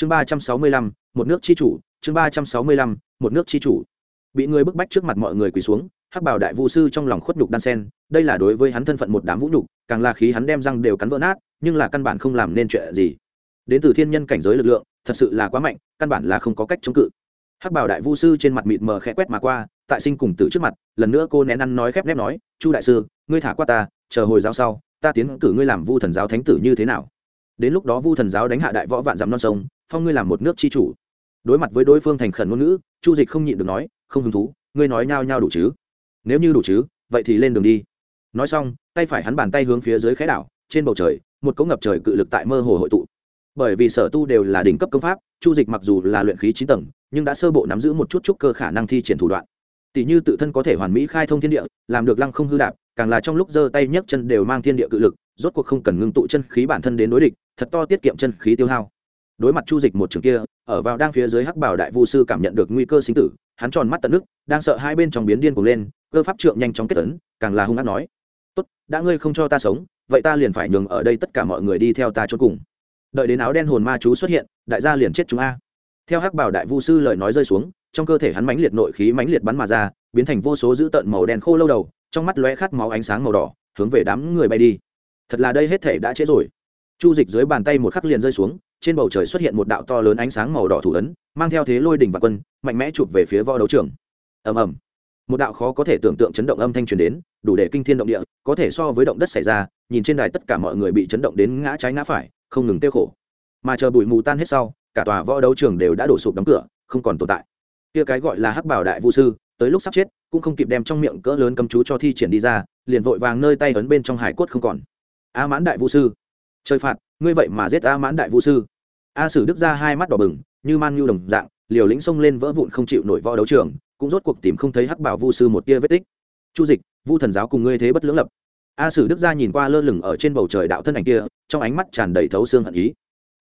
chương ba trăm sáu mươi lăm, một nước chi chủ, chương ba trăm sáu mươi lăm, một nước chi chủ. Bị người bức bách trước mặt mọi người quỳ xuống, hắc bảo đại vu sư trong lòng khuất nhục đan sen, đây là đối với hắn thân phận một đám vũ nhục, càng là khí hắn đem răng đều cắn vỡ nát, nhưng là căn bản không làm nên chuyện gì. Đến từ thiên nhân cảnh giới lực lượng, thật sự là quá mạnh, căn bản là không có cách chống cự. Hắc bảo đại vu sư trên mặt mịt mờ khẽ quét mà qua, tại sinh cùng tử trước mặt, lần nữa cô nén ăn nói khép nép nói, chu đại sư, ngươi thả qua ta, chờ hồi giáo sau, ta tiến cử ngươi làm vu thần giáo thánh tử như thế nào? Đến lúc đó vu thần giáo đánh hạ đại võ vạn dặm non sông phong ngươi làm một nước chi chủ. Đối mặt với đối phương thành khẩn ngôn ngữ, chu dịch không nhịn được nói, không hứng thú, ngươi nói nhao nhao đủ chứ? Nếu như đủ chứ, vậy thì lên đường đi. Nói xong, tay phải hắn bàn tay hướng phía dưới khái đảo, trên bầu trời, một cỗ ngập trời cự lực tại mơ hồ hội tụ. Bởi vì sở tu đều là đỉnh cấp công pháp, chu dịch mặc dù là luyện khí chín tầng, nhưng đã sơ bộ nắm giữ một chút chút cơ khả năng thi triển thủ đoạn. Tỷ như tự thân có thể hoàn mỹ khai thông thiên địa, làm được lăng không hư đạp, càng là trong lúc giơ tay nhấc chân đều mang thiên địa cự lực, rốt cuộc không cần ngưng tụ chân khí bản thân đến đối địch, thật to tiết kiệm chân khí tiêu hao đối mặt chu dịch một trường kia, ở vào đang phía dưới hắc bảo đại vu sư cảm nhận được nguy cơ sinh tử, hắn tròn mắt tận nước, đang sợ hai bên trong biến điên cuồng lên, cơ pháp trượng nhanh chóng kết tấn càng là hung hát nói, tốt, đã ngươi không cho ta sống, vậy ta liền phải nhường ở đây tất cả mọi người đi theo ta chốt cùng. Đợi đến áo đen hồn ma chú xuất hiện, đại gia liền chết chúng a. Theo hắc bảo đại vu sư lời nói rơi xuống, trong cơ thể hắn mãnh liệt nội khí mãnh liệt bắn mà ra, biến thành vô số dữ tợn màu đen khô lâu đầu, trong mắt lóe khát máu ánh sáng màu đỏ, hướng về đám người bay đi. Thật là đây hết thể đã chết rồi. Chu dịch dưới bàn tay một khắc liền rơi xuống trên bầu trời xuất hiện một đạo to lớn ánh sáng màu đỏ thủ ấn, mang theo thế lôi đỉnh và quân, mạnh mẽ chụp về phía võ đấu trường. Ầm ầm. Một đạo khó có thể tưởng tượng chấn động âm thanh truyền đến, đủ để kinh thiên động địa, có thể so với động đất xảy ra, nhìn trên đài tất cả mọi người bị chấn động đến ngã trái ngã phải, không ngừng tiêu khổ. Mà chờ bụi mù tan hết sau, cả tòa võ đấu trường đều đã đổ sụp đóng cửa, không còn tồn tại. Kia cái gọi là hắc bảo đại vũ sư, tới lúc sắp chết, cũng không kịp đem trong miệng cỡ lớn cấm chú cho thi triển đi ra, liền vội vàng nơi tay ấn bên trong hải cốt không còn. A mãn đại vũ sư trời phạt, ngươi vậy mà giết a mãn đại vũ sư. A sử đức ra hai mắt đỏ bừng, như man nhu đồng dạng, liều lĩnh xông lên vỡ vụn không chịu nổi võ đấu trường, cũng rốt cuộc tìm không thấy hắc bảo vu sư một tia vết tích. Chu dịch, vu thần giáo cùng ngươi thế bất lưỡng lập. A sử đức ra nhìn qua lơ lửng ở trên bầu trời đạo thân ảnh kia, trong ánh mắt tràn đầy thấu xương hận ý.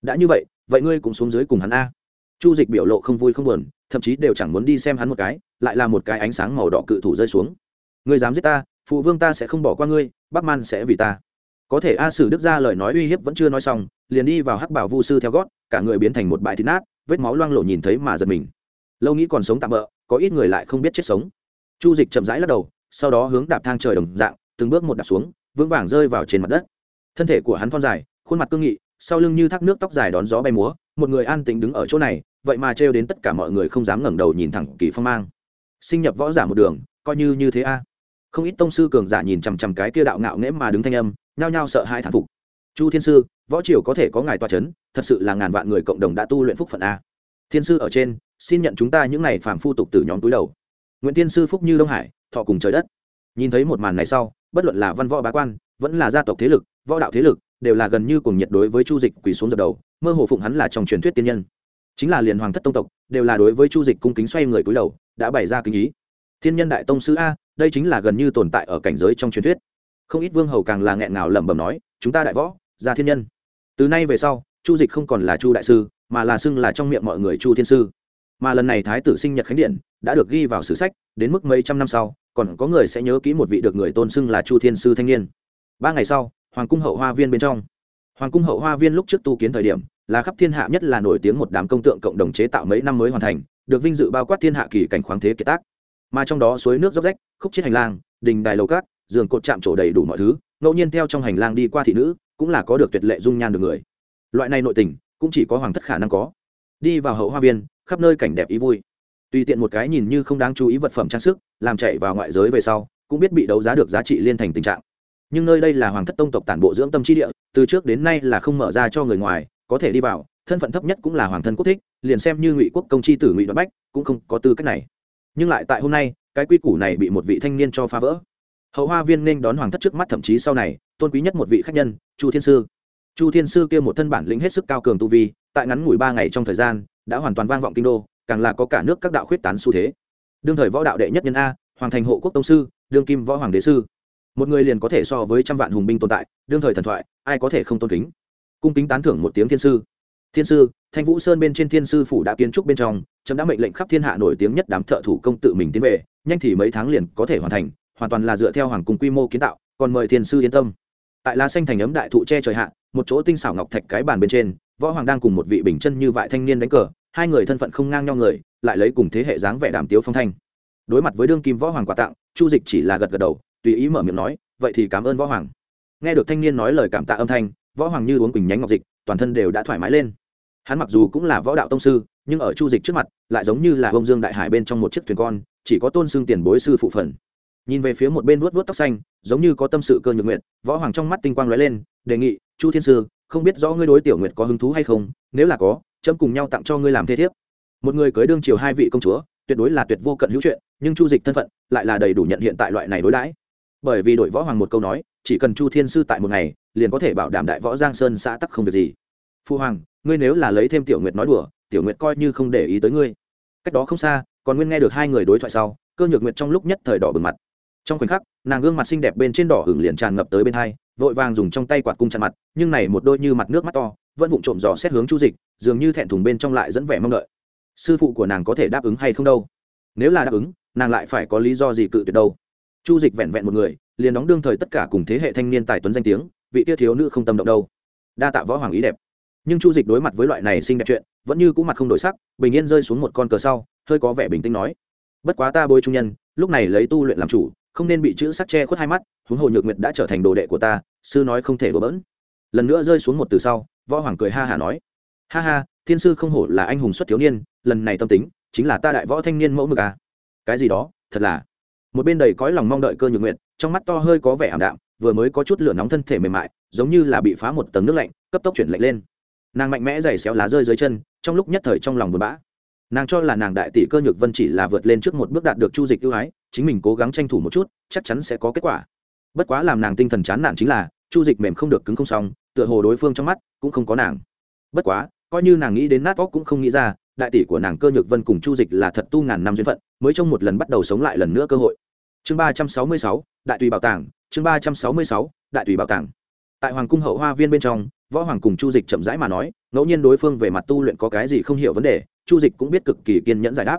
Đã như vậy vậy ngươi cũng xuống dưới cùng hắn a. Chu dịch biểu lộ không vui không buồn, thậm chí đều chẳng muốn đi xem hắn một cái, lại là một cái ánh sáng màu đỏ cự thủ rơi xuống. Ngươi dám giết ta, phụ vương ta sẽ không bỏ qua ngươi, bắc man sẽ vì ta có thể a sử đức ra lời nói uy hiếp vẫn chưa nói xong, liền đi vào hắc bảo vu sư theo gót, cả người biến thành một bãi thịt nát, vết máu loang lộ nhìn thấy mà giật mình. Lâu nghĩ còn sống tạm bỡ có ít người lại không biết chết sống. Chu dịch chậm rãi lắc đầu, sau đó hướng đạp thang trời đồng dạng, từng bước một đạp xuống, vững vàng rơi vào trên mặt đất. Thân thể của hắn thon dài, khuôn mặt cương nghị, sau lưng như thác nước tóc dài đón gió bay múa, một người an tĩnh đứng ở chỗ này, vậy mà trêu đến tất cả mọi người không dám ngẩng đầu nhìn thẳng kỳ phong mang. Sinh nhập võ giả một đường, coi như như thế a không ít tông sư cường giả nhìn chằm chằm cái kia đạo ngạo nghễ mà đứng thanh âm, nhao nhao sợ hai thản phục. Chu thiên sư, võ triều có thể có ngài toa c h ấ n thật sự là ngàn vạn người cộng đồng đã tu luyện phúc phận a. Thiên sư ở trên, xin nhận chúng ta những n à y phàm phu tục từ nhóm túi đầu. Nguyễn thiên sư phúc như đông hải, thọ cùng trời đất. Nhìn thấy một màn này sau, bất luận là văn võ bá quan, vẫn là gia tộc thế lực, võ đạo thế lực, đều là gần như cùng nhiệt đối với chu dịch quỳ xuống dập đầu, mơ hồ phụng hắn là trong truyền thuyết tiên nhân. Chính là liền hoàng thất tông tộc, đều là đối với chu dịch cung kính xoay người cúi đầu, đã bày ra kính ý thiên nhân đại tông sư a, đây chính là gần như tồn tại ở cảnh giới trong truyền thuyết. Không ít vương hầu càng là nghẹn ngào lẩm bẩm nói, chúng ta đại võ, gia thiên nhân. Từ nay về sau, chu dịch không còn là chu đại sư, mà là xưng là trong miệng mọi người chu thiên sư. Mà lần này thái tử sinh nhật khánh điện đã được ghi vào sử sách, đến mức mấy trăm năm sau, còn có người sẽ nhớ kỹ một vị được người tôn xưng là chu thiên sư thanh niên. Ba ngày sau, hoàng cung hậu hoa viên bên trong. Hoàng cung hậu hoa viên lúc trước tu kiến thời điểm, là khắp thiên hạ nhất là nổi tiếng một đám công tượng cộng đồng chế tạo mấy năm mới hoàn thành, được vinh dự bao quát thiên hạ kỳ cảnh khoáng thế kiệt tác mà trong đó suối nước dốc rách, khúc chiết hành lang, đình đài lầu cát, giường cột chạm trổ đầy đủ mọi thứ, ngẫu nhiên theo trong hành lang đi qua thị nữ, cũng là có được tuyệt lệ dung nhan được người. Loại này nội tình, cũng chỉ có hoàng thất khả năng có. Đi vào hậu hoa viên, khắp nơi cảnh đẹp ý vui. Tùy tiện một cái nhìn như không đáng chú ý vật phẩm trang sức, làm chạy vào ngoại giới về sau, cũng biết bị đấu giá được giá trị liên thành tình trạng. Nhưng nơi đây là hoàng thất tông tộc tản bộ dưỡng tâm trí địa, từ trước đến nay là không mở ra cho người ngoài, có thể đi vào, thân phận thấp nhất cũng là hoàng thân quốc thích, liền xem như ngụy quốc công chi tử ngụy đoán bách, cũng không có tư cách này nhưng lại tại hôm nay, cái quy củ này bị một vị thanh niên cho phá vỡ. Hậu hoa viên nên đón hoàng thất trước mắt thậm chí sau này, tôn quý nhất một vị khách nhân, chu thiên sư. Chu thiên sư kia một thân bản lĩnh hết sức cao cường tu vi, tại ngắn ngủi ba ngày trong thời gian, đã hoàn toàn vang vọng kinh đô, càng là có cả nước các đạo khuyết tán xu thế. Đương thời võ đạo đệ nhất nhân a, hoàng thành hộ quốc tông sư, đương kim võ hoàng đế sư. Một người liền có thể so với trăm vạn hùng binh tồn tại, đương thời thần thoại, ai có thể không tôn kính? Cung kính tán thưởng một tiếng thiên sư thiên sư, thanh vũ sơn bên trên thiên sư phủ đã kiến trúc bên trong trâm đã mệnh lệnh khắp thiên hạ nổi tiếng nhất đám thợ thủ công tự mình tiến về, nhanh thì mấy tháng liền có thể hoàn thành, hoàn toàn là dựa theo hoàng cung quy mô kiến tạo, còn mời thiên sư yên tâm. Tại lá xanh thành ấm đại thụ che trời hạ, một chỗ tinh xảo ngọc thạch cái bàn bên trên, võ hoàng đang cùng một vị bình chân như vại thanh niên đánh cờ, hai người thân phận không ngang nhau người, lại lấy cùng thế hệ dáng vẻ đàm tiếu phong thanh. Đối mặt với đương kim võ hoàng quà tặng, chu dịch chỉ là gật gật đầu, tùy ý mở miệng nói, vậy thì cảm ơn võ hoàng. Nghe được thanh niên nói lời cảm tạ âm thanh, võ hoàng như uống quỳnh nhánh ngọc dịch, toàn thân đều đã thoải mái lên hắn mặc dù cũng là võ đạo tông sư, nhưng ở chu dịch trước mặt, lại giống như là bông dương đại hải bên trong một chiếc thuyền con, chỉ có tôn xương tiền bối sư phụ phần. Nhìn về phía một bên vuốt vuốt tóc xanh, giống như có tâm sự cơ nhược nguyện võ hoàng trong mắt tinh quang lóe lên, đề nghị, chu thiên sư, không biết rõ ngươi đối tiểu nguyệt có hứng thú hay không? Nếu là có, chấm cùng nhau tặng cho ngươi làm thế thiếp. Một người cưới đương triều hai vị công chúa, tuyệt đối là tuyệt vô cận hữu chuyện, nhưng chu dịch thân phận lại là đầy đủ nhận hiện tại loại này đối đãi. Bởi vì đội võ hoàng một câu nói, chỉ cần chu thiên sư tại một ngày, liền có thể bảo đảm đại võ giang sơn xã tắc không việc gì. Phu hoàng ngươi nếu là lấy thêm tiểu nguyệt nói đùa, tiểu nguyệt coi như không để ý tới ngươi. Cách đó không xa, còn nguyên nghe được hai người đối thoại sau, cơ nhược nguyệt trong lúc nhất thời đỏ bừng mặt. Trong khoảnh khắc, nàng gương mặt xinh đẹp bên trên đỏ hửng liền tràn ngập tới bên hai, vội vàng dùng trong tay quạt cung chặn mặt, nhưng này một đôi như mặt nước mắt to, vẫn vụng trộm dò xét hướng chu dịch, dường như thẹn thùng bên trong lại dẫn vẻ mong đợi. Sư phụ của nàng có thể đáp ứng hay không đâu? Nếu là đáp ứng, nàng lại phải có lý do gì cự tuyệt đâu? Chu dịch vẹn vẹn một người, liền đóng đương thời tất cả cùng thế hệ thanh niên tài tuấn danh tiếng, vị tia thiếu nữ không tâm động đâu. Đa tạ võ hoàng ý đẹp nhưng chu dịch đối mặt với loại này xinh đẹp chuyện, vẫn như cũ mặt không đổi sắc, bình yên rơi xuống một con cờ sau, hơi có vẻ bình tĩnh nói, bất quá ta bôi trung nhân, lúc này lấy tu luyện làm chủ, không nên bị chữ sắc che khuất hai mắt, huống hồ nhược nguyệt đã trở thành đồ đệ của ta, sư nói không thể đổ bỡn. Lần nữa rơi xuống một từ sau, võ hoàng cười ha hả nói, ha ha, thiên sư không hổ là anh hùng xuất thiếu niên, lần này tâm tính chính là ta đại võ thanh niên mẫu mực à. Cái gì đó, thật là. Một bên đầy cõi lòng mong đợi cơ nhược nguyện trong mắt to hơi có vẻ ảm đạm, vừa mới có chút lửa nóng thân thể mềm mại, giống như là bị phá một tầng nước lạnh, cấp tốc chuyển lạnh lên nàng mạnh mẽ giày xéo lá rơi dưới chân, trong lúc nhất thời trong lòng buồn bã. Nàng cho là nàng đại tỷ cơ nhược vân chỉ là vượt lên trước một bước đạt được chu dịch ưu ái, chính mình cố gắng tranh thủ một chút, chắc chắn sẽ có kết quả. Bất quá làm nàng tinh thần chán nản chính là, chu dịch mềm không được cứng không xong, tựa hồ đối phương trong mắt cũng không có nàng. Bất quá, coi như nàng nghĩ đến nát óc cũng không nghĩ ra, đại tỷ của nàng cơ nhược vân cùng chu dịch là thật tu ngàn năm duyên phận, mới trong một lần bắt đầu sống lại lần nữa cơ hội. Chương ba trăm sáu mươi sáu, đại tùy bảo tàng, chương ba trăm sáu mươi sáu, đại tùy bảo tàng. Tại hoàng cung hậu hoa viên bên trong võ hoàng cùng chu dịch chậm rãi mà nói, ngẫu nhiên đối phương về mặt tu luyện có cái gì không hiểu vấn đề, chu dịch cũng biết cực kỳ kiên nhẫn giải đáp.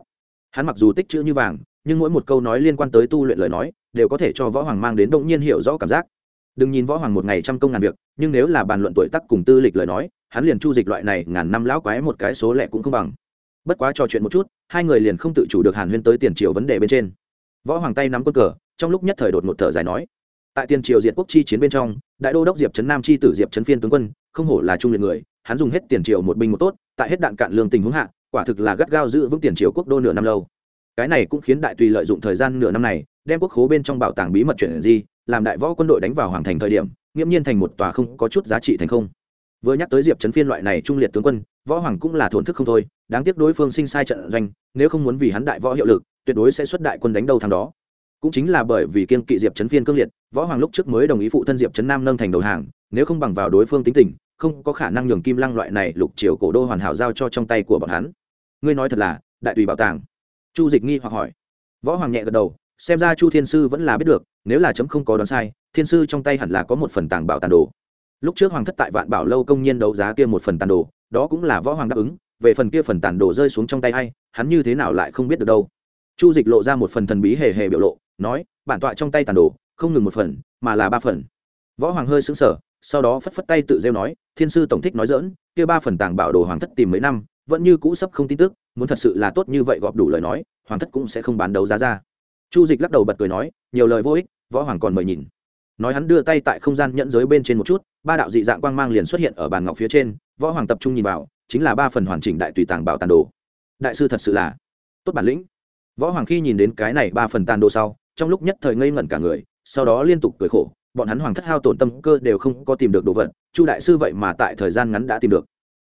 Hắn mặc dù tích chữ như vàng, nhưng mỗi một câu nói liên quan tới tu luyện lời nói, đều có thể cho võ hoàng mang đến động nhiên hiểu rõ cảm giác. Đừng nhìn võ hoàng một ngày trăm công ngàn việc, nhưng nếu là bàn luận tuổi tắc cùng tư lịch lời nói, hắn liền chu dịch loại này ngàn năm lão quái một cái số lẻ cũng không bằng. Bất quá trò chuyện một chút, hai người liền không tự chủ được hàn huyên tới tiền triều vấn đề bên trên. Võ hoàng tay nắm quân cờ, trong lúc nhất thời đột một thở dài nói tại tiền triều diệt quốc chi chiến bên trong, đại đô đốc diệp trấn nam chi tử diệp trấn phiên tướng quân, không hổ là trung liệt người, hắn dùng hết tiền triều một binh một tốt, tại hết đạn cạn lương tình huống hạ, quả thực là gắt gao giữ vững tiền triều quốc đô nửa năm lâu. Cái này cũng khiến đại tùy lợi dụng thời gian nửa năm này, đem quốc khố bên trong bảo tàng bí mật chuyển di, làm đại võ quân đội đánh vào hoàng thành thời điểm, nghiễm nhiên thành một tòa không có chút giá trị thành không. Vừa nhắc tới diệp trấn phiên loại này trung liệt tướng quân, võ hoàng cũng là thổn thức không thôi, đáng tiếc đối phương sinh sai trận doanh, nếu không muốn vì hắn đại võ hiệu lực, tuyệt đối sẽ xuất đại quân đánh đầu thằng đó cũng chính là bởi vì kiên kỵ diệp trấn phiên cương liệt, võ hoàng lúc trước mới đồng ý phụ thân diệp trấn nam nâng thành đầu hàng, nếu không bằng vào đối phương tính tình, không có khả năng nhường kim lăng loại này lục triều cổ đô hoàn hảo giao cho trong tay của bọn hắn. Ngươi nói thật là, đại tùy bảo tàng. Chu dịch nghi hoặc hỏi. Võ hoàng nhẹ gật đầu, xem ra chu thiên sư vẫn là biết được, nếu là chấm không có đoán sai, thiên sư trong tay hẳn là có một phần tàng bảo tàn đồ. Lúc trước hoàng thất tại vạn bảo lâu công nhiên đấu giá kia một phần tàn đồ, đó cũng là võ hoàng đáp ứng, về phần kia phần tàn đồ rơi xuống trong tay hay hắn như thế nào lại không biết được đâu chu dịch lộ ra một phần thần bí hề hề biểu lộ, nói, bản tọa trong tay tàn đồ, không ngừng một phần, mà là ba phần. Võ hoàng hơi xứng sở sau đó phất phất tay tự rêu nói, thiên sư tổng thích nói dỡn kia ba phần tàng bảo đồ hoàng thất tìm mấy năm, vẫn như cũ sắp không tin tức, muốn thật sự là tốt như vậy gọp đủ lời nói, hoàng thất cũng sẽ không bán đấu giá ra. Chu dịch lắc đầu bật cười nói, nhiều lời vô ích, võ hoàng còn mời nhìn. Nói hắn đưa tay tại không gian nhẫn giới bên trên một chút, ba đạo dị dạng quang mang liền xuất hiện ở bàn ngọc phía trên, võ hoàng tập trung nhìn vào, chính là ba phần hoàn chỉnh đại tùy tàng bảo tàn đồ. Đại sư thật sự là tốt bản lĩnh võ hoàng khi nhìn đến cái này ba phần tàn đồ sau, trong lúc nhất thời ngây ngẩn cả người, sau đó liên tục cười khổ, bọn hắn hoàng thất hao tổn tâm cơ đều không có tìm được đồ vật, chu đại sư vậy mà tại thời gian ngắn đã tìm được.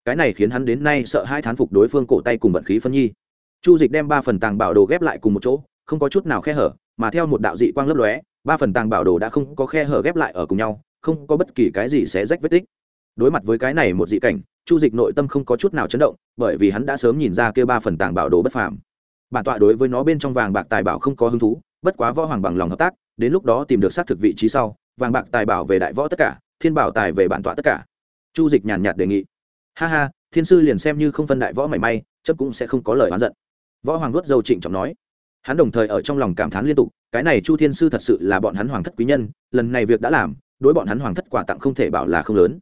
Cái này khiến hắn đến nay sợ hai thán phục đối phương cổ tay cùng vận khí phân nhi. Chu dịch đem ba phần tàng bảo đồ ghép lại cùng một chỗ, không có chút nào khe hở, mà theo một đạo dị quang lấp lóe, ba phần tàng bảo đồ đã không có khe hở ghép lại ở cùng nhau, không có bất kỳ cái gì sẽ rách vết tích. Đối mặt với cái này một dị cảnh, chu dịch nội tâm không có chút nào chấn động, bởi vì hắn đã sớm nhìn ra kêu ba phần tàng bảo đồ bất phàm bản tọa đối với nó bên trong vàng bạc tài bảo không có hứng thú, bất quá võ hoàng bằng lòng hợp tác, đến lúc đó tìm được xác thực vị trí sau, vàng bạc tài bảo về đại võ tất cả, thiên bảo tài về bản tọa tất cả. Chu dịch nhàn nhạt đề nghị. Ha ha, thiên sư liền xem như không phân đại võ mảy may chấp cũng sẽ không có lời oán giận. Võ hoàng vuốt dâu trịnh trọng nói. Hắn đồng thời ở trong lòng cảm thán liên tục, cái này chu thiên sư thật sự là bọn hắn hoàng thất quý nhân, lần này việc đã làm, đối bọn hắn hoàng thất quà tặng không thể bảo là không lớn.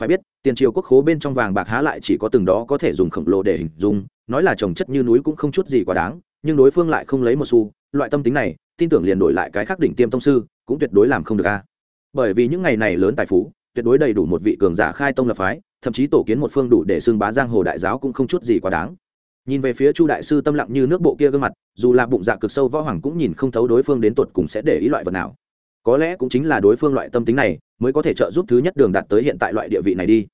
Phải biết, tiền triều quốc khố bên trong vàng bạc há lại chỉ có từng đó có thể dùng khổng lồ để hình dung nói là trồng chất như núi cũng không chút gì quá đáng, nhưng đối phương lại không lấy một xu. Loại tâm tính này, tin tưởng liền đổi lại cái khác đỉnh tiêm tông sư, cũng tuyệt đối làm không được a. Bởi vì những ngày này lớn tài phú, tuyệt đối đầy đủ một vị cường giả khai tông lập phái, thậm chí tổ kiến một phương đủ để xưng bá giang hồ đại giáo cũng không chút gì quá đáng. Nhìn về phía chu đại sư tâm lặng như nước bộ kia gương mặt, dù là bụng dạ cực sâu võ hoàng cũng nhìn không thấu đối phương đến tột cùng sẽ để ý loại vật nào. Có lẽ cũng chính là đối phương loại tâm tính này, mới có thể trợ giúp thứ nhất đường đạt tới hiện tại loại địa vị này đi.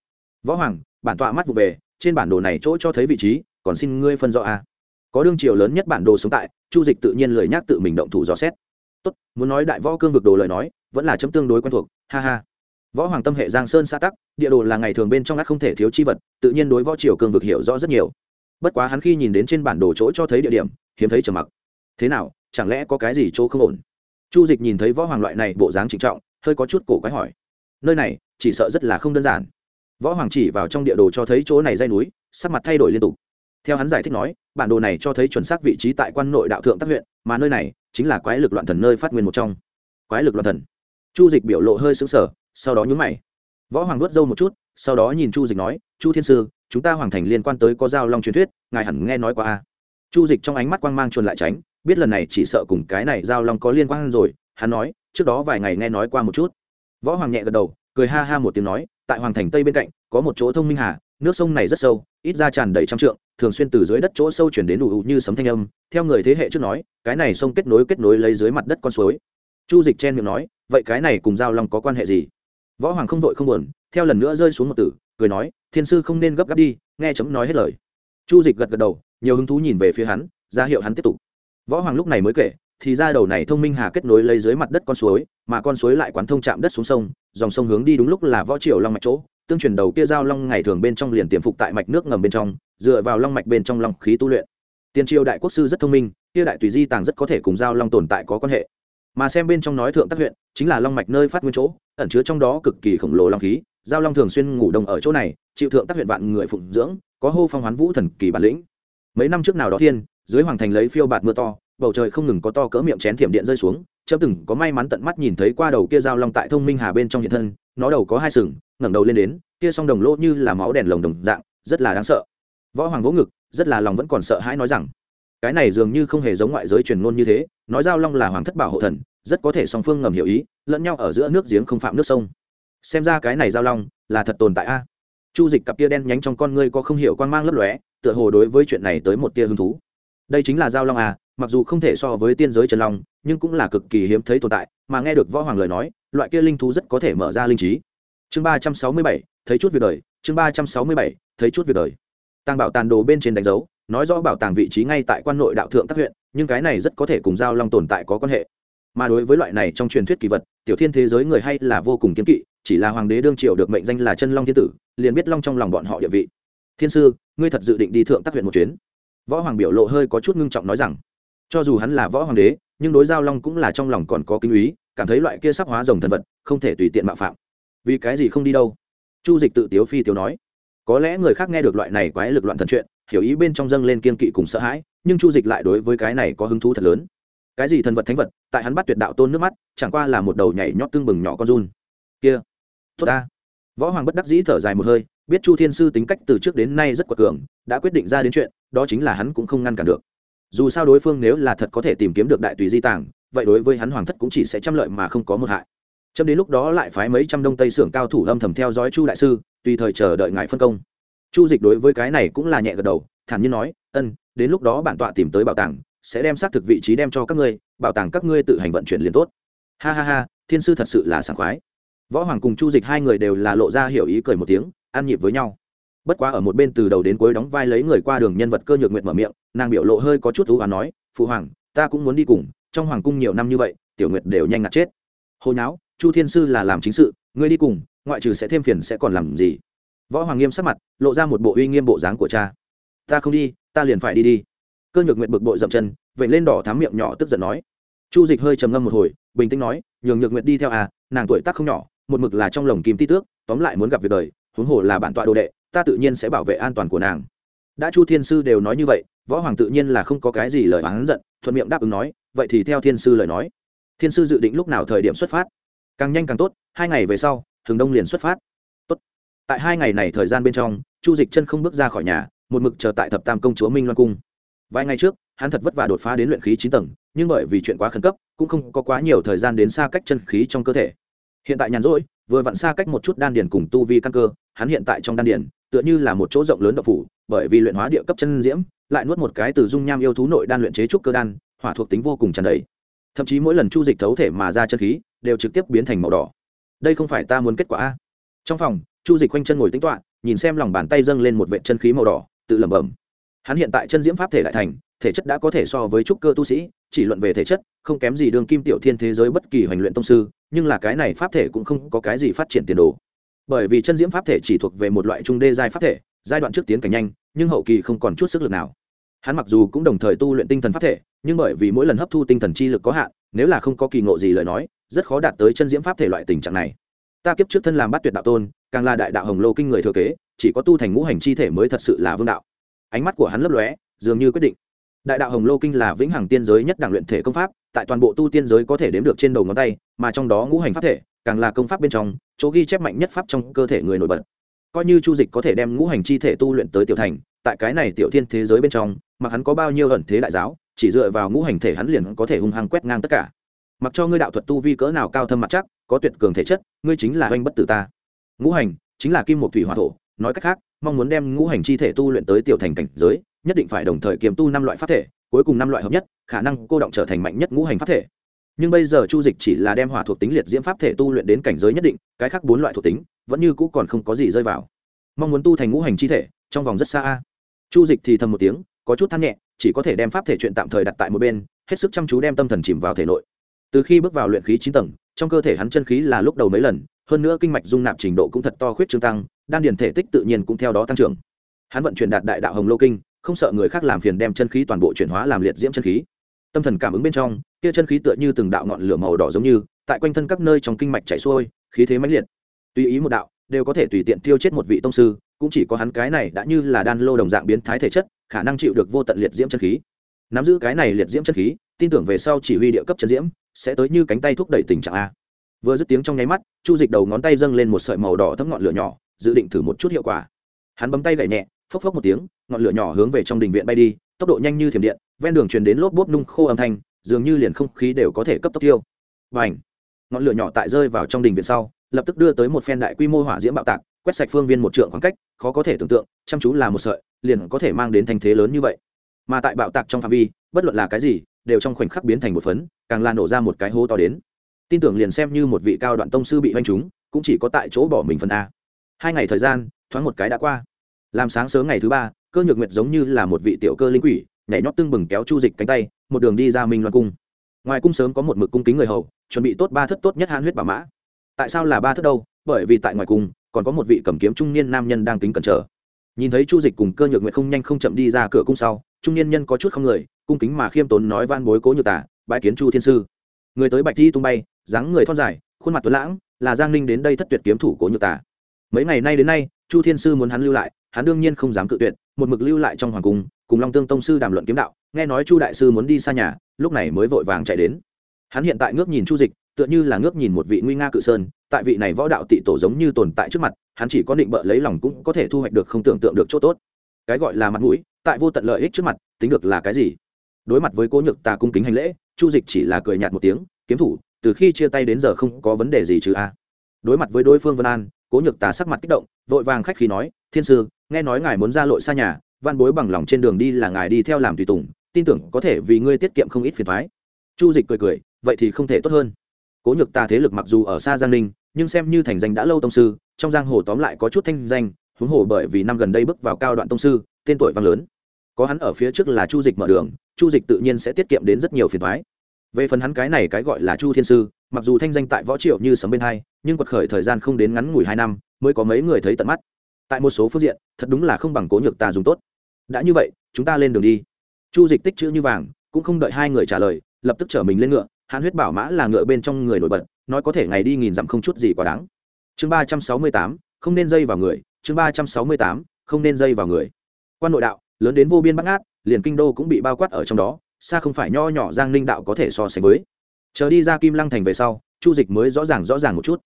Võ hoàng, bản tọa mắt vụ về, trên bản đồ này chỗ cho thấy vị trí còn xin ngươi phân rõ a có đương triều lớn nhất bản đồ sống tại, chu dịch tự nhiên lời nhắc tự mình động thủ dò xét. Tốt, muốn nói đại võ cương vực đồ lời nói, vẫn là chấm tương đối quen thuộc, ha ha. Võ hoàng tâm hệ giang sơn xã tắc, địa đồ là ngày thường bên trong ác không thể thiếu chi vật, tự nhiên đối võ triều cương vực hiểu rõ rất nhiều. Bất quá hắn khi nhìn đến trên bản đồ chỗ cho thấy địa điểm, hiếm thấy trầm mặc. Thế nào, chẳng lẽ có cái gì chỗ không ổn? Chu dịch nhìn thấy võ hoàng loại này bộ dáng trịnh trọng, hơi có chút cổ quái hỏi. Nơi này, chỉ sợ rất là không đơn giản. Võ hoàng chỉ vào trong địa đồ cho thấy chỗ này dây núi, sắc mặt thay đổi liên tục theo hắn giải thích nói, bản đồ này cho thấy chuẩn xác vị trí tại quan nội đạo thượng tác huyện, mà nơi này chính là quái lực loạn thần nơi phát nguyên một trong. Quái lực loạn thần. Chu dịch biểu lộ hơi xứng sở sau đó nhúng mày. Võ hoàng vớt râu một chút, sau đó nhìn chu dịch nói, chu thiên sư, chúng ta hoàng thành liên quan tới có giao long truyền thuyết, ngài hẳn nghe nói qua a chu dịch trong ánh mắt quang mang chuồn lại tránh, biết lần này chỉ sợ cùng cái này giao long có liên quan rồi, hắn nói, trước đó vài ngày nghe nói qua một chút. Võ hoàng nhẹ gật đầu, cười ha ha một tiếng nói, tại hoàng thành tây bên cạnh, có một chỗ thông minh hà, nước sông này rất sâu, ít ra tràn đầy trăm trượng thường xuyên từ dưới đất chỗ sâu chuyển đến đủ như sấm thanh âm, theo người thế hệ trước nói, cái này sông kết nối kết nối lấy dưới mặt đất con suối. Chu dịch chen miệng nói, vậy cái này cùng giao long có quan hệ gì? Võ hoàng không vội không buồn, theo lần nữa rơi xuống một tử, cười nói, thiên sư không nên gấp gáp đi, nghe chấm nói hết lời. Chu dịch gật gật đầu, nhiều hứng thú nhìn về phía hắn, ra hiệu hắn tiếp tục. Võ hoàng lúc này mới kể, thì ra đầu này thông minh hà kết nối lấy dưới mặt đất con suối, mà con suối lại quán thông chạm đất xuống sông, dòng sông hướng đi đúng lúc là võ triều long mạch chỗ tương truyền đầu kia giao long ngày thường bên trong liền tiềm phục tại mạch nước ngầm bên trong, dựa vào long mạch bên trong long khí tu luyện. Tiền triều đại quốc sư rất thông minh, kia đại tùy di tàng rất có thể cùng giao long tồn tại có quan hệ. Mà xem bên trong nói thượng tác huyện, chính là long mạch nơi phát nguyên chỗ, ẩn chứa trong đó cực kỳ khổng lồ long khí, giao long thường xuyên ngủ đông ở chỗ này, chịu thượng tác huyện vạn người phụng dưỡng, có hô phong hoán vũ thần kỳ bản lĩnh. Mấy năm trước nào đó thiên, dưới hoàng thành lấy phiêu bạt mưa to, bầu trời không ngừng có to cỡ miệng chén thiểm điện rơi xuống, chấm từng có may mắn tận mắt nhìn thấy qua đầu kia giao long tại thông minh hà bên trong hiện thân, nó đầu có hai sừng ngẩng đầu lên đến, kia song đồng lỗ như là máu đèn lồng đồng dạng, rất là đáng sợ. Võ hoàng vỗ ngực, rất là lòng vẫn còn sợ hãi nói rằng, cái này dường như không hề giống ngoại giới truyền ngôn như thế, nói giao long là hoàng thất bảo hộ thần, rất có thể song phương ngầm hiểu ý, lẫn nhau ở giữa nước giếng không phạm nước sông. Xem ra cái này giao long là thật tồn tại a. Chu dịch cặp tia đen nhánh trong con ngươi có không hiểu quan mang lấp lóe, tựa hồ đối với chuyện này tới một tia hứng thú. Đây chính là giao long à mặc dù không thể so với tiên giới trần long, nhưng cũng là cực kỳ hiếm thấy tồn tại, mà nghe được võ hoàng lời nói, loại kia linh thú rất có thể mở ra linh trí chương ba trăm sáu mươi bảy, thấy chút việc đời. Chương ba trăm sáu mươi bảy, thấy chút việc đời. Tàng bảo tàn đồ bên trên đánh dấu, nói rõ bảo tàng vị trí ngay tại quan nội đạo thượng tác huyện, nhưng cái này rất có thể cùng giao long tồn tại có quan hệ. Mà đối với loại này trong truyền thuyết kỳ vật, tiểu thiên thế giới người hay là vô cùng kiếm kỵ, chỉ là hoàng đế đương triều được mệnh danh là chân long thiên tử, liền biết long trong lòng bọn họ địa vị. Thiên sư, ngươi thật dự định đi thượng tác huyện một chuyến? Võ hoàng biểu lộ hơi có chút ngưng trọng nói rằng, cho dù hắn là võ hoàng đế, nhưng đối giao long cũng là trong lòng còn có kinh úy cảm thấy loại kia sắp hóa rồng thần vật, không thể tùy tiện mạo phạm vì cái gì không đi đâu? Chu dịch tự tiếu phi tiếu nói. Có lẽ người khác nghe được loại này quái lực loạn thần chuyện, hiểu ý bên trong dâng lên kiên kỵ cùng sợ hãi, nhưng chu dịch lại đối với cái này có hứng thú thật lớn. Cái gì thần vật thánh vật, tại hắn bắt tuyệt đạo tôn nước mắt, chẳng qua là một đầu nhảy nhót tương bừng nhỏ con run. Kia, tốt ta. Võ hoàng bất đắc dĩ thở dài một hơi, biết chu thiên sư tính cách từ trước đến nay rất quật cường, đã quyết định ra đến chuyện, đó chính là hắn cũng không ngăn cản được. Dù sao đối phương nếu là thật có thể tìm kiếm được đại tùy di tàng, vậy đối với hắn hoàng thất cũng chỉ sẽ trăm lợi mà không có một hại chấm đến lúc đó lại phái mấy trăm đông tây xưởng cao thủ âm thầm theo dõi chu đại sư, tùy thời chờ đợi ngài phân công. Chu dịch đối với cái này cũng là nhẹ gật đầu, thản nhiên nói, ân, đến lúc đó bản tọa tìm tới bảo tàng, sẽ đem xác thực vị trí đem cho các ngươi, bảo tàng các ngươi tự hành vận chuyển liền tốt. Ha ha ha, thiên sư thật sự là sảng khoái. Võ hoàng cùng chu dịch hai người đều là lộ ra hiểu ý cười một tiếng, ăn nhịp với nhau. Bất quá ở một bên từ đầu đến cuối đóng vai lấy người qua đường nhân vật cơ nhược nguyện mở miệng, nàng biểu lộ hơi có chút thú và nói, phụ hoàng, ta cũng muốn đi cùng, trong hoàng cung nhiều năm như vậy, tiểu nguyệt đều nhanh ngạt chết. Hồi nháo chu thiên sư là làm chính sự, ngươi đi cùng, ngoại trừ sẽ thêm phiền sẽ còn làm gì? Võ hoàng nghiêm sắc mặt, lộ ra một bộ uy nghiêm bộ dáng của cha. Ta không đi, ta liền phải đi đi. Cơ nhược nguyện bực bội dậm chân vậy lên đỏ thám miệng nhỏ tức giận nói. Chu dịch hơi trầm ngâm một hồi, bình tĩnh nói, nhường nhược nguyện đi theo à nàng tuổi tác không nhỏ, một mực là trong lồng kim ti tước, tóm lại muốn gặp việc đời, huống hồ là bản tọa đồ đệ, ta tự nhiên sẽ bảo vệ an toàn của nàng. Đã chu thiên sư đều nói như vậy, võ hoàng tự nhiên là không có cái gì lời oán giận, thuận miệng đáp ứng nói, vậy thì theo thiên sư lời nói. Thiên sư dự định lúc nào thời điểm xuất phát? Càng nhanh càng tốt, hai ngày về sau, hừng đông liền xuất phát. Tốt. tại hai ngày này thời gian bên trong, chu dịch chân không bước ra khỏi nhà, một mực chờ tại thập tam công chúa minh loan cung. Vài ngày trước, hắn thật vất vả đột phá đến luyện khí chín tầng, nhưng bởi vì chuyện quá khẩn cấp, cũng không có quá nhiều thời gian đến xa cách chân khí trong cơ thể. Hiện tại nhàn rỗi, vừa vặn xa cách một chút đan điền cùng tu vi căn cơ, hắn hiện tại trong đan điền, tựa như là một chỗ rộng lớn đậu phủ, bởi vì luyện hóa địa cấp chân diễm, lại nuốt một cái từ dung nham yêu thú nội đan luyện chế trúc cơ đan, hỏa thuộc tính vô cùng tràn đầy thậm chí mỗi lần chu dịch thấu thể mà ra chân khí đều trực tiếp biến thành màu đỏ. Đây không phải ta muốn kết quả a? Trong phòng, chu dịch quanh chân ngồi tính toạ nhìn xem lòng bàn tay dâng lên một vệ chân khí màu đỏ, tự lẩm bẩm. Hắn hiện tại chân diễm pháp thể đại thành, thể chất đã có thể so với trúc cơ tu sĩ, chỉ luận về thể chất, không kém gì đường kim tiểu thiên thế giới bất kỳ hoành luyện tông sư, nhưng là cái này pháp thể cũng không có cái gì phát triển tiền đồ. Bởi vì chân diễm pháp thể chỉ thuộc về một loại trung đê giai pháp thể, giai đoạn trước tiến cảnh nhanh, nhưng hậu kỳ không còn chút sức lực nào. Hắn mặc dù cũng đồng thời tu luyện tinh thần pháp thể nhưng bởi vì mỗi lần hấp thu tinh thần chi lực có hạn, nếu là không có kỳ ngộ gì lời nói, rất khó đạt tới chân diễm pháp thể loại tình trạng này. Ta kiếp trước thân làm bắt tuyệt đạo tôn, càng là đại đạo hồng lô kinh người thừa kế, chỉ có tu thành ngũ hành chi thể mới thật sự là vương đạo. Ánh mắt của hắn lấp lóe, dường như quyết định. Đại đạo hồng lô kinh là vĩnh hằng tiên giới nhất đảng luyện thể công pháp, tại toàn bộ tu tiên giới có thể đếm được trên đầu ngón tay, mà trong đó ngũ hành pháp thể, càng là công pháp bên trong, chỗ ghi chép mạnh nhất pháp trong cơ thể người nổi bật. Coi như chu dịch có thể đem ngũ hành chi thể tu luyện tới tiểu thành, tại cái này tiểu thiên thế giới bên trong mặc hắn có bao nhiêu ẩn thế đại giáo chỉ dựa vào ngũ hành thể hắn liền có thể hung hăng quét ngang tất cả. Mặc cho ngươi đạo thuật tu vi cỡ nào cao thâm mặt chắc, có tuyệt cường thể chất, ngươi chính là oanh bất tử ta. Ngũ hành, chính là kim một thủy hỏa thổ, nói cách khác, mong muốn đem ngũ hành chi thể tu luyện tới tiểu thành cảnh giới, nhất định phải đồng thời kiềm tu năm loại pháp thể, cuối cùng năm loại hợp nhất, khả năng cô động trở thành mạnh nhất ngũ hành pháp thể. Nhưng bây giờ chu dịch chỉ là đem hỏa thuộc tính liệt diễm pháp thể tu luyện đến cảnh giới nhất định, cái khác bốn loại thuộc tính, vẫn như cũ còn không có gì rơi vào. Mong muốn tu thành ngũ hành chi thể, trong vòng rất xa a. Chu dịch thì thầm một tiếng, có chút than nhẹ chỉ có thể đem pháp thể chuyện tạm thời đặt tại một bên, hết sức chăm chú đem tâm thần chìm vào thể nội. Từ khi bước vào luyện khí chín tầng, trong cơ thể hắn chân khí là lúc đầu mấy lần, hơn nữa kinh mạch dung nạp trình độ cũng thật to khuyết trương tăng, đan điền thể tích tự nhiên cũng theo đó tăng trưởng. Hắn vận chuyển đạt đại đạo hồng lô kinh, không sợ người khác làm phiền đem chân khí toàn bộ chuyển hóa làm liệt diễm chân khí. Tâm thần cảm ứng bên trong, kia chân khí tựa như từng đạo ngọn lửa màu đỏ giống như, tại quanh thân các nơi trong kinh mạch chảy xuôi, khí thế mãnh liệt. Tùy ý một đạo, đều có thể tùy tiện tiêu chết một vị tông sư, cũng chỉ có hắn cái này đã như là đan lô đồng dạng biến thái thể chất khả năng chịu được vô tận liệt diễm chân khí. Nắm giữ cái này liệt diễm chân khí, tin tưởng về sau chỉ huy địa cấp chân diễm, sẽ tới như cánh tay thúc đẩy tình trạng a. Vừa dứt tiếng trong nháy mắt, chu dịch đầu ngón tay dâng lên một sợi màu đỏ thấm ngọn lửa nhỏ, dự định thử một chút hiệu quả. Hắn bấm tay gậy nhẹ, phốc phốc một tiếng, ngọn lửa nhỏ hướng về trong đình viện bay đi, tốc độ nhanh như thiểm điện, ven đường truyền đến lốp bốp nung khô âm thanh, dường như liền không khí đều có thể cấp tốc tiêu. Và ngọn lửa nhỏ tại rơi vào trong đình viện sau, lập tức đưa tới một phen đại quy mô hỏa diễm bạo tạc quét sạch phương viên một trượng khoảng cách, khó có thể tưởng tượng, chăm chú là một sợi, liền có thể mang đến thành thế lớn như vậy. Mà tại bạo tạc trong phạm vi, bất luận là cái gì, đều trong khoảnh khắc biến thành một phấn, càng là nổ ra một cái hố to đến. Tin tưởng liền xem như một vị cao đoạn tông sư bị hoành chúng cũng chỉ có tại chỗ bỏ mình phần a. Hai ngày thời gian, thoáng một cái đã qua. Làm sáng sớm ngày thứ ba, cơ nhược nguyệt giống như là một vị tiểu cơ linh quỷ, nhảy nhót tưng bừng kéo chu dịch cánh tay, một đường đi ra minh loan cung. Ngoài cung sớm có một mực cung kính người hầu, chuẩn bị tốt ba thất tốt nhất hãn huyết bảo mã. Tại sao là ba thất đâu? Bởi vì tại ngoài cung còn có một vị cầm kiếm trung niên nam nhân đang kính cẩn trở nhìn thấy chu dịch cùng cơ nhược nguyệt không nhanh không chậm đi ra cửa cung sau, trung niên nhân có chút không người, cung kính mà khiêm tốn nói van bối cố nhược tả bãi kiến chu thiên sư. Người tới bạch thi tung bay, dáng người thon dài, khuôn mặt tuấn lãng, là giang ninh đến đây thất tuyệt kiếm thủ cố nhược tả. Mấy ngày nay đến nay, chu thiên sư muốn hắn lưu lại, hắn đương nhiên không dám cự tuyệt, một mực lưu lại trong hoàng cung, cùng long tương tông sư đàm luận kiếm đạo, nghe nói chu đại sư muốn đi xa nhà, lúc này mới vội vàng chạy đến. Hắn hiện tại ngước nhìn chu dịch, tựa như là ngước nhìn một vị nguy nga cự sơn tại vị này võ đạo tị tổ giống như tồn tại trước mặt, hắn chỉ có định bợ lấy lòng cũng có thể thu hoạch được không tưởng tượng được chỗ tốt. Cái gọi là mặt mũi, tại vô tận lợi ích trước mặt, tính được là cái gì? Đối mặt với cố nhược tà cung kính hành lễ, chu dịch chỉ là cười nhạt một tiếng, kiếm thủ, từ khi chia tay đến giờ không có vấn đề gì chứ a? Đối mặt với đối phương vân an, cố nhược tà sắc mặt kích động, vội vàng khách khí nói, thiên sư, nghe nói ngài muốn ra lội xa nhà, văn bối bằng lòng trên đường đi là ngài đi theo làm tùy tùng, tin tưởng có thể vì ngươi tiết kiệm không ít phiền thoái chu dịch cười cười, vậy thì không thể tốt hơn cố nhược tà thế lực mặc dù ở xa giang ninh, nhưng xem như thành danh đã lâu tông sư, trong giang hồ tóm lại có chút thanh danh, huống hồ bởi vì năm gần đây bước vào cao đoạn tông sư, tên tuổi vang lớn. Có hắn ở phía trước là chu dịch mở đường, chu dịch tự nhiên sẽ tiết kiệm đến rất nhiều phiền thoái về phần hắn cái này cái gọi là chu thiên sư, mặc dù thanh danh tại võ triệu như sấm bên hai, nhưng quật khởi thời gian không đến ngắn ngủi hai năm, mới có mấy người thấy tận mắt. Tại một số phương diện, thật đúng là không bằng cố nhược ta dùng tốt. Đã như vậy, chúng ta lên đường đi. Chu dịch tích chữ như vàng, cũng không đợi hai người trả lời, lập tức chở mình lên ngựa Hán huyết bảo mã là ngựa bên trong người nổi bật, nói có thể ngày đi nghìn dặm không chút gì quá đáng. Chương ba trăm sáu mươi tám, không nên dây vào người. Chương ba trăm sáu mươi tám, không nên dây vào người. Quan nội đạo, lớn đến vô biên bắt ngát, liền kinh đô cũng bị bao quát ở trong đó, xa không phải nho nhỏ giang ninh đạo có thể so sánh với. Chờ đi ra kim lăng thành về sau, chu dịch mới rõ ràng rõ ràng một chút.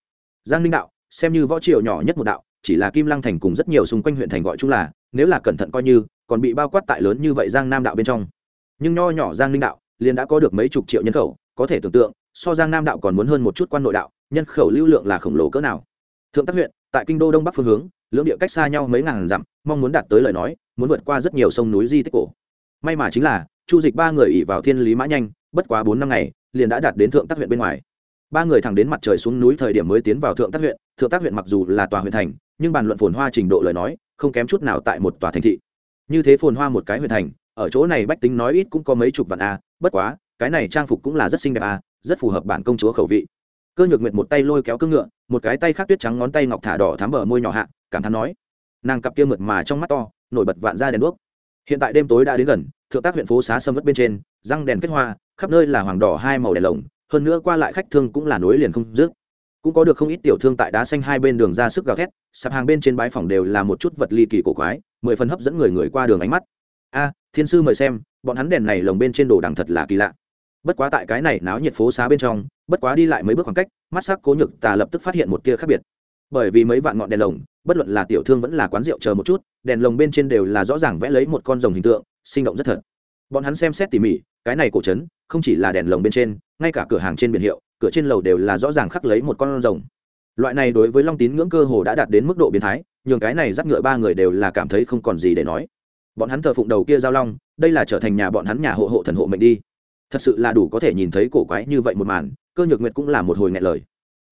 Giang ninh đạo, xem như võ triều nhỏ nhất một đạo, chỉ là kim lăng thành cùng rất nhiều xung quanh huyện thành gọi chung là, nếu là cẩn thận coi như, còn bị bao quát tại lớn như vậy giang nam đạo bên trong. Nhưng nho nhỏ giang ninh đạo, liền đã có được mấy chục triệu nhân khẩu có thể tưởng tượng, so giang nam đạo còn muốn hơn một chút quan nội đạo, nhân khẩu lưu lượng là khổng lồ cỡ nào. Thượng tác huyện, tại kinh đô đông bắc phương hướng, lưỡng địa cách xa nhau mấy ngàn dặm, mong muốn đạt tới lời nói, muốn vượt qua rất nhiều sông núi di tích cổ. May mà chính là, chu dịch ba người ỉ vào thiên lý mã nhanh, bất quá bốn năm ngày, liền đã đạt đến thượng tác huyện bên ngoài. Ba người thẳng đến mặt trời xuống núi thời điểm mới tiến vào thượng tác huyện, thượng tác huyện mặc dù là tòa huyện thành, nhưng bàn luận phồn hoa trình độ lời nói, không kém chút nào tại một tòa thành thị. Như thế phồn hoa một cái huyện thành, ở chỗ này bách tính nói ít cũng có mấy chục vạn a, bất quá cái này trang phục cũng là rất xinh đẹp à, rất phù hợp bản công chúa khẩu vị. Cơ nhược nguyệt một tay lôi kéo cương ngựa một cái tay khác tuyết trắng ngón tay ngọc thả đỏ thám bờ môi nhỏ hạ cảm thán nói. Nàng cặp kia mượt mà trong mắt to nổi bật vạn ra đèn đuốc. Hiện tại đêm tối đã đến gần thượng tác huyện phố xá sầm vất bên trên răng đèn kết hoa khắp nơi là hoàng đỏ hai màu đèn lồng hơn nữa qua lại khách thương cũng là nối liền không dứt. Cũng có được không ít tiểu thương tại đá xanh hai bên đường ra sức gào thét sạp hàng bên trên bãi phòng đều là một chút vật ly kỳ cổ quái mười phần hấp dẫn người người qua đường ánh mắt. A thiên sư mời xem bọn hắn đèn này lồng bên trên đồ đằng thật là kỳ lạ bất quá tại cái này náo nhiệt phố xá bên trong, bất quá đi lại mấy bước khoảng cách, mắt sắc cố nhược tà lập tức phát hiện một tia khác biệt. Bởi vì mấy vạn ngọn đèn lồng, bất luận là tiểu thương vẫn là quán rượu chờ một chút, đèn lồng bên trên đều là rõ ràng vẽ lấy một con rồng hình tượng, sinh động rất thật. Bọn hắn xem xét tỉ mỉ, cái này cổ trấn, không chỉ là đèn lồng bên trên, ngay cả cửa hàng trên biển hiệu, cửa trên lầu đều là rõ ràng khắc lấy một con rồng. Loại này đối với long tín ngưỡng cơ hồ đã đạt đến mức độ biến thái, nhường cái này dắt ngựa ba người đều là cảm thấy không còn gì để nói. Bọn hắn thờ phụng đầu kia giao long, đây là trở thành nhà bọn hắn nhà hộ hộ thần hộ mệnh đi thật sự là đủ có thể nhìn thấy cổ quái như vậy một màn, cơ nhược nguyệt cũng là một hồi nghẹn lời.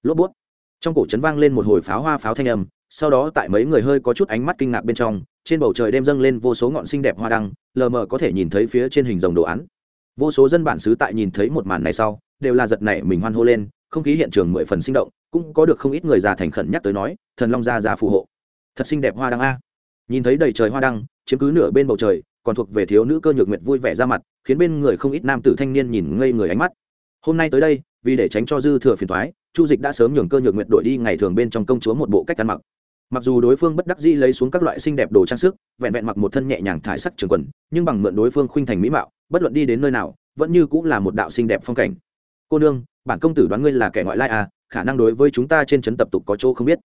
Lốp bút. Trong cổ trấn vang lên một hồi pháo hoa pháo thanh âm, sau đó tại mấy người hơi có chút ánh mắt kinh ngạc bên trong, trên bầu trời đêm dâng lên vô số ngọn xinh đẹp hoa đăng, lờ mờ có thể nhìn thấy phía trên hình dòng đồ án. Vô số dân bản xứ tại nhìn thấy một màn này sau, đều là giật nảy mình hoan hô lên, không khí hiện trường mười phần sinh động, cũng có được không ít người già thành khẩn nhắc tới nói, thần long gia già phù hộ. Thật xinh đẹp hoa đăng a. Nhìn thấy đầy trời hoa đăng, chiếm cứ nửa bên bầu trời còn thuộc về thiếu nữ cơ nhược nguyệt vui vẻ ra mặt, khiến bên người không ít nam tử thanh niên nhìn ngây người ánh mắt. Hôm nay tới đây, vì để tránh cho dư thừa phiền thoái chu dịch đã sớm nhường cơ nhược nguyệt đội đi ngày thường bên trong công chúa một bộ cách ăn mặc. Mặc dù đối phương bất đắc dĩ lấy xuống các loại xinh đẹp đồ trang sức, vẹn vẹn mặc một thân nhẹ nhàng thải sắc trường quần, nhưng bằng mượn đối phương khuynh thành mỹ mạo, bất luận đi đến nơi nào, vẫn như cũng là một đạo xinh đẹp phong cảnh. Cô nương, bản công tử đoán ngươi là kẻ ngoại lai à khả năng đối với chúng ta trên trấn tập tục có chỗ không biết.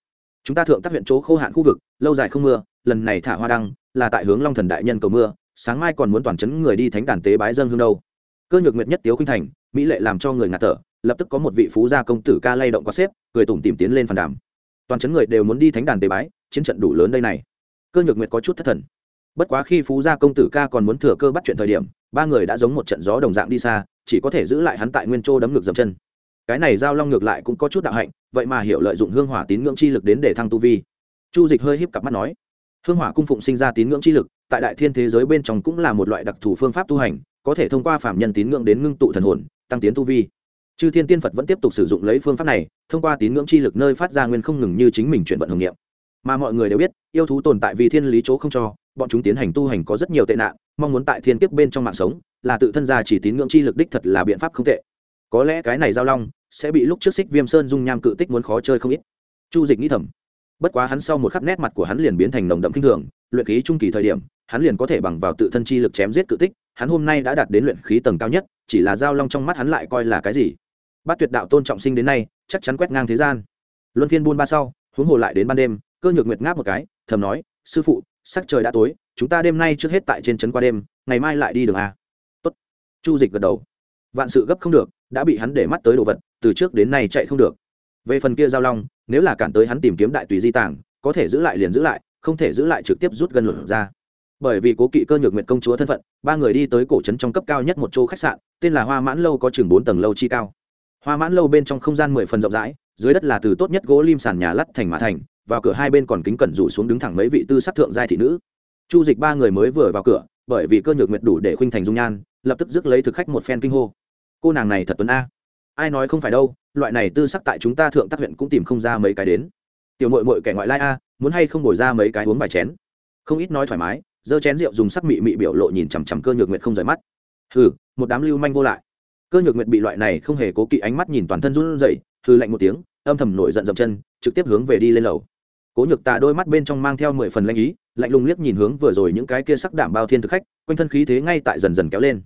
Chúng ta thượng tác huyện chỗ khô hạn khu vực, lâu dài không mưa, lần này thả hoa đăng, là tại hướng long thần đại nhân cầu mưa sáng mai còn muốn toàn chấn người đi thánh đàn tế bái dân hương đâu. Cơ nhược nguyệt nhất tiếu khinh thành, mỹ lệ làm cho người ngạt thở, lập tức có một vị phú gia công tử ca lay động có xếp, cười tủm tìm tiến lên phản đàm. Toàn chấn người đều muốn đi thánh đàn tế bái, chiến trận đủ lớn đây này. Cơ nhược nguyệt có chút thất thần. Bất quá khi phú gia công tử ca còn muốn thừa cơ bắt chuyện thời điểm, ba người đã giống một trận gió đồng dạng đi xa, chỉ có thể giữ lại hắn tại nguyên châu đấm ngược dầm chân. Cái này giao long ngược lại cũng có chút đạo hạnh, vậy mà hiểu lợi dụng hương hỏa tín ngưỡng chi lực đến để thăng tu vi. Chu dịch hơi híp cặp mắt nói, hương hỏa cung phụng sinh ra tín ngưỡng chi lực tại đại thiên thế giới bên trong cũng là một loại đặc thù phương pháp tu hành, có thể thông qua phạm nhân tín ngưỡng đến ngưng tụ thần hồn, tăng tiến tu vi. Chư thiên tiên phật vẫn tiếp tục sử dụng lấy phương pháp này, thông qua tín ngưỡng chi lực nơi phát ra nguyên không ngừng như chính mình chuyển vận hồng nghiệm mà mọi người đều biết, yêu thú tồn tại vì thiên lý chỗ không cho, bọn chúng tiến hành tu hành có rất nhiều tệ nạn, mong muốn tại thiên kiếp bên trong mạng sống, là tự thân ra chỉ tín ngưỡng chi lực đích thật là biện pháp không tệ. Có lẽ cái này giao long sẽ bị lúc trước xích viêm sơn dung nham cự tích muốn khó chơi không ít. Chu dịch nghĩ thầm. Bất quá hắn sau một khắc nét mặt của hắn liền biến thành nồng đậm kinh thường, luyện khí trung kỳ thời điểm hắn liền có thể bằng vào tự thân chi lực chém giết cự tích, hắn hôm nay đã đạt đến luyện khí tầng cao nhất, chỉ là giao long trong mắt hắn lại coi là cái gì. Bát tuyệt đạo tôn trọng sinh đến nay, chắc chắn quét ngang thế gian. Luân phiên buôn ba sau, huống hồ lại đến ban đêm, cơ nhược nguyệt ngáp một cái, thầm nói, sư phụ, sắc trời đã tối, chúng ta đêm nay trước hết tại trên trấn qua đêm, ngày mai lại đi đường a. Tốt. Chu dịch gật đầu. Vạn sự gấp không được, đã bị hắn để mắt tới đồ vật, từ trước đến nay chạy không được. Về phần kia giao long, nếu là cản tới hắn tìm kiếm đại tùy di tàng, có thể giữ lại liền giữ lại, không thể giữ lại trực tiếp rút gần luận ra bởi vì cố kỵ cơ nhược nguyện công chúa thân phận, ba người đi tới cổ trấn trong cấp cao nhất một chỗ khách sạn, tên là hoa mãn lâu có chừng bốn tầng lâu chi cao. Hoa mãn lâu bên trong không gian mười phần rộng rãi, dưới đất là từ tốt nhất gỗ lim sàn nhà lắt thành mã thành, vào cửa hai bên còn kính cẩn rủ xuống đứng thẳng mấy vị tư sắc thượng giai thị nữ. Chu dịch ba người mới vừa vào cửa, bởi vì cơ nhược nguyệt đủ để khuynh thành dung nhan, lập tức rước lấy thực khách một phen kinh hô. Cô nàng này thật tuấn a. Ai nói không phải đâu, loại này tư sắc tại chúng ta thượng tác huyện cũng tìm không ra mấy cái đến. Tiểu mội mội kẻ ngoại lai a, muốn hay không đổi ra mấy cái uống vài chén? Không ít nói thoải mái giơ chén rượu dùng sắc mị mị biểu lộ nhìn chằm chằm cơ nhược nguyệt không rời mắt. Hừ, một đám lưu manh vô lại. Cơ nhược nguyệt bị loại này không hề cố kỵ ánh mắt nhìn toàn thân run rẩy hư lạnh một tiếng, âm thầm nổi giận dậm chân, trực tiếp hướng về đi lên lầu. Cố nhược tà đôi mắt bên trong mang theo mười phần lanh ý, lạnh lùng liếc nhìn hướng vừa rồi những cái kia sắc đảm bao thiên thực khách, quanh thân khí thế ngay tại dần dần kéo lên.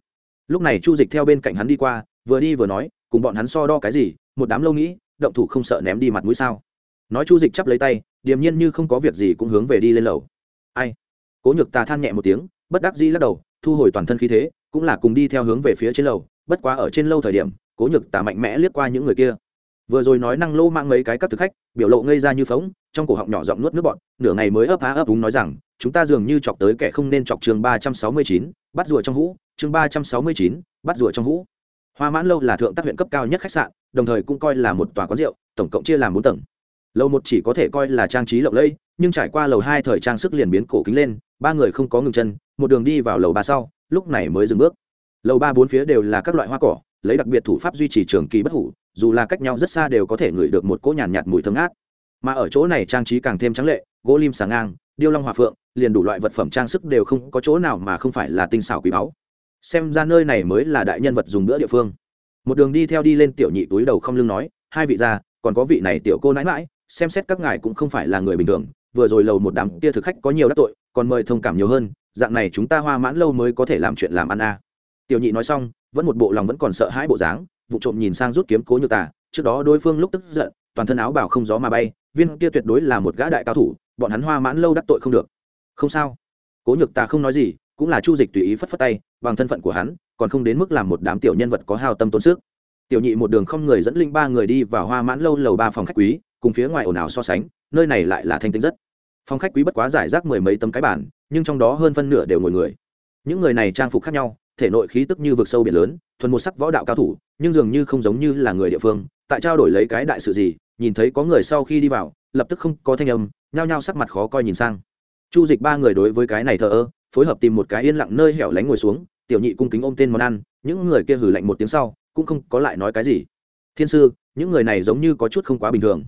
Lúc này chu dịch theo bên cạnh hắn đi qua, vừa đi vừa nói, cùng bọn hắn so đo cái gì, một đám lâu nghĩ, động thủ không sợ ném đi mặt mũi sao. Nói chu dịch chắp lấy tay, điềm nhiên như không có việc gì cũng hướng về đi lên lầu. Ai? Cố nhược tà than nhẹ một tiếng, bất đắc dĩ lắc đầu, thu hồi toàn thân khí thế, cũng là cùng đi theo hướng về phía trên lầu, bất quá ở trên lâu thời điểm, cố nhược tà mạnh mẽ liếc qua những người kia. Vừa rồi nói năng lô mang mấy cái các thực khách, biểu lộ ngây ra như phóng trong cổ họng nhỏ giọng nuốt nước bọn nửa ngày mới ấp á ấp úng nói rằng, chúng ta dường như chọc tới kẻ không nên chọc chương ba trăm sáu mươi chín, bắt rùa trong hũ, chương ba trăm sáu mươi chín, bắt rùa trong hũ. Hoa mãn lâu là thượng tác huyện cấp cao nhất khách sạn, đồng thời cũng coi là một tòa quán rượu, tổng cộng chia làm bốn tầng lầu một chỉ có thể coi là trang trí lộng lẫy nhưng trải qua lầu hai thời trang sức liền biến cổ kính lên ba người không có ngừng chân một đường đi vào lầu ba sau lúc này mới dừng bước. Lầu ba bốn phía đều là các loại hoa cỏ lấy đặc biệt thủ pháp duy trì trường kỳ bất hủ dù là cách nhau rất xa đều có thể ngửi được một cỗ nhàn nhạt, nhạt mùi thơm ngát. Mà ở chỗ này trang trí càng thêm trắng lệ gỗ lim sáng ngang điêu long hòa phượng liền đủ loại vật phẩm trang sức đều không có chỗ nào mà không phải là tinh xảo quý báu. Xem ra nơi này mới là đại nhân vật dùng bữa địa phương. Một đường đi theo đi lên tiểu nhị túi đầu không lưng nói hai vị gia còn có vị này tiểu cô nãi mãi xem xét các ngài cũng không phải là người bình thường, vừa rồi lầu một đám kia thực khách có nhiều đắc tội, còn mời thông cảm nhiều hơn, dạng này chúng ta hoa mãn lâu mới có thể làm chuyện làm ăn a à. tiểu nhị nói xong, vẫn một bộ lòng vẫn còn sợ hãi bộ dáng, vụ trộm nhìn sang rút kiếm cố nhược tà, trước đó đối phương lúc tức giận, toàn thân áo bảo không gió mà bay, viên kia tuyệt đối là một gã đại cao thủ, bọn hắn hoa mãn lâu đắc tội không được. Không sao. Cố nhược tà không nói gì, cũng là chu dịch tùy ý phất phất tay, bằng thân phận của hắn, còn không đến mức làm một đám tiểu nhân vật có hào tâm tốn sức. Tiểu nhị một đường không người dẫn linh ba người đi vào hoa mãn lâu lầu ba phòng khách quý cùng phía ngoài ồn ào so sánh, nơi này lại là thanh tĩnh rất. Phòng khách quý bất quá giải rác mười mấy tấm cái bản nhưng trong đó hơn phân nửa đều ngồi người. Những người này trang phục khác nhau, thể nội khí tức như vực sâu biển lớn, thuần một sắc võ đạo cao thủ, nhưng dường như không giống như là người địa phương. Tại trao đổi lấy cái đại sự gì, nhìn thấy có người sau khi đi vào, lập tức không có thanh âm, nhao nhao sắc mặt khó coi nhìn sang. Chu dịch ba người đối với cái này thờ ơ, phối hợp tìm một cái yên lặng nơi hẻo lánh ngồi xuống, tiểu nhị cung kính ôm tên món ăn, những người kia hử lạnh một tiếng sau, cũng không có lại nói cái gì. Thiên sư, những người này giống như có chút không quá bình thường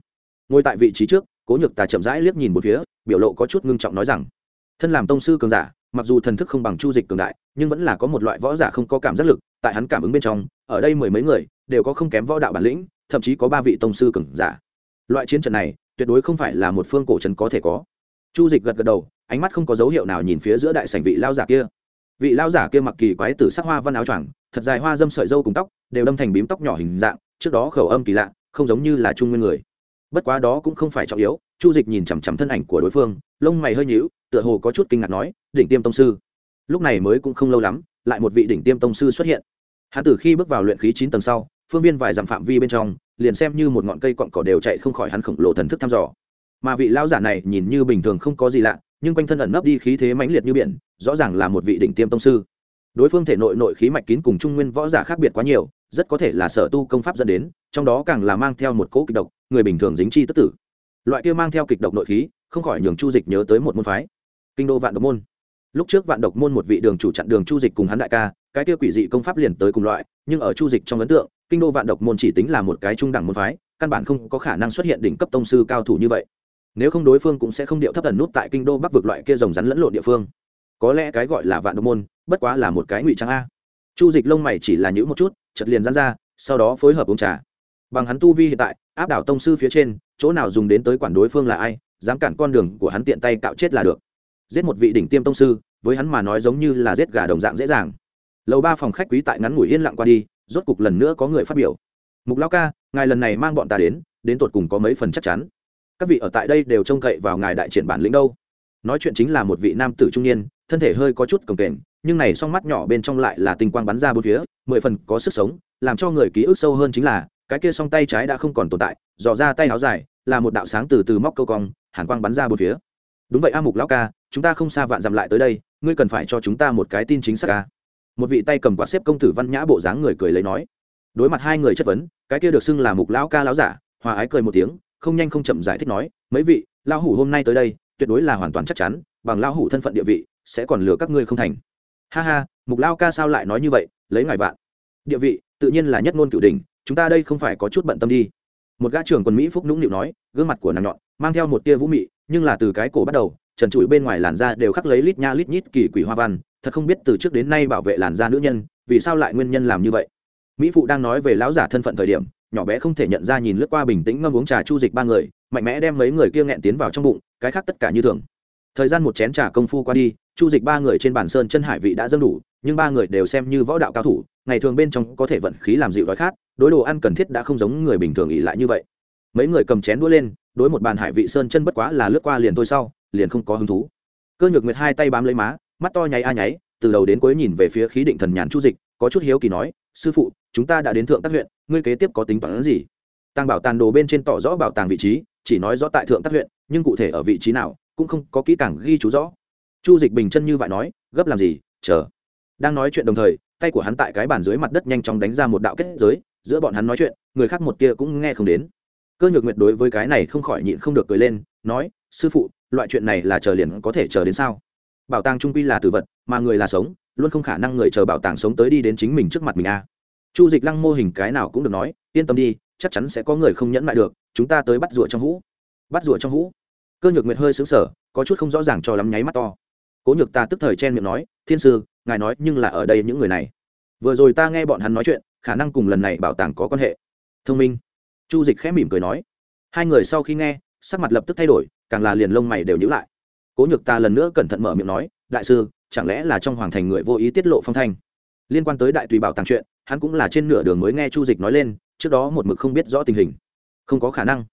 ngồi tại vị trí trước, cố nhược tà chậm rãi liếc nhìn một phía, biểu lộ có chút ngưng trọng nói rằng, thân làm tông sư cường giả, mặc dù thần thức không bằng chu dịch cường đại, nhưng vẫn là có một loại võ giả không có cảm giác lực, tại hắn cảm ứng bên trong, ở đây mười mấy người đều có không kém võ đạo bản lĩnh, thậm chí có ba vị tông sư cường giả. Loại chiến trận này, tuyệt đối không phải là một phương cổ trấn có thể có. Chu dịch gật gật đầu, ánh mắt không có dấu hiệu nào nhìn phía giữa đại sảnh vị lao giả kia. Vị lao giả kia mặc kỳ quái tử sắc hoa văn áo choàng, thật dài hoa dâm sợi dâu cùng tóc, đều đâm thành bím tóc nhỏ hình dạng, trước đó khẩu âm kỳ lạ, không giống như là trung nguyên người bất quá đó cũng không phải trọng yếu, chu dịch nhìn chằm chằm thân ảnh của đối phương, lông mày hơi nhíu, tựa hồ có chút kinh ngạc nói, đỉnh tiêm tông sư. Lúc này mới cũng không lâu lắm, lại một vị đỉnh tiêm tông sư xuất hiện. Hắn từ khi bước vào luyện khí chín tầng sau, phương viên vài dặm phạm vi bên trong, liền xem như một ngọn cây cọn cỏ đều chạy không khỏi hắn khổng lồ thần thức thăm dò. Mà vị lão giả này nhìn như bình thường không có gì lạ, nhưng quanh thân ẩn nấp đi khí thế mãnh liệt như biển, rõ ràng là một vị đỉnh tiêm tông sư. Đối phương thể nội nội khí mạch kín cùng trung nguyên võ giả khác biệt quá nhiều, rất có thể là sở tu công pháp dẫn đến, trong đó càng là mang theo một cỗ kịch độc người bình thường dính chi tất tử. Loại kia mang theo kịch độc nội khí, không khỏi nhường chu dịch nhớ tới một môn phái. Kinh đô vạn độc môn. Lúc trước vạn độc môn một vị đường chủ chặn đường chu dịch cùng hắn đại ca, cái kia quỷ dị công pháp liền tới cùng loại, nhưng ở chu dịch trong ấn tượng, kinh đô vạn độc môn chỉ tính là một cái trung đẳng môn phái, căn bản không có khả năng xuất hiện đỉnh cấp tông sư cao thủ như vậy. Nếu không đối phương cũng sẽ không điệu thấp ẩn nút tại kinh đô bắc vực loại kia rồng rắn lẫn lộn địa phương. Có lẽ cái gọi là vạn độc môn, bất quá là một cái ngụy trang a. Chu dịch lông mày chỉ là nhữ một chút chật liền dán ra, sau đó phối hợp uống trà. Bằng hắn tu vi hiện tại áp đảo tông sư phía trên, chỗ nào dùng đến tới quản đối phương là ai, dám cản con đường của hắn tiện tay cạo chết là được. Giết một vị đỉnh tiêm tông sư, với hắn mà nói giống như là giết gà đồng dạng dễ dàng. Lầu ba phòng khách quý tại ngắn ngủi yên lặng qua đi, rốt cục lần nữa có người phát biểu. Mục lao ca, ngài lần này mang bọn ta đến đến tột cùng có mấy phần chắc chắn? Các vị ở tại đây đều trông cậy vào ngài đại triển bản lĩnh đâu. Nói chuyện chính là một vị nam tử trung niên, thân thể hơi có chút cồng kềnh, nhưng này song mắt nhỏ bên trong lại là tinh quang bắn ra bốn phía, mười phần có sức sống, làm cho người ký ức sâu hơn chính là cái kia song tay trái đã không còn tồn tại, dò ra tay áo dài, là một đạo sáng từ từ móc câu cong, hàn quang bắn ra bốn phía. Đúng vậy a mục lão ca, chúng ta không xa vạn dặm lại tới đây, ngươi cần phải cho chúng ta một cái tin chính xác ca một vị tay cầm quạt xếp công tử văn nhã bộ dáng người cười lấy nói. Đối mặt hai người chất vấn, cái kia được xưng là mục lão ca lão giả, hòa ái cười một tiếng, không nhanh không chậm giải thích nói, mấy vị, lão hủ hôm nay tới đây, tuyệt đối là hoàn toàn chắc chắn, bằng lão hủ thân phận địa vị, sẽ còn lừa các ngươi không thành. Ha ha, mục lão ca sao lại nói như vậy, lấy ngài vạn. Địa vị, tự nhiên là nhất ngôn cửu đình chúng ta đây không phải có chút bận tâm đi. Một gã trưởng quân mỹ phúc nũng nịu nói, gương mặt của nàng nhọn, mang theo một tia vũ mị, nhưng là từ cái cổ bắt đầu, trần trụi bên ngoài làn da đều khắc lấy lít nha lít nhít kỳ quỷ hoa văn, thật không biết từ trước đến nay bảo vệ làn da nữ nhân, vì sao lại nguyên nhân làm như vậy. Mỹ phụ đang nói về lão giả thân phận thời điểm, nhỏ bé không thể nhận ra nhìn lướt qua bình tĩnh ngâm uống trà chu dịch ba người, mạnh mẽ đem mấy người kia nghẹn tiến vào trong bụng, cái khác tất cả như thường. Thời gian một chén trà công phu qua đi, chu dịch ba người trên bàn sơn chân hải vị đã dâng đủ, nhưng ba người đều xem như võ đạo cao thủ, ngày thường bên trong có thể vận khí làm dịu đói khát đối đồ ăn cần thiết đã không giống người bình thường ỉ lại như vậy. Mấy người cầm chén đũa lên, đối một bàn hải vị sơn chân bất quá là lướt qua liền thôi sau, liền không có hứng thú. Cơ nhược nguyệt hai tay bám lấy má, mắt to nháy a nháy, từ đầu đến cuối nhìn về phía khí định thần nhàn chu dịch, có chút hiếu kỳ nói, sư phụ, chúng ta đã đến thượng tác huyện, ngươi kế tiếp có tính toán gì? Tăng bảo tàn đồ bên trên tỏ rõ bảo tàng vị trí, chỉ nói rõ tại thượng tác huyện, nhưng cụ thể ở vị trí nào, cũng không có kỹ càng ghi chú rõ. Chu dịch bình chân như vậy nói, gấp làm gì? Chờ. Đang nói chuyện đồng thời, tay của hắn tại cái bàn dưới mặt đất nhanh chóng đánh ra một đạo kết giới giữa bọn hắn nói chuyện, người khác một kia cũng nghe không đến. Cơ nhược nguyệt đối với cái này không khỏi nhịn không được cười lên, nói, sư phụ, loại chuyện này là chờ liền có thể chờ đến sao? Bảo tàng trung quy là tử vật, mà người là sống, luôn không khả năng người chờ bảo tàng sống tới đi đến chính mình trước mặt mình a à. chu dịch lăng mô hình cái nào cũng được nói, yên tâm đi, chắc chắn sẽ có người không nhẫn lại được, chúng ta tới bắt rùa trong hũ. Bắt rùa trong hũ? Cơ nhược nguyệt hơi xứng sở có chút không rõ ràng cho lắm nháy mắt to. Cố nhược ta tức thời chen miệng nói, thiên sư, ngài nói nhưng là ở đây những người này. Vừa rồi ta nghe bọn hắn nói chuyện khả năng cùng lần này bảo tàng có quan hệ. Thông minh. Chu dịch khẽ mỉm cười nói. Hai người sau khi nghe, sắc mặt lập tức thay đổi, càng là liền lông mày đều nhữ lại. Cố nhược ta lần nữa cẩn thận mở miệng nói, đại sư, chẳng lẽ là trong hoàng thành người vô ý tiết lộ phong thanh? Liên quan tới đại tùy bảo tàng chuyện, hắn cũng là trên nửa đường mới nghe chu dịch nói lên, trước đó một mực không biết rõ tình hình. Không có khả năng.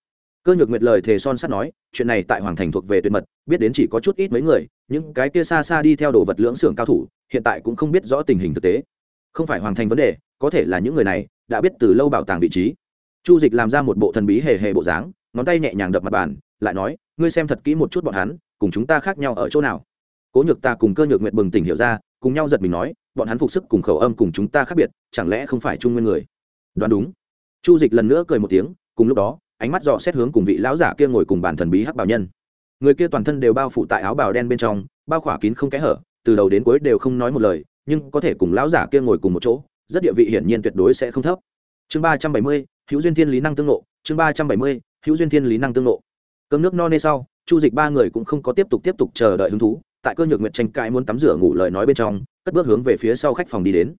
Cơ nhược nguyệt lời thề son sắt nói, chuyện này tại hoàng thành thuộc về tuyệt mật, biết đến chỉ có chút ít mấy người, những cái kia xa xa đi theo đồ vật lưỡng xưởng cao thủ, hiện tại cũng không biết rõ tình hình thực tế. Không phải hoàng thành vấn đề có thể là những người này đã biết từ lâu bảo tàng vị trí. Chu dịch làm ra một bộ thần bí hề hề bộ dáng, ngón tay nhẹ nhàng đập mặt bàn, lại nói, ngươi xem thật kỹ một chút bọn hắn, cùng chúng ta khác nhau ở chỗ nào? Cố nhược ta cùng cơ nhược nguyệt bừng tỉnh hiểu ra, cùng nhau giật mình nói, bọn hắn phục sức cùng khẩu âm cùng chúng ta khác biệt, chẳng lẽ không phải trung nguyên người? Đoán đúng. Chu dịch lần nữa cười một tiếng, cùng lúc đó, ánh mắt dò xét hướng cùng vị lão giả kia ngồi cùng bàn thần bí hắc bảo nhân. Người kia toàn thân đều bao phủ tại áo bào đen bên trong, bao khỏa kín không kẽ hở, từ đầu đến cuối đều không nói một lời, nhưng có thể cùng lão giả kia ngồi cùng một chỗ rất địa vị hiển nhiên tuyệt đối sẽ không thấp. Chương ba trăm bảy mươi, hữu duyên thiên lý năng tương lộ chương ba trăm bảy mươi, hữu duyên thiên lý năng tương lộ cơm nước no nê sau, chu dịch ba người cũng không có tiếp tục tiếp tục chờ đợi hứng thú, tại cơ nhược nguyệt tranh cãi muốn tắm rửa ngủ lời nói bên trong, cất bước hướng về phía sau khách phòng đi đến.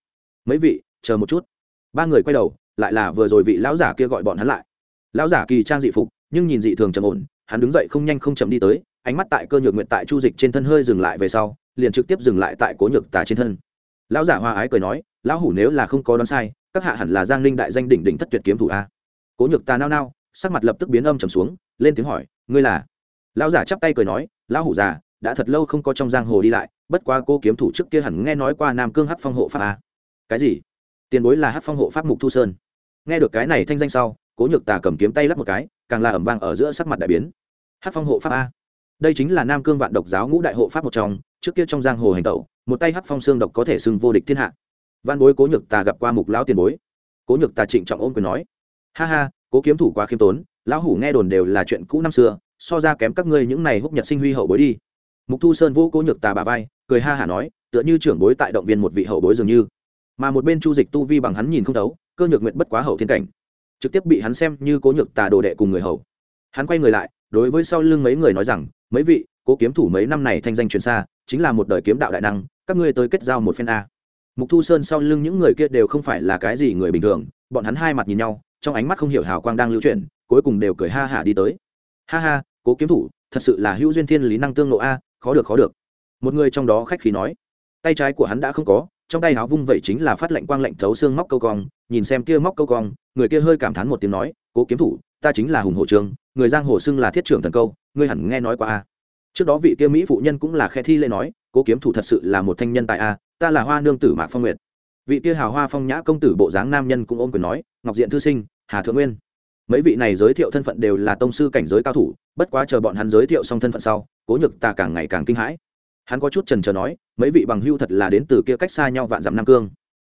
Mấy vị, chờ một chút. Ba người quay đầu, lại là vừa rồi vị lão giả kia gọi bọn hắn lại. Lão giả kỳ trang dị phục, nhưng nhìn dị thường trầm ổn, hắn đứng dậy không nhanh không chậm đi tới, ánh mắt tại cơ nhược nguyện tại chu dịch trên thân hơi dừng lại về sau, liền trực tiếp dừng lại tại cố nhược tà trên thân. Lão giả hoa ái cười nói lão hủ nếu là không có đoán sai, các hạ hẳn là giang linh đại danh đỉnh đỉnh thất tuyệt kiếm thủ a. Cố nhược tà nao nao, sắc mặt lập tức biến âm trầm xuống, lên tiếng hỏi, ngươi là? Lão giả chắp tay cười nói, lão hủ già, đã thật lâu không có trong giang hồ đi lại, bất quá cô kiếm thủ trước kia hẳn nghe nói qua nam cương Hát phong hộ pháp a. Cái gì? Tiền bối là Hát phong hộ pháp mục thu sơn. Nghe được cái này thanh danh sau, cố nhược tà cầm kiếm tay lắp một cái, càng là ẩm vang ở giữa sắc mặt đại biến. Hát phong hộ pháp a? Đây chính là nam cương vạn độc giáo ngũ đại hộ pháp một trong, trước kia trong giang hồ hành tẩu, một tay hát phong xương độc có thể xưng vô địch thiên hạ văn bối cố nhược tà gặp qua mục lão tiền bối. Cố nhược tà trịnh trọng ôm quyền nói, ha ha, cố kiếm thủ quá khiêm tốn, lão hủ nghe đồn đều là chuyện cũ năm xưa, so ra kém các ngươi những này húc nhật sinh huy hậu bối đi. Mục thu sơn vũ cố nhược tà bà vai, cười ha hả nói, tựa như trưởng bối tại động viên một vị hậu bối dường như. Mà một bên chu dịch tu vi bằng hắn nhìn không thấu, cơ nhược nguyện bất quá hậu thiên cảnh. Trực tiếp bị hắn xem như cố nhược tà đồ đệ cùng người hầu. Hắn quay người lại, đối với sau lưng mấy người nói rằng, mấy vị, cố kiếm thủ mấy năm này thanh danh truyền xa, chính là một đời kiếm đạo đại năng, các ngươi tới kết giao một phen a mục thu sơn sau lưng những người kia đều không phải là cái gì người bình thường, bọn hắn hai mặt nhìn nhau, trong ánh mắt không hiểu hào quang đang lưu chuyển, cuối cùng đều cười ha hả đi tới. Ha ha, cố kiếm thủ, thật sự là hữu duyên thiên lý năng tương lộ a, khó được khó được. Một người trong đó khách khí nói, tay trái của hắn đã không có, trong tay áo vung vậy chính là phát lệnh quang lệnh thấu xương móc câu cong, nhìn xem kia móc câu cong, người kia hơi cảm thán một tiếng nói, cố kiếm thủ, ta chính là hùng Hổ trường, người giang hồ xưng là thiết trưởng thần câu, ngươi hẳn nghe nói qua a. Trước đó vị kia mỹ phụ nhân cũng là khe thi lê nói, cố kiếm thủ thật sự là một thanh nhân tại a ta là hoa nương tử mạc phong nguyệt. Vị kia hào hoa phong nhã công tử bộ dáng nam nhân cũng ôm quyền nói, ngọc diện thư sinh, hà thượng nguyên. Mấy vị này giới thiệu thân phận đều là tông sư cảnh giới cao thủ, bất quá chờ bọn hắn giới thiệu xong thân phận sau, cố nhược ta càng ngày càng kinh hãi. Hắn có chút trần trờ nói, mấy vị bằng hưu thật là đến từ kia cách xa nhau vạn dặm nam cương.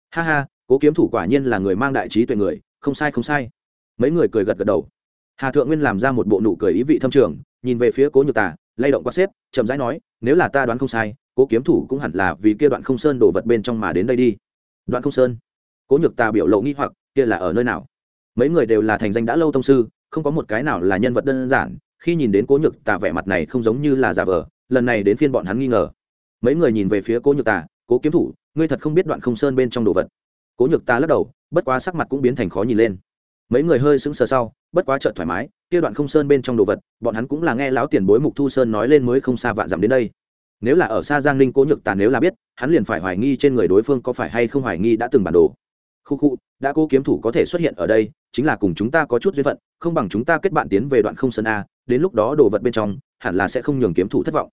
Ha ha, cố kiếm thủ quả nhiên là người mang đại trí tuệ người, không sai không sai. Mấy người cười gật gật đầu. Hà thượng nguyên làm ra một bộ nụ cười ý vị thâm trường, nhìn về phía cố nhược tà lay động qua xếp, chậm rãi nói, nếu là ta đoán không sai cố kiếm thủ cũng hẳn là vì kia đoạn không sơn đổ vật bên trong mà đến đây đi. Đoạn không sơn? Cố nhược ta biểu lộ nghi hoặc, kia là ở nơi nào? Mấy người đều là thành danh đã lâu thông sư, không có một cái nào là nhân vật đơn giản. Khi nhìn đến cố nhược tà vẻ mặt này không giống như là giả vờ, lần này đến phiên bọn hắn nghi ngờ. Mấy người nhìn về phía cố nhược tà, cố kiếm thủ, ngươi thật không biết đoạn không sơn bên trong đồ vật? Cố nhược tà lắc đầu, bất quá sắc mặt cũng biến thành khó nhìn lên. Mấy người hơi sững sờ sau, bất quá chợt thoải mái, kia đoạn không sơn bên trong đồ vật, bọn hắn cũng là nghe lão tiền bối mục thu sơn nói lên mới không xa vạn dặm đến đây nếu là ở xa giang ninh cố nhược tà nếu là biết, hắn liền phải hoài nghi trên người đối phương có phải hay không hoài nghi đã từng bản đồ. Khu khu, đã cố kiếm thủ có thể xuất hiện ở đây, chính là cùng chúng ta có chút duyên phận, không bằng chúng ta kết bạn tiến về đoạn không sơn a, đến lúc đó đồ vật bên trong, hẳn là sẽ không nhường kiếm thủ thất vọng.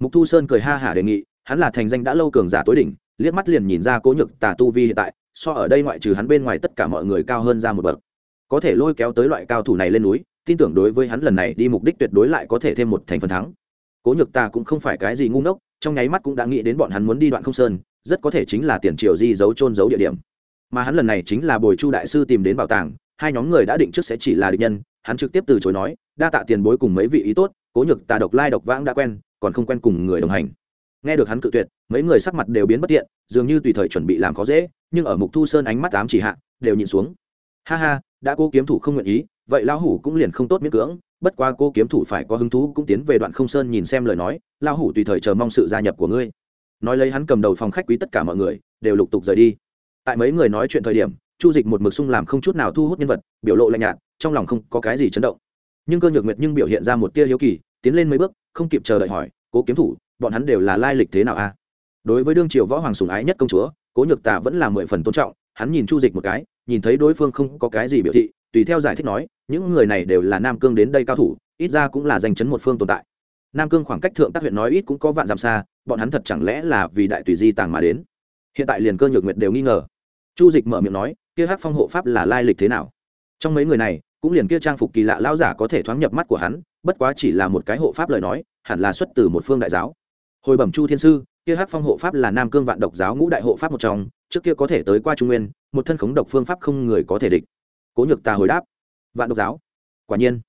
Mục thu sơn cười ha hả đề nghị, hắn là thành danh đã lâu cường giả tối đỉnh, liếc mắt liền nhìn ra cố nhược tà tu vi hiện tại, so ở đây ngoại trừ hắn bên ngoài tất cả mọi người cao hơn ra một bậc. Có thể lôi kéo tới loại cao thủ này lên núi, tin tưởng đối với hắn lần này đi mục đích tuyệt đối lại có thể thêm một thành phần thắng cố nhược ta cũng không phải cái gì ngu ngốc, trong nháy mắt cũng đã nghĩ đến bọn hắn muốn đi đoạn không sơn, rất có thể chính là tiền triều di giấu trôn giấu địa điểm. Mà hắn lần này chính là bồi chu đại sư tìm đến bảo tàng, hai nhóm người đã định trước sẽ chỉ là địch nhân, hắn trực tiếp từ chối nói, đa tạ tiền bối cùng mấy vị ý tốt, cố nhược ta độc lai độc vãng đã quen, còn không quen cùng người đồng hành. Nghe được hắn cự tuyệt, mấy người sắc mặt đều biến bất tiện, dường như tùy thời chuẩn bị làm khó dễ, nhưng ở mục thu sơn ánh mắt ám chỉ hạ, đều nhìn xuống. Ha ha, đã cố kiếm thủ không nguyện ý, vậy lão hủ cũng liền không tốt miễn cưỡng bất qua cô kiếm thủ phải có hứng thú cũng tiến về đoạn không sơn nhìn xem lời nói lao hủ tùy thời chờ mong sự gia nhập của ngươi. Nói lấy hắn cầm đầu phòng khách quý tất cả mọi người, đều lục tục rời đi. Tại mấy người nói chuyện thời điểm, chu dịch một mực sung làm không chút nào thu hút nhân vật, biểu lộ lạnh nhạt, trong lòng không có cái gì chấn động. Nhưng cơ nhược nguyệt nhưng biểu hiện ra một tia hiếu kỳ, tiến lên mấy bước, không kịp chờ đợi hỏi, cố kiếm thủ, bọn hắn đều là lai lịch thế nào a? Đối với đương triều võ hoàng sùng ái nhất công chúa, cố nhược tà vẫn là mười phần tôn trọng, hắn nhìn chu dịch một cái, nhìn thấy đối phương không có cái gì biểu thị tùy theo giải thích nói, những người này đều là nam cương đến đây cao thủ, ít ra cũng là danh chấn một phương tồn tại. Nam cương khoảng cách thượng tác huyện nói ít cũng có vạn dặm xa, bọn hắn thật chẳng lẽ là vì đại tùy di tàng mà đến? Hiện tại liền cơ nhược nguyệt đều nghi ngờ. Chu dịch mở miệng nói, kia hát phong hộ pháp là lai lịch thế nào? Trong mấy người này, cũng liền kia trang phục kỳ lạ lao giả có thể thoáng nhập mắt của hắn, bất quá chỉ là một cái hộ pháp lời nói, hẳn là xuất từ một phương đại giáo. Hồi bẩm chu thiên sư, kia hát phong hộ pháp là nam cương vạn độc giáo ngũ đại hộ pháp một trong, trước kia có thể tới qua trung nguyên, một thân khống độc phương pháp không người có thể địch cố nhược tà hồi đáp, vạn độc giáo. Quả nhiên,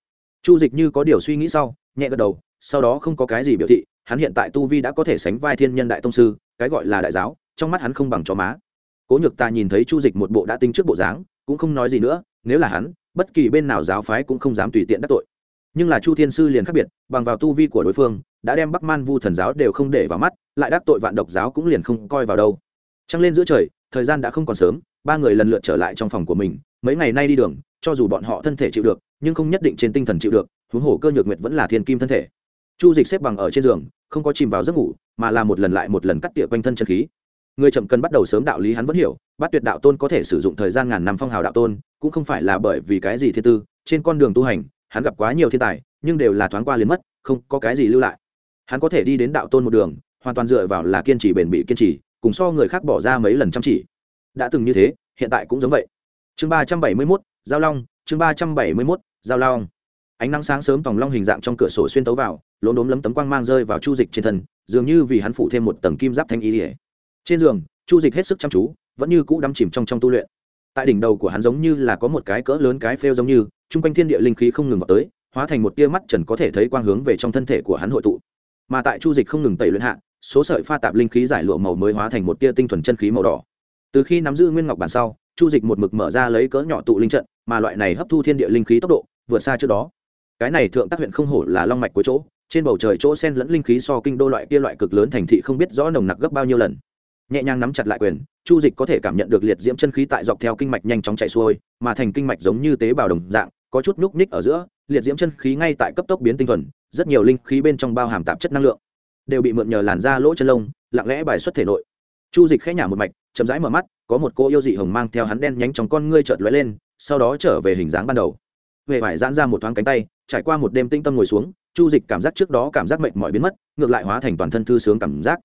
chu dịch như có điều suy nghĩ sau, nhẹ gật đầu, sau đó không có cái gì biểu thị, hắn hiện tại tu vi đã có thể sánh vai thiên nhân đại tông sư, cái gọi là đại giáo, trong mắt hắn không bằng chó má. Cố nhược tà nhìn thấy chu dịch một bộ đã tinh trước bộ dáng, cũng không nói gì nữa, nếu là hắn, bất kỳ bên nào giáo phái cũng không dám tùy tiện đắc tội. Nhưng là chu thiên sư liền khác biệt, bằng vào tu vi của đối phương, đã đem bắc man vu thần giáo đều không để vào mắt, lại đắc tội vạn độc giáo cũng liền không coi vào đâu. Trăng lên giữa trời, thời gian đã không còn sớm, ba người lần lượt trở lại trong phòng của mình mấy ngày nay đi đường, cho dù bọn họ thân thể chịu được, nhưng không nhất định trên tinh thần chịu được, huống hồ cơ nhược nguyệt vẫn là thiên kim thân thể. Chu dịch xếp bằng ở trên giường, không có chìm vào giấc ngủ, mà là một lần lại một lần cắt tỉa quanh thân chân khí. Người chậm cần bắt đầu sớm đạo lý hắn vẫn hiểu, bắt tuyệt đạo tôn có thể sử dụng thời gian ngàn năm phong hào đạo tôn, cũng không phải là bởi vì cái gì thiên tư, trên con đường tu hành, hắn gặp quá nhiều thiên tài, nhưng đều là thoáng qua liền mất, không có cái gì lưu lại. Hắn có thể đi đến đạo tôn một đường, hoàn toàn dựa vào là kiên trì bền bỉ kiên trì, cùng so người khác bỏ ra mấy lần chăm chỉ. Đã từng như thế, hiện tại cũng giống vậy chương ba trăm bảy mươi mốt, giao long, chương ba trăm bảy mươi mốt, giao long. Ánh nắng sáng sớm tòng long hình dạng trong cửa sổ xuyên tấu vào, lốm đốm lấm tấm quang mang rơi vào chu dịch trên thân, dường như vì hắn phụ thêm một tầng kim giáp thanh ý ỉa trên giường, chu dịch hết sức chăm chú, vẫn như cũ đắm chìm trong trong tu luyện. Tại đỉnh đầu của hắn giống như là có một cái cỡ lớn cái phêu giống như, chung quanh thiên địa linh khí không ngừng vào tới, hóa thành một tia mắt trần có thể thấy quang hướng về trong thân thể của hắn hội tụ. Mà tại chu dịch không ngừng tẩy luyện hạ, số sợi pha tạp linh khí giải lụa màu mới hóa thành một tia tinh thuần chân khí màu đỏ. Từ khi nắm giữ nguyên ngọc bản sau chu dịch một mực mở ra lấy cỡ nhỏ tụ linh trận, mà loại này hấp thu thiên địa linh khí tốc độ vượt xa trước đó. Cái này thượng tác huyện không hổ là long mạch của chỗ, trên bầu trời chỗ sen lẫn linh khí so kinh đô loại kia loại cực lớn thành thị không biết rõ nồng nặc gấp bao nhiêu lần. Nhẹ nhàng nắm chặt lại quyền, chu dịch có thể cảm nhận được liệt diễm chân khí tại dọc theo kinh mạch nhanh chóng chạy xuôi, mà thành kinh mạch giống như tế bào đồng dạng, có chút núc ních ở giữa, liệt diễm chân khí ngay tại cấp tốc biến tinh thuần, rất nhiều linh khí bên trong bao hàm tạp chất năng lượng, đều bị mượn nhờ làn da lỗ chân lông, lặng lẽ bài xuất thể nội. Chu dịch khẽ nhả một mạch, chậm rãi mở mắt có một cô yêu dị hồng mang theo hắn đen nhánh trong con ngươi chợt lóe lên, sau đó trở về hình dáng ban đầu. Huệ vải giãn ra một thoáng cánh tay, trải qua một đêm tinh tâm ngồi xuống, chu dịch cảm giác trước đó cảm giác mệt mỏi biến mất, ngược lại hóa thành toàn thân thư sướng cảm giác.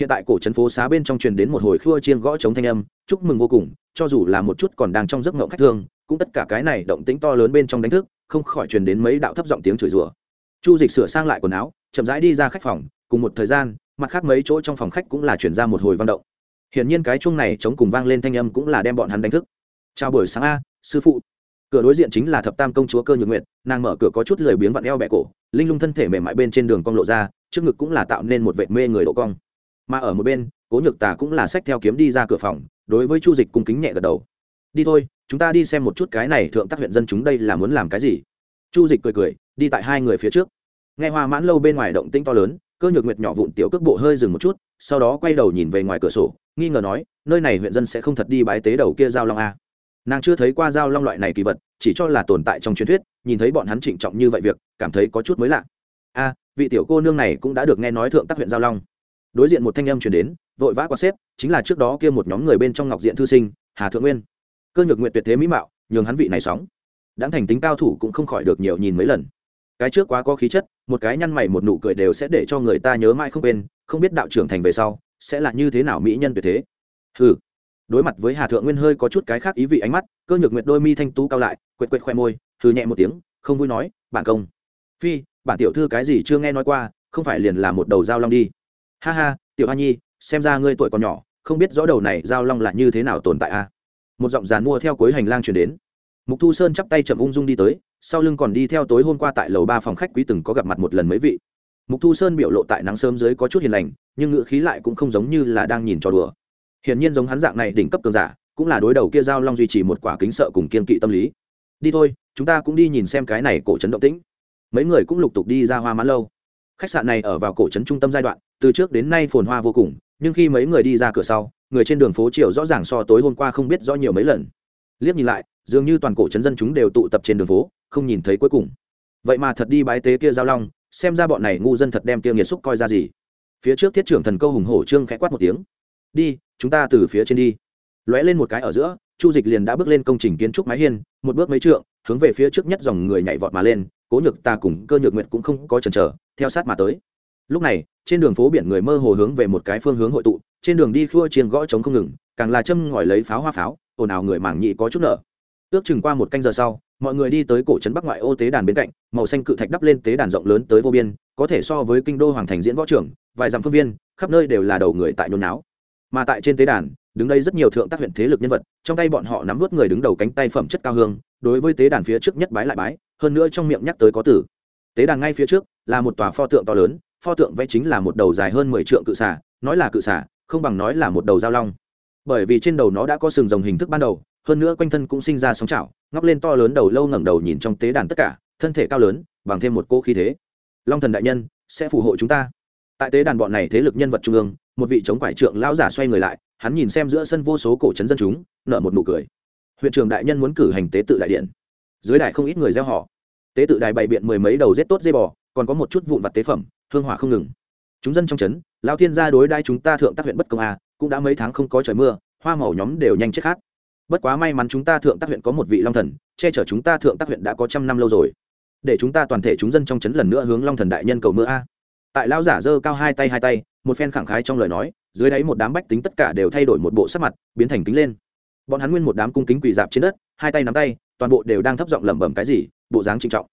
Hiện tại cổ trấn phố xá bên trong truyền đến một hồi khua chiên gõ chống thanh âm, chúc mừng vô cùng, cho dù là một chút còn đang trong giấc ngộng khách thương, cũng tất cả cái này động tĩnh to lớn bên trong đánh thức, không khỏi truyền đến mấy đạo thấp giọng tiếng chửi rủa. Chu dịch sửa sang lại quần áo, chậm rãi đi ra khách phòng, cùng một thời gian, mặt khác mấy chỗ trong phòng khách cũng là chuyển ra một hồi văn động hiển nhiên cái chuông này chống cùng vang lên thanh âm cũng là đem bọn hắn đánh thức. Chào buổi sáng a, sư phụ. Cửa đối diện chính là thập tam công chúa cơ nhược nguyệt, nàng mở cửa có chút lười biếng vặn eo bẹ cổ, linh lung thân thể mềm mại bên trên đường cong lộ ra, trước ngực cũng là tạo nên một vệt mê người độ cong. Mà ở một bên, cố nhược tà cũng là sách theo kiếm đi ra cửa phòng, đối với chu dịch cung kính nhẹ gật đầu. Đi thôi, chúng ta đi xem một chút cái này thượng tác huyện dân chúng đây là muốn làm cái gì. Chu dịch cười cười, đi tại hai người phía trước. Nghe hoa mãn lâu bên ngoài động tĩnh to lớn cơ nhược nguyệt nhỏ vụn tiểu cước bộ hơi dừng một chút, sau đó quay đầu nhìn về ngoài cửa sổ, nghi ngờ nói, nơi này huyện dân sẽ không thật đi bái tế đầu kia giao long a? Nàng chưa thấy qua giao long loại này kỳ vật, chỉ cho là tồn tại trong truyền thuyết, nhìn thấy bọn hắn trịnh trọng như vậy việc, cảm thấy có chút mới lạ. A, vị tiểu cô nương này cũng đã được nghe nói thượng tác huyện giao long. Đối diện một thanh âm chuyển đến, vội vã qua xếp, chính là trước đó kia một nhóm người bên trong ngọc diện thư sinh, hà thượng nguyên. Cơ nhược nguyện tuyệt thế mỹ mạo, nhường hắn vị này sóng. Đáng thành tính cao thủ cũng không khỏi được nhiều nhìn mấy lần cái trước quá có khí chất, một cái nhăn mày một nụ cười đều sẽ để cho người ta nhớ mãi không quên, không biết đạo trưởng thành về sau, sẽ là như thế nào mỹ nhân tuyệt thế. Hừ. Đối mặt với hà thượng nguyên hơi có chút cái khác ý vị ánh mắt, cơ nhược nguyệt đôi mi thanh tú cao lại, quệt quệt khoe môi, hừ nhẹ một tiếng, không vui nói, bản công. Phi, bản tiểu thư cái gì chưa nghe nói qua, không phải liền là một đầu dao long đi. Ha ha, tiểu hoa nhi, xem ra ngươi tuổi còn nhỏ, không biết rõ đầu này dao long là như thế nào tồn tại a à? một giọng dàn mua theo cuối hành lang chuyển đến mục thu sơn chắp tay chậm ung dung đi tới, sau lưng còn đi theo tối hôm qua tại lầu ba phòng khách quý từng có gặp mặt một lần mấy vị. Mục thu sơn biểu lộ tại nắng sớm dưới có chút hiền lành, nhưng ngữ khí lại cũng không giống như là đang nhìn trò đùa. Hiển nhiên giống hắn dạng này đỉnh cấp cường giả, cũng là đối đầu kia giao long duy trì một quả kính sợ cùng kiên kỵ tâm lý. Đi thôi, chúng ta cũng đi nhìn xem cái này cổ trấn động tĩnh. Mấy người cũng lục tục đi ra hoa mãn lâu. Khách sạn này ở vào cổ trấn trung tâm giai đoạn, từ trước đến nay phồn hoa vô cùng, nhưng khi mấy người đi ra cửa sau, người trên đường phố chiều rõ ràng so tối hôm qua không biết rõ nhiều mấy lần. Liếc nhìn lại dường như toàn cổ trấn dân chúng đều tụ tập trên đường phố, không nhìn thấy cuối cùng. Vậy mà thật đi bái tế kia giao long, xem ra bọn này ngu dân thật đem kia nghiệt xúc coi ra gì. Phía trước thiết trưởng thần câu hùng hổ trương khẽ quát một tiếng. Đi, chúng ta từ phía trên đi. Lóe lên một cái ở giữa, chu dịch liền đã bước lên công trình kiến trúc mái hiên, một bước mấy trượng, hướng về phía trước nhất dòng người nhảy vọt mà lên, cố nhược ta cùng cơ nhược nguyện cũng không có chần chờ, theo sát mà tới. Lúc này, trên đường phố biển người mơ hồ hướng về một cái phương hướng hội tụ, trên đường đi khua chiên gõ trống không ngừng, càng là châm ngòi lấy pháo hoa pháo, ồn ào người mảng nhị có chút nợ ước chừng qua một canh giờ sau, mọi người đi tới cổ trấn bắc ngoại ô tế đàn bên cạnh, màu xanh cự thạch đắp lên tế đàn rộng lớn tới vô biên, có thể so với kinh đô hoàng thành diễn võ trưởng vài dặm phương viên, khắp nơi đều là đầu người tại nôn náo mà tại trên tế đàn, đứng đây rất nhiều thượng tác huyện thế lực nhân vật, trong tay bọn họ nắm vút người đứng đầu cánh tay phẩm chất cao hương, đối với tế đàn phía trước nhất bái lại bái, hơn nữa trong miệng nhắc tới có tử. Tế đàn ngay phía trước là một tòa pho tượng to lớn, pho tượng vẽ chính là một đầu dài hơn mười trượng cự xả nói là cự xả không bằng nói là một đầu giao long. Bởi vì trên đầu nó đã có sừng rồng hình thức ban đầu hơn nữa quanh thân cũng sinh ra sóng chảo, ngóc lên to lớn đầu lâu ngẩng đầu nhìn trong tế đàn tất cả, thân thể cao lớn, bằng thêm một cô khí thế. Long thần đại nhân, sẽ phù hộ chúng ta. Tại tế đàn bọn này thế lực nhân vật trung ương, một vị chống quải trượng lão giả xoay người lại, hắn nhìn xem giữa sân vô số cổ trấn dân chúng, nở một nụ cười. Huyện trưởng đại nhân muốn cử hành tế tự đại điện. Dưới đài không ít người gieo họ. Tế tự đài bày biện mười mấy đầu rết tốt dây bò, còn có một chút vụn vặt tế phẩm, hương hỏa không ngừng. Chúng dân trong trấn, lão thiên gia đối đai chúng ta thượng tác huyện bất công a, cũng đã mấy tháng không có trời mưa, hoa màu nhóm đều nhanh chết khát bất quá may mắn chúng ta thượng tác huyện có một vị long thần, che chở chúng ta thượng tác huyện đã có trăm năm lâu rồi. Để chúng ta toàn thể chúng dân trong trấn lần nữa hướng long thần đại nhân cầu mưa a. Tại lão giả giơ cao hai tay hai tay, một phen khẳng khái trong lời nói, dưới đáy một đám bách tính tất cả đều thay đổi một bộ sắc mặt, biến thành kính lên. Bọn hắn nguyên một đám cung kính quỳ dạp trên đất, hai tay nắm tay, toàn bộ đều đang thấp giọng lẩm bẩm cái gì, bộ dáng trinh trọng.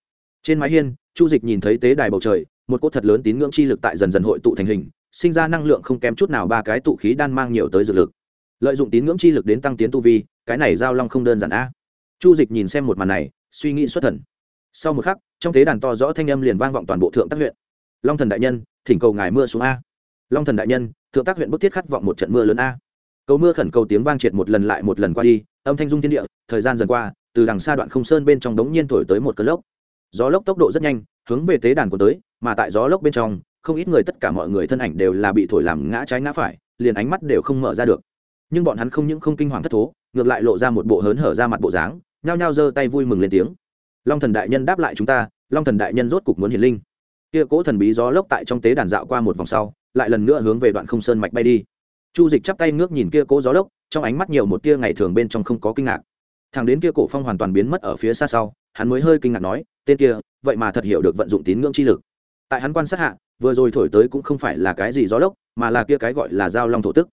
Trên mái hiên, chu dịch nhìn thấy tế đài bầu trời, một cốt thật lớn tín ngưỡng chi lực tại dần dần hội tụ thành hình, sinh ra năng lượng không kém chút nào ba cái tụ khí đan mang nhiều tới dược lực lợi dụng tín ngưỡng chi lực đến tăng tiến tu vi, cái này giao long không đơn giản a. Chu dịch nhìn xem một màn này, suy nghĩ xuất thần. Sau một khắc, trong thế đàn to rõ thanh âm liền vang vọng toàn bộ thượng tác huyện. Long thần đại nhân, thỉnh cầu ngài mưa xuống a. Long thần đại nhân, thượng tác huyện bức thiết khát vọng một trận mưa lớn a. Cầu mưa khẩn cầu tiếng vang triệt một lần lại một lần qua đi, âm thanh dung thiên địa, thời gian dần qua, từ đằng xa đoạn không sơn bên trong đống nhiên thổi tới một cơn lốc. Gió lốc tốc độ rất nhanh, hướng về tế đàn của tới, mà tại gió lốc bên trong, không ít người tất cả mọi người thân ảnh đều là bị thổi làm ngã trái ngã phải, liền ánh mắt đều không mở ra được nhưng bọn hắn không những không kinh hoàng thất thố, ngược lại lộ ra một bộ hớn hở ra mặt bộ dáng, nhao nhao giơ tay vui mừng lên tiếng. Long thần đại nhân đáp lại chúng ta, long thần đại nhân rốt cục muốn hiển linh. Kia cố thần bí gió lốc tại trong tế đàn dạo qua một vòng sau, lại lần nữa hướng về đoạn không sơn mạch bay đi. Chu dịch chắp tay ngước nhìn kia cố gió lốc, trong ánh mắt nhiều một tia ngày thường bên trong không có kinh ngạc. Thằng đến kia cổ phong hoàn toàn biến mất ở phía xa sau, hắn mới hơi kinh ngạc nói, tên kia, vậy mà thật hiểu được vận dụng tín ngưỡng chi lực. Tại hắn quan sát hạ, vừa rồi thổi tới cũng không phải là cái gì gió lốc, mà là kia cái gọi là giao long thổ tức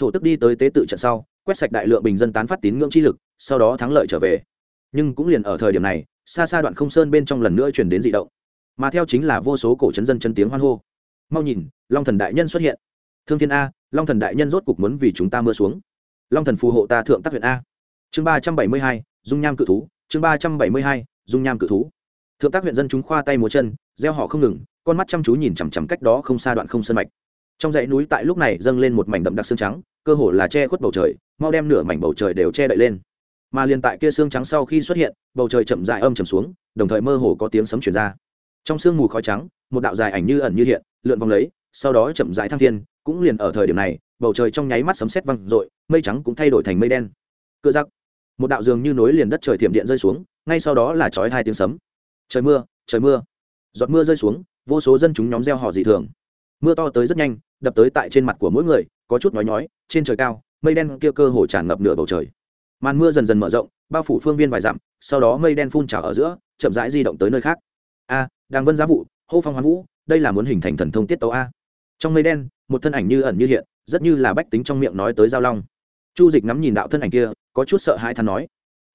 thổ tức đi tới tế tự trận sau, quét sạch đại lượng bình dân tán phát tín ngưỡng chi lực, sau đó thắng lợi trở về. Nhưng cũng liền ở thời điểm này, xa xa đoạn không sơn bên trong lần nữa chuyển đến dị động. Mà theo chính là vô số cổ chấn dân chân tiếng hoan hô. Mau nhìn, long thần đại nhân xuất hiện. Thương thiên a, long thần đại nhân rốt cục muốn vì chúng ta mưa xuống. Long thần phù hộ ta thượng tác huyện a. Chương ba trăm bảy mươi hai, dung nham cự thú. Chương ba trăm bảy mươi hai, dung nham cự thú. Thượng tác huyện dân chúng khoa tay múa chân gieo họ không ngừng, con mắt chăm chú nhìn chằm chằm cách đó không xa đoạn không sân mạch trong dãy núi tại lúc này dâng lên một mảnh đậm đặc xương trắng, cơ hồ là che khuất bầu trời, mau đem nửa mảnh bầu trời đều che đậy lên. Mà liền tại kia xương trắng sau khi xuất hiện, bầu trời chậm dại âm chầm xuống, đồng thời mơ hồ có tiếng sấm chuyển ra. Trong sương mù khói trắng, một đạo dài ảnh như ẩn như hiện, lượn vòng lấy, sau đó chậm dại thăng thiên, cũng liền ở thời điểm này, bầu trời trong nháy mắt sấm sét văng rội mây trắng cũng thay đổi thành mây đen. Cựa giặc! Một đạo dường như nối liền đất trời thiểm điện rơi xuống, ngay sau đó là chói hai tiếng sấm. Trời mưa trời mưa! Giọt mưa rơi xuống, vô số dân chúng nhóm reo họ dị thường mưa to tới rất nhanh, đập tới tại trên mặt của mỗi người, có chút nói nhói, trên trời cao, mây đen kia cơ hồ tràn ngập nửa bầu trời. Màn mưa dần dần mở rộng, bao phủ phương viên vài dặm, sau đó mây đen phun trào ở giữa, chậm rãi di động tới nơi khác. A đang vân giá vụ hô phong hoán vũ, đây là muốn hình thành thần thông tiết tấu a. Trong mây đen, một thân ảnh như ẩn như hiện, rất như là bách tính trong miệng nói tới giao long. Chu dịch ngắm nhìn đạo thân ảnh kia, có chút sợ hãi thắn nói,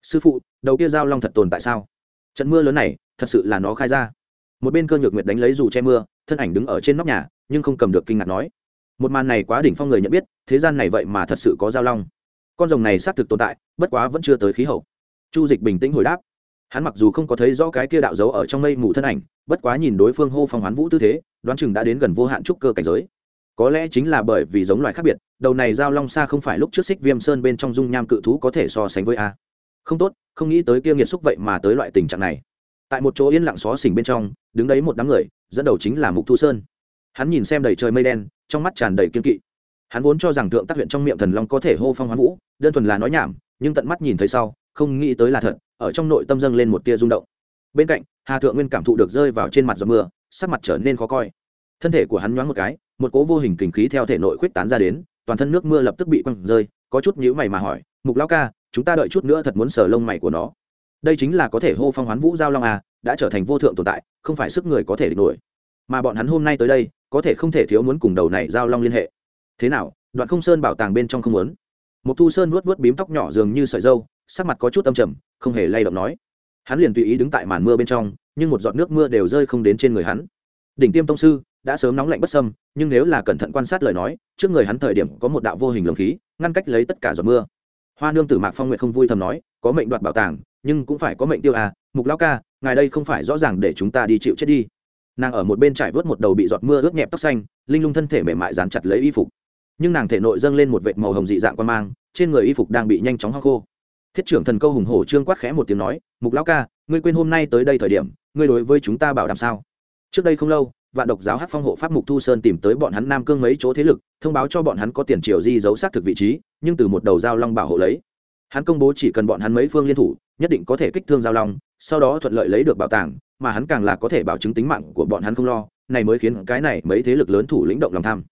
sư phụ, đầu kia giao long thật tồn tại sao? Trận mưa lớn này, thật sự là nó khai ra một bên cơ nhược nguyệt đánh lấy dù che mưa, thân ảnh đứng ở trên nóc nhà, nhưng không cầm được kinh ngạc nói, một màn này quá đỉnh phong người nhận biết, thế gian này vậy mà thật sự có giao long. Con rồng này xác thực tồn tại, bất quá vẫn chưa tới khí hậu. Chu dịch bình tĩnh hồi đáp, hắn mặc dù không có thấy rõ cái kia đạo dấu ở trong mây mù thân ảnh, bất quá nhìn đối phương hô phong hoán vũ tư thế, đoán chừng đã đến gần vô hạn trúc cơ cảnh giới. Có lẽ chính là bởi vì giống loài khác biệt, đầu này giao long xa không phải lúc trước xích viêm sơn bên trong dung nham cự thú có thể so sánh với a. Không tốt, không nghĩ tới kia nghiệt xúc vậy mà tới loại tình trạng này. Tại một chỗ yên lặng xó xỉnh bên trong đứng đấy một đám người, dẫn đầu chính là mục thu sơn. Hắn nhìn xem đầy trời mây đen, trong mắt tràn đầy kiên kỵ. Hắn vốn cho rằng thượng tác huyện trong miệng thần long có thể hô phong hoán vũ, đơn thuần là nói nhảm, nhưng tận mắt nhìn thấy sau, không nghĩ tới là thật, ở trong nội tâm dâng lên một tia rung động. Bên cạnh, hà thượng nguyên cảm thụ được rơi vào trên mặt giọt mưa, sắc mặt trở nên khó coi. Thân thể của hắn nhoáng một cái, một cố vô hình kình khí theo thể nội khuyết tán ra đến, toàn thân nước mưa lập tức bị quăng rơi, có chút nhíu mày mà hỏi, mục lao ca, chúng ta đợi chút nữa thật muốn sờ lông mày của nó. Đây chính là có thể hô phong hoán vũ giao long à đã trở thành vô thượng tồn tại, không phải sức người có thể địch nổi. Mà bọn hắn hôm nay tới đây, có thể không thể thiếu muốn cùng đầu này giao long liên hệ. Thế nào, đoạn không sơn bảo tàng bên trong không muốn? Một thu sơn vuốt vuốt bím tóc nhỏ dường như sợi dâu, sắc mặt có chút âm trầm, không hề lay động nói. Hắn liền tùy ý đứng tại màn mưa bên trong, nhưng một giọt nước mưa đều rơi không đến trên người hắn. Đỉnh tiêm tông sư, đã sớm nóng lạnh bất sâm, nhưng nếu là cẩn thận quan sát lời nói, trước người hắn thời điểm có một đạo vô hình lường khí, ngăn cách lấy tất cả giọt mưa. Hoa nương tử mạc phong nguyệt không vui thầm nói, có mệnh đoạt bảo tàng nhưng cũng phải có mệnh tiêu à mục lao ca, ngài đây không phải rõ ràng để chúng ta đi chịu chết đi. Nàng ở một bên trải vớt một đầu bị giọt mưa ướt nhẹp tóc xanh, linh lung thân thể mềm mại dán chặt lấy y phục. Nhưng nàng thể nội dâng lên một vệt màu hồng dị dạng quan mang, trên người y phục đang bị nhanh chóng ho khô. Thiết trưởng thần câu hùng hổ trương quát khẽ một tiếng nói, mục lão ca, ngươi quên hôm nay tới đây thời điểm, ngươi đối với chúng ta bảo đảm sao? Trước đây không lâu, vạn độc giáo hát phong hộ pháp mục thu sơn tìm tới bọn hắn nam cương mấy chỗ thế lực, thông báo cho bọn hắn có tiền triều di giấu xác thực vị trí, nhưng từ một đầu giao long bảo hộ lấy hắn công bố chỉ cần bọn hắn mấy phương liên thủ nhất định có thể kích thương giao long sau đó thuận lợi lấy được bảo tàng mà hắn càng là có thể bảo chứng tính mạng của bọn hắn không lo này mới khiến cái này mấy thế lực lớn thủ lĩnh động lòng tham.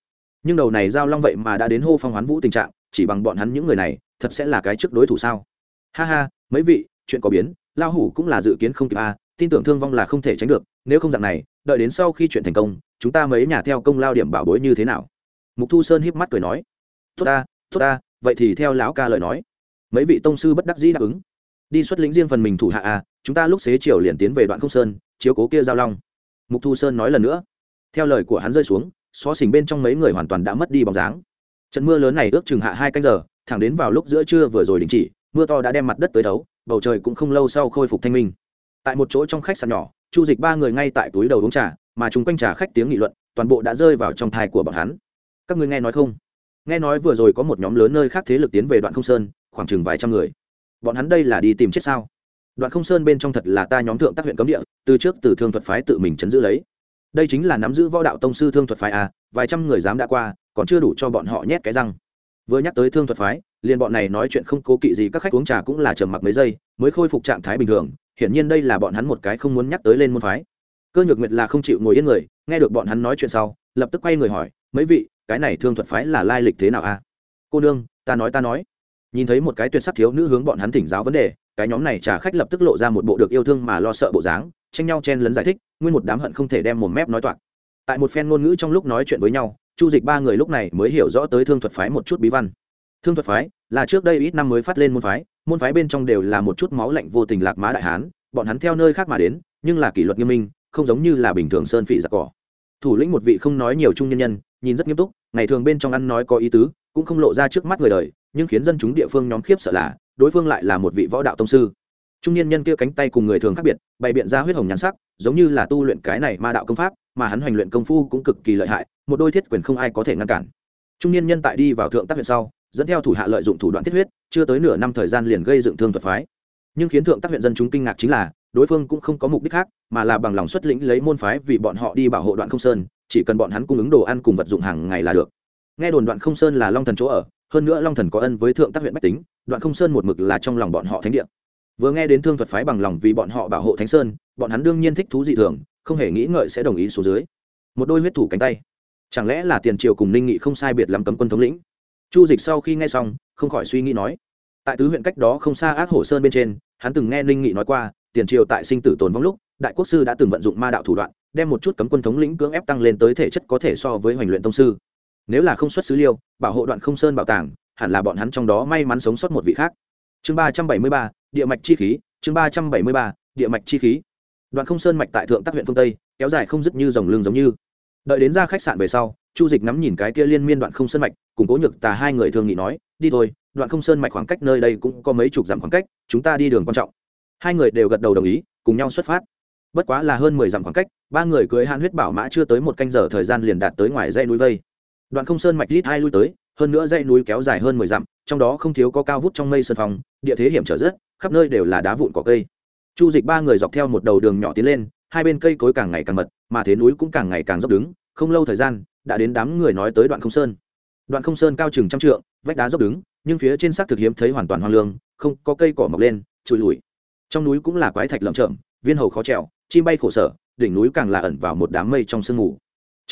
Nhưng đầu này giao long vậy mà đã đến hô phong hoán vũ tình trạng chỉ bằng bọn hắn những người này thật sẽ là cái trước đối thủ sao? Ha ha mấy vị chuyện có biến lao hủ cũng là dự kiến không kịp a à, tin tưởng thương vong là không thể tránh được nếu không dạng này đợi đến sau khi chuyện thành công chúng ta mấy nhà theo công lao điểm bảo bối như thế nào? Mục thu sơn híp mắt cười nói tốt ta tốt ta vậy thì theo lão ca lời nói mấy vị tông sư bất đắc dĩ đáp ứng. Đi xuất lĩnh riêng phần mình thủ hạ à, chúng ta lúc xế chiều liền tiến về đoạn không sơn chiếu cố kia giao long. Mục thu sơn nói lần nữa. Theo lời của hắn rơi xuống xó xỉnh bên trong mấy người hoàn toàn đã mất đi bóng dáng. Trận mưa lớn này ước chừng hạ hai canh giờ thẳng đến vào lúc giữa trưa vừa rồi đình chỉ mưa to đã đem mặt đất tới thấu bầu trời cũng không lâu sau khôi phục thanh minh. Tại một chỗ trong khách sạn nhỏ chu dịch ba người ngay tại túi đầu uống trà mà chúng quanh trà khách tiếng nghị luận toàn bộ đã rơi vào trong thai của bọn hắn. Các ngươi nghe nói không? Nghe nói vừa rồi có một nhóm lớn nơi khác thế lực tiến về đoạn không sơn khoảng chừng vài trăm người. Bọn hắn đây là đi tìm chết sao? Đoạn không sơn bên trong thật là ta nhóm thượng tác huyện cấm địa, từ trước từ thương thuật phái tự mình chấn giữ lấy. Đây chính là nắm giữ võ đạo tông sư thương thuật phái à vài trăm người dám đã qua, còn chưa đủ cho bọn họ nhét cái răng. Vừa nhắc tới thương thuật phái, liền bọn này nói chuyện không cố kỵ gì các khách uống trà cũng là trầm mặc mấy giây, mới khôi phục trạng thái bình thường, hiển nhiên đây là bọn hắn một cái không muốn nhắc tới lên môn phái. Cơ nhược nguyệt là không chịu ngồi yên người, nghe được bọn hắn nói chuyện sau, lập tức quay người hỏi, mấy vị, cái này thương thuật phái là lai lịch thế nào a à? cô nương, ta nói ta nói nhìn thấy một cái tuyệt sắc thiếu nữ hướng bọn hắn thỉnh giáo vấn đề, cái nhóm này trả khách lập tức lộ ra một bộ được yêu thương mà lo sợ bộ dáng, tranh nhau chen lấn giải thích, nguyên một đám hận không thể đem một mép nói toạc. Tại một phen ngôn ngữ trong lúc nói chuyện với nhau, chu dịch ba người lúc này mới hiểu rõ tới thương thuật phái một chút bí văn. Thương thuật phái là trước đây ít năm mới phát lên môn phái môn phái bên trong đều là một chút máu lạnh vô tình lạc má đại hán, bọn hắn theo nơi khác mà đến, nhưng là kỷ luật nghiêm minh, không giống như là bình thường sơn phỉ giặc cỏ. Thủ lĩnh một vị không nói nhiều trung nhân nhân, nhìn rất nghiêm túc, ngày thường bên trong ăn nói có ý tứ, cũng không lộ ra trước mắt người đời nhưng khiến dân chúng địa phương nhóm khiếp sợ là, đối phương lại là một vị võ đạo tông sư. Trung niên nhân kia cánh tay cùng người thường khác biệt, bày biện ra huyết hồng nhắn sắc, giống như là tu luyện cái này ma đạo công pháp, mà hắn hoành luyện công phu cũng cực kỳ lợi hại, một đôi thiết quyền không ai có thể ngăn cản. Trung niên nhân tại đi vào thượng tác huyện sau, dẫn theo thủ hạ lợi dụng thủ đoạn thiết huyết, chưa tới nửa năm thời gian liền gây dựng thương thuật phái. Nhưng khiến thượng tác huyện dân chúng kinh ngạc chính là, đối phương cũng không có mục đích khác, mà là bằng lòng xuất lĩnh lấy môn phái vì bọn họ đi bảo hộ đoạn không sơn, chỉ cần bọn hắn cung ứng đồ ăn cùng vật dụng hàng ngày là được. Nghe đồn đoạn không sơn là long thần chỗ ở hơn nữa long thần có ân với thượng tác huyện bách tính đoạn không sơn một mực là trong lòng bọn họ thánh địa vừa nghe đến thương thuật phái bằng lòng vì bọn họ bảo hộ thánh sơn bọn hắn đương nhiên thích thú dị thường không hề nghĩ ngợi sẽ đồng ý số dưới một đôi huyết thủ cánh tay chẳng lẽ là tiền triều cùng ninh nghị không sai biệt làm cấm quân thống lĩnh chu dịch sau khi nghe xong không khỏi suy nghĩ nói tại tứ huyện cách đó không xa ác hổ sơn bên trên hắn từng nghe ninh nghị nói qua tiền triều tại sinh tử tồn vong lúc đại quốc sư đã từng vận dụng ma đạo thủ đoạn đem một chút cấm quân thống lĩnh cưỡng ép tăng lên tới thể chất có thể so với hoành luyện tông sư nếu là không xuất xứ liêu, bảo hộ đoạn không sơn bảo tàng, hẳn là bọn hắn trong đó may mắn sống sót một vị khác. Chương ba trăm bảy mươi ba, địa mạch chi khí, chương ba trăm bảy mươi ba, địa mạch chi khí. Đoạn không sơn mạch tại thượng tác huyện phương tây, kéo dài không dứt như dòng lưng giống như. Đợi đến ra khách sạn về sau, chu dịch ngắm nhìn cái kia liên miên đoạn không sơn mạch, cùng cố nhược tà hai người thường nghị nói, đi thôi, đoạn không sơn mạch khoảng cách nơi đây cũng có mấy chục dặm khoảng cách, chúng ta đi đường quan trọng. Hai người đều gật đầu đồng ý, cùng nhau xuất phát. Bất quá là hơn mười dặm khoảng cách, ba người cưới han huyết bảo mã chưa tới một canh giờ thời gian liền đạt tới ngoài dãy núi vây đoạn không sơn mạch rít hai lui tới, hơn nữa dãy núi kéo dài hơn mười dặm, trong đó không thiếu có cao vút trong mây sơn phòng địa thế hiểm trở rất, khắp nơi đều là đá vụn cỏ cây. Chu dịch ba người dọc theo một đầu đường nhỏ tiến lên, hai bên cây cối càng ngày càng mật, mà thế núi cũng càng ngày càng dốc đứng, không lâu thời gian, đã đến đám người nói tới đoạn không sơn. Đoạn không sơn cao chừng trăm trượng, vách đá dốc đứng, nhưng phía trên xác thực hiếm thấy hoàn toàn hoang lương, không có cây cỏ mọc lên trụi lùi trong núi cũng là quái thạch lởm chởm, viên hầu khó trèo, chim bay khổ sở, đỉnh núi càng là ẩn vào một đám mây trong sương mù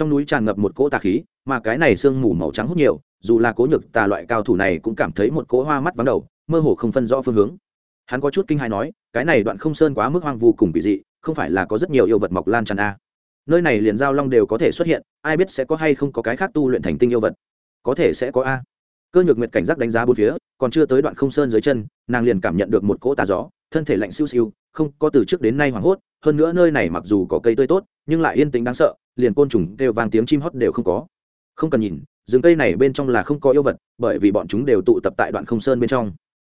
trong núi tràn ngập một cỗ tà khí, mà cái này sương mù màu trắng hút nhiều, dù là cố nhược tà loại cao thủ này cũng cảm thấy một cỗ hoa mắt vắng đầu, mơ hồ không phân rõ phương hướng. Hắn có chút kinh hai nói, cái này đoạn không sơn quá mức hoang vu cùng kỳ dị, không phải là có rất nhiều yêu vật mọc lan tràn a nơi này liền giao long đều có thể xuất hiện, ai biết sẽ có hay không có cái khác tu luyện thành tinh yêu vật. Có thể sẽ có a. Cơ nhược nguyệt cảnh giác đánh giá bốn phía, còn chưa tới đoạn không sơn dưới chân, nàng liền cảm nhận được một cỗ tà gió, thân thể lạnh siêu siêu, không có từ trước đến nay hoảng hốt, hơn nữa nơi này mặc dù có cây tươi tốt nhưng lại yên tĩnh đáng sợ, liền côn trùng đều vang tiếng chim hót đều không có. Không cần nhìn, rừng cây này bên trong là không có yêu vật, bởi vì bọn chúng đều tụ tập tại đoạn không sơn bên trong.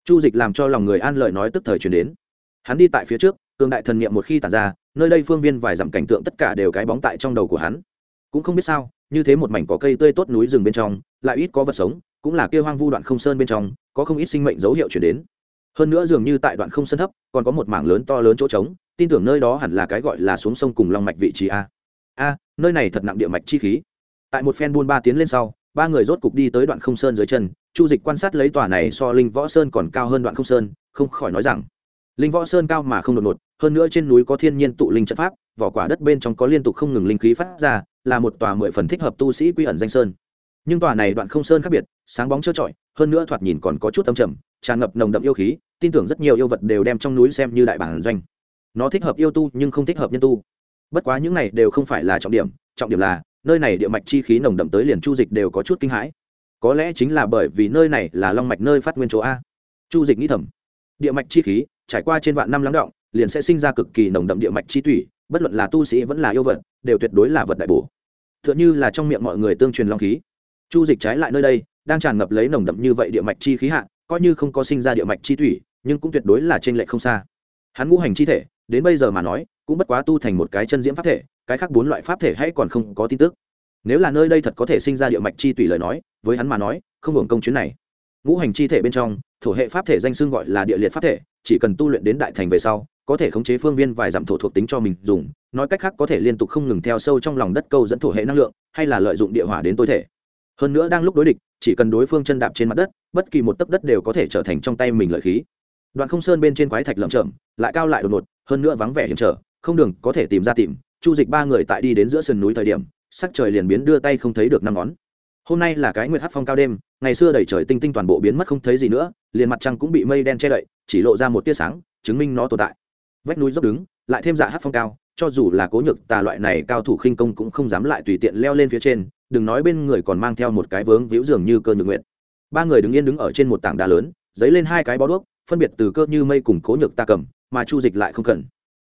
Chu dịch làm cho lòng người an lợi nói tức thời chuyển đến. Hắn đi tại phía trước, cường đại thần niệm một khi tàn ra, nơi đây phương viên vài dặm cảnh tượng tất cả đều cái bóng tại trong đầu của hắn. Cũng không biết sao, như thế một mảnh có cây tươi tốt núi rừng bên trong, lại ít có vật sống, cũng là kia hoang vu đoạn không sơn bên trong, có không ít sinh mệnh dấu hiệu chuyển đến hơn nữa dường như tại đoạn không sơn thấp, còn có một mảng lớn to lớn chỗ trống, tin tưởng nơi đó hẳn là cái gọi là xuống sông cùng long mạch vị trí a. A, nơi này thật nặng địa mạch chi khí. Tại một phen buôn ba tiến lên sau, ba người rốt cục đi tới đoạn không sơn dưới chân, chu dịch quan sát lấy tòa này so linh võ sơn còn cao hơn đoạn không sơn, không khỏi nói rằng, linh võ sơn cao mà không đột ngột, hơn nữa trên núi có thiên nhiên tụ linh trận pháp, vỏ quả đất bên trong có liên tục không ngừng linh khí phát ra, là một tòa mười phần thích hợp tu sĩ quy ẩn danh sơn. Nhưng tòa này đoạn không sơn khác biệt, sáng bóng trơ trọi, hơn nữa thoạt nhìn còn có chút âm trầm tràn ngập nồng đậm yêu khí, tin tưởng rất nhiều yêu vật đều đem trong núi xem như đại bản doanh. Nó thích hợp yêu tu nhưng không thích hợp nhân tu. Bất quá những này đều không phải là trọng điểm trọng điểm là, nơi này địa mạch chi khí nồng đậm tới liền chu dịch đều có chút kinh hãi. Có lẽ chính là bởi vì nơi này là long mạch nơi phát nguyên chỗ a. Chu dịch nghĩ thầm, địa mạch chi khí, trải qua trên vạn năm lắng động, liền sẽ sinh ra cực kỳ nồng đậm địa mạch chi tủy, bất luận là tu sĩ vẫn là yêu vật, đều tuyệt đối là vật đại bổ. T h ư ợ n như là trong miệng mọi người tương truyền long khí. Chu dịch trái lại nơi đây, đang tràn ngập lấy nồng đậm như vậy địa mạch chi khí hạ coi như không có sinh ra địa mạch chi thủy, nhưng cũng tuyệt đối là trên lệ lệch không xa. Hắn ngũ hành chi thể đến bây giờ mà nói cũng bất quá tu thành một cái chân diễm pháp thể cái khác bốn loại pháp thể hay còn không có tin tức. Nếu là nơi đây thật có thể sinh ra địa mạch chi thủy, lời nói với hắn mà nói không hưởng công chuyến này. Ngũ hành chi thể bên trong thổ hệ pháp thể danh xưng gọi là địa liệt pháp thể chỉ cần tu luyện đến đại thành về sau có thể khống chế phương viên vài dặm thổ thuộc tính cho mình dùng nói cách khác có thể liên tục không ngừng theo sâu trong lòng đất câu dẫn thổ hệ năng lượng hay là lợi dụng địa hỏa đến tối thể. Hơn nữa đang lúc đối địch chỉ cần đối phương chân đạp trên mặt đất, bất kỳ một tấc đất đều có thể trở thành trong tay mình lợi khí. Đoạn không sơn bên trên quái thạch lợm chậm lại cao lại đột ngột, hơn nữa vắng vẻ hiểm trở, không đường có thể tìm ra tìm. Chu dịch ba người tại đi đến giữa sườn núi thời điểm, sắc trời liền biến đưa tay không thấy được năm ngón. Hôm nay là cái nguyệt hát phong cao đêm, ngày xưa đầy trời tinh tinh toàn bộ biến mất không thấy gì nữa, liền mặt trăng cũng bị mây đen che đậy, chỉ lộ ra một tia sáng, chứng minh nó tồn tại. Vách núi dốc đứng, lại thêm dạ hát phong cao, cho dù là cố nhược tà loại này cao thủ khinh công cũng không dám lại tùy tiện leo lên phía trên đừng nói bên người còn mang theo một cái vướng víu dường như cơ nhược nguyện ba người đứng yên đứng ở trên một tảng đá lớn dấy lên hai cái bó đuốc, phân biệt từ cơ như mây cùng cố nhược ta cầm, mà chu dịch lại không cần.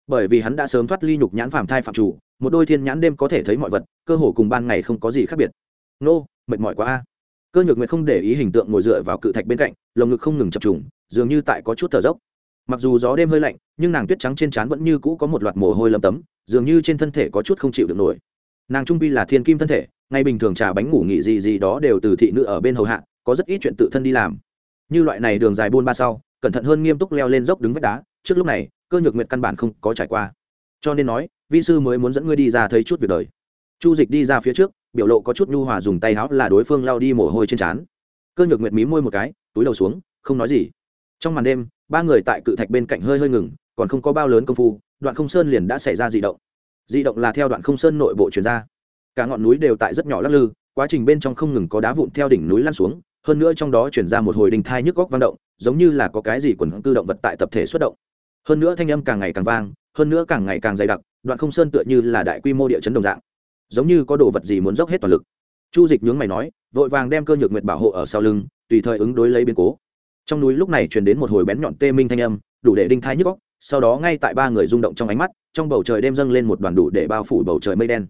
Bởi vì hắn đã sớm thoát ly nhục nhãn phàm thai phạm chủ, một đôi thiên nhãn đêm có thể thấy mọi vật, cơ hồ cùng ban ngày không có gì khác biệt. Nô, mệt mỏi quá a. Cơ nhược nguyệt không để ý hình tượng ngồi dựa vào cự thạch bên cạnh, lồng ngực không ngừng chập trùng, dường như tại có chút thở dốc. Mặc dù gió đêm hơi lạnh, nhưng nàng tuyết trắng trên trán vẫn như cũ có một loạt mồ hôi lấm tấm, dường như trên thân thể có chút không chịu được nổi. Nàng trung bi là thiên kim thân thể ngày bình thường trà bánh ngủ nghỉ gì gì đó đều từ thị nữ ở bên hầu hạ, có rất ít chuyện tự thân đi làm. Như loại này đường dài buôn ba sau, cẩn thận hơn nghiêm túc leo lên dốc đứng vách đá, trước lúc này, cơ nhược nguyệt căn bản không có trải qua. Cho nên nói, vi sư mới muốn dẫn ngươi đi ra thấy chút việc đời. Chu dịch đi ra phía trước, biểu lộ có chút nhu hòa dùng tay áo là đối phương lao đi mồ hôi trên trán. Cơ nhược nguyệt mí môi một cái, túi đầu xuống, không nói gì. Trong màn đêm, ba người tại cự thạch bên cạnh hơi hơi ngừng, còn không có bao lớn công phu, đoạn không sơn liền đã xảy ra dị động. Dị động là theo đoạn không sơn nội bộ chuyển ra cả ngọn núi đều tại rất nhỏ lắc lư, quá trình bên trong không ngừng có đá vụn theo đỉnh núi lăn xuống, hơn nữa trong đó chuyển ra một hồi đình thai nhức góc vang động, giống như là có cái gì quần cư động vật tại tập thể xuất động. Hơn nữa thanh âm càng ngày càng vang, hơn nữa càng ngày càng dày đặc, đoạn không sơn tựa như là đại quy mô địa chấn đồng dạng. Giống như có đồ vật gì muốn dốc hết toàn lực. Chu dịch nhướng mày nói, vội vàng đem cơ nhược nguyệt bảo hộ ở sau lưng, tùy thời ứng đối lấy biến cố. Trong núi lúc này truyền đến một hồi bén nhọn tê minh thanh âm, đủ để đinh thai nhức góc, sau đó ngay tại ba người rung động trong ánh mắt, trong bầu trời đêm dâng lên một đoàn đủ để bao phủ bầu trời mây đen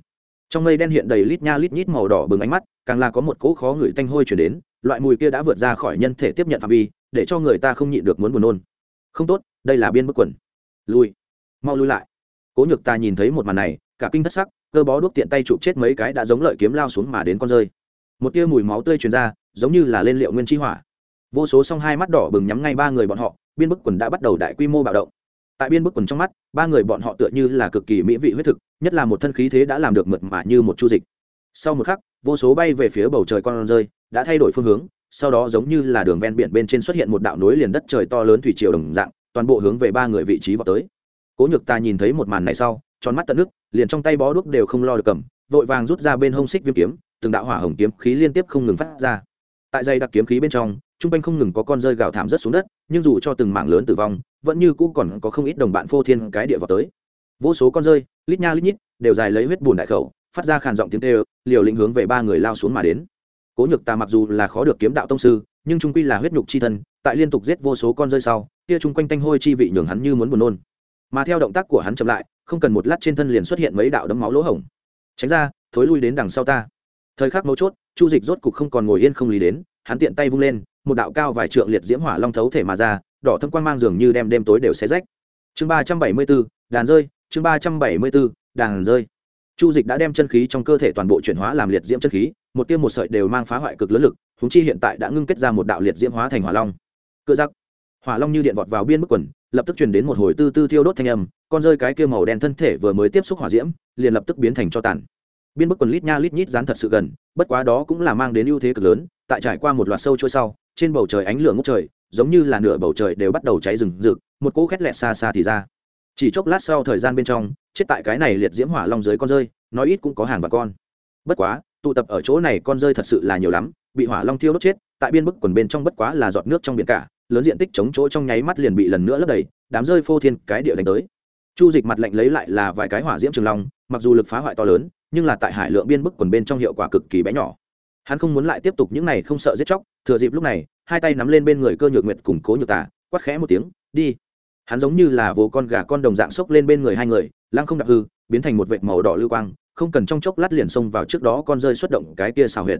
trong mây đen hiện đầy lít nha lít nhít màu đỏ bừng ánh mắt, càng là có một cỗ khó ngửi tanh hôi chuyển đến, loại mùi kia đã vượt ra khỏi nhân thể tiếp nhận phạm vi, để cho người ta không nhịn được muốn buồn nôn. Không tốt, đây là biên bức quần. Lui. Mau lui lại. Cố nhược ta nhìn thấy một màn này, cả kinh thất sắc, cơ bó đuốc tiện tay chụp chết mấy cái đã giống lợi kiếm lao xuống mà đến con rơi. Một tia mùi máu tươi truyền ra, giống như là lên liệu nguyên chi hỏa. Vô số song hai mắt đỏ bừng nhắm ngay ba người bọn họ, biên bức quần đã bắt đầu đại quy mô bạo động. Tại biên bức quần trong mắt ba người bọn họ tựa như là cực kỳ mỹ vị huyết thực, nhất là một thân khí thế đã làm được mượt mà như một chu dịch. Sau một khắc, vô số bay về phía bầu trời con rơi, đã thay đổi phương hướng, sau đó giống như là đường ven biển bên trên xuất hiện một đạo nối liền đất trời to lớn thủy triều đồng dạng, toàn bộ hướng về ba người vị trí vào tới. Cố nhược ta nhìn thấy một màn này sau, tròn mắt tận nước, liền trong tay bó đuốc đều không lo được cầm, vội vàng rút ra bên hông xích viêm kiếm, từng đạo hỏa hồng kiếm khí liên tiếp không ngừng phát ra. Tại dây đặc kiếm khí bên trong, trung quanh không ngừng có con rơi gào thảm rất xuống đất, nhưng dù cho từng mảng lớn tử vong vẫn như cũ còn có không ít đồng bạn phô thiên cái địa vào tới. Vô số con rơi, lít nha lít nhít, đều dài lấy huyết bùn đại khẩu, phát ra khàn giọng tiếng tê liều lĩnh hướng về ba người lao xuống mà đến. Cố nhược ta mặc dù là khó được kiếm đạo tông sư, nhưng trung quy là huyết nhục chi thân, tại liên tục giết vô số con rơi sau, kia chung quanh tanh hôi chi vị nhường hắn như muốn buồn nôn. Mà theo động tác của hắn chậm lại, không cần một lát trên thân liền xuất hiện mấy đạo đấm máu lỗ hổng. Tránh ra, thối lui đến đằng sau ta. Thời khắc mấu chốt, chu dịch rốt cục không còn ngồi yên không lý đến, hắn tiện tay vung lên, một đạo cao vài trượng liệt diễm hỏa long thấu thể mà ra đỏ thâm quang mang dường như đem đêm tối đều xé rách. Chương ba trăm bảy mươi bốn, đàn rơi, chương ba trăm bảy mươi bốn, đàn rơi. Chu dịch đã đem chân khí trong cơ thể toàn bộ chuyển hóa làm liệt diễm chân khí, một tiêm một sợi đều mang phá hoại cực lớn lực húng chi hiện tại đã ngưng kết ra một đạo liệt diễm hóa thành hỏa long. Cự giặc. Hỏa long như điện vọt vào biên bức quần, lập tức truyền đến một hồi tư tư thiêu đốt thanh âm, con rơi cái kia màu đen thân thể vừa mới tiếp xúc hỏa diễm, liền lập tức biến thành cho tàn. Biên bức quần lít nha lít nhít dán thật sự gần, bất quá đó cũng là mang đến ưu thế cực lớn, tại trải qua một loạt sâu trôi sau, trên bầu trời ánh lửa ngốc trời giống như là nửa bầu trời đều bắt đầu cháy rừng rực, một cỗ khét lẹt xa xa thì ra. Chỉ chốc lát sau thời gian bên trong, chết tại cái này liệt diễm hỏa long dưới con rơi, nói ít cũng có hàng và con. Bất quá, tụ tập ở chỗ này con rơi thật sự là nhiều lắm, bị hỏa long thiêu đốt chết, tại biên bức quần bên trong bất quá là giọt nước trong biển cả, lớn diện tích chống chỗ trong nháy mắt liền bị lần nữa lấp đầy, đám rơi phô thiên cái địa đánh tới. Chu dịch mặt lạnh lấy lại là vài cái hỏa diễm trường long, mặc dù lực phá hoại to lớn, nhưng là tại hải lượng biên bức quần bên trong hiệu quả cực kỳ bé nhỏ. Hắn không muốn lại tiếp tục những này không sợ giết chóc, thừa dịp lúc này hai tay nắm lên bên người cơ nhược nguyệt củng cố nhược tả quát khẽ một tiếng, đi. Hắn giống như là vồ con gà con đồng dạng xốc lên bên người hai người, lăng không đạp hư, biến thành một vệt màu đỏ lưu quang, không cần trong chốc lát liền xông vào trước đó con rơi xuất động cái kia xào huyệt.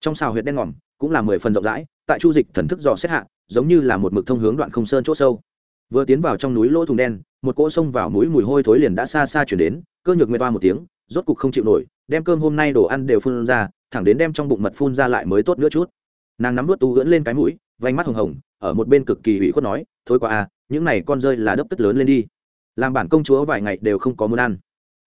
Trong xào huyệt đen ngòm, cũng là mười phần rộng rãi, tại chu dịch thần thức dò xét hạ, giống như là một mực thông hướng đoạn không sơn chỗ sâu. Vừa tiến vào trong núi lỗ thùng đen, một cỗ xông vào mũi mùi hôi thối liền đã xa xa chuyển đến, cơ nhược nguyệt toa một tiếng, rốt cục không chịu nổi, đem cơm hôm nay đồ ăn đều phun ra, thẳng đến đem trong bụng mật phun ra lại mới tốt nữa chút nàng nắm vớt tu ưỡn lên cái mũi vánh mắt hồng hồng, ở một bên cực kỳ hủy khuất nói, thôi qua à những này con rơi là đấp tức lớn lên đi. Làm bản công chúa vài ngày đều không có muốn ăn.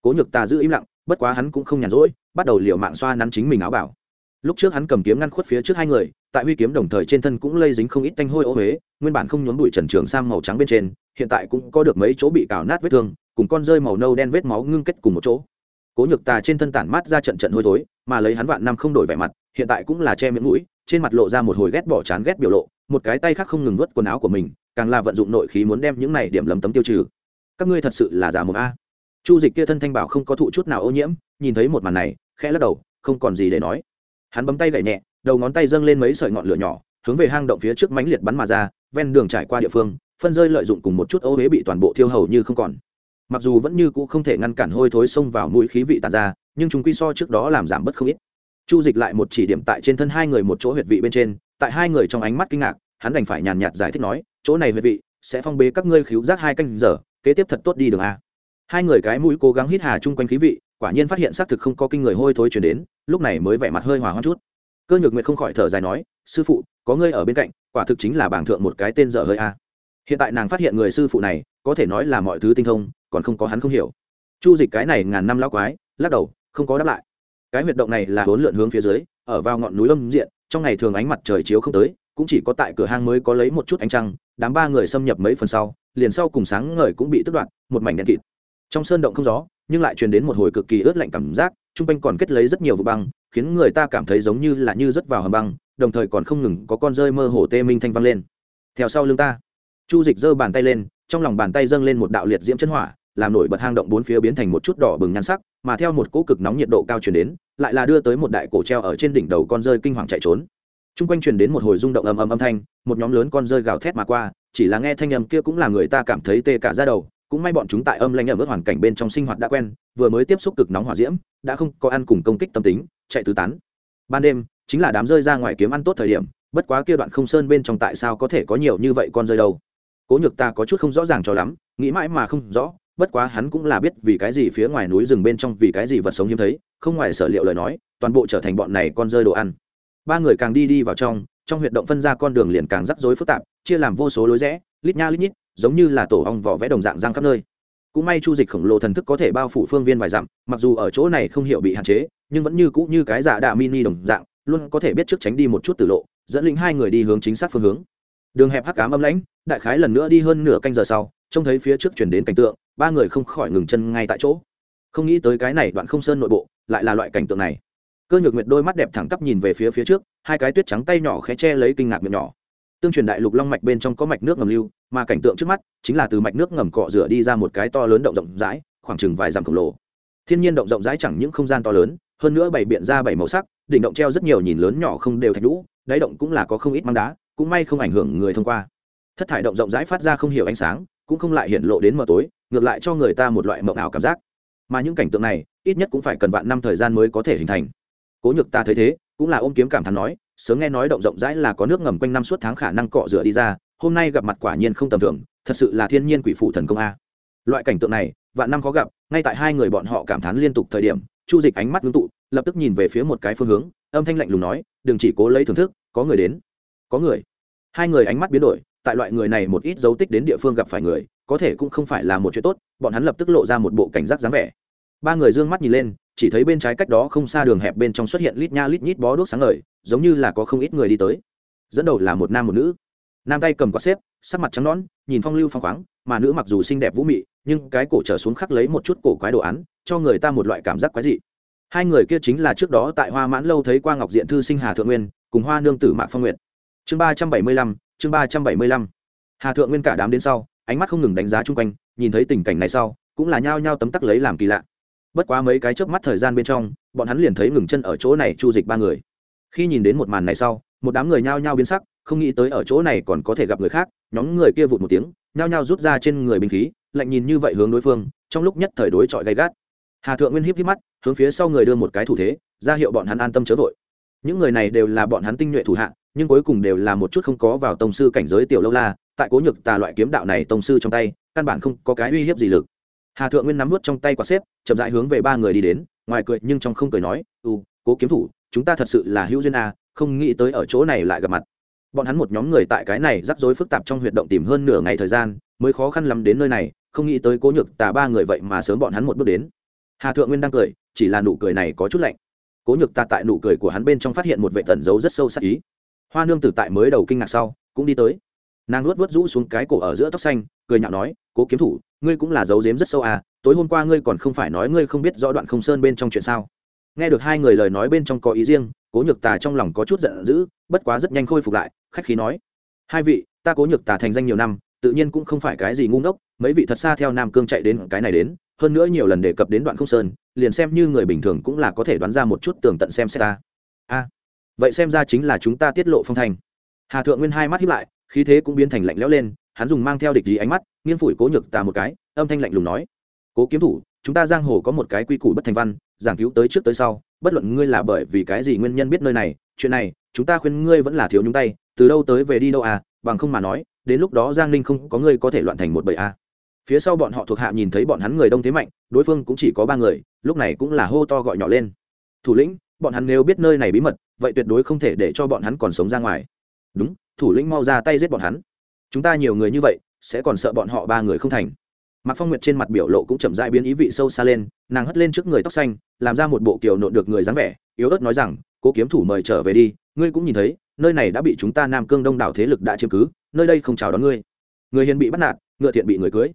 Cố nhược tà giữ im lặng, bất quá hắn cũng không nhàn rỗi, bắt đầu liều mạng xoa nắn chính mình áo bảo. Lúc trước hắn cầm kiếm ngăn khuất phía trước hai người, tại huy kiếm đồng thời trên thân cũng lây dính không ít tanh hôi ô huế nguyên bản không nhốn bụi trần trường sang màu trắng bên trên, hiện tại cũng có được mấy chỗ bị cào nát vết thương, cùng con rơi màu nâu đen vết máu ngưng kết cùng một chỗ. Cố nhược tà trên thân tản mát ra trận trận hôi thối, mà lấy hắn vạn năm không đổi vẻ mặt, hiện tại cũng là che miệng mũi trên mặt lộ ra một hồi ghét bỏ chán ghét biểu lộ, một cái tay khác không ngừng vớt quần áo của mình, càng là vận dụng nội khí muốn đem những này điểm lấm tấm tiêu trừ. Các ngươi thật sự là giả một a. Chu dịch kia thân thanh bảo không có thụ chút nào ô nhiễm, nhìn thấy một màn này, khẽ lắc đầu, không còn gì để nói. Hắn bấm tay gậy nhẹ, đầu ngón tay dâng lên mấy sợi ngọn lửa nhỏ, hướng về hang động phía trước mánh liệt bắn mà ra, ven đường trải qua địa phương, phân rơi lợi dụng cùng một chút ô huế bị toàn bộ thiêu hầu như không còn. Mặc dù vẫn như cũ không thể ngăn cản hôi thối xông vào mũi khí vị tàn ra, nhưng chúng quy so trước đó làm giảm bớt không ít chu dịch lại một chỉ điểm tại trên thân hai người một chỗ huyệt vị bên trên, tại hai người trong ánh mắt kinh ngạc, hắn đành phải nhàn nhạt giải thích nói, chỗ này huyệt vị sẽ phong bế các ngươi khiếu giác hai canh giờ, kế tiếp thật tốt đi đường a. Hai người cái mũi cố gắng hít hà chung quanh khí vị, quả nhiên phát hiện xác thực không có kinh người hôi thối chuyển đến, lúc này mới vẻ mặt hơi hòa hoãn chút. Cơ nhược nguyệt không khỏi thở dài nói, sư phụ, có ngươi ở bên cạnh, quả thực chính là bảng thượng một cái tên dở hơi a. Hiện tại nàng phát hiện người sư phụ này, có thể nói là mọi thứ tinh thông, còn không có hắn không hiểu. Chu dịch cái này ngàn năm lao quái, lắc đầu, không có đáp lại cái huyệt động này là bốn lượn hướng phía dưới, ở vào ngọn núi lâm diện, trong ngày thường ánh mặt trời chiếu không tới, cũng chỉ có tại cửa hang mới có lấy một chút ánh trăng, đám ba người xâm nhập mấy phần sau, liền sau cùng sáng ngời cũng bị tức đoạt, một mảnh đen kịt. Trong sơn động không gió, nhưng lại truyền đến một hồi cực kỳ ướt lạnh cảm giác Trung quanh còn kết lấy rất nhiều vụ băng, khiến người ta cảm thấy giống như là như rớt vào hầm băng, đồng thời còn không ngừng có con rơi mơ hồ tê minh thanh văng lên. Theo sau lưng ta, chu dịch giơ bàn tay lên, trong lòng bàn tay dâng lên một đạo liệt diễm chân hỏa làm nổi bật hang động bốn phía biến thành một chút đỏ bừng nhan sắc, mà theo một cỗ cực nóng nhiệt độ cao chuyển đến, lại là đưa tới một đại cổ treo ở trên đỉnh đầu con rơi kinh hoàng chạy trốn. T r u n g quanh truyền đến một hồi rung động ầm ầm âm thanh, một nhóm lớn con rơi gào thét mà qua, chỉ là nghe thanh âm kia cũng là người ta cảm thấy tê cả ra đầu, cũng may bọn chúng tại âm lanh ở mức hoàn cảnh bên trong sinh hoạt đã quen, vừa mới tiếp xúc cực nóng hỏa diễm, đã không có ăn cùng công kích tâm tính, chạy tứ tán. Ban đêm, chính là đám rơi ra ngoài kiếm ăn tốt thời điểm, bất quá kia đoạn không sơn bên trong tại sao có thể có nhiều như vậy con rơi đâu? Cố nhược ta có chút không rõ ràng cho lắm, nghĩ mãi mà không rõ bất quá hắn cũng là biết vì cái gì phía ngoài núi rừng bên trong vì cái gì vật sống hiếm thấy, không ngoài sở liệu lời nói, toàn bộ trở thành bọn này con rơi đồ ăn. Ba người càng đi đi vào trong trong huyệt động phân ra con đường liền càng rắc rối phức tạp, chia làm vô số lối rẽ, lít nha lít nhít, giống như là tổ ong vỏ vẽ đồng dạng răng khắp nơi. Cũng may chu dịch khổng lồ thần thức có thể bao phủ phương viên vài dặm, mặc dù ở chỗ này không hiểu bị hạn chế, nhưng vẫn như cũ như cái giả đạ mini đồng dạng, luôn có thể biết trước tránh đi một chút tử lộ, dẫn lĩnh hai người đi hướng chính xác phương hướng. Đường hẹp hắc cám âm lãnh, đại khái lần nữa đi hơn nửa canh giờ sau, trông thấy phía trước chuyển đến cảnh tượng ba người không khỏi ngừng chân ngay tại chỗ. Không nghĩ tới cái này đoạn không sơn nội bộ lại là loại cảnh tượng này. Cơ nhược nguyệt đôi mắt đẹp thẳng tắp nhìn về phía phía trước, hai cái tuyết trắng tay nhỏ khé che lấy kinh ngạc miệng nhỏ. Tương truyền đại lục long mạch bên trong có mạch nước ngầm lưu, mà cảnh tượng trước mắt chính là từ mạch nước ngầm cọ rửa đi ra một cái to lớn động rộng rãi, khoảng chừng vài dặm khổng lồ. Thiên nhiên động rộng rãi chẳng những không gian to lớn, hơn nữa bày biện ra bảy màu sắc, đỉnh động treo rất nhiều nhìn lớn nhỏ không đều thạch lũ đáy động cũng là có không ít măng đá, cũng may không ảnh hưởng người thông qua. Thất thải động rộng rãi phát ra không hiểu ánh sáng cũng không lại hiện lộ đến mờ tối, ngược lại cho người ta một loại mộng ảo cảm giác. Mà những cảnh tượng này, ít nhất cũng phải cần vạn năm thời gian mới có thể hình thành. Cố nhược ta thấy thế, cũng là ôm kiếm cảm thán nói, sớm nghe nói động rộng rãi là có nước ngầm quanh năm suốt tháng khả năng cọ rửa đi ra, hôm nay gặp mặt quả nhiên không tầm thường, thật sự là thiên nhiên quỷ phụ thần công a. Loại cảnh tượng này, vạn năm khó gặp, ngay tại hai người bọn họ cảm thán liên tục thời điểm, chu dịch ánh mắt ngưng tụ, lập tức nhìn về phía một cái phương hướng, âm thanh lạnh lùng nói, đừng chỉ cố lấy thưởng thức, có người đến. Có người. Hai người ánh mắt biến đổi tại loại người này một ít dấu tích đến địa phương gặp phải người, có thể cũng không phải là một chuyện tốt, bọn hắn lập tức lộ ra một bộ cảnh giác dáng vẻ. Ba người d ư ơ n g mắt nhìn lên, chỉ thấy bên trái cách đó không xa đường hẹp bên trong xuất hiện lít nha lít nhít bó đuốc sáng ngời, giống như là có không ít người đi tới. Dẫn đầu là một nam một nữ. Nam tay cầm quạt xếp, sắc mặt trắng nón nhìn phong lưu phong khoáng, mà nữ mặc dù xinh đẹp vũ mị, nhưng cái cổ trở xuống khắc lấy một chút cổ quái đồ án, cho người ta một loại cảm giác quái dị. Hai người kia chính là trước đó tại hoa mãn lâu thấy qua ngọc diện thư sinh hà thượng nguyên, cùng hoa nương tử mạc phong nguyệt. Chương ba trăm bảy mươi lăm chương ba trăm bảy mươi lăm. Hà thượng nguyên cả đám đến sau, ánh mắt không ngừng đánh giá chung quanh, nhìn thấy tình cảnh này sau, cũng là nhao nhao tấm tắc lấy làm kỳ lạ. Bất quá mấy cái chớp mắt thời gian bên trong, bọn hắn liền thấy ngừng chân ở chỗ này chu dịch ba người. Khi nhìn đến một màn này sau, một đám người nhao nhao biến sắc, không nghĩ tới ở chỗ này còn có thể gặp người khác, nhóm người kia vụt một tiếng, nhao nhao rút ra trên người binh khí, lạnh nhìn như vậy hướng đối phương, trong lúc nhất thời đối chọi gay gắt. Hà thượng nguyên híp híp mắt, hướng phía sau người đưa một cái thủ thế, ra hiệu bọn hắn an tâm chớ vội. Những người này đều là bọn hắn tinh nhuệ thủ hạ nhưng cuối cùng đều là một chút không có vào tông sư cảnh giới tiểu lâu la, tại cố nhược tà loại kiếm đạo này tông sư trong tay, căn bản không có cái uy hiếp gì lực. Hà thượng nguyên nắm vút trong tay quả xếp, chậm rãi hướng về ba người đi đến, ngoài cười nhưng trong không cười nói, u, cố kiếm thủ, chúng ta thật sự là hữu duyên a, không nghĩ tới ở chỗ này lại gặp mặt. Bọn hắn một nhóm người tại cái này rắc rối phức tạp trong huyệt động tìm hơn nửa ngày thời gian, mới khó khăn lắm đến nơi này, không nghĩ tới cố nhược tà ba người vậy mà sớm bọn hắn một bước đến. Hà thượng nguyên đang cười, chỉ là nụ cười này có chút lạnh. Cố nhược tà tại nụ cười của hắn bên trong phát hiện một vệ tẩn giấu rất sâu sắc ý hoa nương tử tại mới đầu kinh ngạc sau, cũng đi tới. Nàng luốt vớt rũ xuống cái cổ ở giữa tóc xanh, cười nhạo nói, cố kiếm thủ, ngươi cũng là dấu dếm rất sâu à tối hôm qua ngươi còn không phải nói ngươi không biết rõ đoạn không sơn bên trong chuyện sao? Nghe được hai người lời nói bên trong có ý riêng, cố nhược tà trong lòng có chút giận dữ, bất quá rất nhanh khôi phục lại, khách khí nói, hai vị, ta cố nhược tà thành danh nhiều năm, tự nhiên cũng không phải cái gì ngu ngốc, mấy vị thật xa theo nam cương chạy đến cái này đến, hơn nữa nhiều lần đề cập đến đoạn không sơn, liền xem như người bình thường cũng là có thể đoán ra một chút tường tận xem xét ta. A vậy xem ra chính là chúng ta tiết lộ phong thành hà thượng nguyên hai mắt hiếp lại, khí thế cũng biến thành lạnh lẽo lên, hắn dùng mang theo địch gì ánh mắt, nghiêng phủi cố nhược tà một cái, âm thanh lạnh lùng nói, cố kiếm thủ, chúng ta giang hồ có một cái quy củ bất thành văn, giảng cứu tới trước tới sau, bất luận ngươi là bởi vì cái gì nguyên nhân biết nơi này, chuyện này, chúng ta khuyên ngươi vẫn là thiếu nhúng tay, từ đâu tới về đi đâu à bằng không mà nói, đến lúc đó giang ninh không có ngươi có thể loạn thành một bầy à. phía sau bọn họ thuộc hạ nhìn thấy bọn hắn người đông thế mạnh, đối phương cũng chỉ có ba người, lúc này cũng là hô to gọi nhỏ lên thủ lĩnh bọn hắn nếu biết nơi này bí mật, vậy tuyệt đối không thể để cho bọn hắn còn sống ra ngoài. Đúng, thủ lĩnh mau ra tay giết bọn hắn. Chúng ta nhiều người như vậy, sẽ còn sợ bọn họ ba người không thành. Mạc phong nguyệt trên mặt biểu lộ cũng chậm dại biến ý vị sâu xa lên, nàng hất lên trước người tóc xanh, làm ra một bộ kiều nộn được người dáng vẻ, yếu ớt nói rằng, cố kiếm thủ mời trở về đi, ngươi cũng nhìn thấy, nơi này đã bị chúng ta nam cương đông đảo thế lực đã chiếm cứ, nơi đây không chào đón ngươi. Người hiền bị bắt nạt, ngựa thiện bị người cưới.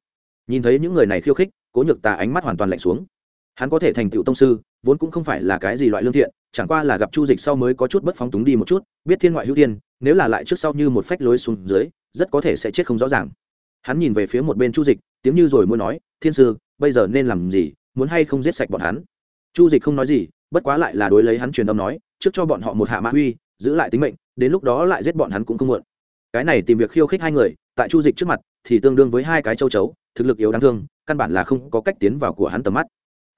Nhìn thấy những người này khiêu khích, cố nhược tà ánh mắt hoàn toàn lạnh xuống. Hắn có thể thành tựu tông sư vốn cũng không phải là cái gì loại lương thiện, chẳng qua là gặp chu dịch sau mới có chút bất phóng túng đi một chút, biết thiên ngoại hữu thiên, nếu là lại trước sau như một phách lối xuống dưới, rất có thể sẽ chết không rõ ràng. Hắn nhìn về phía một bên chu dịch, tiếng như rồi muốn nói, thiên sư, bây giờ nên làm gì? Muốn hay không giết sạch bọn hắn? Chu dịch không nói gì, bất quá lại là đối lấy hắn truyền âm nói, trước cho bọn họ một hạ mã huy giữ lại tính mệnh, đến lúc đó lại giết bọn hắn cũng không muộn. Cái này tìm việc khiêu khích hai người, tại chu dịch trước mặt thì tương đương với hai cái châu chấu, thực lực yếu đáng thương, căn bản là không có cách tiến vào của hắn tầm mắt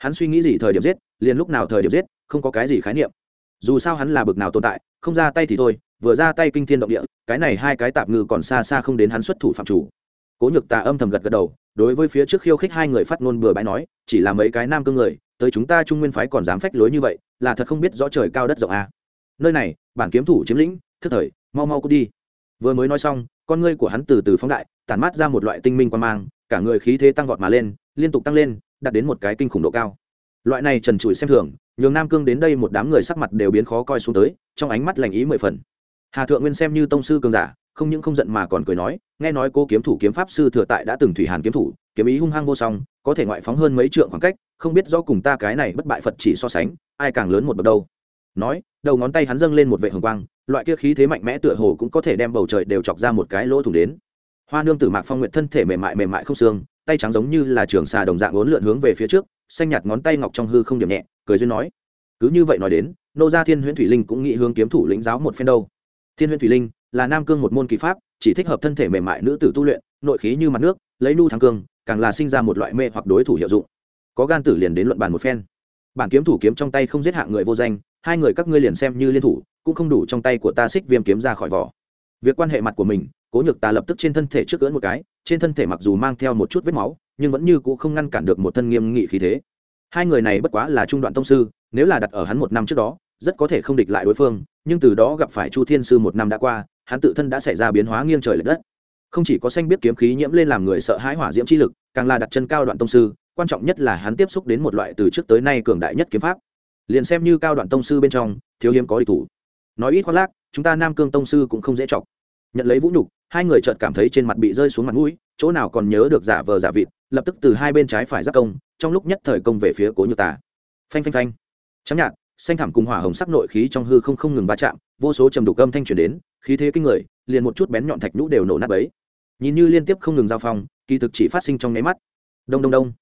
hắn suy nghĩ gì thời điểm giết, liền lúc nào thời điểm giết, không có cái gì khái niệm. Dù sao hắn là bực nào tồn tại, không ra tay thì thôi, vừa ra tay kinh thiên động địa, cái này hai cái tạp ngư còn xa xa không đến hắn xuất thủ phạm chủ. Cố nhược tà âm thầm gật gật đầu, đối với phía trước khiêu khích hai người phát ngôn bừa bãi nói, chỉ là mấy cái nam cương người, tới chúng ta trung nguyên phái còn dám phách lối như vậy, là thật không biết rõ trời cao đất rộng à. nơi này, bản kiếm thủ chiếm lĩnh, thức thời, mau mau cút đi. Vừa mới nói xong, con ngươi của hắn từ từ phóng đại, tản mát ra một loại tinh minh quan mang, cả người khí thế tăng vọt mà lên, liên tục tăng lên đạt đến một cái kinh khủng độ cao. Loại này trần trụi xem thường, nhường nam cương đến đây một đám người sắc mặt đều biến khó coi xuống tới, trong ánh mắt lành ý mười phần. Hà thượng nguyên xem như tông sư cường giả, không những không giận mà còn cười nói, nghe nói cô kiếm thủ kiếm pháp sư thừa tại đã từng thủy hàn kiếm thủ, kiếm ý hung hăng vô song, có thể ngoại phóng hơn mấy trượng khoảng cách, không biết do cùng ta cái này bất bại phật chỉ so sánh, ai càng lớn một bậc đâu. Nói, đầu ngón tay hắn dâng lên một vệ hồng quang, loại kia khí thế mạnh mẽ tựa hồ cũng có thể đem bầu trời đều chọc ra một cái lỗ thủng đến. Hoa nương tử mạc phong nguyện thân thể mềm mại mềm mại không xương tay trắng giống như là trường xà đồng dạng uốn lượn hướng về phía trước, xanh nhạt ngón tay ngọc trong hư không điểm nhẹ, cười duyên nói. Cứ như vậy nói đến, nô gia thiên huyễn thủy linh cũng nghĩ hướng kiếm thủ lĩnh giáo một phen đâu. Thiên huyễn thủy linh là nam cương một môn kỳ pháp, chỉ thích hợp thân thể mềm mại nữ tử tu luyện, nội khí như mặt nước, lấy nu thắng cương, càng là sinh ra một loại mê hoặc đối thủ hiệu dụng. Có gan tử liền đến luận bàn một phen. Bản kiếm thủ kiếm trong tay không giết hạng người vô danh, hai người các ngươi liền xem như liên thủ, cũng không đủ trong tay của ta xích viêm kiếm ra khỏi vỏ. Việc quan hệ mặt của mình, cố nhược ta lập tức trên thân thể trước cưỡn một cái trên thân thể mặc dù mang theo một chút vết máu, nhưng vẫn như cũng không ngăn cản được một thân nghiêm nghị khí thế. Hai người này bất quá là trung đoạn tông sư, nếu là đặt ở hắn một năm trước đó, rất có thể không địch lại đối phương, nhưng từ đó gặp phải chu thiên sư một năm đã qua, hắn tự thân đã xảy ra biến hóa nghiêng trời l ệ đất. Không chỉ có xanh biết kiếm khí nhiễm lên làm người sợ hãi hỏa diễm chi lực, càng là đặt chân cao đoạn tông sư, quan trọng nhất là hắn tiếp xúc đến một loại từ trước tới nay cường đại nhất kiếm pháp. Liền xem như cao đoạn tông sư bên trong, thiếu hiếm có địch thủ. Nói ít khoác lác, chúng ta nam cương tông sư cũng không dễ chọc. Nhận lấy vũ nhục hai người chợt cảm thấy trên mặt bị rơi xuống mặt mũi, chỗ nào còn nhớ được giả vờ giả vịt, lập tức từ hai bên trái phải giáp công, trong lúc nhất thời công về phía cố nhược tà. Phanh phanh phanh. Trắng nhạt, xanh thảm cùng hỏa hồng sắc nội khí trong hư không không ngừng va chạm, vô số trầm đục âm thanh chuyển đến, khí thế kinh người, liền một chút bén nhọn thạch nhũ đều nổ nát ấy nhìn như liên tiếp không ngừng giao phong, kỳ thực chỉ phát sinh trong nháy mắt. Đông đông đông.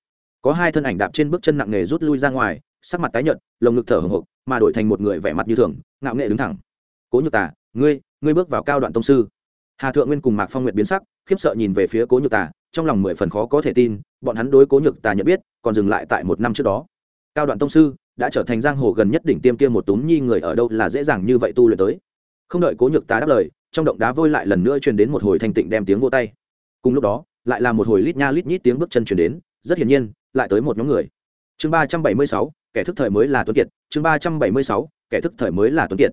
Có hai thân ảnh đạp trên bước chân nặng nề rút lui ra ngoài, sắc mặt tái nhợt, lồng ngực thở hồng hộc, mà đổi thành một người vẻ mặt như thường, ngạo nghệ đứng thẳng. Cố nhược tà, ngươi ngươi bước vào cao đoạn tông sư hà thượng nguyên cùng mạc phong nguyệt biến sắc, khiếp sợ nhìn về phía cố nhược tà, trong lòng mười phần khó có thể tin, bọn hắn đối cố nhược tà nhận biết, còn dừng lại tại một năm trước đó. Cao đoạn tông sư đã trở thành giang hồ gần nhất đỉnh tiêm kia một túm nhi người ở đâu là dễ dàng như vậy tu luyện tới. Không đợi cố nhược tà đáp lời, trong động đá vôi lại lần nữa truyền đến một hồi thanh tịnh đem tiếng vô tay. Cùng lúc đó, lại là một hồi lít nha lít nhít tiếng bước chân truyền đến, rất hiển nhiên, lại tới một nhóm người. Chương ba trăm bảy mươi sáu, kẻ thức thời mới là tuấn kiệt. Chương ba trăm bảy mươi sáu, kẻ thức thời mới là tuấn kiệt.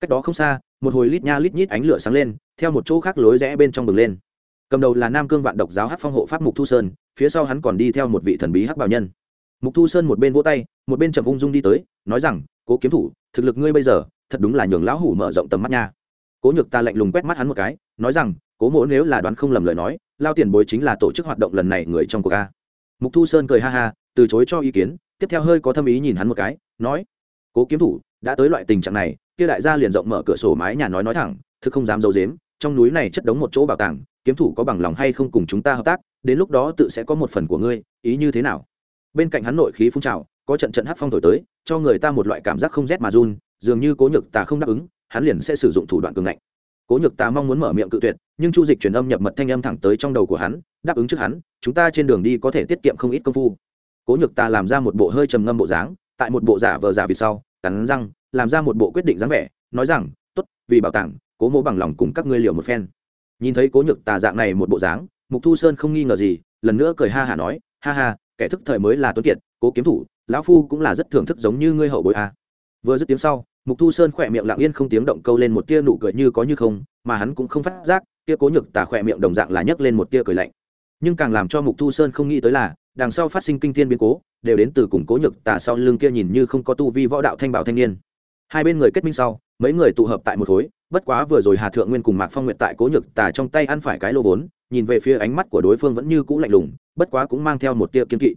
Cách đó không xa, một hồi lít nha lít nhít ánh lửa sáng lên theo một chỗ khác lối rẽ bên trong bừng lên. Cầm đầu là nam cương vạn độc giáo hát phong hộ pháp mục thu sơn, phía sau hắn còn đi theo một vị thần bí hắc bảo nhân. Mục thu sơn một bên vỗ tay, một bên chậm ung dung đi tới, nói rằng, cố kiếm thủ, thực lực ngươi bây giờ, thật đúng là nhường lão hủ mở rộng tầm mắt nha. Cố nhược ta lạnh lùng quét mắt hắn một cái, nói rằng, cố mỗ nếu là đoán không lầm lời nói, lao tiền bối chính là tổ chức hoạt động lần này người trong cuộc a. Mục thu sơn cười ha ha, từ chối cho ý kiến, tiếp theo hơi có thâm ý nhìn hắn một cái, nói, cố kiếm thủ, đã tới loại tình trạng này, kia đại gia liền rộng mở cửa sổ mái nhà nói nói thẳng, thực không dám d dếm trong núi này chất đống một chỗ bảo tàng, kiếm thủ có bằng lòng hay không cùng chúng ta hợp tác, đến lúc đó tự sẽ có một phần của ngươi, ý như thế nào? Bên cạnh hắn nội khí phun trào, có trận trận hát phong thổi tới, cho người ta một loại cảm giác không rét mà run, dường như cố nhược tà không đáp ứng, hắn liền sẽ sử dụng thủ đoạn cường ngạnh. Cố nhược tà mong muốn mở miệng cự tuyệt, nhưng chu dịch truyền âm nhập mật thanh âm thẳng tới trong đầu của hắn, đáp ứng trước hắn, chúng ta trên đường đi có thể tiết kiệm không ít công phu. Cố nhược tà làm ra một bộ hơi trầm ngâm bộ dáng, tại một bộ giả vờ giả vì sau, cắn răng, làm ra một bộ quyết định dáng vẻ, nói rằng, tốt, vì bảo tàng cố mỗ bằng lòng cùng các ngươi liều một phen. Nhìn thấy cố nhược tà dạng này một bộ dáng, mục thu sơn không nghi ngờ gì, lần nữa cười ha hả nói, ha ha, kẻ thức thời mới là tuấn kiệt, cố kiếm thủ, lão phu cũng là rất thưởng thức giống như ngươi hậu bối a. À. vừa dứt tiếng sau, mục thu sơn khỏe miệng lặng yên không tiếng động câu lên một tia nụ cười như có như không, mà hắn cũng không phát giác tia cố nhược tà khỏe miệng đồng dạng là nhấc lên một tia cười lạnh. Nhưng càng làm cho mục thu sơn không nghĩ tới là, đằng sau phát sinh kinh thiên biến cố, đều đến từ củng cố nhược tà sau lưng kia nhìn như không có tu vi võ đạo thanh bảo thanh niên. Hai bên người kết minh sau mấy người tụ hợp tại một khối, bất quá vừa rồi hà thượng nguyên cùng mạc phong nguyện tại cố nhược tà trong tay ăn phải cái lô vốn, nhìn về phía ánh mắt của đối phương vẫn như cũ lạnh lùng, bất quá cũng mang theo một tia kiên kỵ.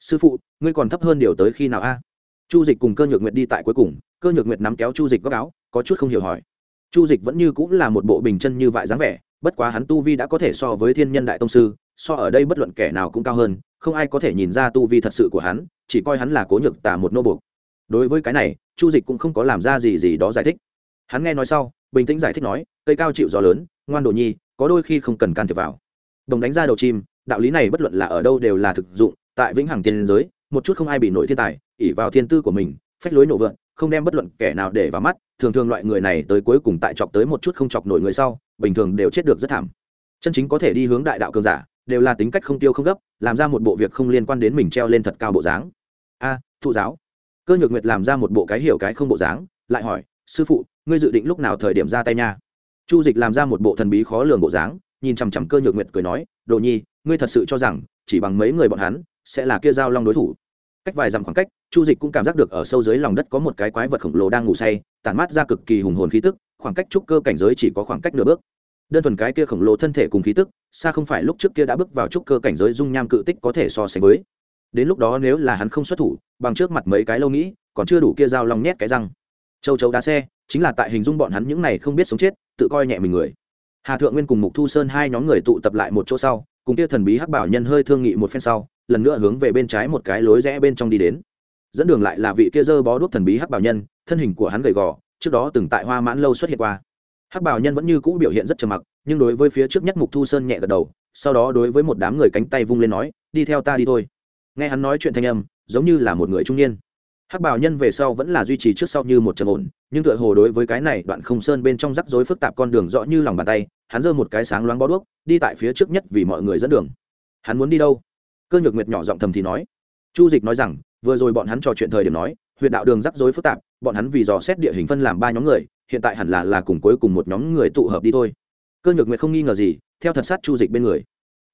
Sư phụ, ngươi còn thấp hơn điều tới khi nào a? Chu dịch cùng cơ nhược nguyệt đi tại cuối cùng, cơ nhược nguyệt nắm kéo chu dịch góc áo, có chút không hiểu hỏi. Chu dịch vẫn như cũng là một bộ bình chân như vại dáng vẻ, bất quá hắn tu vi đã có thể so với thiên nhân đại tông sư, so ở đây bất luận kẻ nào cũng cao hơn, không ai có thể nhìn ra tu vi thật sự của hắn, chỉ coi hắn là cố nhược tả một nô buộc đối với cái này, chu dịch cũng không có làm ra gì gì đó giải thích. Hắn nghe nói sau, bình tĩnh giải thích nói, cây cao chịu gió lớn, ngoan đồ nhi, có đôi khi không cần can thiệp vào. Đồng đánh ra đầu chim, đạo lý này bất luận là ở đâu đều là thực dụng, tại vĩnh hằng tiên giới, một chút không ai bị nổi thiên tài ỉ vào thiên tư của mình, phách lối nổ vượn, không đem bất luận kẻ nào để vào mắt, thường thường loại người này tới cuối cùng tại chọc tới một chút không chọc nổi người sau, bình thường đều chết được rất thảm. Chân chính có thể đi hướng đại đạo cường giả, đều là tính cách không tiêu không gấp, làm ra một bộ việc không liên quan đến mình treo lên thật cao bộ dáng. A, thụ giáo cơ nhược nguyệt làm ra một bộ cái hiểu cái không bộ dáng, lại hỏi, sư phụ, ngươi dự định lúc nào thời điểm ra tay nha? Chu dịch làm ra một bộ thần bí khó lường bộ dáng, nhìn chằm chằm cơ nhược nguyệt cười nói, đồ nhi, ngươi thật sự cho rằng chỉ bằng mấy người bọn hắn sẽ là kia giao long đối thủ? Cách vài dặm khoảng cách, chu dịch cũng cảm giác được ở sâu dưới lòng đất có một cái quái vật khổng lồ đang ngủ say, tản mát ra cực kỳ hùng hồn khí tức, khoảng cách trúc cơ cảnh giới chỉ có khoảng cách nửa bước. Đơn thuần cái kia khổng lồ thân thể cùng khí tức, xa không phải lúc trước kia đã bước vào trúc cơ cảnh giới dung nham cự tích có thể so sánh với đến lúc đó nếu là hắn không xuất thủ, bằng trước mặt mấy cái lâu nghĩ, còn chưa đủ kia dao lòng nhét cái răng. Châu chấu đá xe, chính là tại hình dung bọn hắn những này không biết sống chết, tự coi nhẹ mình người. Hà thượng nguyên cùng mục thu sơn hai nhóm người tụ tập lại một chỗ sau, cùng kia thần bí hắc bảo nhân hơi thương nghị một phen sau, lần nữa hướng về bên trái một cái lối rẽ bên trong đi đến. Dẫn đường lại là vị kia dơ bó đuốc thần bí hắc bảo nhân, thân hình của hắn gầy gò, trước đó từng tại hoa mãn lâu xuất hiện qua. Hắc bảo nhân vẫn như cũ biểu hiện rất trầm mặc, nhưng đối với phía trước nhất mục thu sơn nhẹ gật đầu, sau đó đối với một đám người cánh tay vung lên nói, đi theo ta đi thôi nghe hắn nói chuyện thanh âm, giống như là một người trung niên. Hắc bảo nhân về sau vẫn là duy trì trước sau như một trầm ổn, nhưng tựa hồ đối với cái này đoạn không sơn bên trong rắc rối phức tạp con đường rõ như lòng bàn tay, hắn giơ một cái sáng loáng bó đuốc, đi tại phía trước nhất vì mọi người dẫn đường. Hắn muốn đi đâu? Cơ nhược nguyệt nhỏ giọng thầm thì nói. Chu dịch nói rằng, vừa rồi bọn hắn trò chuyện thời điểm nói, huyện đạo đường rắc rối phức tạp, bọn hắn vì dò xét địa hình phân làm ba nhóm người, hiện tại hẳn là là cùng cuối cùng một nhóm người tụ hợp đi thôi. Cơ nhược nguyệt không nghi ngờ gì, theo thật sát chu dịch bên người.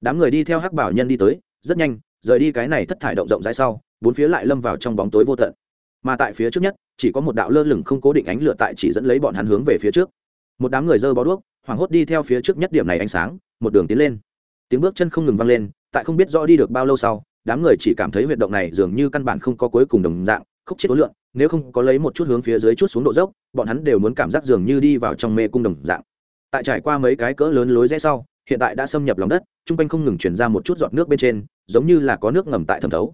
Đám người đi theo hắc bảo nhân đi tới, rất nhanh rời đi cái này thất thải động rộng rãi sau, bốn phía lại lâm vào trong bóng tối vô tận. Mà tại phía trước nhất, chỉ có một đạo lơ lửng không cố định ánh lửa tại chỉ dẫn lấy bọn hắn hướng về phía trước. Một đám người dơ bó đuốc, hoảng hốt đi theo phía trước nhất điểm này ánh sáng, một đường tiến lên. Tiếng bước chân không ngừng vang lên, tại không biết rõ đi được bao lâu sau, đám người chỉ cảm thấy huyệt động này dường như căn bản không có cuối cùng đồng dạng, khúc chết tối lượng nếu không có lấy một chút hướng phía dưới chút xuống độ dốc, bọn hắn đều muốn cảm giác dường như đi vào trong mê cung đồng dạng. Tại trải qua mấy cái cỡ lớn lối rẽ sau, hiện tại đã xâm nhập lòng đất t r u n g quanh không ngừng chuyển ra một chút giọt nước bên trên giống như là có nước ngầm tại thẩm thấu.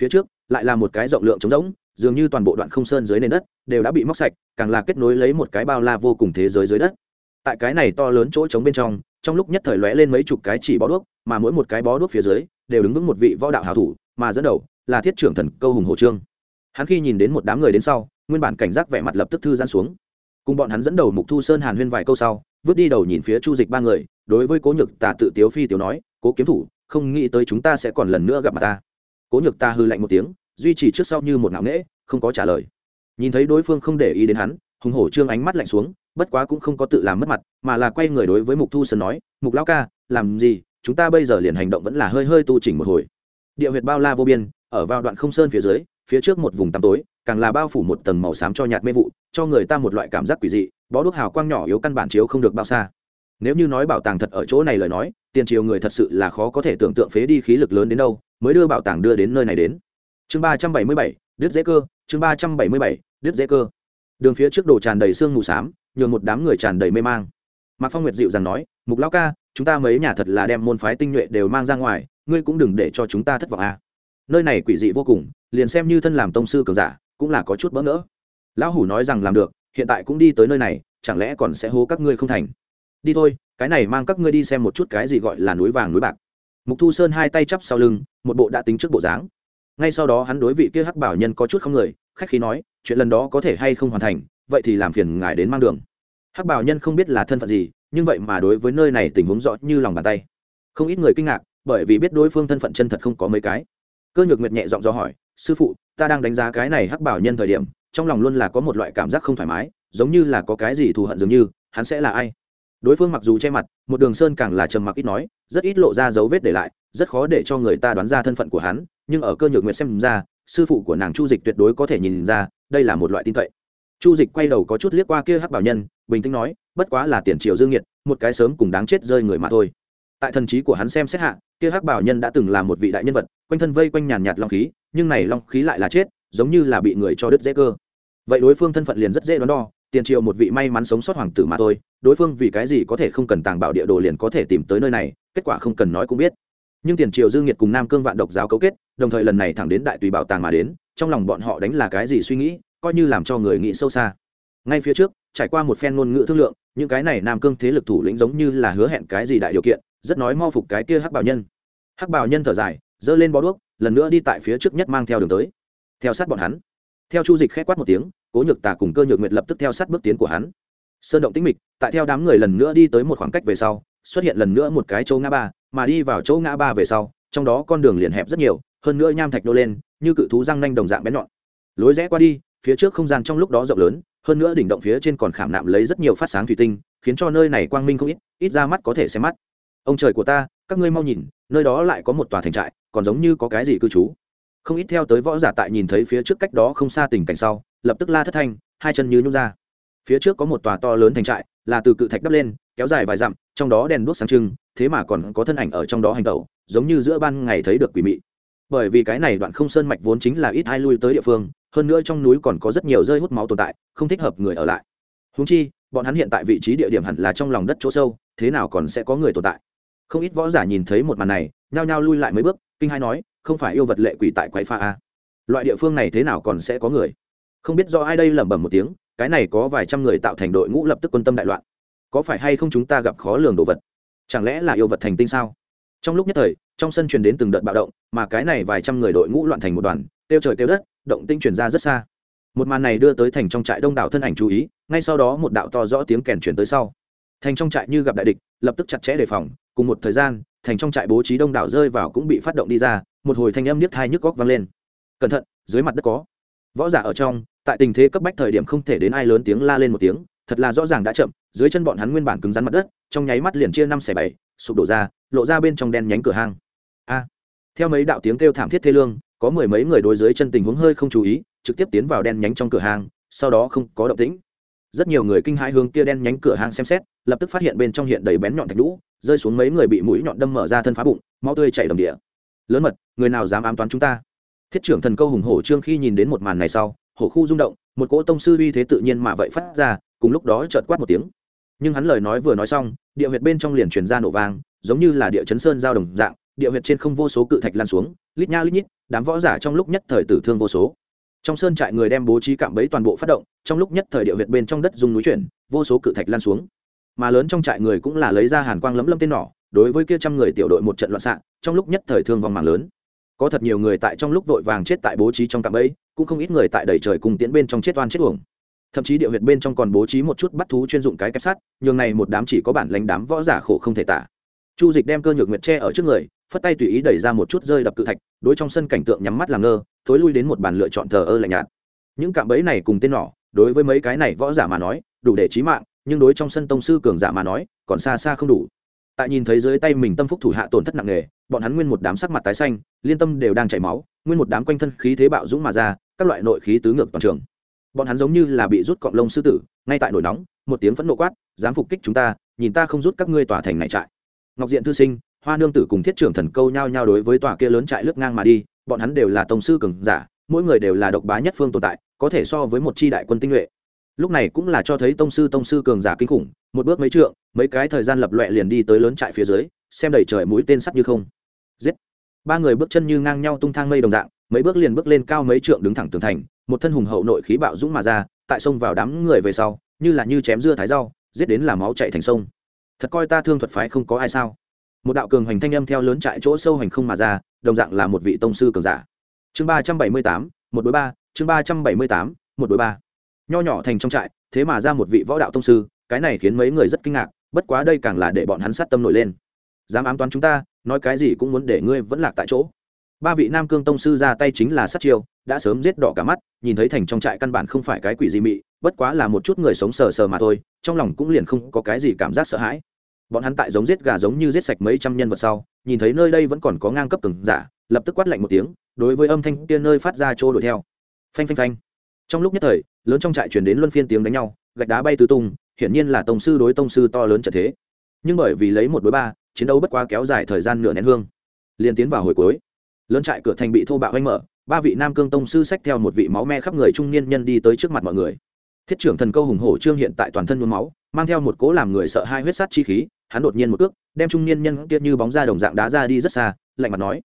Phía trước, lại là một cái rộng lượng trống rỗng, dường như toàn bộ đoạn không sơn dưới nền đất đều đã bị móc sạch, càng là kết nối lấy một cái bao la vô cùng thế giới dưới đất. Tại cái này to lớn chỗ trống bên trong trong lúc nhất thời lóe lên mấy chục cái chỉ bó đuốc, mà mỗi một cái bó đuốc phía dưới đều đứng vững một vị võ đạo hào thủ, mà dẫn đầu là thiết trưởng thần câu hùng hồ trương. Hắn khi nhìn đến một đám người đến sau, nguyên bản cảnh giác vẻ mặt lập tức thư giãn xuống. Cùng bọn hắn dẫn đầu mục thu sơn hàn huyên vài câu sau, vứt đi đầu nhìn phía chu dịch ba người, đối với cố nhược tả tự tiếu phi tiểu nói, cố kiếm thủ không nghĩ tới chúng ta sẽ còn lần nữa gặp mặt ta. Cố nhược ta hư lạnh một tiếng, duy trì trước sau như một ngạo nghễ, không có trả lời. Nhìn thấy đối phương không để ý đến hắn, hùng hổ trương ánh mắt lạnh xuống, bất quá cũng không có tự làm mất mặt, mà là quay người đối với mục thu sơn nói, mục lão ca, làm gì? Chúng ta bây giờ liền hành động vẫn là hơi hơi tu chỉnh một hồi. Địa huyệt bao la vô biên, ở vào đoạn không sơn phía dưới, phía trước một vùng tăm tối, càng là bao phủ một tầng màu xám cho nhạt mê vụ, cho người ta một loại cảm giác quỷ dị, bó đuốc hào quang nhỏ yếu căn bản chiếu không được bao xa nếu như nói bảo tàng thật ở chỗ này lời nói, tiền triều người thật sự là khó có thể tưởng tượng phế đi khí lực lớn đến đâu, mới đưa bảo tàng đưa đến nơi này đến. Chương ba trăm bảy mươi bảy, đứt dễ cơ, chương ba trăm bảy mươi bảy, đứt dễ cơ. Đường phía trước đồ tràn đầy sương mù xám, nhường một đám người tràn đầy mê mang. Mạc phong nguyệt dịu rằng nói, mục lão ca, chúng ta mấy nhà thật là đem môn phái tinh nhuệ đều mang ra ngoài, ngươi cũng đừng để cho chúng ta thất vọng à. nơi này quỷ dị vô cùng, liền xem như thân làm tông sư cường giả, cũng là có chút bỡ ngỡ. Lão hủ nói rằng làm được, hiện tại cũng đi tới nơi này, chẳng lẽ còn sẽ hố các ngươi không thành? Đi thôi, cái này mang các ngươi đi xem một chút cái gì gọi là núi vàng núi bạc. Mục thu sơn hai tay chắp sau lưng, một bộ đã tính trước bộ dáng. Ngay sau đó hắn đối vị kia hắc bảo nhân có chút không người, khách khí nói, chuyện lần đó có thể hay không hoàn thành, vậy thì làm phiền ngài đến mang đường. Hắc bảo nhân không biết là thân phận gì, nhưng vậy mà đối với nơi này tình huống rõ như lòng bàn tay. Không ít người kinh ngạc, bởi vì biết đối phương thân phận chân thật không có mấy cái. Cơ nhược nguyệt nhẹ giọng do hỏi, sư phụ, ta đang đánh giá cái này hắc bảo nhân thời điểm, trong lòng luôn là có một loại cảm giác không thoải mái, giống như là có cái gì thù hận dường như, hắn sẽ là ai? Đối phương mặc dù che mặt, một đường sơn càng là trầm mặc ít nói, rất ít lộ ra dấu vết để lại, rất khó để cho người ta đoán ra thân phận của hắn, nhưng ở cơ nhược nguyệt xem ra, sư phụ của nàng chu dịch tuyệt đối có thể nhìn ra, đây là một loại tin cậy. Chu dịch quay đầu có chút liếc qua kia hắc bảo nhân, bình tĩnh nói, bất quá là tiền triệu dương nhiệt một cái sớm cùng đáng chết rơi người mà thôi. Tại thần trí của hắn xem xét hạ, kia hắc bảo nhân đã từng là một vị đại nhân vật, quanh thân vây quanh nhàn nhạt long khí, nhưng này long khí lại là chết, giống như là bị người cho đứt dễ cơ. Vậy đối phương thân phận liền rất dễ đoán đo tiền triệu một vị may mắn sống sót hoàng tử mà thôi, đối phương vì cái gì có thể không cần tàng bảo địa đồ liền có thể tìm tới nơi này, kết quả không cần nói cũng biết. Nhưng tiền triều dương nhiệt cùng nam cương vạn độc giáo cấu kết, đồng thời lần này thẳng đến đại tùy bảo tàng mà đến, trong lòng bọn họ đánh là cái gì suy nghĩ, coi như làm cho người nghĩ sâu xa. Ngay phía trước, trải qua một phen ngôn ngữ thương lượng, những cái này nam cương thế lực thủ lĩnh giống như là hứa hẹn cái gì đại điều kiện, rất nói mo phục cái kia hắc bảo nhân. Hắc bảo nhân thở dài, giơ lên bó đuốc, lần nữa đi tại phía trước nhất mang theo đường tới. Theo sát bọn hắn theo chu dịch khẽ quát một tiếng, cố nhược tà cùng cơ nhược nguyệt lập tức theo sát bước tiến của hắn. Sơn động tĩnh mịch, tại theo đám người lần nữa đi tới một khoảng cách về sau, xuất hiện lần nữa một cái chỗ ngã ba, mà đi vào chỗ ngã ba về sau, trong đó con đường liền hẹp rất nhiều, hơn nữa nham thạch nô lên, như cự thú răng nanh đồng dạng bén nhọn. Lối rẽ qua đi, phía trước không gian trong lúc đó rộng lớn, hơn nữa đỉnh động phía trên còn khảm nạm lấy rất nhiều phát sáng thủy tinh, khiến cho nơi này quang minh không ít ít ra mắt có thể xem mắt. Ông trời của ta, các ngươi mau nhìn, nơi đó lại có một tòa thành trại, còn giống như có cái gì cư trú không ít theo tới võ giả tại nhìn thấy phía trước cách đó không xa tình cảnh sau, lập tức la thất thanh, hai chân như nhút ra. Phía trước có một tòa to lớn thành trại, là từ cự thạch đắp lên, kéo dài vài dặm, trong đó đèn đuốc sáng trưng, thế mà còn có thân ảnh ở trong đó hành tẩu, giống như giữa ban ngày thấy được quỷ mị. Bởi vì cái này đoạn không sơn mạch vốn chính là ít ai lui tới địa phương, hơn nữa trong núi còn có rất nhiều rơi hút máu tồn tại, không thích hợp người ở lại. Húng chi, bọn hắn hiện tại vị trí địa điểm hẳn là trong lòng đất chỗ sâu, thế nào còn sẽ có người tồn tại? Không ít võ giả nhìn thấy một màn này, nhao nhao lui lại mấy bước, kinh hai nói không phải yêu vật lệ quỷ tại quái pha a. Loại địa phương này thế nào còn sẽ có người? Không biết do ai đây lẩm bẩm một tiếng, cái này có vài trăm người tạo thành đội ngũ lập tức quân tâm đại loạn. Có phải hay không chúng ta gặp khó lường đồ vật? Chẳng lẽ là yêu vật thành tinh sao? Trong lúc nhất thời, trong sân truyền đến từng đợt bạo động, mà cái này vài trăm người đội ngũ loạn thành một đoàn tiêu trời tiêu đất, động tinh truyền ra rất xa. Một màn này đưa tới thành trong trại đông đảo thân ảnh chú ý, ngay sau đó một đạo to rõ tiếng kèn truyền tới sau. Thành trong trại như gặp đại địch, lập tức chặt chẽ đề phòng, cùng một thời gian, thành trong trại bố trí đông đảo rơi vào cũng bị phát động đi ra một hồi thanh âm niết thai nhức góc vang lên. Cẩn thận, dưới mặt đất có. Võ giả ở trong, tại tình thế cấp bách thời điểm không thể đến ai lớn tiếng la lên một tiếng, thật là rõ ràng đã chậm, dưới chân bọn hắn nguyên bản cứng rắn mặt đất, trong nháy mắt liền chia năm xẻ bảy, sụp đổ ra, lộ ra bên trong đen nhánh cửa hang. A! Theo mấy đạo tiếng kêu thảm thiết thê lương, có mười mấy người đối dưới chân tình huống hơi không chú ý, trực tiếp tiến vào đen nhánh trong cửa hàng sau đó không có động tĩnh. Rất nhiều người kinh hãi hướng kia đen nhánh cửa hàng xem xét, lập tức phát hiện bên trong hiện đầy bén nhọn thạch lũ rơi xuống mấy người bị mũi nhọn đâm mở ra thân phá bụng, máu tươi chảy đầm địa lớn mật, người nào dám ám toán chúng ta? Thiết trưởng thần câu hùng hổ trương khi nhìn đến một màn này sau, hổ khu rung động, một cỗ tông sư uy thế tự nhiên mà vậy phát ra, cùng lúc đó chợt quát một tiếng. Nhưng hắn lời nói vừa nói xong, địa huyệt bên trong liền truyền ra nổ vang, giống như là địa chấn sơn giao đồng dạng, địa huyệt trên không vô số cự thạch lan xuống, lít nha lít nhít, đám võ giả trong lúc nhất thời tử thương vô số. Trong sơn trại người đem bố trí cạm bẫy toàn bộ phát động, trong lúc nhất thời địa huyệt bên trong đất dùng núi chuyển, vô số cự thạch lan xuống. Mà lớn trong trại người cũng là lấy ra hàn quang lấm lâm tên nỏ đối với kia trăm người tiểu đội một trận loạn xạ, trong lúc nhất thời thương vong mạng lớn. Có thật nhiều người tại trong lúc vội vàng chết tại bố trí trong cạm bẫy, cũng không ít người tại đầy trời cùng tiễn bên trong chết oan chết uổng. Thậm chí địa huyệt bên trong còn bố trí một chút bắt thú chuyên dụng cái kép sắt, nhường này một đám chỉ có bản lãnh đám võ giả khổ không thể tả. Chu dịch đem cơ nhược nguyệt tre ở trước người, phất tay tùy ý đẩy ra một chút rơi đập cự thạch, đối trong sân cảnh tượng nhắm mắt làm ngơ, thối lui đến một bàn lựa chọn thờ ơ lạnh nhạt. Những cạm bẫy này cùng tên nỏ đối với mấy cái này võ giả mà nói, đủ để trí mạng, nhưng đối trong sân tông sư cường giả mà nói, còn xa xa không đủ tại nhìn thấy dưới tay mình tâm phúc thủ hạ tổn thất nặng nề, bọn hắn nguyên một đám sắc mặt tái xanh, liên tâm đều đang chảy máu, nguyên một đám quanh thân khí thế bạo dũng mà ra, các loại nội khí tứ ngược toàn trường. Bọn hắn giống như là bị rút cọng lông sư tử, ngay tại nổi nóng, một tiếng phẫn nộ quát, dám phục kích chúng ta, nhìn ta không rút các ngươi tòa thành này trại. Ngọc diện thư sinh, hoa nương tử cùng thiết trưởng thần câu nhau nhau đối với tòa kia lớn trại lướt ngang mà đi, bọn hắn đều là tổng sư cường giả, mỗi người đều là độc bá nhất phương tồn tại, có thể so với một chi đại quân tinh nhuệ lúc này cũng là cho thấy tông sư tông sư cường giả kinh khủng, một bước mấy trượng, mấy cái thời gian lập loẹ liền đi tới lớn trại phía dưới, xem đầy trời mũi tên sắt như không. Giết! Ba người bước chân như ngang nhau tung thang mây đồng dạng, mấy bước liền bước lên cao mấy trượng đứng thẳng tường thành, một thân hùng hậu nội khí bạo dũng mà ra, tại sông vào đám người về sau, như là như chém dưa thái rau, giết đến là máu chạy thành sông. Thật coi ta thương thuật phái không có ai sao? Một đạo cường hành thanh âm theo lớn trại chỗ sâu hành không mà ra, đồng dạng là một vị tông sư cường giả. Chương ba trăm bảy mươi tám, một đối ba, chương ba trăm bảy mươi tám, một đối ba nho nhỏ thành trong trại, thế mà ra một vị võ đạo tông sư, cái này khiến mấy người rất kinh ngạc, bất quá đây càng là để bọn hắn sát tâm nổi lên. Dám ám toán chúng ta, nói cái gì cũng muốn để ngươi vẫn lạc tại chỗ. Ba vị nam cương tông sư ra tay chính là sát chiêu, đã sớm giết đỏ cả mắt, nhìn thấy thành trong trại căn bản không phải cái quỷ gì mị, bất quá là một chút người sống sờ sờ mà thôi, trong lòng cũng liền không có cái gì cảm giác sợ hãi. Bọn hắn tại giống giết gà giống như giết sạch mấy trăm nhân vật sau, nhìn thấy nơi đây vẫn còn có ngang cấp từng giả, lập tức quát lạnh một tiếng, đối với âm thanh kia nơi phát ra trô đuổi theo. Phanh phanh phanh trong lúc nhất thời, lớn trong trại chuyển đến luân phiên tiếng đánh nhau, gạch đá bay tứ tung, hiển nhiên là tông sư đối tông sư to lớn trận thế. Nhưng bởi vì lấy một đối ba, chiến đấu bất quá kéo dài thời gian nửa nén hương, liền tiến vào hồi cuối. Lớn trại cửa thành bị thô bạo anh mở, ba vị nam cương tông sư sách theo một vị máu me khắp người trung niên nhân đi tới trước mặt mọi người. Thiết trưởng thần câu hùng hổ trương hiện tại toàn thân nhuốm máu, mang theo một cố làm người sợ hai huyết sát chi khí, hắn đột nhiên một cước, đem trung niên nhân kia như bóng ra đồng dạng đá ra đi rất xa, lạnh mặt nói,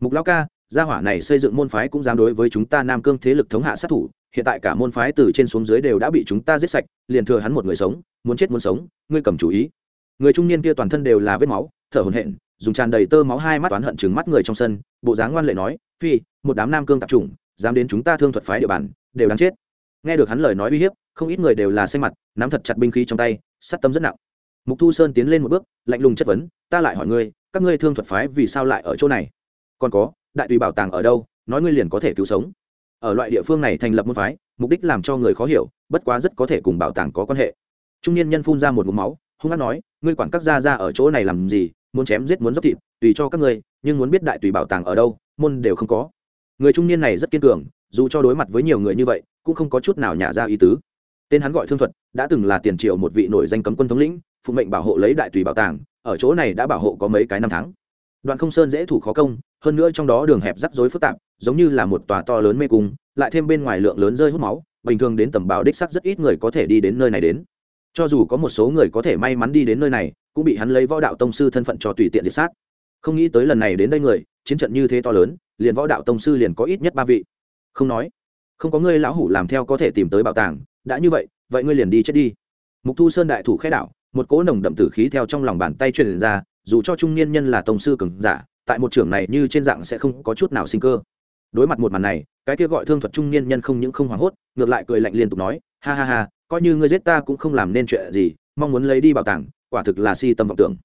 mục lao ca, gia hỏa này xây dựng môn phái cũng dám đối với chúng ta nam cương thế lực thống hạ sát thủ hiện tại cả môn phái từ trên xuống dưới đều đã bị chúng ta giết sạch, liền thừa hắn một người sống, muốn chết muốn sống, ngươi cầm chủ ý. Người trung niên kia toàn thân đều là vết máu, thở hổn hển, dùng tràn đầy tơ máu hai mắt toán hận chừng mắt người trong sân, bộ dáng ngoan lệ nói, phi, một đám nam cương tạp chủng, dám đến chúng ta thương thuật phái địa bàn, đều đáng chết. Nghe được hắn lời nói uy hiếp, không ít người đều là xanh mặt, nắm thật chặt binh khí trong tay sắt tâm rất nặng. Mục thu sơn tiến lên một bước, lạnh lùng chất vấn, ta lại hỏi ngươi, các ngươi thương thuật phái vì sao lại ở chỗ này? Còn có, đại tùy bảo tàng ở đâu, nói ngươi liền có thể cứu sống ở loại địa phương này thành lập môn phái, mục đích làm cho người khó hiểu, bất quá rất có thể cùng bảo tàng có quan hệ. Trung niên nhân phun ra một mũ máu, hung hát nói, ngươi quản các gia ra ở chỗ này làm gì, muốn chém giết muốn dốc thịt, tùy cho các ngươi, nhưng muốn biết đại tùy bảo tàng ở đâu, môn đều không có. Người trung niên này rất kiên cường, dù cho đối mặt với nhiều người như vậy, cũng không có chút nào nhả ra ý tứ. Tên hắn gọi thương thuật, đã từng là tiền triệu một vị nổi danh cấm quân thống lĩnh, phụ mệnh bảo hộ lấy đại tùy bảo tàng, ở chỗ này đã bảo hộ có mấy cái năm tháng. Đoạn không sơn dễ thủ khó công hơn nữa trong đó đường hẹp rắc rối phức tạp, giống như là một tòa to lớn mê cung, lại thêm bên ngoài lượng lớn rơi hút máu, bình thường đến tầm bảo đích sắc rất ít người có thể đi đến nơi này đến. Cho dù có một số người có thể may mắn đi đến nơi này, cũng bị hắn lấy võ đạo tông sư thân phận cho tùy tiện diệt sát. Không nghĩ tới lần này đến đây người, chiến trận như thế to lớn, liền võ đạo tông sư liền có ít nhất ba vị. Không nói, không có ngươi lão hủ làm theo có thể tìm tới bảo tàng, đã như vậy vậy ngươi liền đi chết đi. Mục thu sơn đại thủ khẽ đảo, một cỗ nồng đậm tử khí theo trong lòng bàn tay truyền ra, dù cho trung niên nhân là tông sư cường giả tại một trường này như trên dạng sẽ không có chút nào sinh cơ. Đối mặt một màn này, cái kia gọi thương thuật trung niên nhân không những không hoảng hốt, ngược lại cười lạnh liên tục nói, ha ha ha, coi như ngươi giết ta cũng không làm nên chuyện gì, mong muốn lấy đi bảo tàng, quả thực là si tâm vọng tưởng.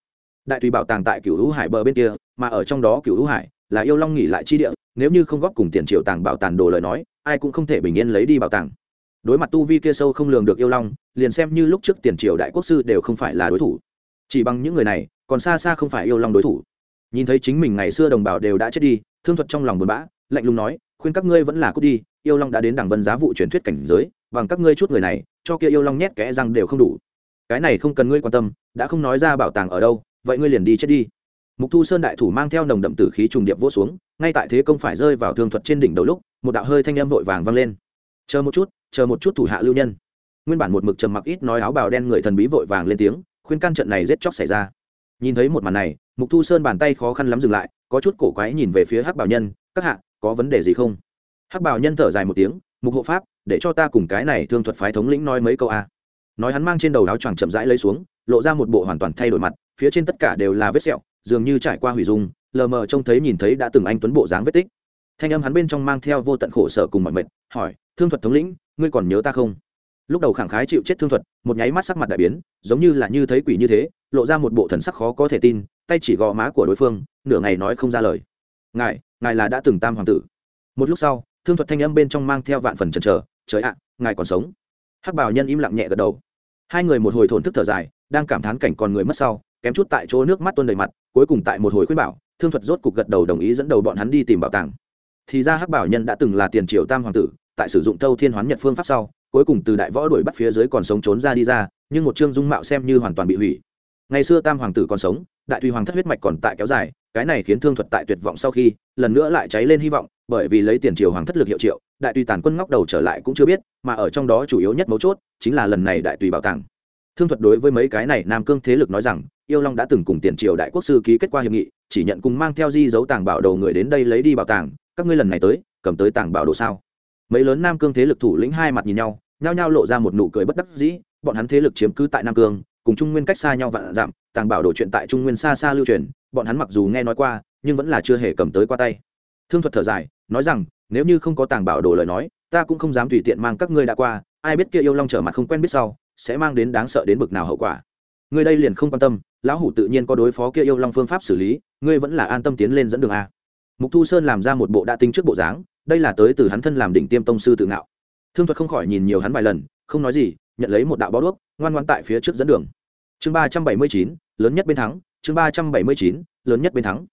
Đại tùy bảo tàng tại cửu hữu hải bờ bên kia, mà ở trong đó cửu hữu hải là yêu long nghỉ lại chi địa, nếu như không góp cùng tiền triệu tàng bảo tàng đồ lời nói, ai cũng không thể bình yên lấy đi bảo tàng. Đối mặt tu vi kia sâu không lường được yêu long, liền xem như lúc trước tiền triều đại quốc sư đều không phải là đối thủ. Chỉ bằng những người này, còn xa xa không phải yêu long đối thủ nhìn thấy chính mình ngày xưa đồng bào đều đã chết đi, thương thuật trong lòng buồn bã, lạnh lùng nói, khuyên các ngươi vẫn là cút đi, yêu long đã đến đảng vân giá vụ truyền thuyết cảnh giới, bằng các ngươi chút người này, cho kia yêu long nhét kẽ răng đều không đủ. Cái này không cần ngươi quan tâm, đã không nói ra bảo tàng ở đâu, vậy ngươi liền đi chết đi. Mục thu sơn đại thủ mang theo nồng đậm tử khí trùng điệp vỗ xuống, ngay tại thế công phải rơi vào thương thuật trên đỉnh đầu lúc, một đạo hơi thanh âm vội vàng vang lên. Chờ một chút, chờ một chút thủ hạ lưu nhân. Nguyên bản một mực trầm mặc ít nói áo bào đen người thần bí vội vàng lên tiếng, khuyên can trận này giết chóc xảy ra nhìn thấy một màn này, mục thu sơn bàn tay khó khăn lắm dừng lại, có chút cổ quái nhìn về phía hắc bảo nhân, các hạ, có vấn đề gì không? Hắc bảo nhân thở dài một tiếng, mục hộ pháp, để cho ta cùng cái này thương thuật phái thống lĩnh nói mấy câu a. Nói hắn mang trên đầu áo choàng chậm rãi lấy xuống, lộ ra một bộ hoàn toàn thay đổi mặt, phía trên tất cả đều là vết sẹo, dường như trải qua hủy dung, lờ mờ trông thấy nhìn thấy đã từng anh tuấn bộ dáng vết tích. Thanh âm hắn bên trong mang theo vô tận khổ sở cùng mọi mệt, hỏi, thương thuật thống lĩnh, ngươi còn nhớ ta không? Lúc đầu khẳng khái chịu chết thương thuật, một nháy mắt sắc mặt đại biến, giống như là như thấy quỷ như thế, lộ ra một bộ thần sắc khó có thể tin, tay chỉ gò má của đối phương, nửa ngày nói không ra lời. Ngài ngài là đã từng tam hoàng tử. Một lúc sau, thương thuật thanh âm bên trong mang theo vạn phần chần chờ, trời ạ, ngài còn sống? Hắc bảo nhân im lặng nhẹ gật đầu. Hai người một hồi thổn thức thở dài, đang cảm thán cảnh còn người mất sau, kém chút tại chỗ nước mắt tuôn đầy mặt, cuối cùng tại một hồi khuyên bảo, thương thuật rốt cục gật đầu đồng ý dẫn đầu bọn hắn đi tìm bảo tàng. Thì ra hắc bảo nhân đã từng là tiền triều tam hoàng tử, tại sử dụng tâu thiên hoán nhật phương pháp sau cuối cùng từ đại võ đuổi bắt phía dưới còn sống trốn ra đi ra, nhưng một chương dung mạo xem như hoàn toàn bị hủy. Ngày xưa tam hoàng tử còn sống, đại tùy hoàng thất huyết mạch còn tại kéo dài, cái này khiến thương thuật tại tuyệt vọng sau khi, lần nữa lại cháy lên hy vọng, bởi vì lấy tiền triều hoàng thất lực hiệu triệu, đại tùy tàn quân ngóc đầu trở lại cũng chưa biết, mà ở trong đó chủ yếu nhất mấu chốt, chính là lần này đại tùy bảo tàng. Thương thuật đối với mấy cái này nam cương thế lực nói rằng, yêu long đã từng cùng tiền triều đại quốc sư ký kết quả hiệp nghị, chỉ nhận cùng mang theo di dấu tàng bảo đồ người đến đây lấy đi bảo tàng, các ngươi lần này tới, cầm tới tàng bảo đồ sao? Mấy lớn nam cương thế lực thủ lĩnh hai mặt nhìn nhau, nhao nhao lộ ra một nụ cười bất đắc dĩ, bọn hắn thế lực chiếm cứ tại nam cương, cùng trung nguyên cách xa nhau vạn dặm, tàng bảo đồ chuyện tại trung nguyên xa xa lưu truyền, bọn hắn mặc dù nghe nói qua, nhưng vẫn là chưa hề cầm tới qua tay. Thương thuật thở dài, nói rằng, nếu như không có tàng bảo đồ lời nói, ta cũng không dám tùy tiện mang các ngươi đã qua, ai biết kia yêu long trở mặt không quen biết sau, sẽ mang đến đáng sợ đến bực nào hậu quả. Ngươi đây liền không quan tâm, lão hủ tự nhiên có đối phó kia yêu long phương pháp xử lý, ngươi vẫn là an tâm tiến lên dẫn đường a. Mục thu sơn làm ra một bộ đã tính trước bộ dáng đây là tới từ hắn thân làm đỉnh tiêm tông sư tự ngạo. Thương thuật không khỏi nhìn nhiều hắn vài lần, không nói gì, nhận lấy một đạo bó đuốc, ngoan ngoan tại phía trước dẫn đường. Chương ba trăm bảy mươi chín, lớn nhất bên thắng, chương ba trăm bảy mươi chín, lớn nhất bên thắng.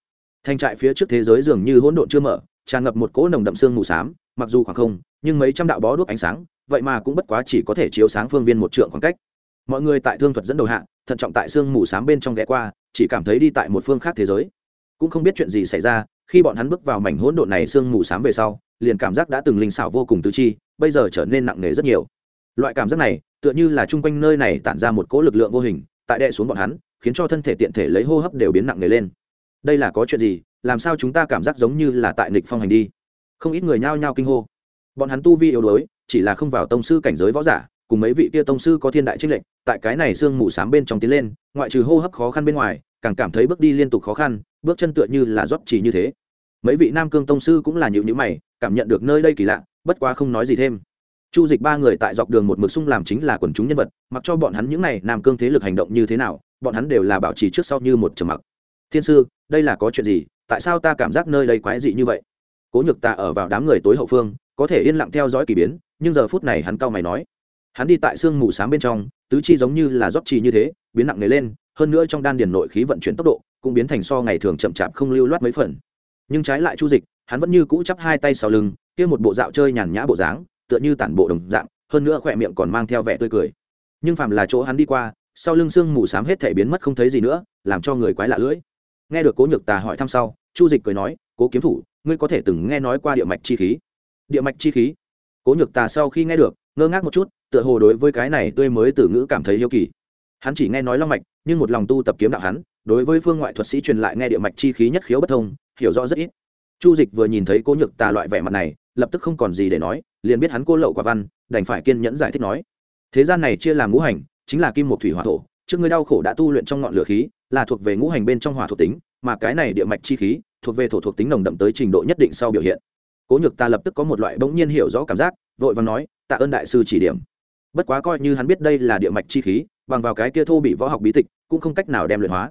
Thành trại phía trước thế giới dường như hỗn độn chưa mở, tràn ngập một cỗ nồng đậm sương mù s á m mặc dù khoảng không, nhưng mấy trăm đạo bó đuốc ánh sáng, vậy mà cũng bất quá chỉ có thể chiếu sáng phương viên một trượng khoảng cách. Mọi người tại thương thuật dẫn đầu hạ, thận trọng tại sương mù s á m bên trong ghé qua, chỉ cảm thấy đi tại một phương khác thế giới. Cũng không biết chuyện gì xảy ra khi bọn hắn bước vào mảnh hỗn độn này sương mù s á m về sau, liền cảm giác đã từng linh xảo vô cùng tứ chi, bây giờ trở nên nặng nề rất nhiều. Loại cảm giác này, tựa như là chung quanh nơi này tản ra một cỗ lực lượng vô hình, tại đệ xuống bọn hắn, khiến cho thân thể tiện thể lấy hô hấp đều biến nặng nề lên. Đây là có chuyện gì? Làm sao chúng ta cảm giác giống như là tại nịch phong hành đi? Không ít người nhao nhao kinh hô. Bọn hắn tu vi yếu đuối, chỉ là không vào tông sư cảnh giới võ giả, cùng mấy vị kia tông sư có thiên đại trích lệnh tại cái này sương mù sám bên trong tiến lên, ngoại trừ hô hấp khó khăn bên ngoài, càng cảm thấy bước đi liên tục khó khăn bước chân tựa như là rót chỉ như thế. Mấy vị nam cương tông sư cũng là nhịu nhữ mày, cảm nhận được nơi đây kỳ lạ, bất quá không nói gì thêm. Chu dịch ba người tại dọc đường một mực sung làm chính là quần chúng nhân vật, mặc cho bọn hắn những n à y nam cương thế lực hành động như thế nào, bọn hắn đều là bảo trì trước sau như một trầm mặc. Thiên sư, đây là có chuyện gì? Tại sao ta cảm giác nơi đây quái dị như vậy? Cố nhược ta ở vào đám người tối hậu phương, có thể yên lặng theo dõi k ỳ biến, nhưng giờ phút này hắn cau mày nói, hắn đi tại sương mù s á m bên trong, tứ chi giống như là rót trì như thế, biến nặng nề lên, hơn nữa trong đan điền nội khí vận chuyển tốc độ cũng biến thành so ngày thường chậm chạp không lưu loát mấy phần. Nhưng trái lại chu dịch, hắn vẫn như cũ chắp hai tay sau lưng, kia một bộ dạo chơi nhàn nhã bộ dáng, tựa như tản bộ đồng dạng, hơn nữa khỏe miệng còn mang theo vẻ tươi cười. Nhưng phàm là chỗ hắn đi qua, sau lưng sương mù s á m hết thể biến mất không thấy gì nữa, làm cho người quái lạ lưỡi. Nghe được cố nhược tà hỏi thăm sau, chu dịch cười nói, cố kiếm thủ, ngươi có thể từng nghe nói qua địa mạch chi khí? Địa mạch chi khí? Cố nhược tà sau khi nghe được, ngơ ngác một chút, tựa hồ đối với cái này tươi mới từ ngữ cảm thấy yêu kỳ. Hắn chỉ nghe nói long mạch, nhưng một lòng tu tập kiếm đạo hắn đối với phương ngoại thuật sĩ truyền lại nghe địa mạch chi khí nhất khiếu bất thông, hiểu rõ rất ít. Chu dịch vừa nhìn thấy cố nhược tà loại vẻ mặt này, lập tức không còn gì để nói, liền biết hắn cô lậu quả văn, đành phải kiên nhẫn giải thích nói. Thế gian này chia làm ngũ hành, chính là kim một thủy hỏa thổ, trước ngươi đau khổ đã tu luyện trong ngọn lửa khí, là thuộc về ngũ hành bên trong hỏa thuộc tính, mà cái này địa mạch chi khí, thuộc về thổ thuộc tính nồng đậm tới trình độ nhất định sau biểu hiện. Cố nhược ta lập tức có một loại bỗng nhiên hiểu rõ cảm giác, vội và nói, tạ ơn đại sư chỉ điểm. Bất quá coi như hắn biết đây là địa mạch chi khí, bằng vào cái kia thô bị võ học bí tịch, cũng không cách nào đem luyện hóa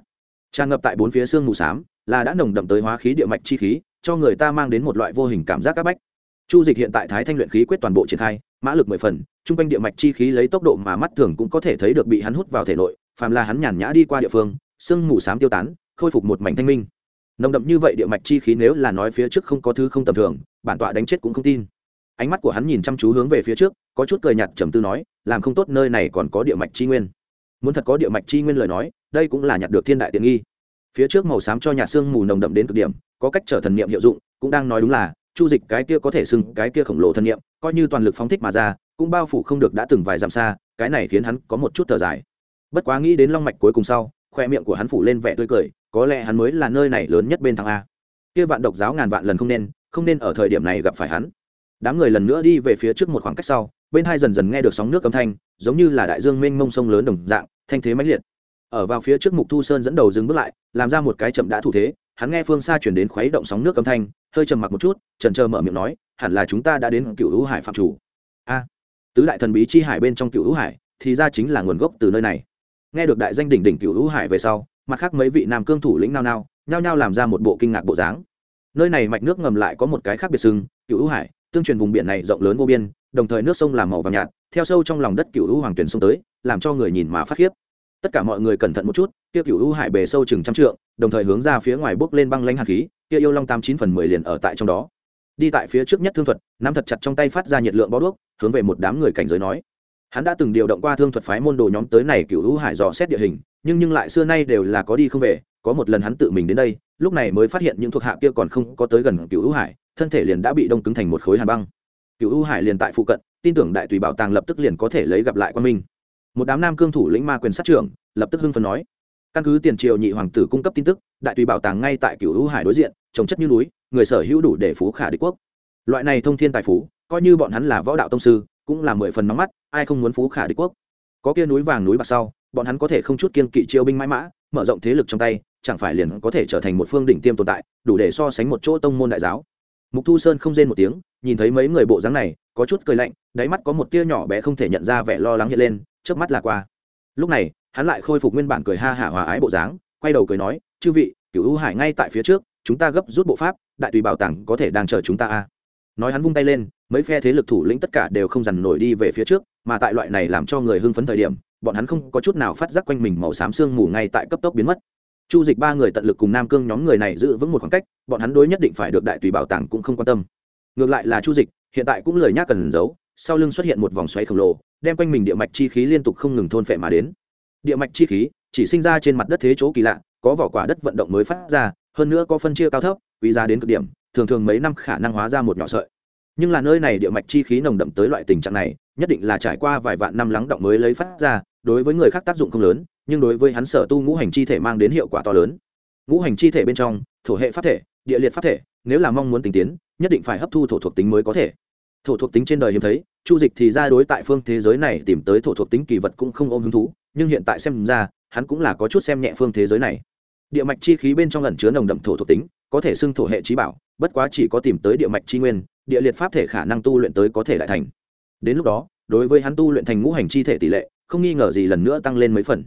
tràn ngập tại bốn phía xương mù s là đã nồng đậm tới hóa khí địa mạch chi khí, cho người ta mang đến một loại vô hình cảm giác áp bách. Chu dịch hiện tại thái thanh luyện khí quyết toàn bộ triển khai, mã lực mười phần chung quanh địa mạch chi khí lấy tốc độ mà mắt thường cũng có thể thấy được bị hắn hút vào thể nội, phàm là hắn nhàn nhã đi qua địa phương, sương mù s tiêu tán, khôi phục một mảnh thanh minh. Nồng đậm như vậy địa mạch chi khí nếu là nói phía trước không có thứ không tầm thường, bản tọa đánh chết cũng không tin. Ánh mắt của hắn nhìn chăm chú hướng về phía trước, có chút cười nhạt trầm tư nói, làm không tốt nơi này còn có địa mạch chi nguyên. Muốn thật có địa mạch chi nguyên lời nói đây cũng là nhặt được thiên đại tiện nghi. Phía trước màu xám cho nhà xương mù nồng đậm đến cực điểm, có cách trở thần niệm hiệu dụng, cũng đang nói đúng là, chu dịch cái kia có thể sưng cái kia khổng lồ thần niệm, coi như toàn lực phóng thích mà ra, cũng bao phủ không được đã từng vài dặm xa, cái này khiến hắn có một chút thở dài. Bất quá nghĩ đến long mạch cuối cùng sau, khoe miệng của hắn phủ lên vẻ tươi cười, có lẽ hắn mới là nơi này lớn nhất bên thằng a. Kia vạn độc giáo ngàn vạn lần không nên không nên ở thời điểm này gặp phải hắn. Đám người lần nữa đi về phía trước một khoảng cách sau, bên hai dần dần nghe được sóng nước âm thanh, giống như là đại dương mênh mông sông lớn đồng dạng, thanh thế mãnh liệt ở vào phía trước mục thu sơn dẫn đầu dừng bước lại, làm ra một cái chậm đã thủ thế, hắn nghe phương xa chuyển đến khuấy động sóng nước âm thanh, hơi trầm mặc một chút, trần trờ mở miệng nói, hẳn là chúng ta đã đến cựu hữu hải phạm chủ. A, tứ đại thần bí chi hải bên trong cựu hữu hải, thì ra chính là nguồn gốc từ nơi này. Nghe được đại danh đỉnh đỉnh cựu hữu hải về sau, mặt khác mấy vị nam cương thủ lĩnh nao nao, nhao nhao làm ra một bộ kinh ngạc bộ dáng. Nơi này mạch nước ngầm lại có một cái khác biệt sưng cựu hữu hải, tương truyền vùng biển này rộng lớn vô biên, đồng thời nước sông làm màu vàng nhạt, theo sâu trong lòng đất cựu hữu hoàng tuyển sông tới, làm cho người nhìn mà phát khiếp tất cả mọi người cẩn thận một chút, kia cựu U hải bề sâu chừng trăm trượng, đồng thời hướng ra phía ngoài bước lên băng lanh hạt khí, kia yêu long tám chín phần mười liền ở tại trong đó. Đi tại phía trước nhất thương thuật, nắm thật chặt trong tay phát ra nhiệt lượng bó đuốc, hướng về một đám người cảnh giới nói. Hắn đã từng điều động qua thương thuật phái môn đồ nhóm tới này cựu U hải dò xét địa hình, nhưng nhưng lại xưa nay đều là có đi không về, có một lần hắn tự mình đến đây, lúc này mới phát hiện những thuộc hạ kia còn không có tới gần cựu U hải, thân thể liền đã bị đông cứng thành một khối hàn băng. Cựu U hải liền tại phụ cận, tin tưởng đại tùy bảo tàng lập tức liền có thể lấy gặp lại quan minh một đám nam cương thủ lĩnh ma quyền sát trưởng, lập tức hưng phấn nói. Căn cứ tiền triều nhị hoàng tử cung cấp tin tức, đại tùy bảo tàng ngay tại cửu hữu hải đối diện, trồng chất như núi, người sở hữu đủ để phú khả đế quốc. Loại này thông thiên tài phú, coi như bọn hắn là võ đạo tông sư, cũng là mười phần nóng mắt, ai không muốn phú khả đế quốc? Có kia núi vàng núi bạc sau, bọn hắn có thể không chút kiên kỵ chiêu binh mãi mã, mở rộng thế lực trong tay, chẳng phải liền có thể trở thành một phương đỉnh tiêm tồn tại, đủ để so sánh một chỗ tông môn đại giáo. Mục thu sơn không rên một tiếng, nhìn thấy mấy người bộ dáng này, có chút cười lạnh, đáy mắt có một tia nhỏ bé không thể nhận ra vẻ lo lắng hiện lên chớp mắt là qua. Lúc này, hắn lại khôi phục nguyên bản cười ha hả hòa ái bộ dáng, quay đầu cười nói, chư vị cựu ưu hải ngay tại phía trước, chúng ta gấp rút bộ pháp, đại tùy bảo tàng có thể đang chờ chúng ta a nói hắn vung tay lên, mấy phe thế lực thủ lĩnh tất cả đều không dằn nổi đi về phía trước, mà tại loại này làm cho người hưng phấn thời điểm, bọn hắn không có chút nào phát giác quanh mình màu xám sương mù ngay tại cấp tốc biến mất. Chu dịch ba người tận lực cùng nam cương nhóm người này giữ vững một khoảng cách, bọn hắn đối nhất định phải được đại tùy bảo tàng cũng không quan tâm. Ngược lại là chu dịch, hiện tại cũng lời nhác cần giấu, sau lưng xuất hiện một vòng xoáy khổng lồ đem quanh mình địa mạch chi khí liên tục không ngừng thôn phệ mà đến. Địa mạch chi khí chỉ sinh ra trên mặt đất thế chỗ kỳ lạ, có vỏ quả đất vận động mới phát ra, hơn nữa có phân chia cao thấp, quý giá đến cực điểm, thường thường mấy năm khả năng hóa ra một nhỏ sợi. Nhưng là nơi này địa mạch chi khí nồng đậm tới loại tình trạng này, nhất định là trải qua vài vạn năm lắng động mới lấy phát ra, đối với người khác tác dụng không lớn, nhưng đối với hắn sở tu ngũ hành chi thể mang đến hiệu quả to lớn. Ngũ hành chi thể bên trong, thổ hệ pháp thể, địa liệt pháp thể, nếu là mong muốn tinh tiến, nhất định phải hấp thu thổ thuộc tính mới có thể thổ thuộc tính trên đời hiếm thấy, chu dịch thì ra đối tại phương thế giới này tìm tới thổ thuộc tính kỳ vật cũng không ôm hứng thú, nhưng hiện tại xem ra, hắn cũng là có chút xem nhẹ phương thế giới này. Địa mạch chi khí bên trong lần chứa nồng đậm thổ thuộc tính, có thể xưng thổ hệ trí bảo, bất quá chỉ có tìm tới địa mạch chi nguyên, địa liệt pháp thể khả năng tu luyện tới có thể lại thành. Đến lúc đó, đối với hắn tu luyện thành ngũ hành chi thể tỷ lệ, không nghi ngờ gì lần nữa tăng lên mấy phần.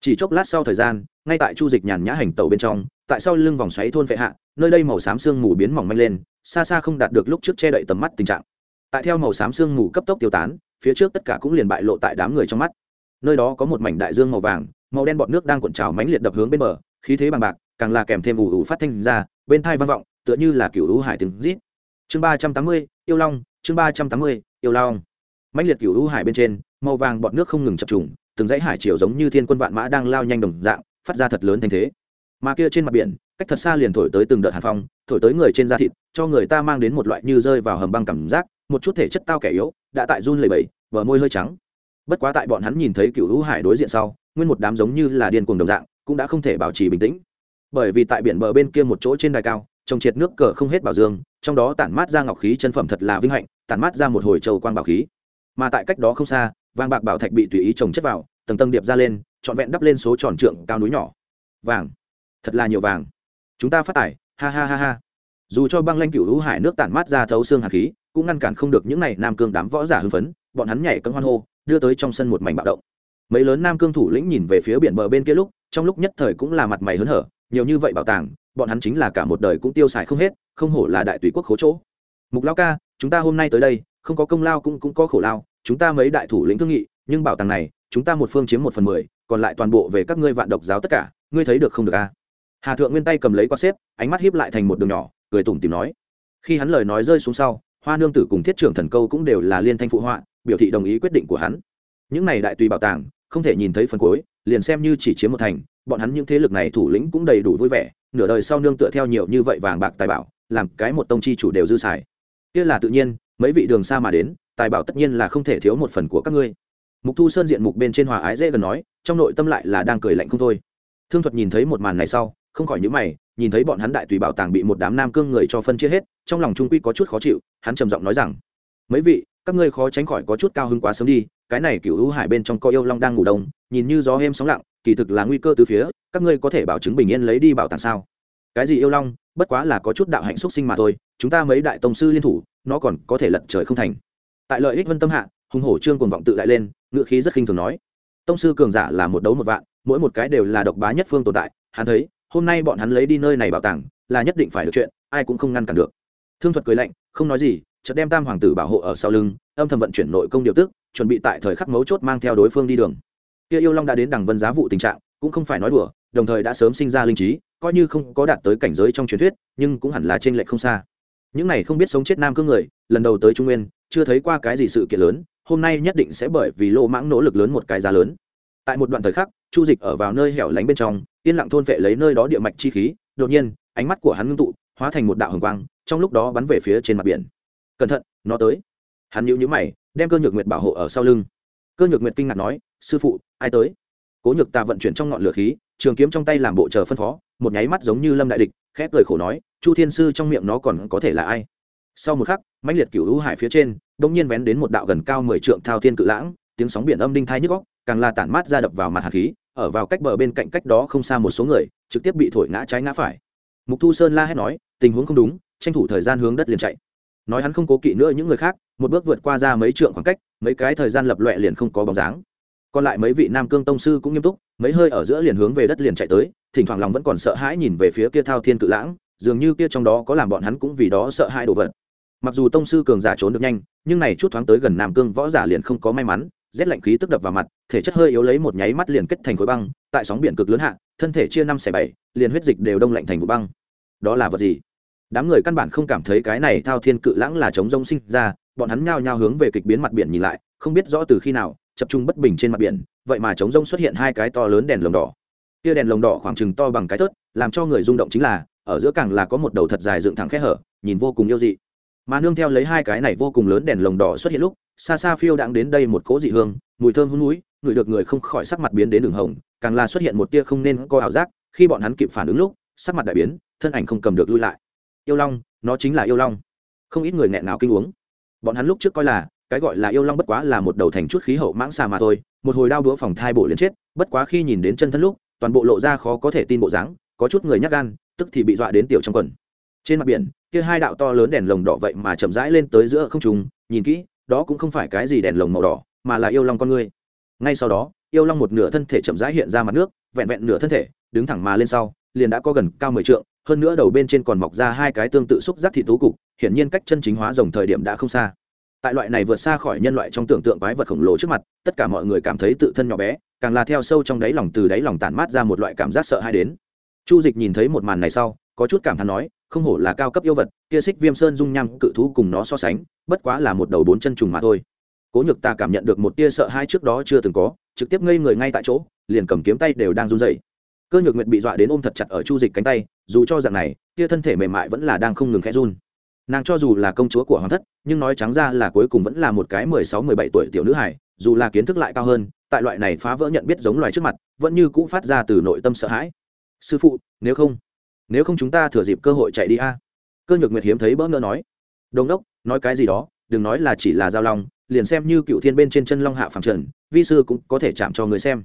Chỉ chốc lát sau thời gian, ngay tại chu dịch nhàn nhã hành tàu bên trong, tại sau lưng vòng xoáy thôn vệ hạ, nơi đây màu xám sương mù biến mỏng manh lên, xa xa không đạt được lúc trước che đậy tầm mắt tình trạng tại theo màu xám sương mù cấp tốc tiêu tán, phía trước tất cả cũng liền bại lộ tại đám người trong mắt. Nơi đó có một mảnh đại dương màu vàng, màu đen bọt nước đang cuộn trào mánh liệt đập hướng bên bờ, khí thế bằng bạc, càng là kèm thêm ủ ủ phát thanh ra, bên thai vang vọng, tựa như là cựu hữu hải từng rít. Chương ba trăm tám mươi, yêu long, chương ba trăm tám mươi, yêu long. Mãnh liệt cựu hữu hải bên trên, màu vàng bọt nước không ngừng chập trùng, từng dãy hải chiều giống như thiên quân vạn mã đang lao nhanh đồng dạng, phát ra thật lớn thành thế. Mà kia trên mặt biển, cách thật xa liền thổi tới từng đợt hàn phong thổi tới người trên da thịt, cho người ta mang đến một loại như rơi vào hầm băng cảm giác, một chút thể chất tao kẻ yếu, đã tại run lầy bẩy vờ môi hơi trắng. Bất quá tại bọn hắn nhìn thấy cựu hữu hải đối diện sau, nguyên một đám giống như là điên cuồng đồng dạng, cũng đã không thể bảo trì bình tĩnh. Bởi vì tại biển bờ bên kia một chỗ trên đài cao trồng triệt nước cờ không hết bảo dương, trong đó tản mát ra ngọc khí chân phẩm thật là vinh hạnh, tản mát ra một hồi châu quang bảo khí. Mà tại cách đó không xa, vàng bạc bảo thạch bị tùy ý trồng chất vào, tầng tầng điệp ra lên, trọn vẹn đắp lên số tròn trượng cao núi nhỏ. Vàng. Thật là nhiều vàng. Chúng ta phát tải ha ha ha ha. Dù cho băng lanh cựu hữu hải nước tản mát ra thấu xương hạt khí, cũng ngăn cản không được những này nam cương đám võ giả hưng phấn, bọn hắn nhảy cân hoan hô, đưa tới trong sân một mảnh bạo động. Mấy lớn nam cương thủ lĩnh nhìn về phía biển bờ bên kia lúc, trong lúc nhất thời cũng là mặt mày hớn hở, nhiều như vậy bảo tàng, bọn hắn chính là cả một đời cũng tiêu xài không hết, không hổ là đại tùy quốc khố chỗ. Mục lao ca, chúng ta hôm nay tới đây, không có công lao cũng cũng có khổ lao, chúng ta mấy đại thủ lĩnh thương nghị, nhưng bảo tàng này, chúng ta một phương chiếm một phần mười, còn lại toàn bộ về các ngươi vạn độc giáo tất cả, ngươi thấy được không được a à? Hà thượng nguyên tay cầm lấy qua xếp, ánh mắt hiếp lại thành một đường nhỏ, cười tủm tìm nói. Khi hắn lời nói rơi xuống sau, hoa nương tử cùng thiết trưởng thần câu cũng đều là liên thanh phụ họa, biểu thị đồng ý quyết định của hắn. Những này đại tùy bảo tàng, không thể nhìn thấy phần cuối, liền xem như chỉ chiếm một thành, bọn hắn những thế lực này thủ lĩnh cũng đầy đủ vui vẻ, nửa đời sau nương tựa theo nhiều như vậy vàng bạc tài bảo, làm cái một tông chi chủ đều dư xài. Kia là tự nhiên, mấy vị đường xa mà đến, tài bảo tất nhiên là không thể thiếu một phần của các ngươi. Mục thu sơn diện mục bên trên hòa ái dễ gần nói, trong nội tâm lại là đang cười lạnh không thôi. Thương thuật nhìn thấy một màn này sau không khỏi nhíu mày, nhìn thấy bọn hắn đại tùy bảo tàng bị một đám nam cương người cho phân chia hết, trong lòng trung quy có chút khó chịu, hắn trầm giọng nói rằng, mấy vị, các ngươi khó tránh khỏi có chút cao hứng quá sớm đi, cái này cựu Vũ hải bên trong có yêu long đang ngủ đông, nhìn như gió êm sóng lặng, kỳ thực là nguy cơ từ phía, các ngươi có thể bảo chứng bình yên lấy đi bảo tàng sao? Cái gì yêu long? Bất quá là có chút đạo hạnh xúc sinh mà thôi, chúng ta mấy đại tông sư liên thủ, nó còn có thể lật trời không thành. Tại lợi ích vân tâm hạ, hùng hổ trương cuồng vọng tự đại lên, ngựa khí rất khinh thường nói, tông sư cường giả là một đấu một vạn, mỗi một cái đều là độc bá nhất phương tồn tại, hắn thấy hôm nay bọn hắn lấy đi nơi này bảo tàng, là nhất định phải được chuyện, ai cũng không ngăn cản được. Thương thuật cười lạnh, không nói gì, chợt đem tam hoàng tử bảo hộ ở sau lưng, âm thầm vận chuyển nội công điều tức, chuẩn bị tại thời khắc mấu chốt mang theo đối phương đi đường. Kia yêu long đã đến đằng vân giá vụ tình trạng, cũng không phải nói đùa, đồng thời đã sớm sinh ra linh trí, coi như không có đạt tới cảnh giới trong truyền thuyết, nhưng cũng hẳn là trên lệch không xa. Những này không biết sống chết nam cương người, lần đầu tới trung nguyên, chưa thấy qua cái gì sự kiện lớn, hôm nay nhất định sẽ bởi vì lô mãng nỗ lực lớn một cái giá lớn tại một đoạn thời khắc, chu dịch ở vào nơi hẻo lánh bên trong, yên lặng thôn vệ lấy nơi đó địa mạch chi khí, đột nhiên, ánh mắt của hắn ngưng tụ, hóa thành một đạo hồng quang, trong lúc đó bắn về phía trên mặt biển. Cẩn thận, nó tới. Hắn nhíu nhíu mày, đem cơ nhược nguyệt bảo hộ ở sau lưng. Cơ nhược nguyệt kinh ngạc nói, sư phụ, ai tới? Cố nhược ta vận chuyển trong ngọn lửa khí, trường kiếm trong tay làm bộ chờ phân phó, một nháy mắt giống như lâm đại địch, khẽ cười khổ nói, chu thiên sư trong miệng nó còn có thể là ai? Sau một khắc, mãnh liệt cửu hữu hải phía trên đông nhiên vén đến một đạo gần cao mười trượng thao thiên cự lãng, tiếng sóng biển âm đinh thai nhức góc càng là tản mát ra đập vào mặt hạt khí, ở vào cách bờ bên cạnh cách đó không xa một số người, trực tiếp bị thổi ngã trái ngã phải. Mục thu sơn la hét nói, tình huống không đúng, tranh thủ thời gian hướng đất liền chạy. Nói hắn không cố kỵ nữa những người khác, một bước vượt qua ra mấy trượng khoảng cách, mấy cái thời gian lập loẹ liền không có bóng dáng. Còn lại mấy vị nam cương tông sư cũng nghiêm túc, mấy hơi ở giữa liền hướng về đất liền chạy tới, thỉnh thoảng lòng vẫn còn sợ hãi nhìn về phía kia thao thiên cự lãng, dường như kia trong đó có làm bọn hắn cũng vì đó sợ hãi đồ vật. Mặc dù tông sư cường giả trốn được nhanh, nhưng này chút thoáng tới gần nam cương võ giả liền không có may mắn rét lạnh khí tức đập vào mặt, thể chất hơi yếu lấy một nháy mắt liền kết thành khối băng, tại sóng biển cực lớn hạ, thân thể chia năm xẻ bảy, liền huyết dịch đều đông lạnh thành vụ băng. Đó là vật gì? Đám người căn bản không cảm thấy cái này thao thiên cự lãng là chống rông sinh ra, bọn hắn nhao nhao hướng về kịch biến mặt biển nhìn lại, không biết rõ từ khi nào, chập trung bất bình trên mặt biển, vậy mà chống rông xuất hiện hai cái to lớn đèn lồng đỏ. Kia đèn lồng đỏ khoảng chừng to bằng cái tớt làm cho người rung động chính là, ở giữa càng là có một đầu thật dài dựng thẳng khe hở, nhìn vô cùng yêu dị. Mà nương theo lấy hai cái này vô cùng lớn đèn lồng đỏ xuất hiện lúc xa xa phiêu đãng đến đây một cỗ dị hương, mùi thơm hôn núi, người được người không khỏi sắc mặt biến đến đường hồng, càng là xuất hiện một tia không nên có ảo giác, khi bọn hắn kịp phản ứng lúc, sắc mặt đại biến, thân ảnh không cầm được lui lại. Yêu long, nó chính là yêu long. Không ít người nghẹn nào kinh uống. Bọn hắn lúc trước coi là, cái gọi là yêu long bất quá là một đầu thành chút khí hậu mãng xà mà thôi, một hồi đao đũa phòng thai bộ liền chết, bất quá khi nhìn đến chân thân lúc, toàn bộ lộ ra khó có thể tin bộ dáng, có chút người nhắc gan, tức thì bị dọa đến tiểu trong quần. Trên mặt biển, kia hai đạo to lớn đèn lồng đỏ vậy mà chậm rãi lên tới giữa không trung, nhìn kỹ đó cũng không phải cái gì đèn lồng màu đỏ, mà là yêu long con người ngay sau đó, yêu long một nửa thân thể chậm rãi hiện ra mặt nước, vẹn vẹn nửa thân thể, đứng thẳng mà lên sau, liền đã có gần cao mười trượng, hơn nữa đầu bên trên còn mọc ra hai cái tương tự xúc giác thị thú cục, hiển nhiên cách chân chính hóa rồng thời điểm đã không xa. Tại loại này vượt xa khỏi nhân loại trong tưởng tượng quái vật khổng lồ trước mặt, tất cả mọi người cảm thấy tự thân nhỏ bé, càng là theo sâu trong đáy lòng từ đáy lòng tản mát ra một loại cảm giác sợ hãi đến. Chu dịch nhìn thấy một màn này sau, có chút cảm thán nói không hổ là cao cấp yêu vật, kia xích viêm sơn dung nham cự thú cùng nó so sánh, bất quá là một đầu bốn chân trùng mà thôi. Cố nhược ta cảm nhận được một tia sợ hãi trước đó chưa từng có, trực tiếp ngây người ngay tại chỗ, liền cầm kiếm tay đều đang run rẩy. Cơ nhược nguyệt bị dọa đến ôm thật chặt ở chu dịch cánh tay, dù cho dạng này tia thân thể mềm mại vẫn là đang không ngừng khẽ run. Nàng cho dù là công chúa của hoàng thất, nhưng nói trắng ra là cuối cùng vẫn là một cái mười sáu, mười bảy tuổi tiểu nữ hải dù là kiến thức lại cao hơn, tại loại này phá vỡ nhận biết giống loài trước mặt, vẫn như cũ phát ra từ nội tâm sợ hãi. Sư phụ, nếu không nếu không chúng ta thừa dịp cơ hội chạy đi a. Cơ nhược nguyệt hiếm thấy bỡ ngỡ nói. Đồn đốc nói cái gì đó, đừng nói là chỉ là giao long, liền xem như cựu thiên bên trên chân long hạ phẳng trần, vi sư cũng có thể chạm cho người xem.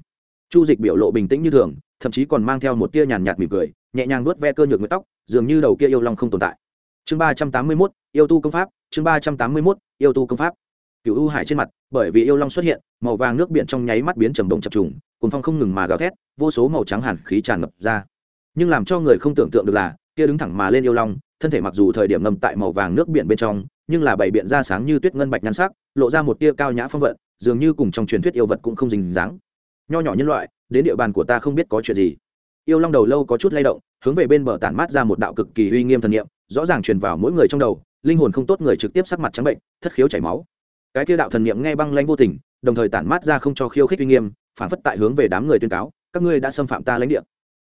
Chu dịch biểu lộ bình tĩnh như thường, thậm chí còn mang theo một tia nhàn nhạt mỉm cười, nhẹ nhàng nuốt ve cơ nhược nguyệt tóc, dường như đầu kia yêu long không tồn tại. Chương ba trăm tám mươi mốt, yêu tu công pháp, chương ba trăm tám mươi mốt, yêu tu công pháp. Cựu u hải trên mặt, bởi vì yêu long xuất hiện, màu vàng nước biển trong nháy mắt biến trầm động chập trùng cồn phong không ngừng mà gào thét, vô số màu trắng hẳn khí tràn ngập ra nhưng làm cho người không tưởng tượng được là, kia đứng thẳng mà lên yêu long, thân thể mặc dù thời điểm ngầm tại màu vàng nước biển bên trong, nhưng là bảy biện ra sáng như tuyết ngân bạch nhan sắc, lộ ra một tia cao nhã phong vận, dường như cùng trong truyền thuyết yêu vật cũng không dình dáng. Nho nhỏ nhân loại, đến địa bàn của ta không biết có chuyện gì. Yêu long đầu lâu có chút lay động, hướng về bên bờ tản mát ra một đạo cực kỳ uy nghiêm thần niệm, rõ ràng truyền vào mỗi người trong đầu, linh hồn không tốt người trực tiếp sắc mặt trắng bệnh, thất khiếu chảy máu. Cái kia đạo thần niệm nghe băng lanh vô tình, đồng thời tản mát ra không cho khiêu khích uy nghiêm, phản phất tại hướng về đám người tuyên cáo, các ngươi đã xâm phạm ta lãnh địa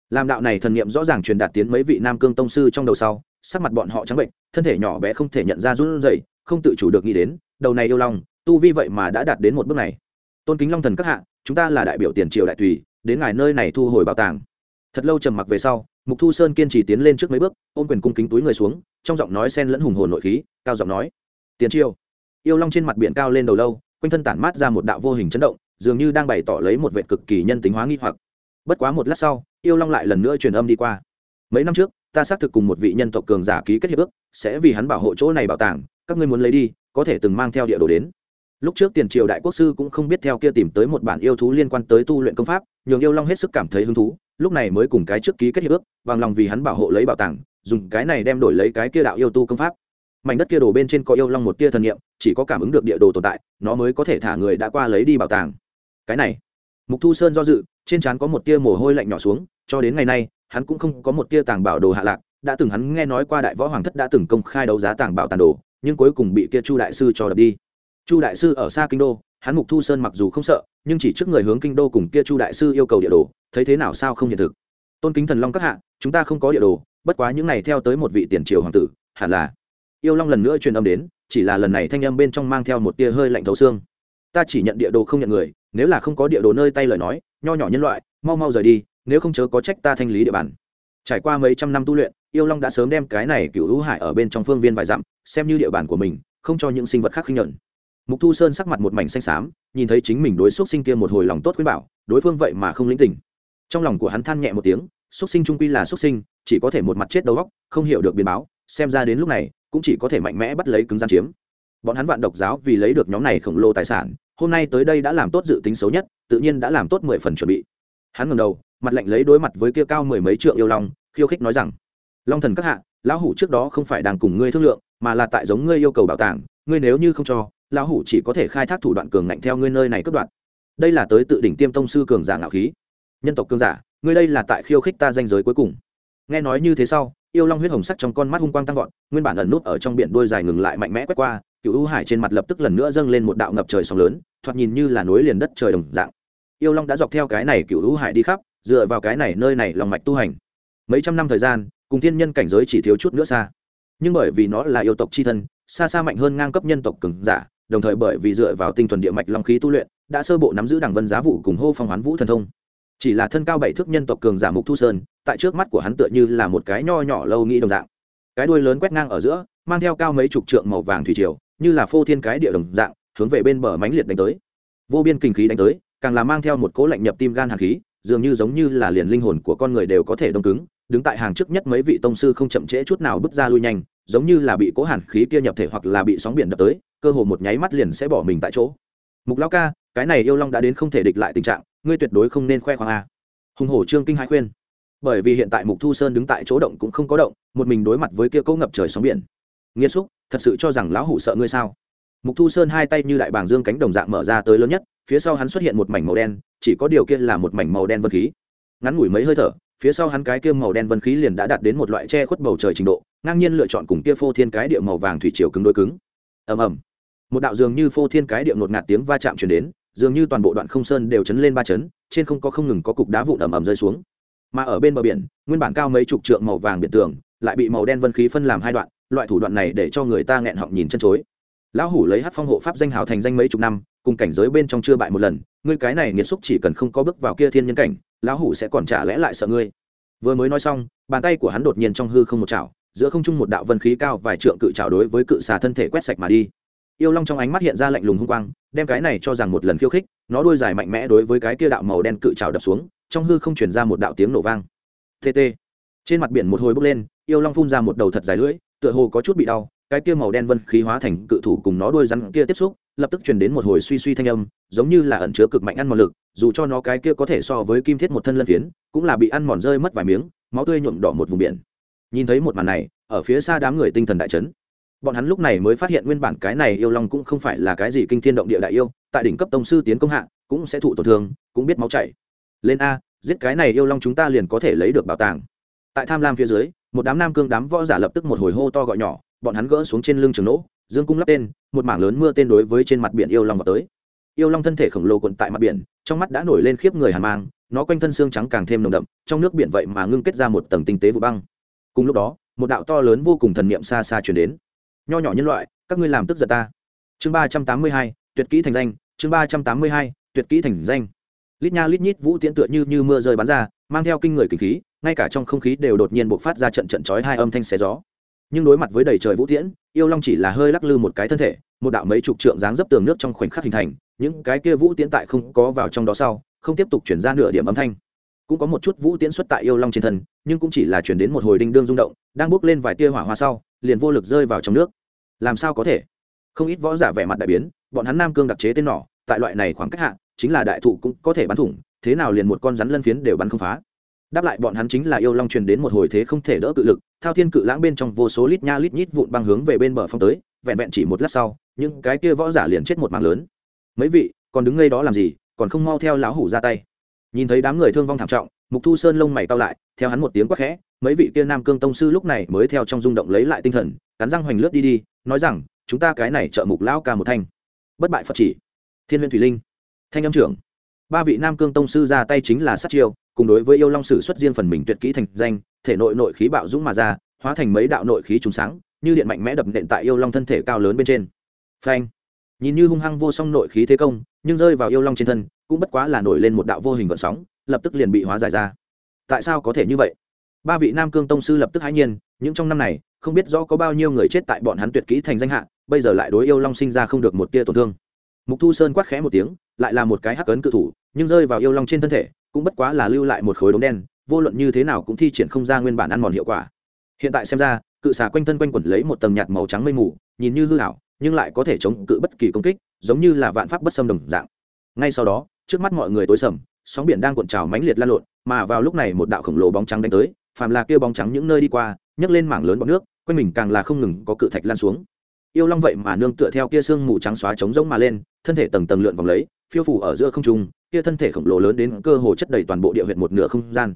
làm đạo này thần niệm rõ ràng truyền đạt tiến mấy vị nam cương tông sư trong đầu sau, sắc mặt bọn họ trắng bệnh, thân thể nhỏ bé không thể nhận ra run rẩy, không tự chủ được nghĩ đến, đầu này yêu long, tu vi vậy mà đã đạt đến một bước này. Tôn kính long thần các hạ, chúng ta là đại biểu tiền triều đại tùy, đến ngài nơi này thu hồi bảo tàng. Thật lâu trầm mặc về sau, mục thu sơn kiên trì tiến lên trước mấy bước, ôm quyền cung kính túi người xuống, trong giọng nói sen lẫn hùng hồn nội khí, cao giọng nói, tiền triều. Yêu long trên mặt biển cao lên đầu lâu, quanh thân tản mát ra một đạo vô hình chấn động, dường như đang bày tỏ lấy một vệ cực kỳ nhân tính hóa nghi hoặc. Bất quá một lát sau yêu long lại lần nữa truyền âm đi qua. Mấy năm trước, ta xác thực cùng một vị nhân tộc cường giả ký kết hiệp ước, sẽ vì hắn bảo hộ chỗ này bảo tàng, các ngươi muốn lấy đi, có thể từng mang theo địa đồ đến. Lúc trước tiền triều đại quốc sư cũng không biết theo kia tìm tới một bản yêu thú liên quan tới tu luyện công pháp, nhường yêu long hết sức cảm thấy hứng thú, lúc này mới cùng cái trước ký kết hiệp ước, bằng lòng vì hắn bảo hộ lấy bảo tàng, dùng cái này đem đổi lấy cái kia đạo yêu tu công pháp. Mảnh đất kia đồ bên trên có yêu long một tia thần nghiệm chỉ có cảm ứng được địa đồ tồn tại, nó mới có thể thả người đã qua lấy đi bảo tàng. Cái này mục thu sơn do dự, trên trán có một tia mồ hôi lạnh nhỏ xuống, cho đến ngày nay, hắn cũng không có một tia tàng bảo đồ hạ lạc, đã từng hắn nghe nói qua đại võ hoàng thất đã từng công khai đấu giá tàng bảo tàn đồ, nhưng cuối cùng bị kia chu đại sư cho đập đi. Chu đại sư ở xa kinh đô, hắn mục thu sơn mặc dù không sợ, nhưng chỉ trước người hướng kinh đô cùng kia chu đại sư yêu cầu địa đồ, thấy thế nào sao không hiện thực. Tôn kính thần long các hạ, chúng ta không có địa đồ, bất quá những này theo tới một vị tiền triều hoàng tử, hẳn là. Yêu long lần nữa truyền âm đến, chỉ là lần này thanh âm bên trong mang theo một tia hơi lạnh thấu xương. Ta chỉ nhận địa đồ không nhận người nếu là không có địa đồ nơi tay lời nói, nho nhỏ nhân loại, mau mau rời đi, nếu không chớ có trách ta thanh lý địa bàn. Trải qua mấy trăm năm tu luyện, yêu long đã sớm đem cái này cựu hữu hải ở bên trong phương viên vài dặm, xem như địa bàn của mình, không cho những sinh vật khác khinh nhuận mục thu sơn sắc mặt một mảnh xanh xám, nhìn thấy chính mình đối xúc sinh kia một hồi lòng tốt khuyên bảo, đối phương vậy mà không lĩnh tình. Trong lòng của hắn than nhẹ một tiếng, xúc sinh trung quy là xúc sinh, chỉ có thể một mặt chết đầu góc không hiểu được biến báo, xem ra đến lúc này, cũng chỉ có thể mạnh mẽ bắt lấy cứng gian chiếm. Bọn hắn vạn độc giáo vì lấy được nhóm này khổng lồ tài sản hôm nay tới đây đã làm tốt dự tính xấu nhất, tự nhiên đã làm tốt mười phần chuẩn bị. Hắn ngầm đầu, mặt lạnh lấy đối mặt với kia cao mười mấy trượng yêu long, khiêu khích nói rằng, long thần các hạ, lão hủ trước đó không phải đang cùng ngươi thương lượng, mà là tại giống ngươi yêu cầu bảo tàng, ngươi nếu như không cho, lão hủ chỉ có thể khai thác thủ đoạn cường ngạnh theo ngươi nơi này cướp đoạn đây là tới tự đỉnh tiêm tông sư cường giả ngạo khí. Nhân tộc cường giả, ngươi đây là tại khiêu khích ta danh giới cuối cùng. Nghe nói như thế sau, yêu long huyết hồng sắc trong con mắt hung quang tăng vọt, nguyên bản ẩn nút ở trong biển đôi dài ngừng lại mạnh mẽ quét qua cựu u hải trên mặt lập tức lần nữa dâng lên một đạo ngập trời sóng lớn, thoạt nhìn như là nối liền đất trời đồng dạng. Yêu long đã dọc theo cái này cựu u hải đi khắp, dựa vào cái này nơi này lòng mạch tu hành. Mấy trăm năm thời gian, cùng thiên nhân cảnh giới chỉ thiếu chút nữa xa. Nhưng bởi vì nó là yêu tộc c h i thân, xa xa mạnh hơn ngang cấp nhân tộc cường giả, đồng thời bởi vì dựa vào tinh thuần địa mạch long khí tu luyện, đã sơ bộ nắm giữ đảng vân giá vụ cùng hô phong hoán vũ thần thông. Chỉ là thân cao bảy thước nhân tộc cường giả mục thu sơn, tại trước mắt của hắn tựa như là một cái nho nhỏ lâu nghĩ đồng dạng. Cái đuôi lớn quét ngang ở giữa, mang theo cao mấy chục trượng màu vàng thủy triều như là phô thiên cái địa đồng dạng, hướng về bên bờ mánh liệt đánh tới. Vô biên kinh khí đánh tới, càng là mang theo một cỗ lạnh nhập tim gan hàn khí, dường như giống như là liền linh hồn của con người đều có thể đông cứng, đứng tại hàng trước nhất mấy vị tông sư không chậm trễ chút nào bước ra lui nhanh, giống như là bị cố hàn khí kia nhập thể hoặc là bị sóng biển đập tới, cơ hồ một nháy mắt liền sẽ bỏ mình tại chỗ. Mục lão ca, cái này yêu long đã đến không thể địch lại tình trạng, ngươi tuyệt đối không nên khoe khoang a. Hùng hổ trương kinh hai khuyên. Bởi vì hiện tại mục thu sơn đứng tại chỗ động cũng không có động, một mình đối mặt với kia cỗ ngập trời sóng biển. Nghiêm xúc thật sự cho rằng lão hủ sợ ngươi sao? Mục thu sơn hai tay như đại bàng dương cánh đồng dạng mở ra tới lớn nhất, phía sau hắn xuất hiện một mảnh màu đen, chỉ có điều kia là một mảnh màu đen vân khí. Ngắn ngủi mấy hơi thở, phía sau hắn cái kia màu đen vân khí liền đã đạt đến một loại che khuất bầu trời trình độ, ngang nhiên lựa chọn cùng kia phô thiên cái địa màu vàng thủy chiều cứng đôi cứng. Ầm ầm. Một đạo dường như phô thiên cái địa ngột ngạt tiếng va chạm chuyển đến, dường như toàn bộ đoạn không sơn đều chấn lên ba chấn, trên không có không ngừng có cục đá vụn ầm ầm rơi xuống. Mà ở bên bờ biển, nguyên bản cao mấy chục trượng màu vàng biển tường, lại bị màu đen vân khí phân làm hai đoạn loại thủ đoạn này để cho người ta nghẹn họng nhìn chân chối. Lão hủ lấy hát phong hộ pháp danh hào thành danh mấy chục năm, cùng cảnh giới bên trong chưa bại một lần, ngươi cái này nghiệt xúc chỉ cần không có bước vào kia thiên nhân cảnh, lão hủ sẽ còn trả lẽ lại sợ ngươi. Vừa mới nói xong, bàn tay của hắn đột nhiên trong hư không một chảo, giữa không trung một đạo vân khí cao vài trượng cự chảo đối với cự xà thân thể quét sạch mà đi. Yêu long trong ánh mắt hiện ra lạnh lùng hung quang, đem cái này cho rằng một lần khiêu khích, nó đuôi dài mạnh mẽ đối với cái kia đạo màu đen cự chảo đập xuống, trong hư không chuyển ra một đạo tiếng nổ vang. Tt trên mặt biển một hồi bốc lên, yêu long phun ra một đầu thật dài lưỡi tựa hồ có chút bị đau, cái kia màu đen vân khí hóa thành cự thủ cùng nó đuôi rắn kia tiếp xúc, lập tức truyền đến một hồi suy suy thanh âm, giống như là ẩn chứa cực mạnh ăn mòn lực, dù cho nó cái kia có thể so với kim thiết một thân lân phiến, cũng là bị ăn mòn rơi mất vài miếng, máu tươi nhuộm đỏ một vùng biển. Nhìn thấy một màn này, ở phía xa đám người tinh thần đại chấn. Bọn hắn lúc này mới phát hiện nguyên bản cái này yêu long cũng không phải là cái gì kinh thiên động địa đại yêu, tại đỉnh cấp tông sư tiến công hạ, cũng sẽ thụ tổn thương, cũng biết máu chảy. Lên a, giết cái này yêu long chúng ta liền có thể lấy được bảo tàng tại tham lam phía dưới, một đám nam cương đám võ giả lập tức một hồi hô to gọi nhỏ, bọn hắn gỡ xuống trên lưng trường nỗ, dương cung lắp tên, một mảng lớn mưa tên đối với trên mặt biển yêu long vào tới. Yêu long thân thể khổng lồ quận tại mặt biển, trong mắt đã nổi lên khiếp người hàn mang, nó quanh thân xương trắng càng thêm nồng đậm, trong nước biển vậy mà ngưng kết ra một tầng tinh tế vụ băng. Cùng lúc đó, một đạo to lớn vô cùng thần niệm xa xa chuyển đến. Nho nhỏ nhân loại, các ngươi làm tức giận ta. Chương ba trăm tám mươi hai, tuyệt kỹ thành danh, chương ba trăm tám mươi hai, tuyệt kỹ thành danh. Lít nha lít nhít vũ tiễn tựa như như mưa rơi bắn ra mang theo kinh người kinh khí, ngay cả trong không khí đều đột nhiên bộc phát ra trận trận chói hai âm thanh xé gió. Nhưng đối mặt với đầy trời vũ tiễn, yêu long chỉ là hơi lắc lư một cái thân thể, một đạo mấy chục trượng dáng dấp tường nước trong khoảnh khắc hình thành, những cái kia vũ tiễn tại không có vào trong đó sau, không tiếp tục chuyển ra nửa điểm âm thanh. Cũng có một chút vũ tiễn xuất tại yêu long trên thân, nhưng cũng chỉ là chuyển đến một hồi đinh đương rung động, đang bước lên vài tia hỏa hoa sau, liền vô lực rơi vào trong nước. Làm sao có thể? Không ít võ giả vẻ mặt đại biến, bọn hắn nam cương đặc chế tên nỏ, tại loại này khoảng cách hạ, chính là đại thụ cũng có thể bắn thủng thế nào liền một con rắn lân phiến đều bắn không phá. Đáp lại bọn hắn chính là yêu long truyền đến một hồi thế không thể đỡ cự lực, thao thiên cự lãng bên trong vô số lít nha lít nhít vụn băng hướng về bên bờ phong tới, vẹn vẹn chỉ một lát sau, những cái kia võ giả liền chết một mạng lớn. Mấy vị, còn đứng ngay đó làm gì, còn không mau theo lão hủ ra tay. Nhìn thấy đám người thương vong thảm trọng, mục thu sơn lông mày cao lại, theo hắn một tiếng quát khẽ, mấy vị kia nam cương tông sư lúc này mới theo trong rung động lấy lại tinh thần, cắn răng hoành lướt đi đi, nói rằng, chúng ta cái này trợ mục lão ca một thanh. Bất bại phật chỉ. Thiên huyền thủy linh. Thanh âm trưởng ba vị nam cương tông sư ra tay chính là sát chiêu, cùng đối với yêu long sử xuất riêng phần mình tuyệt kỹ thành danh, thể nội nội khí bạo dũng mà ra, hóa thành mấy đạo nội khí trùng sáng, như điện mạnh mẽ đập nện tại yêu long thân thể cao lớn bên trên. Phanh! Nhìn như hung hăng vô song nội khí thế công, nhưng rơi vào yêu long trên thân, cũng bất quá là nổi lên một đạo vô hình gợn sóng, lập tức liền bị hóa giải ra. Tại sao có thể như vậy? Ba vị nam cương tông sư lập tức hãi nhiên, những trong năm này, không biết rõ có bao nhiêu người chết tại bọn hắn tuyệt kỹ thành danh hạ, bây giờ lại đối yêu long sinh ra không được một tia tổn thương mục thu sơn quát khẽ một tiếng lại là một cái hắc ấn cự thủ nhưng rơi vào yêu long trên thân thể cũng bất quá là lưu lại một khối đống đen vô luận như thế nào cũng thi triển không ra nguyên bản ăn mòn hiệu quả. Hiện tại xem ra cự xà quanh thân quanh quẩn lấy một tầng nhạt màu trắng mây mù nhìn như hư ảo, nhưng lại có thể chống cự bất kỳ công kích giống như là vạn pháp bất xâm đồng dạng. Ngay sau đó trước mắt mọi người tối sầm sóng biển đang cuộn trào mãnh liệt lan lộn mà vào lúc này một đạo khổng lồ bóng trắng đánh tới phàm là kia bóng trắng những nơi đi qua nhấc lên mảng lớn bọt nước quanh mình càng là không ngừng có cự thạch lan xuống yêu long vậy mà nương tựa theo kia xương mù trắng xóa trống rỗng mà lên, thân thể tầng tầng lượn vòng lấy, phiêu phủ ở giữa không trung, kia thân thể khổng lồ lớn đến cơ hồ chất đầy toàn bộ địa huyện một nửa không gian.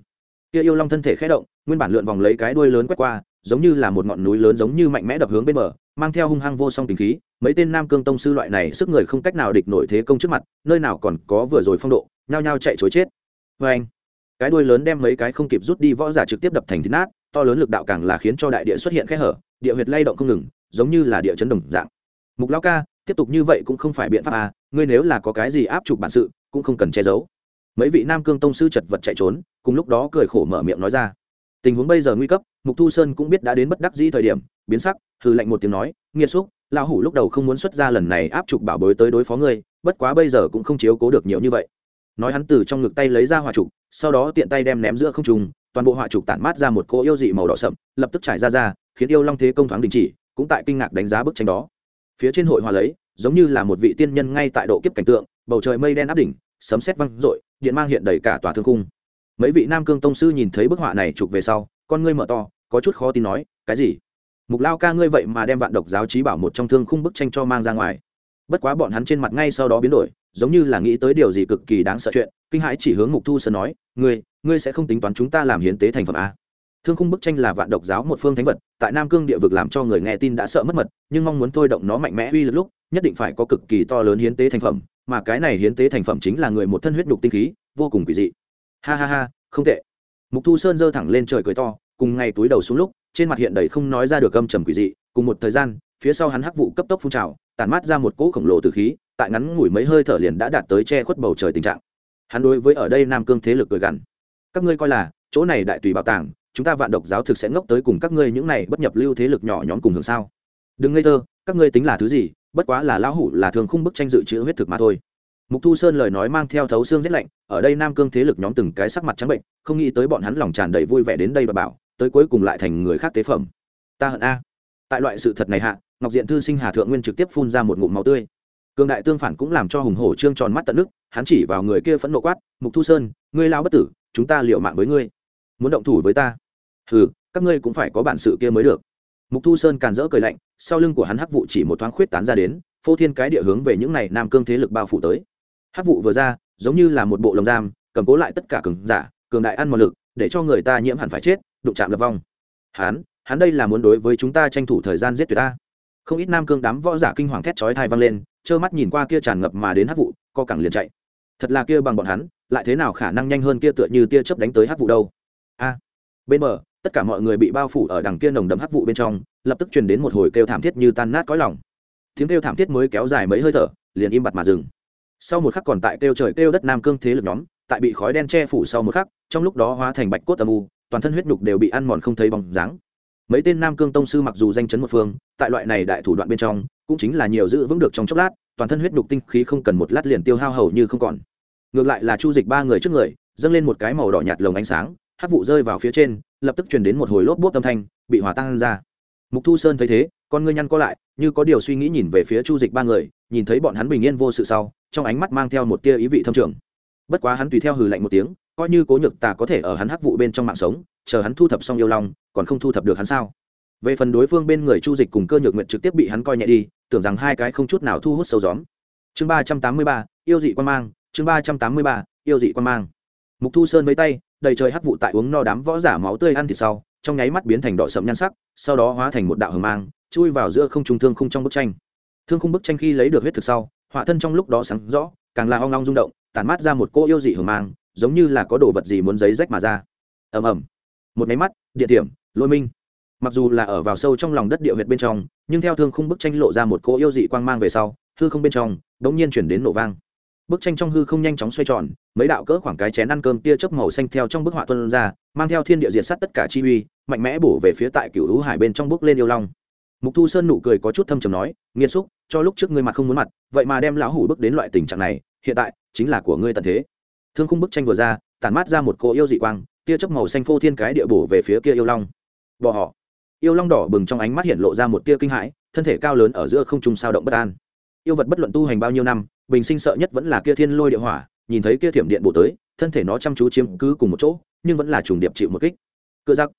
Kia yêu long thân thể khẽ động, nguyên bản lượn vòng lấy cái đuôi lớn quét qua, giống như là một ngọn núi lớn giống như mạnh mẽ đập hướng bên bờ, mang theo hung hăng vô song tình khí, mấy tên nam cương tông sư loại này sức người không cách nào địch nổi thế công trước mặt, nơi nào còn có vừa rồi phong độ, nhao nhao chạy chối chết. Vê anh, cái đuôi lớn đem mấy cái không kịp rút đi võ giả trực tiếp đập thành thịt nát, to lớn lực đạo càng là khiến cho đại địa xuất hiện khe hở, địa huyệt lay động không ngừng giống như là địa chấn đồng dạng. Mục lao ca, tiếp tục như vậy cũng không phải biện pháp à ngươi nếu là có cái gì áp chụp bản sự, cũng không cần che giấu. Mấy vị nam cương tông sư chật vật chạy trốn, cùng lúc đó cười khổ mở miệng nói ra. Tình huống bây giờ nguy cấp, mục thu sơn cũng biết đã đến bất đắc dĩ thời điểm, biến sắc hư lệnh một tiếng nói, nghiệt xúc, lão hủ lúc đầu không muốn xuất ra lần này áp trục bảo bối tới đối phó ngươi, bất quá bây giờ cũng không chiếu cố được nhiều như vậy. Nói hắn từ trong ngực tay lấy ra hỏa trục, sau đó tiện tay đem ném giữa không trung, toàn bộ hỏa trục tản mát ra một cỗ yêu dị màu đỏ sậm, lập tức trải ra ra, khiến yêu long thế công thoáng đình chỉ cũng tại kinh ngạc đánh giá bức tranh đó. Phía trên hội hòa lấy, giống như là một vị tiên nhân ngay tại độ kiếp cảnh tượng, bầu trời mây đen áp đỉnh, sấm sét văng rội điện mang hiện đầy cả tòa thương cung mấy vị nam cương tông sư nhìn thấy bức họa này chụp về sau, con ngươi mở to, có chút khó tin nói, cái gì? Mục lao ca ngươi vậy mà đem vạn độc giáo trí bảo một trong thương khung bức tranh cho mang ra ngoài. Bất quá bọn hắn trên mặt ngay sau đó biến đổi, giống như là nghĩ tới điều gì cực kỳ đáng sợ chuyện, kinh hãi chỉ hướng mục thu sơn nói, ngươi ngươi sẽ không tính toán chúng ta làm hiến tế thành phẩm a? Thương khung bức tranh là vạn độc giáo một phương thánh vật, tại nam cương địa vực làm cho người nghe tin đã sợ mất mật, nhưng mong muốn thôi động nó mạnh mẽ uy lực lúc, nhất định phải có cực kỳ to lớn hiến tế thành phẩm, mà cái này hiến tế thành phẩm chính là người một thân huyết đục tinh khí, vô cùng kỳ dị. Ha ha ha, không tệ. Mục thu sơn giơ thẳng lên trời cười to, cùng ngay túi đầu xuống lúc, trên mặt hiện đầy không nói ra được âm trầm quỷ dị, cùng một thời gian, phía sau hắn hắc vụ cấp tốc phun trào, tản mát ra một cỗ khổng lồ từ khí, tại ngắn ngủi mấy hơi thở liền đã đạt tới che khuất bầu trời tình trạng. Hắn đối với ở đây nam cương thế lực cười gằn. Các ngươi coi là, chỗ này đại tùy bảo tàng chúng ta vạn độc giáo thực sẽ ngốc tới cùng các ngươi những này bất nhập lưu thế lực nhỏ nhóm cùng hưởng sao? Đừng ngây thơ, các ngươi tính là thứ gì, bất quá là lão hủ là thường khung bức tranh dự trữ huyết thực mà thôi. Mục thu sơn lời nói mang theo thấu xương rét lạnh, ở đây nam cương thế lực nhóm từng cái sắc mặt trắng bệnh, không nghĩ tới bọn hắn lòng tràn đầy vui vẻ đến đây và bảo, tới cuối cùng lại thành người khác tế phẩm. Ta hận a. Tại loại sự thật này hạ, ngọc diện thư sinh hà thượng nguyên trực tiếp phun ra một ngụm máu tươi. Cường đại tương phản cũng làm cho hùng hổ trương tròn mắt tận nước, hắn chỉ vào người kia phẫn nộ quát, mục thu sơn, ngươi lao bất tử, chúng ta liệu mạng với ngươi. Muốn động thủ với ta ừ các ngươi cũng phải có bản sự kia mới được. Mục thu sơn càn rỡ cười lạnh, sau lưng của hắn hắc vụ chỉ một thoáng khuyết tán ra đến, phô thiên cái địa hướng về những này nam cương thế lực bao phủ tới. Hắc vụ vừa ra, giống như là một bộ lồng giam, cầm cố lại tất cả cường giả, cường đại ăn một lực, để cho người ta nhiễm hẳn phải chết, đụng chạm lập vong. Hắn hắn đây là muốn đối với chúng ta tranh thủ thời gian giết tuyệt ta. Không ít nam cương đám võ giả kinh hoàng thét chói thai vang lên, trơ mắt nhìn qua kia tràn ngập mà đến hắc vụ co cẳng liền chạy. Thật là kia bằng bọn hắn, lại thế nào khả năng nhanh hơn kia tựa như tia chớp đánh tới hắc vụ đâu? A, bên bờ tất cả mọi người bị bao phủ ở đằng kia nồng đậm hắc vụ bên trong, lập tức truyền đến một hồi kêu thảm thiết như tan nát cõi lòng. Tiếng kêu thảm thiết mới kéo dài mấy hơi thở, liền im bặt mà dừng. Sau một khắc còn tại kêu trời kêu đất nam cương thế lực nhóm, tại bị khói đen che phủ sau một khắc, trong lúc đó hóa thành bạch cốt âm u, toàn thân huyết nhục đều bị ăn mòn không thấy bóng dáng. Mấy tên nam cương tông sư mặc dù danh chấn một phương, tại loại này đại thủ đoạn bên trong, cũng chính là nhiều giữ vững được trong chốc lát, toàn thân huyết nhục tinh khí không cần một lát liền tiêu hao hầu như không còn. Ngược lại là chu dịch ba người trước người, dâng lên một cái màu đỏ nhạt lồng ánh sáng hát vụ rơi vào phía trên, lập tức truyền đến một hồi lốp bốp âm thanh, bị hòa tan ra. Mục thu sơn thấy thế, con ngươi nhăn co lại, như có điều suy nghĩ nhìn về phía chu dịch ba người, nhìn thấy bọn hắn bình yên vô sự sau, trong ánh mắt mang theo một tia ý vị thâm trường. Bất quá hắn tùy theo hừ lạnh một tiếng, coi như cố nhược tà có thể ở hắn hắc vụ bên trong mạng sống, chờ hắn thu thập xong yêu long, còn không thu thập được hắn sao? Về phần đối phương bên người chu dịch cùng cơ nhược nguyện trực tiếp bị hắn coi nhẹ đi, tưởng rằng hai cái không chút nào thu hút sâu gióm. Chương ba trăm tám mươi ba, yêu dị quan mang, chương ba trăm tám mươi ba, yêu dị quan mang. Mục thu sơn với tay đầy trời hắc vụ tại uống no đám võ giả máu tươi ăn thịt sau, trong nháy mắt biến thành đỏ sậm nhan sắc, sau đó hóa thành một đạo hờ mang, chui vào giữa không trung thương khung trong bức tranh. Thương khung bức tranh khi lấy được huyết thực sau, họa thân trong lúc đó sáng rõ, càng là hoang long rung động, tản mát ra một cô yêu dị hờ mang, giống như là có đồ vật gì muốn giấy rách mà ra. Ầm ầm. Một máy mắt, địa điểm, lôi minh. Mặc dù là ở vào sâu trong lòng đất địa huyệt bên trong, nhưng theo thương khung bức tranh lộ ra một cô yêu dị quang mang về sau, hư không bên trong đ ỗ n g nhiên chuyển đến nổ vang bức tranh trong hư không nhanh chóng xoay tròn, mấy đạo cỡ khoảng cái chén ăn cơm tia chớp màu xanh theo trong bức họa tuân ra, mang theo thiên địa diệt sắt tất cả chi uy, mạnh mẽ bổ về phía tại cựu hữu hải bên trong bước lên yêu long. Mục thu sơn nụ cười có chút thâm trầm nói nghiêm xúc, cho lúc trước ngươi mặt không muốn mặt, vậy mà đem lão hủ bước đến loại tình trạng này, hiện tại chính là của ngươi tận thế. Thương khung bức tranh vừa ra, tản mát ra một cỗ yêu dị quang, tia chớp màu xanh phô thiên cái địa bổ về phía kia yêu long. Bỏ họ. Yêu long đỏ bừng trong ánh mắt hiện lộ ra một tia kinh hãi, thân thể cao lớn ở giữa không trung sao động bất an. Yêu vật bất luận tu hành bao nhiêu năm bình sinh sợ nhất vẫn là kia thiên lôi địa hỏa, nhìn thấy kia thiểm điện bổ tới, thân thể nó chăm chú chiếm cứ cùng một chỗ, nhưng vẫn là trùng điệp chịu một kích. Cựa giặc.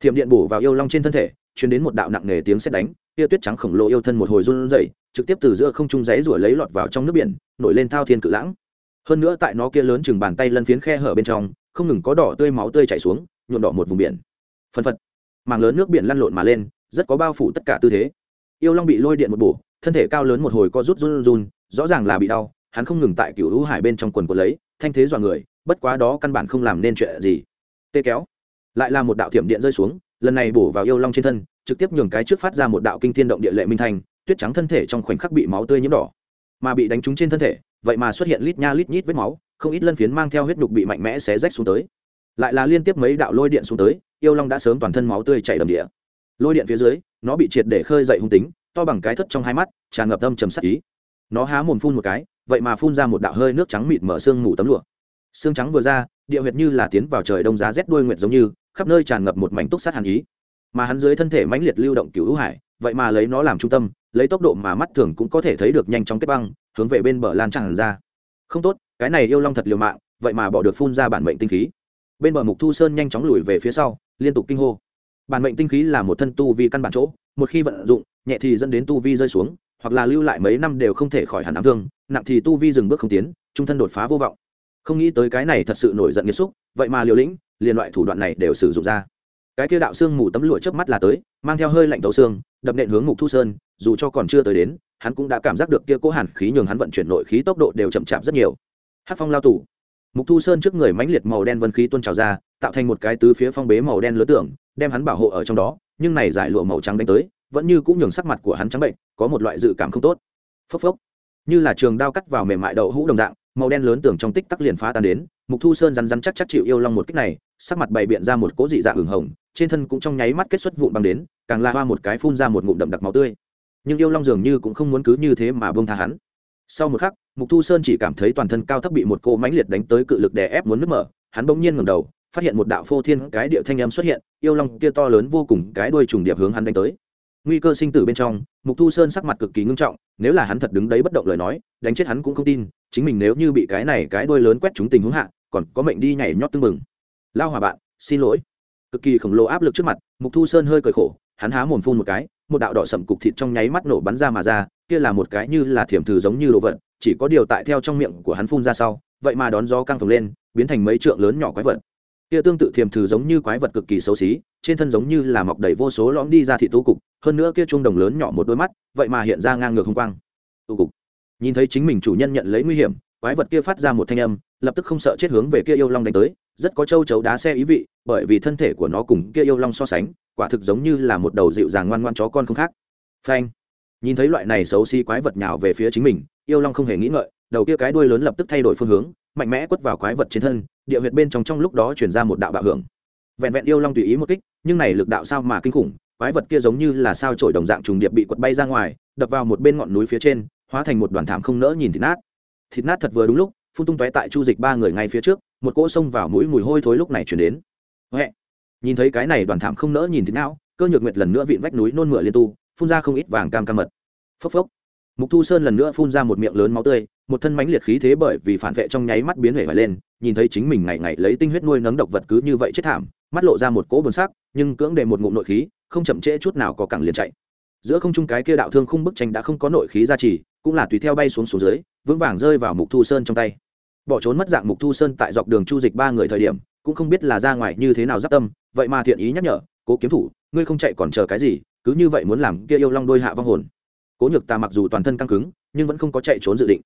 Thiểm điện bổ vào yêu long trên thân thể chuyển đến một đạo nặng nề tiếng xét đánh, kia tuyết trắng khổng lồ yêu thân một hồi run rẩy, trực tiếp từ giữa không trung giấy ruổi lấy lọt vào trong nước biển, nổi lên thao thiên cự lãng. Hơn nữa tại nó kia lớn chừng bàn tay lân phiến khe hở bên trong, không ngừng có đỏ tươi máu tươi chảy xuống, nhuộm đỏ một vùng biển. Phân phật. Mảng lớn nước biển lăn lộn mà lên, rất có bao phủ tất cả tư thế. Yêu long bị lôi điện một bổ thân thể cao lớn một hồi co rút run run, rõ ràng là bị đau, hắn không ngừng tại cựu hữu hải bên trong quần của lấy, thanh thế dọa người, bất quá đó căn bản không làm nên chuyện gì. Tê kéo. Lại là một đạo thiểm điện rơi xuống, lần này bổ vào yêu long trên thân, trực tiếp nhường cái trước phát ra một đạo kinh thiên động địa lệ minh thành tuyết trắng thân thể trong khoảnh khắc bị máu tươi nhiễm đỏ. Mà bị đánh trúng trên thân thể, vậy mà xuất hiện lít nha lít nhít vết máu, không ít lân phiến mang theo huyết nhục bị mạnh mẽ xé rách xuống tới. Lại là liên tiếp mấy đạo lôi điện xuống tới, yêu long đã sớm toàn thân máu tươi chảy đầm địa. Lôi điện phía dưới, nó bị triệt để khơi dậy hung tính to bằng cái thất trong hai mắt, tràn ngập âm trầm sắc ý. Nó há mồm phun một cái, vậy mà phun ra một đạo hơi nước trắng mịt mở xương mù tấm lụa. Xương trắng vừa ra, địa huyệt như là tiến vào trời đông giá rét đuôi nguyệt giống như, khắp nơi tràn ngập một mảnh túc sát hàn ý. Mà hắn dưới thân thể mãnh liệt lưu động cửu hữu hải, vậy mà lấy nó làm trung tâm, lấy tốc độ mà mắt thường cũng có thể thấy được nhanh chóng kết băng, hướng về bên bờ lan tràn ra. Không tốt, cái này yêu long thật liều mạng, vậy mà bỏ được phun ra bản mệnh tinh khí. Bên bờ mục thu sơn nhanh chóng lùi về phía sau, liên tục kinh hô. Bản mệnh tinh khí là một thân tu vi căn bản chỗ một khi vận dụng, nhẹ thì dẫn đến tu vi rơi xuống, hoặc là lưu lại mấy năm đều không thể khỏi hẳn ám thương, nặng thì tu vi dừng bước không tiến, trung thân đột phá vô vọng. Không nghĩ tới cái này thật sự nổi giận nghiêm xúc, vậy mà liều lĩnh, liền loại thủ đoạn này đều sử dụng ra. Cái kia đạo xương mù tấm lụa trước mắt là tới, mang theo hơi lạnh tấu xương, đập nện hướng mục thu sơn, dù cho còn chưa tới đến, hắn cũng đã cảm giác được kia cố hàn khí nhường hắn vận chuyển nội khí tốc độ đều chậm chạp rất nhiều. Hát phong lao tủ mục thu sơn trước người mãnh liệt màu đen vân khí tuôn trào ra, tạo thành một cái tứ phía phong bế màu đen lứa tưởng, đem hắn bảo hộ ở trong đó nhưng này giải lụa màu trắng đánh tới, vẫn như cũng nhường sắc mặt của hắn trắng bệnh, có một loại dự cảm không tốt. Phốc phốc. Như là trường đao cắt vào mềm mại đậu hũ đồng dạng, màu đen lớn tưởng trong tích tắc liền phá tan đến, mục thu sơn rắn rắn chắc chắc chịu yêu long một kích này, sắc mặt bày biện ra một cỗ dị dạng hửng hồng, trên thân cũng trong nháy mắt kết xuất vụn băng đến, càng la hoa một cái phun ra một ngụm đậm đặc máu tươi. Nhưng yêu long dường như cũng không muốn cứ như thế mà bông tha hắn. Sau một khắc, mục thu sơn chỉ cảm thấy toàn thân cao thấp bị một cô mãnh liệt đánh tới cự lực đè ép muốn nứt mở, hắn bỗng nhiên ngẩng đầu phát hiện một đạo phô thiên cái điệu thanh âm xuất hiện, yêu long kia to lớn vô cùng cái đuôi trùng điệp hướng hắn đánh tới. Nguy cơ sinh tử bên trong, mục thu sơn sắc mặt cực kỳ ngưng trọng, nếu là hắn thật đứng đấy bất động lời nói, đánh chết hắn cũng không tin, chính mình nếu như bị cái này cái đuôi lớn quét trúng tình huống hạ, còn có mệnh đi nhảy nhót tưng mừng lao hòa bạn, xin lỗi. Cực kỳ khổng lồ áp lực trước mặt, mục thu sơn hơi cười khổ, hắn há mồm phun một cái, một đạo đỏ sậm cục thịt trong nháy mắt nổ bắn ra mà ra, kia là một cái như là thiểm thử giống như đồ vật, chỉ có điều tại theo trong miệng của hắn phun ra sau, vậy mà đón gió căng phồng lên, biến thành mấy trượng lớn nhỏ quái vật kia tương tự thiềm thử giống như quái vật cực kỳ xấu xí, trên thân giống như là mọc đầy vô số lõm đi ra thị tu cục, hơn nữa kia trung đồng lớn nhỏ một đôi mắt, vậy mà hiện ra ngang ngược hung quang. Tu cục. Nhìn thấy chính mình chủ nhân nhận lấy nguy hiểm, quái vật kia phát ra một thanh âm, lập tức không sợ chết hướng về kia yêu long đánh tới, rất có châu chấu đá xe ý vị, bởi vì thân thể của nó cùng kia yêu long so sánh, quả thực giống như là một đầu dịu dàng ngoan ngoan chó con không khác. Phanh. Nhìn thấy loại này xấu xí quái vật nhào về phía chính mình, yêu long không hề nghĩ ngợi, đầu kia cái đuôi lớn lập tức thay đổi phương hướng, mạnh mẽ quất vào quái vật trên thân địa huyệt bên trong trong lúc đó chuyển ra một đạo bạo hưởng. Vẹn vẹn yêu long tùy ý một kích, nhưng này lực đạo sao mà kinh khủng, quái vật kia giống như là sao trổi đồng dạng trùng điệp bị quật bay ra ngoài, đập vào một bên ngọn núi phía trên, hóa thành một đoàn thảm không nỡ nhìn thịt nát. Thịt nát thật vừa đúng lúc, phun tung tóe tại chu dịch ba người ngay phía trước, một cỗ xông vào mũi mùi hôi thối lúc này chuyển đến. Huệ! Nhìn thấy cái này đoàn thảm không nỡ nhìn thịt não, cơ nhược nguyệt lần nữa vịn vách núi nôn mửa liên tu, phun ra không ít vàng cam cam mật. Phốc phốc! Mục thu sơn lần nữa phun ra một miệng lớn máu tươi một thân mãnh liệt khí thế bởi vì phản vệ trong nháy mắt biến hể vải lên, nhìn thấy chính mình ngày ngày lấy tinh huyết nuôi nấng độc vật cứ như vậy chết thảm, mắt lộ ra một cỗ buồn sắc, nhưng cưỡng để một ngụm nội khí, không chậm trễ chút nào có cẳng liền chạy. Giữa không trung cái kia đạo thương khung bức tranh đã không có nội khí ra trì, cũng là tùy theo bay xuống xuống dưới, vững vàng rơi vào mục thu sơn trong tay. Bỏ trốn mất dạng mục thu sơn tại dọc đường chu dịch ba người thời điểm, cũng không biết là ra ngoài như thế nào giáp tâm, vậy mà thiện ý nhắc nhở, cố kiếm thủ, ngươi không chạy còn chờ cái gì, cứ như vậy muốn làm kia yêu long đôi hạ vong hồn. Cố nhược ta mặc dù toàn thân căng cứng, nhưng vẫn không có chạy trốn dự định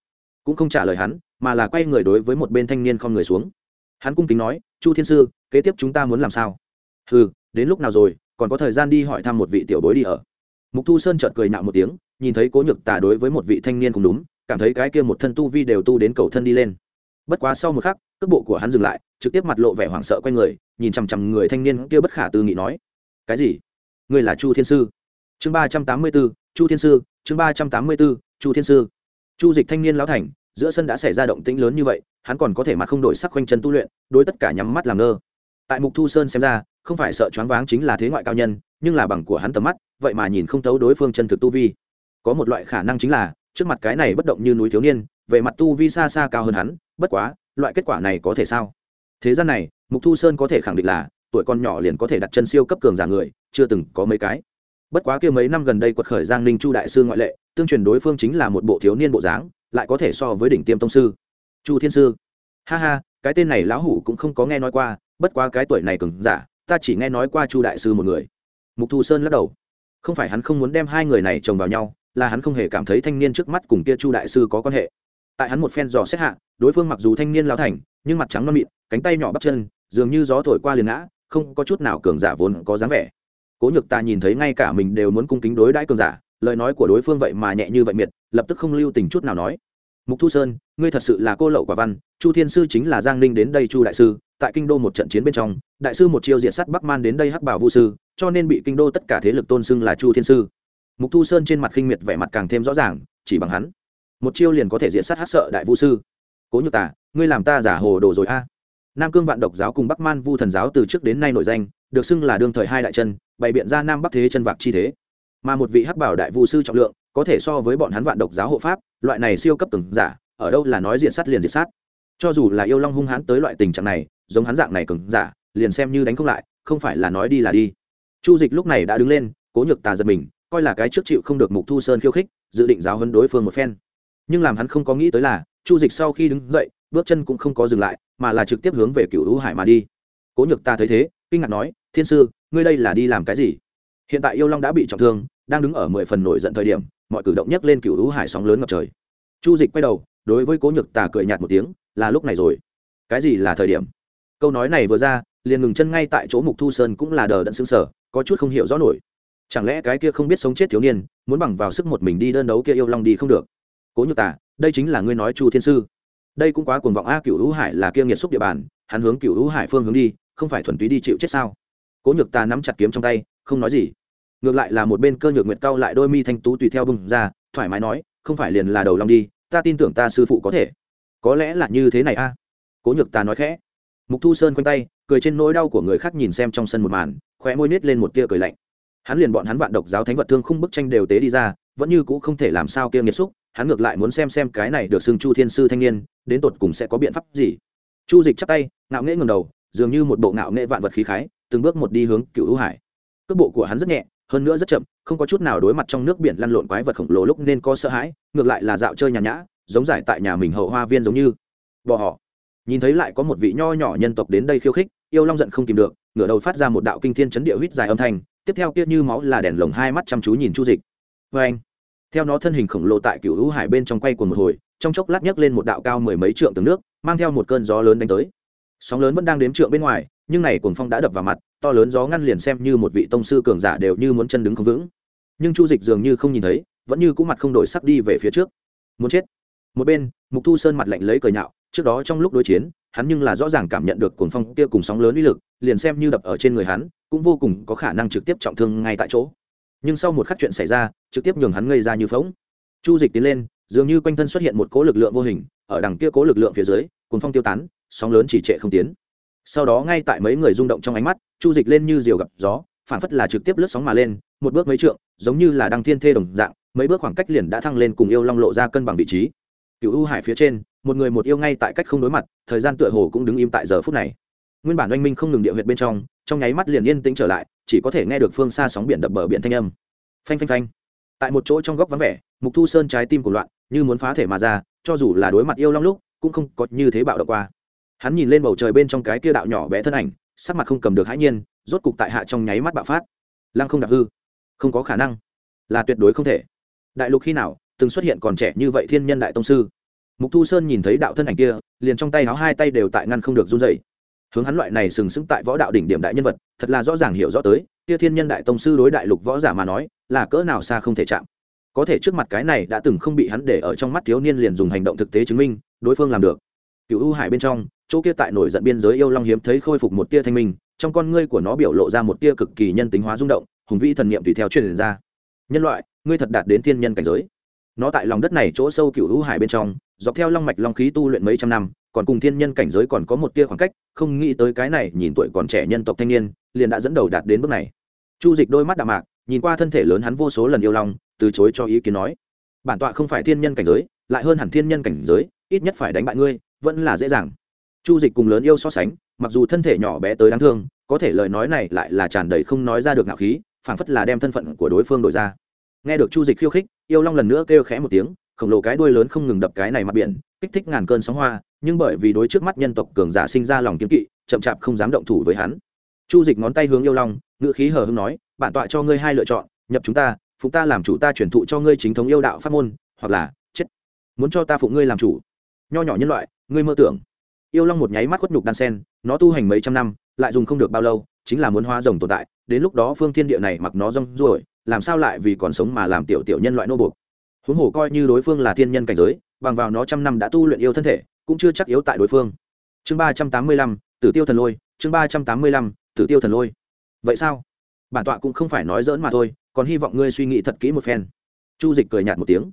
cũng không trả lời hắn, mà là quay người đối với một bên thanh niên không người xuống. Hắn cung kính nói, chu thiên sư, kế tiếp chúng ta muốn làm sao? Ừ đến lúc nào rồi, còn có thời gian đi hỏi thăm một vị tiểu bối đi ở. Mục thu sơn chợt cười nạo một tiếng, nhìn thấy cố nhược tà đối với một vị thanh niên cũng đúng, cảm thấy cái kia một thân tu vi đều tu đến cầu thân đi lên. Bất quá sau một khắc, cước bộ của hắn dừng lại, trực tiếp mặt lộ vẻ hoảng sợ q u a y người, nhìn chằm chằm người thanh niên kia bất khả tư nghị nói, cái gì? Ngươi là chu thiên sư? Chương ba trăm tám mươi b ố chu thiên sư, chương ba trăm tám mươi b ố chu thiên sư chu dịch thanh niên lão thành, giữa sân đã xảy ra động tĩnh lớn như vậy, hắn còn có thể mặt không đổi sắc quanh chân tu luyện, đối tất cả nhắm mắt làm ngơ. Tại mục thu sơn xem ra, không phải sợ choáng váng chính là thế ngoại cao nhân, nhưng là bằng của hắn tầm mắt, vậy mà nhìn không thấu đối phương chân thực tu vi. Có một loại khả năng chính là, trước mặt cái này bất động như núi thiếu niên, về mặt tu vi xa xa cao hơn hắn, bất quá, loại kết quả này có thể sao? Thế gian này, mục thu sơn có thể khẳng định là, tuổi con nhỏ liền có thể đặt chân siêu cấp cường giả người, chưa từng có mấy cái. Bất quá kia mấy năm gần đây quật khởi giang ninh chu đại sư ngoại lệ tương truyền đối phương chính là một bộ thiếu niên bộ dáng, lại có thể so với đỉnh tiêm tông sư. Chu thiên sư. Ha ha, cái tên này lão hủ cũng không có nghe nói qua, bất quá cái tuổi này cường giả, ta chỉ nghe nói qua chu đại sư một người. Mục thu sơn lắc đầu. Không phải hắn không muốn đem hai người này chồng vào nhau, là hắn không hề cảm thấy thanh niên trước mắt cùng kia chu đại sư có quan hệ. Tại hắn một phen dò xét hạ, đối phương mặc dù thanh niên lao thành, nhưng mặt trắng non mịn, cánh tay nhỏ bắp chân, dường như gió thổi qua liền ngã, không có chút nào cường giả vốn có dáng vẻ. Cố nhược ta nhìn thấy ngay cả mình đều muốn cung kính đối đãi cường giả lời nói của đối phương vậy mà nhẹ như vậy miệt, lập tức không lưu tình chút nào nói. Mục thu sơn, ngươi thật sự là cô lậu quả văn, chu thiên sư chính là giang ninh đến đây chu đại sư, tại kinh đô một trận chiến bên trong, đại sư một chiêu diện sắt bắc man đến đây hắc bảo Vu sư, cho nên bị kinh đô tất cả thế lực tôn xưng là chu thiên sư. Mục thu sơn trên mặt khinh miệt vẻ mặt càng thêm rõ ràng, chỉ bằng hắn. Một chiêu liền có thể diện sát hát sợ đại vũ sư. Cố nhược tả ngươi làm ta giả hồ đồ rồi a. Nam cương vạn độc giáo cùng bắc man vu thần giáo từ trước đến nay nổi danh, được xưng là đương thời hai đại chân, bày biện ra nam bắc thế chân vạc chi thế mà một vị hắc bảo đại vũ sư trọng lượng, có thể so với bọn hắn vạn độc giáo hộ pháp, loại này siêu cấp từng giả, ở đâu là nói diện sát liền diện sát. Cho dù là yêu long hung hãn tới loại tình trạng này, giống hắn dạng này cứng giả, liền xem như đánh không lại, không phải là nói đi là đi. Chu dịch lúc này đã đứng lên, cố nhược tà giật mình, coi là cái trước chịu không được mục thu sơn khiêu khích, dự định giáo hấn đối phương một phen. Nhưng làm hắn không có nghĩ tới là, chu dịch sau khi đứng dậy, bước chân cũng không có dừng lại, mà là trực tiếp hướng về cựu hữu hải mà đi. Cố nhược ta thấy thế, kinh ngạc nói, thiên sư, ngươi đây là đi làm cái gì? Hiện tại yêu long đã bị trọng thương đang đứng ở mười phần nổi giận thời điểm, mọi cử động nhấc lên cựu hữu hải sóng lớn ngập trời. Chu dịch quay đầu, đối với cố nhược tà cười nhạt một tiếng, là lúc này rồi. Cái gì là thời điểm? Câu nói này vừa ra, liền ngừng chân ngay tại chỗ mục thu sơn cũng là đờ đẫn xứng sở có chút không hiểu rõ nổi. Chẳng lẽ cái kia không biết sống chết thiếu niên, muốn bằng vào sức một mình đi đơn đấu kia yêu long đi không được? Cố nhược tả đây chính là ngươi nói chu thiên sư. Đây cũng quá cuồng vọng a, cựu hữu hải là kia nghiệt xúc địa bàn, hắn hướng cựu hữu hải phương hướng đi, không phải thuần túy đi chịu chết sao? Cố nhược tà nắm chặt kiếm trong tay, không nói gì ngược lại là một bên cơ nhược nguyệt cao lại đôi mi thanh tú tùy theo bưng ra, thoải mái nói, không phải liền là đầu long đi, ta tin tưởng ta sư phụ có thể. Có lẽ là như thế này a. Cố nhược ta nói khẽ. Mục thu sơn quanh tay, cười trên nỗi đau của người khác nhìn xem trong sân một màn, khóe môi nết lên một tia cười lạnh. Hắn liền bọn hắn vạn độc giáo thánh vật thương khung bức tranh đều tế đi ra, vẫn như cũ không thể làm sao kia nghiệt xúc, hắn ngược lại muốn xem xem cái này được xưng chu thiên sư thanh niên, đến tột cùng sẽ có biện pháp gì. Chu dịch chắp tay, ngạo nghễ ngầm đầu, dường như một bộ ngạo nghệ vạn vật khí khái, từng bước một đi hướng cựu hữu hải. Cước bộ của hắn rất nhẹ hơn nữa rất chậm, không có chút nào đối mặt trong nước biển lăn lộn quái vật khổng lồ lúc nên có sợ hãi, ngược lại là dạo chơi nhàn nhã, giống giải tại nhà mình hậu hoa viên giống như. Bò họ. Nhìn thấy lại có một vị nho nhỏ nhân tộc đến đây khiêu khích, yêu long giận không tìm được, ngửa đầu phát ra một đạo kinh thiên chấn địa huýt dài âm thanh, tiếp theo kia như máu là đèn lồng hai mắt chăm chú nhìn chu dịch. Vê anh, theo nó thân hình khổng lồ tại cựu hữu hải bên trong quay cuồng một hồi, trong chốc lát nhấc lên một đạo cao mười mấy trượng tường nước, mang theo một cơn gió lớn đánh tới. Sóng lớn vẫn đang đếm trượng bên ngoài nhưng này cuồng phong đã đập vào mặt, to lớn gió ngăn liền xem như một vị tông sư cường giả đều như muốn chân đứng không vững. Nhưng chu dịch dường như không nhìn thấy, vẫn như cũ mặt không đổi sắc đi về phía trước. Muốn chết. Một bên, mục thu sơn mặt lạnh lấy cười nhạo, trước đó trong lúc đối chiến, hắn nhưng là rõ ràng cảm nhận được cuồng phong kia cùng sóng lớn uy lực, liền xem như đập ở trên người hắn, cũng vô cùng có khả năng trực tiếp trọng thương ngay tại chỗ. Nhưng sau một khắc chuyện xảy ra, trực tiếp nhường hắn ngây ra như phóng chu dịch tiến lên, dường như quanh thân xuất hiện một cố lực lượng vô hình, ở đằng kia cố lực lượng phía dưới, cuồng phong tiêu tán, sóng lớn chỉ trệ không tiến sau đó ngay tại mấy người rung động trong ánh mắt, chu dịch lên như diều gặp gió phản phất là trực tiếp lướt sóng mà lên, một bước mấy trượng, giống như là đăng thiên thê đồng dạng, mấy bước khoảng cách liền đã thăng lên cùng yêu long lộ ra cân bằng vị trí. Cựu u hải phía trên, một người một yêu ngay tại cách không đối mặt, thời gian tựa hồ cũng đứng im tại giờ phút này. Nguyên bản oanh minh không ngừng địa huyệt bên trong trong nháy mắt liền yên tĩnh trở lại, chỉ có thể nghe được phương xa sóng biển đập bờ biển thanh âm. Phanh phanh phanh. Tại một chỗ trong góc vắng vẻ, mục thu sơn trái tim của loạn, như muốn phá thể mà ra, cho dù là đối mặt yêu long lúc, cũng không có như thế bạo động qua hắn nhìn lên bầu trời bên trong cái kia đạo nhỏ bé thân ảnh, sắc mặt không cầm được hãi nhiên, rốt cục tại hạ trong nháy mắt bạo phát. Lăng không đạp hư. Không có khả năng. Là tuyệt đối không thể. Đại lục khi nào, từng xuất hiện còn trẻ như vậy thiên nhân đại tông sư. Mục thu sơn nhìn thấy đạo thân ảnh kia, liền trong tay áo hai tay đều tại ngăn không được run dày hướng hắn loại này sừng sững tại võ đạo đỉnh điểm đại nhân vật, thật là rõ ràng hiểu rõ tới, kia thiên nhân đại tông sư đối đại lục võ giả mà nói, là cỡ nào xa không thể chạm. Có thể trước mặt cái này đã từng không bị hắn để ở trong mắt thiếu niên liền dùng hành động thực tế chứng minh, đối phương làm được. Cựu ưu hải bên trong chỗ kia tại nổi giận biên giới yêu long hiếm thấy khôi phục một tia thanh minh, trong con ngươi của nó biểu lộ ra một tia cực kỳ nhân tính hóa rung động, hùng vĩ thần niệm tùy theo truyền ra. Nhân loại, ngươi thật đạt đến thiên nhân cảnh giới. Nó tại lòng đất này chỗ sâu cựu hữu hải bên trong, dọc theo long mạch long khí tu luyện mấy trăm năm, còn cùng thiên nhân cảnh giới còn có một tia khoảng cách, không nghĩ tới cái này nhìn tuổi còn trẻ nhân tộc thanh niên, liền đã dẫn đầu đạt đến bước này. Chu dịch đôi mắt đạm mạc, nhìn qua thân thể lớn hắn vô số lần yêu long, từ chối cho ý kiến nói, bản tọa không phải thiên nhân cảnh giới, lại hơn hẳn thiên nhân cảnh giới, ít nhất phải đánh bại ngươi, vẫn là dễ dàng chu dịch cùng lớn yêu so sánh, mặc dù thân thể nhỏ bé tới đáng thương, có thể lời nói này lại là tràn đầy không nói ra được ngạo khí, phảng phất là đem thân phận của đối phương đổi ra. Nghe được chu dịch khiêu khích, yêu long lần nữa kêu khẽ một tiếng, khổng lồ cái đuôi lớn không ngừng đập cái này mặt biển, kích thích ngàn cơn sóng hoa, nhưng bởi vì đối trước mắt nhân tộc cường giả sinh ra lòng kiếm kỵ, chậm chạp không dám động thủ với hắn. Chu dịch ngón tay hướng yêu long ngự khí hờ hưng nói, bản tọa cho ngươi hai lựa chọn, nhập chúng ta phụng ta làm chủ ta truyền thụ cho ngươi chính thống yêu đạo pháp môn, hoặc là chết. Muốn cho ta phụng ngươi làm chủ. Nho nhỏ nhân loại, ngươi mơ tưởng yêu long một nháy mắt khuất nhục đan sen, nó tu hành mấy trăm năm, lại dùng không được bao lâu, chính là muốn hóa rồng tồn tại, đến lúc đó phương thiên địa này mặc nó rong ruổi, làm sao lại vì còn sống mà làm tiểu tiểu nhân loại nô buộc? Huống hồ coi như đối phương là thiên nhân cảnh giới, bằng vào nó trăm năm đã tu luyện yêu thân thể, cũng chưa chắc yếu tại đối phương. Chương ba trăm tám mươi lăm, tử tiêu thần lôi, chương ba trăm tám mươi lăm, tử tiêu thần lôi. Vậy sao? Bản tọa cũng không phải nói dỡn mà thôi, còn hy vọng ngươi suy nghĩ thật kỹ một phen. Chu dịch cười nhạt một tiếng.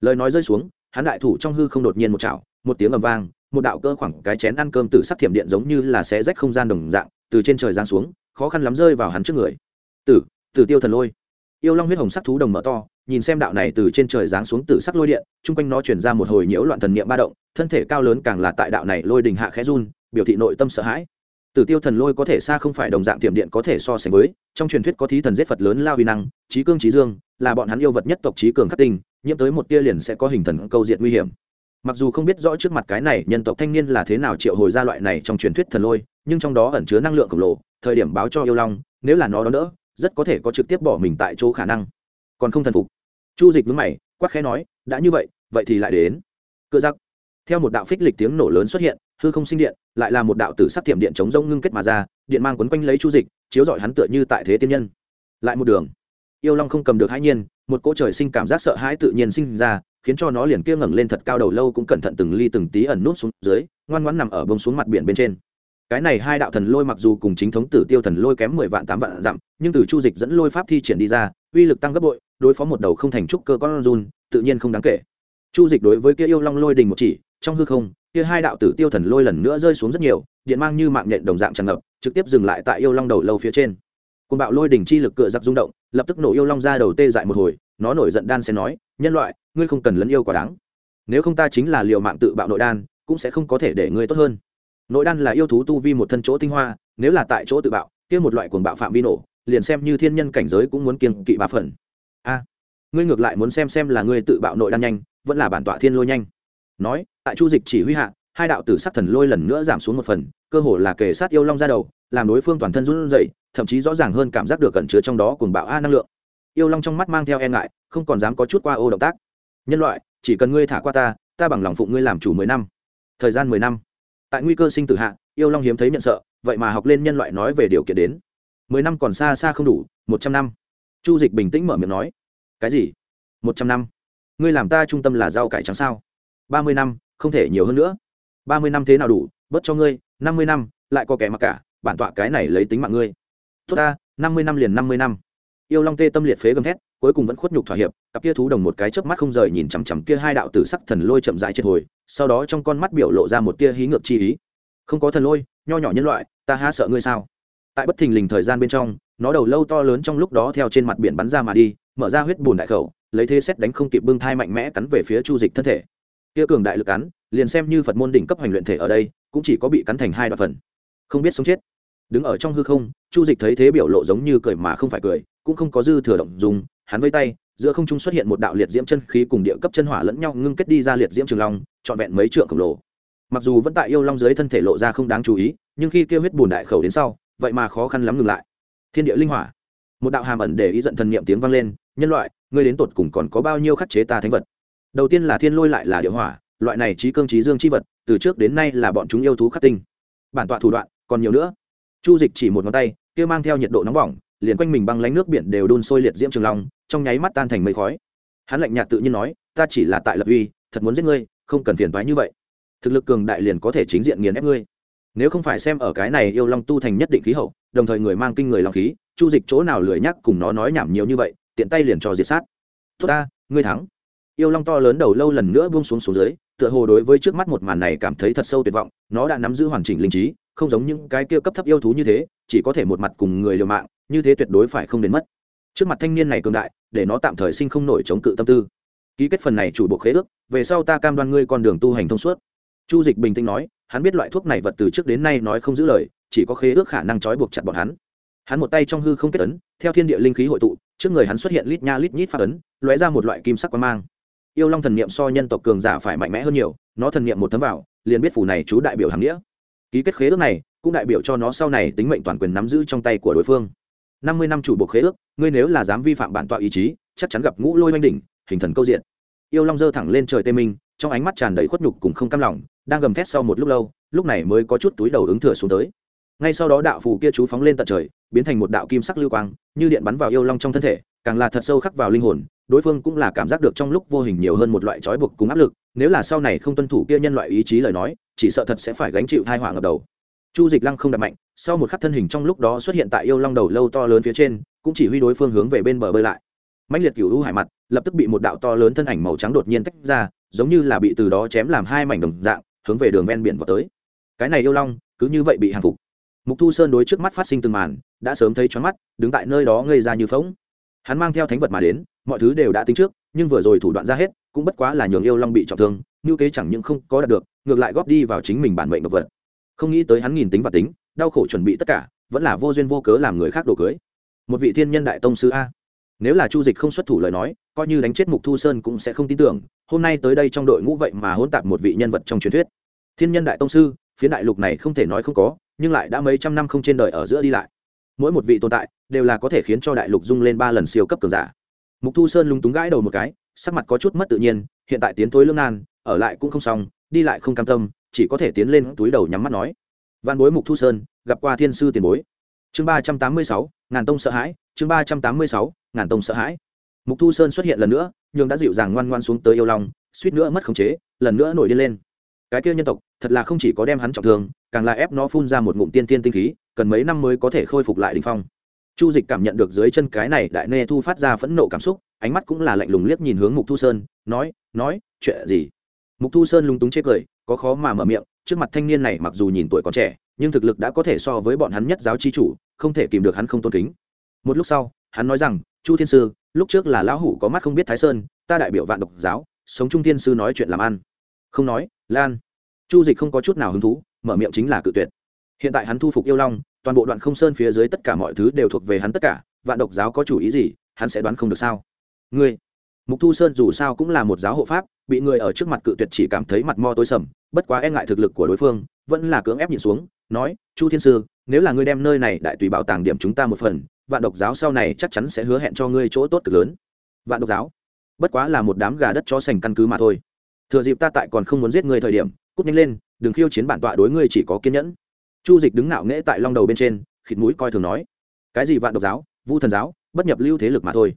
Lời nói rơi xuống, hắn đại thủ trong hư không đột nhiên một chảo, một tiếng ầm vang một đạo cơ khoảng cái chén ăn cơm từ sắc thiểm điện giống như là xé rách không gian đồng dạng, từ trên trời giáng xuống, khó khăn lắm rơi vào hắn trước người. Tử tử tiêu thần lôi. Yêu long huyết hồng sắc thú đồng mở to, nhìn xem đạo này từ trên trời giáng xuống tử sắc lôi điện, chung quanh nó chuyển ra một hồi nhiễu loạn thần niệm ba động, thân thể cao lớn càng là tại đạo này lôi đình hạ khẽ run, biểu thị nội tâm sợ hãi. Tử tiêu thần lôi có thể xa không phải đồng dạng tiệm điện có thể so sánh với, trong truyền thuyết có thí thần giết phật lớn lao huy năng, trí cương trí dương, là bọn hắn yêu vật nhất tộc trí cường khắc tinh, nhiễm tới một tia liền sẽ có hình thần câu diệt nguy hiểm mặc dù không biết rõ trước mặt cái này nhân tộc thanh niên là thế nào triệu hồi ra loại này trong truyền thuyết thần lôi, nhưng trong đó ẩn chứa năng lượng khổng lồ, thời điểm báo cho yêu long, nếu là nó đó đỡ, rất có thể có trực tiếp bỏ mình tại chỗ khả năng. Còn không thần phục. Chu dịch mướn mày, quắc khẽ nói, đã như vậy vậy thì lại đến. Cựa giặc. Theo một đạo phích lịch tiếng nổ lớn xuất hiện, hư không sinh điện, lại là một đạo tử sắc thiểm điện chống rông ngưng kết mà ra, điện mang quấn quanh lấy chu dịch, chiếu rọi hắn tựa như tại thế tiên nhân. Lại một đường. Yêu long không cầm được hãi nhiên một cỗ trời sinh cảm giác sợ hãi tự nhiên sinh ra, khiến cho nó liền kia ngẩng lên thật cao đầu lâu cũng cẩn thận từng ly từng tí ẩn nút xuống dưới, ngoan ngoãn nằm ở bông xuống mặt biển bên trên. Cái này hai đạo thần lôi mặc dù cùng chính thống tử tiêu thần lôi kém mười vạn tám vạn dặm, nhưng từ chu dịch dẫn lôi pháp thi triển đi ra, uy lực tăng gấp bội, đối phó một đầu không thành trúc cơ con run, tự nhiên không đáng kể. Chu dịch đối với kia yêu long lôi đình một chỉ, trong hư không, kia hai đạo tử tiêu thần lôi lần nữa rơi xuống rất nhiều, điện mang như mạng nhện đồng dạng tràn ngập, trực tiếp dừng lại tại yêu long đầu lâu phía trên cùng bạo lôi đỉnh chi lực cựa giặc rung động, lập tức nổ yêu long ra đầu tê dại một hồi, nó nổi giận đan sẽ nói, nhân loại, ngươi không cần lấn yêu quá đáng. Nếu không ta chính là liều mạng tự bạo nội đan, cũng sẽ không có thể để ngươi tốt hơn. Nội đan là yêu thú tu vi một thân chỗ tinh hoa, nếu là tại chỗ tự bạo, kia một loại cuồng bạo phạm vi nổ, liền xem như thiên nhân cảnh giới cũng muốn kiêng kỵ ba phần. A, ngươi ngược lại muốn xem xem là ngươi tự bạo nội đan nhanh, vẫn là bản tọa thiên lôi nhanh. Nói, tại chu dịch chỉ huy hạ, hai đạo tử sắc thần lôi lần nữa giảm xuống một phần cơ hồ là kề sát yêu long ra đầu, làm đối phương toàn thân run rẩy, thậm chí rõ ràng hơn cảm giác được cẩn chứa trong đó cuồng bạo a năng lượng. Yêu long trong mắt mang theo e ngại, không còn dám có chút qua ô động tác. Nhân loại, chỉ cần ngươi thả qua ta ta bằng lòng phụng ngươi làm chủ mười năm. Thời gian mười năm. Tại nguy cơ sinh tử hạ, yêu long hiếm thấy nhận sợ, vậy mà học lên nhân loại nói về điều kiện đến. Mười năm còn xa xa không đủ, một trăm năm. Chu dịch bình tĩnh mở miệng nói. Cái gì? Một trăm năm? Ngươi làm ta trung tâm là rau cải trắng sao? Ba mươi năm, không thể nhiều hơn nữa. Ba mươi năm thế nào đủ bớt cho ngươi, năm mươi năm, lại có kẻ mặc cả, bản tọa cái này lấy tính mạng ngươi. Tốt ta, năm mươi năm liền năm mươi năm. Yêu long tê tâm liệt phế gầm thét, cuối cùng vẫn khuất nhục thỏa hiệp, cặp kia thú đồng một cái chớp mắt không rời nhìn chằm chằm kia hai đạo tử sắc thần lôi chậm rãi triệt hồi, sau đó trong con mắt biểu lộ ra một tia hí ngược chi ý. Không có thần lôi, nho nhỏ nhân loại, ta há sợ ngươi sao? Tại bất thình lình thời gian bên trong, nó đầu lâu to lớn trong lúc đó theo trên mặt biển bắn ra mà đi, mở ra huyết bùn đại khẩu, lấy thế xét đánh không kịp bưng thai mạnh mẽ cắn về phía chu dịch thân thể. Kia cường đại lực cắn, liền xem như phật môn đỉnh cấp hành luyện thể ở đây cũng chỉ có bị cắn thành hai đoạn phần. Không biết sống chết. Đứng ở trong hư không, chu dịch thấy thế biểu lộ giống như cười mà không phải cười, cũng không có dư thừa động dùng, hắn vây tay, giữa không trung xuất hiện một đạo liệt diễm chân khí cùng địa cấp chân hỏa lẫn nhau ngưng kết đi ra liệt diễm trường long, trọn vẹn mấy trượng khổng lồ. Mặc dù vẫn tại yêu long dưới thân thể lộ ra không đáng chú ý, nhưng khi kêu huyết bùn đại khẩu đến sau, vậy mà khó khăn lắm ngừng lại. Thiên địa linh hỏa. Một đạo hàm ẩn để ý giận thần niệm tiếng vang lên, nhân loại, ngươi đến tột cùng còn có bao nhiêu khắc chế ta thánh vật? Đầu tiên là thiên lôi lại là địa hỏa, loại này trí cương trí dương chi vật từ trước đến nay là bọn chúng yêu thú khắc tinh. Bản tọa thủ đoạn, còn nhiều nữa. Chu dịch chỉ một ngón tay, kia mang theo nhiệt độ nóng bỏng, liền quanh mình băng lánh nước biển đều đun sôi liệt diễm trường long, trong nháy mắt tan thành mây khói. Hắn lạnh nhạt tự nhiên nói, ta chỉ là tại lập uy, thật muốn giết ngươi, không cần phiền toái như vậy. Thực lực cường đại liền có thể chính diện nghiền ép ngươi. Nếu không phải xem ở cái này yêu long tu thành nhất định khí hậu, đồng thời người mang kinh người long khí, chu dịch chỗ nào lười nhắc cùng nó nói nhảm nhiều như vậy, tiện tay liền cho diệt sát. Tốt ta, ngươi thắng. Yêu long to lớn đầu lâu lần nữa buông xuống xuống dưới tựa hồ đối với trước mắt một màn này cảm thấy thật sâu tuyệt vọng, nó đã nắm giữ hoàn chỉnh linh trí, không giống những cái kia cấp thấp yêu thú như thế, chỉ có thể một mặt cùng người liều mạng, như thế tuyệt đối phải không đến mất. Trước mặt thanh niên này cường đại, để nó tạm thời sinh không nổi chống cự tâm tư. Ký kết phần này chủ bộ khế ước, về sau ta cam đoan ngươi con đường tu hành thông suốt. Chu dịch bình tĩnh nói, hắn biết loại thuốc này vật từ trước đến nay nói không giữ lời, chỉ có khế ước khả năng trói buộc chặt bọn hắn. Hắn một tay trong hư không kết ấn, theo thiên địa linh khí hội tụ, trước người hắn xuất hiện lít nha lít nhít phát ấn, lóe ra một loại kim sắc quang mang yêu long thần niệm so nhân tộc cường giả phải mạnh mẽ hơn nhiều, nó thần niệm một thấm vào, liền biết phủ này chú đại biểu hàng nghĩa. Ký kết khế ước này, cũng đại biểu cho nó sau này tính mệnh toàn quyền nắm giữ trong tay của đối phương. Năm mươi năm chủ buộc khế ước, ngươi nếu là dám vi phạm bản tọa ý chí, chắc chắn gặp ngũ lôi oanh đỉnh, hình thần câu diện. Yêu long dơ thẳng lên trời tê minh, trong ánh mắt tràn đầy khuất nhục cùng không cam lòng, đang gầm thét sau một lúc lâu, lúc này mới có chút túi đầu ứng thừa xuống tới. Ngay sau đó đạo phù kia chú phóng lên tận trời, biến thành một đạo kim sắc lưu quang, như điện bắn vào yêu long trong thân thể, càng là thật sâu khắc vào linh hồn đối phương cũng là cảm giác được trong lúc vô hình nhiều hơn một loại trói buộc cùng áp lực, nếu là sau này không tuân thủ kia nhân loại ý chí lời nói, chỉ sợ thật sẽ phải gánh chịu thai họa ngập đầu. Chu dịch lăng không đặt mạnh, sau một khắc thân hình trong lúc đó xuất hiện tại yêu long đầu lâu to lớn phía trên, cũng chỉ huy đối phương hướng về bên bờ bơi lại. Mạnh liệt cựu u hải mặt, lập tức bị một đạo to lớn thân ảnh màu trắng đột nhiên tách ra, giống như là bị từ đó chém làm hai mảnh đồng dạng, hướng về đường ven biển vào tới. Cái này yêu long, cứ như vậy bị hàng phục. Mục thu sơn đối trước mắt phát sinh từng màn, đã sớm thấy choáng mắt, đứng tại nơi đó ngây ra như phóng hắn mang theo thánh vật mà đến, mọi thứ đều đã tính trước, nhưng vừa rồi thủ đoạn ra hết, cũng bất quá là nhường yêu long bị trọng thương, như kế chẳng những không có đạt được, ngược lại góp đi vào chính mình bản mệnh độc vật. Không nghĩ tới hắn nghìn tính và tính, đau khổ chuẩn bị tất cả, vẫn là vô duyên vô cớ làm người khác đổ cưới. Một vị thiên nhân đại tông sư a. Nếu là chu dịch không xuất thủ lời nói, coi như đánh chết mục thu sơn cũng sẽ không tin tưởng, hôm nay tới đây trong đội ngũ vậy mà hỗn tạp một vị nhân vật trong truyền thuyết. Thiên nhân đại tông sư phía đại lục này không thể nói không có, nhưng lại đã mấy trăm năm không trên đời ở giữa đi lại mỗi một vị tồn tại đều là có thể khiến cho đại lục dung lên ba lần siêu cấp cường giả. Mục thu sơn lúng túng gãi đầu một cái, sắc mặt có chút mất tự nhiên, hiện tại tiến thối lương nan, ở lại cũng không xong, đi lại không cam tâm, chỉ có thể tiến lên túi đầu nhắm mắt nói. Văn bối mục thu sơn, gặp qua thiên sư tiền bối. Chương ba trăm tám mươi sáu, ngàn tông sợ hãi, chương ba trăm tám mươi sáu, ngàn tông sợ hãi. Mục thu sơn xuất hiện lần nữa nhưng đã dịu dàng ngoan ngoan xuống tới yêu long, suýt nữa mất khống chế, lần nữa nổi điên lên. Cái kia nhân tộc, thật là không chỉ có đem hắn trọng thương, càng là ép nó phun ra một ngụm tiên tiên tinh khí cần mấy năm mới có thể khôi phục lại đ ỉ n h phong. Chu dịch cảm nhận được dưới chân cái này đại nê thu phát ra phẫn nộ cảm xúc, ánh mắt cũng là lạnh lùng liếc nhìn hướng mục thu sơn, nói nói, chuyện gì? Mục thu sơn lúng túng chê cười, có khó mà mở miệng, trước mặt thanh niên này mặc dù nhìn tuổi còn trẻ, nhưng thực lực đã có thể so với bọn hắn nhất giáo chi chủ, không thể kìm được hắn không tôn kính. Một lúc sau, hắn nói rằng, chu thiên sư, lúc trước là lão hủ có mắt không biết thái sơn, ta đại biểu vạn độc giáo, sống trung thiên sư nói chuyện làm ăn. Không nói, lan. Chu dịch không có chút nào hứng thú, mở miệng chính là cự tuyệt hiện tại hắn thu phục yêu long, toàn bộ đoạn không sơn phía dưới tất cả mọi thứ đều thuộc về hắn tất cả, vạn độc giáo có chủ ý gì, hắn sẽ đoán không được sao? Ngươi, mục thu sơn dù sao cũng là một giáo hộ pháp, bị người ở trước mặt cự tuyệt chỉ cảm thấy mặt mo tối sầm, bất quá e ngại thực lực của đối phương, vẫn là cưỡng ép nhìn xuống, nói, chu thiên sư, nếu là ngươi đem nơi này đại tùy bảo tàng điểm chúng ta một phần, vạn độc giáo sau này chắc chắn sẽ hứa hẹn cho ngươi chỗ tốt cực lớn. Vạn độc giáo? Bất quá là một đám gà đất cho sành căn cứ mà thôi. Thừa dịp ta tại còn không muốn giết ngươi thời điểm, cút nhanh lên, đừng khiêu chiến bản tọa đối ngươi chỉ có kiên nhẫn chu dịch đứng ngạo nghễ tại long đầu bên trên, khịt mũi coi thường nói, cái gì vạn độc giáo, vu thần giáo, bất nhập lưu thế lực mà thôi.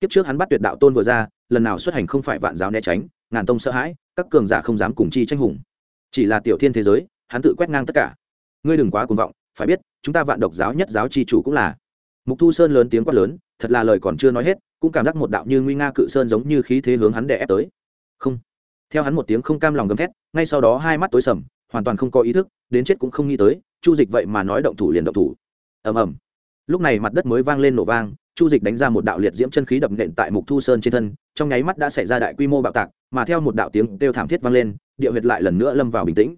Kiếp trước hắn bắt tuyệt đạo tôn vừa ra, lần nào xuất hành không phải vạn giáo né tránh, ngàn tông sợ hãi, các cường giả không dám cùng chi tranh hùng. Chỉ là tiểu thiên thế giới, hắn tự quét ngang tất cả. Ngươi đừng quá cuồng vọng, phải biết, chúng ta vạn độc giáo nhất giáo chi chủ cũng là. Mục thu sơn lớn tiếng quát lớn, thật là lời còn chưa nói hết, cũng cảm giác một đạo như nguy nga cự sơn giống như khí thế hướng hắn đè ép tới. Không. Theo hắn một tiếng không cam lòng gầm thét, ngay sau đó hai mắt tối sầm, hoàn toàn không có ý thức, đến chết cũng không nghĩ tới chu dịch vậy mà nói động thủ liền động thủ. Ầm ầm. Lúc này mặt đất mới vang lên nổ vang, chu dịch đánh ra một đạo liệt diễm chân khí đập nện tại mục thu sơn trên thân, trong nháy mắt đã xảy ra đại quy mô bạo tạc, mà theo một đạo tiếng kêu thảm thiết vang lên, địa huyệt lại lần nữa lâm vào bình tĩnh.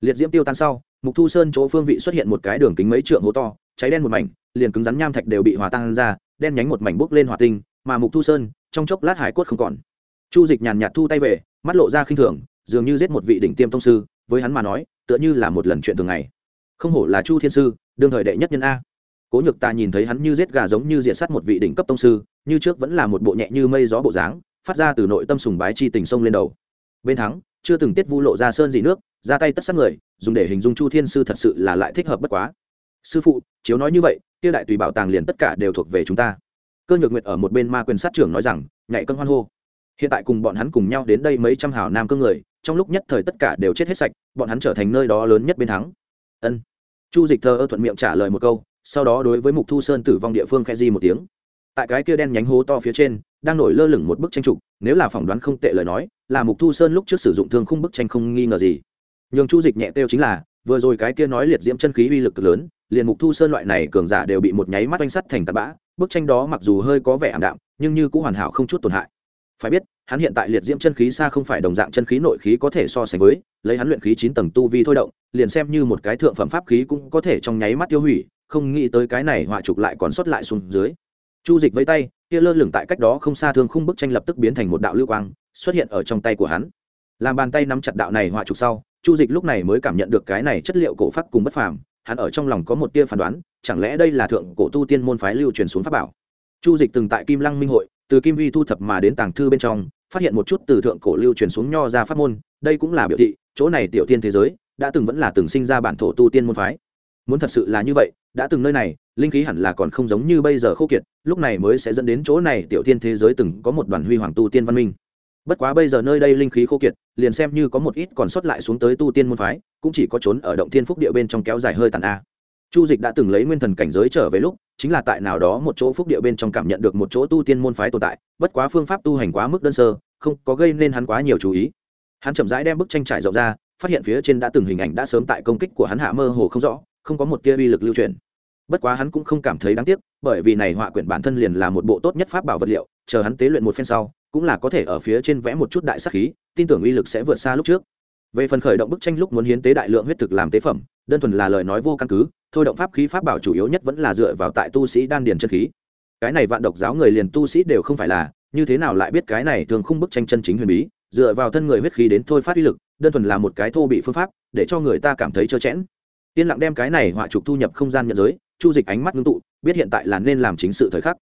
Liệt diễm tiêu tan sau, mục thu sơn chỗ phương vị xuất hiện một cái đường kính mấy trượng hố to, cháy đen một mảnh, liền cứng rắn nham thạch đều bị hòa tan ra, đen nhánh một mảnh bốc lên hỏa tinh, mà mục thu sơn, trong chốc lát hải cốt không còn. Chu dịch nhàn nhạt thu tay về, mắt lộ ra khinh thường, dường như giết một vị đỉnh tiêm tông sư, với hắn mà nói, tựa như là một lần chuyện thường ngày không hổ là chu thiên sư, đương thời đệ nhất nhân a. Cố nhược ta nhìn thấy hắn như giết gà giống như diện sát một vị đỉnh cấp tông sư, như trước vẫn là một bộ nhẹ như mây gió bộ dáng, phát ra từ nội tâm sùng bái chi tình sông lên đầu. Bên thắng, chưa từng tiết vu lộ ra sơn gì nước, ra tay tất sát người, dùng để hình dung chu thiên sư thật sự là lại thích hợp bất quá. Sư phụ, chiếu nói như vậy tiêu đại tùy bảo tàng liền tất cả đều thuộc về chúng ta. Cơ nhược nguyệt ở một bên ma quyền sát trưởng nói rằng nhạy cân hoan hô. Hiện tại cùng bọn hắn cùng nhau đến đây mấy trăm hào nam cương người, trong lúc nhất thời tất cả đều chết hết sạch, bọn hắn trở thành nơi đó lớn nhất bên thắng ân. Chu dịch thờ ơ thuận miệng trả lời một câu, sau đó đối với mục thu sơn tử vong địa phương khe di một tiếng. Tại cái kia đen nhánh hố to phía trên, đang nổi lơ lửng một bức tranh trục, nếu là phỏng đoán không tệ lời nói, là mục thu sơn lúc trước sử dụng thương khung bức tranh không nghi ngờ gì. Nhường chu dịch nhẹ têu chính là, vừa rồi cái kia nói liệt diễm chân khí uy lực lớn, liền mục thu sơn loại này cường giả đều bị một nháy mắt oanh sắt thành tạt bã, bức tranh đó mặc dù hơi có vẻ ảm đạm, nhưng như cũng hoàn hảo không chút tổn hại. Phải biết hắn hiện tại liệt diễm chân khí xa không phải đồng dạng chân khí nội khí có thể so sánh với, lấy hắn luyện khí chín tầng tu vi thôi động, liền xem như một cái thượng phẩm pháp khí cũng có thể trong nháy mắt tiêu hủy, không nghĩ tới cái này họa trục lại còn sót lại xuống dưới. Chu dịch với tay, kia lơ lửng tại cách đó không xa thương khung bức tranh lập tức biến thành một đạo lưu quang, xuất hiện ở trong tay của hắn. Làm bàn tay nắm chặt đạo này họa trục sau, chu dịch lúc này mới cảm nhận được cái này chất liệu cổ pháp cùng bất phàm, hắn ở trong lòng có một tia phán đoán, chẳng lẽ đây là thượng cổ tu tiên môn phái lưu truyền xuống pháp bảo? Chu dịch từng tại kim lăng minh hội từ kim vi thu thập mà đến tàng thư bên trong, phát hiện một chút từ thượng cổ lưu truyền xuống nho ra pháp môn, đây cũng là biểu thị, chỗ này tiểu tiên thế giới đã từng vẫn là từng sinh ra bản thổ tu tiên môn phái. Muốn thật sự là như vậy, đã từng nơi này, linh khí hẳn là còn không giống như bây giờ khô kiệt, lúc này mới sẽ dẫn đến chỗ này tiểu tiên thế giới từng có một đoàn huy hoàng tu tiên văn minh. Bất quá bây giờ nơi đây linh khí khô kiệt, liền xem như có một ít còn sót lại xuống tới tu tiên môn phái, cũng chỉ có trốn ở động thiên phúc địa bên trong kéo dài hơi tàn a chu dịch đã từng lấy nguyên thần cảnh giới trở về lúc, chính là tại nào đó một chỗ phúc địa bên trong cảm nhận được một chỗ tu tiên môn phái tồn tại, bất quá phương pháp tu hành quá mức đơn sơ, không có gây nên hắn quá nhiều chú ý. Hắn chậm rãi đem bức tranh trải rộng ra, phát hiện phía trên đã từng hình ảnh đã sớm tại công kích của hắn hạ mơ hồ không rõ, không có một tia uy lực lưu truyền. Bất quá hắn cũng không cảm thấy đáng tiếc, bởi vì này họa quyển bản thân liền là một bộ tốt nhất pháp bảo vật liệu, chờ hắn tế luyện một phen sau, cũng là có thể ở phía trên vẽ một chút đại sắc khí, tin tưởng uy lực sẽ vượt xa lúc trước. Về phần khởi động bức tranh lúc muốn hiến tế đại lượng huyết thực làm tế phẩm, đơn thuần là lời nói vô căn cứ thôi động pháp khí pháp bảo chủ yếu nhất vẫn là dựa vào tại tu sĩ đan điền chân khí. Cái này vạn độc giáo người liền tu sĩ đều không phải là, như thế nào lại biết cái này thường không bức tranh chân chính huyền bí, dựa vào thân người huyết khí đến thôi phát uy lực, đơn thuần là một cái thô bị phương pháp, để cho người ta cảm thấy trơ chẽn yên lặng đem cái này họa trục thu nhập không gian nhận giới, chu dịch ánh mắt ngưng tụ, biết hiện tại là nên làm chính sự thời khắc.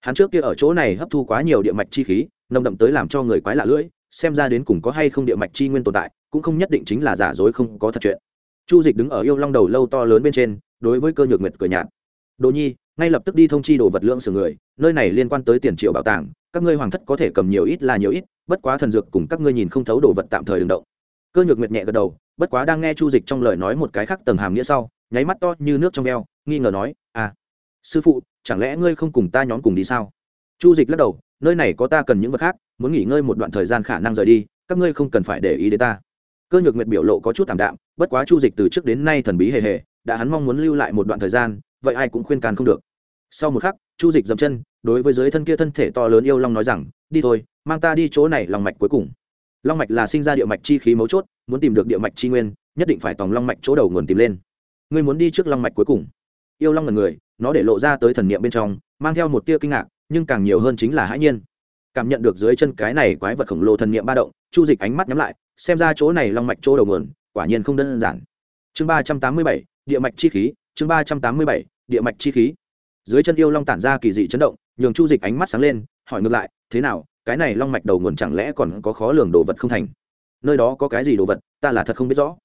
Hắn trước kia ở chỗ này hấp thu quá nhiều địa mạch chi khí, nồng đậm tới làm cho người quái lạ lưỡi, xem ra đến cùng có hay không địa mạch chi nguyên tồn tại, cũng không nhất định chính là giả dối không có thật chuyện. Chu dịch đứng ở yêu long đầu lâu to lớn bên trên đối với cơ nhược nguyệt cười nhạt. Đồ nhi, ngay lập tức đi thông chi đồ vật lượng sửa người, nơi này liên quan tới tiền triệu bảo tàng, các ngươi hoàng thất có thể cầm nhiều ít là nhiều ít, bất quá thần dược cùng các ngươi nhìn không thấu đồ vật tạm thời đừng động. Cơ nhược nguyệt nhẹ gật đầu, bất quá đang nghe chu dịch trong lời nói một cái khác tầng hàm nghĩa sau, nháy mắt to như nước trong veo, nghi ngờ nói à sư phụ, chẳng lẽ ngươi không cùng ta nhóm cùng đi sao? Chu dịch lắc đầu, nơi này có ta cần những vật khác, muốn nghỉ ngơi một đoạn thời gian khả năng rời đi, các ngươi không cần phải để ý đến ta. Cơ nhược nguyệt biểu lộ có chút thảm đạm, bất quá chu dịch từ trước đến nay thần bí hề hề đã hắn mong muốn lưu lại một đoạn thời gian, vậy ai cũng khuyên can không được. Sau một khắc, chu dịch dậm chân, đối với dưới thân kia thân thể to lớn yêu long nói rằng, đi thôi, mang ta đi chỗ này lòng mạch cuối cùng. Long mạch là sinh ra địa mạch chi khí mấu chốt, muốn tìm được địa mạch chi nguyên, nhất định phải tòng long mạch chỗ đầu nguồn tìm lên. Ngươi muốn đi trước long mạch cuối cùng? Yêu long là người, nó để lộ ra tới thần niệm bên trong, mang theo một tia kinh ngạc, nhưng càng nhiều hơn chính là hãi nhiên. Cảm nhận được dưới chân cái này quái vật khổng lồ thần niệm ba động, chu dịch ánh mắt nhắm lại, xem ra chỗ này long mạch chỗ đầu nguồn, quả nhiên không đơn giản. Chương ba trăm tám mươi bảy địa mạch chi khí, chương ba trăm tám mươi bảy, địa mạch chi khí. Dưới chân yêu long tản ra kỳ dị chấn động, nhường chu dịch ánh mắt sáng lên, hỏi ngược lại, thế nào, cái này long mạch đầu nguồn chẳng lẽ còn có khó lường đồ vật không thành? Nơi đó có cái gì đồ vật, ta là thật không biết rõ.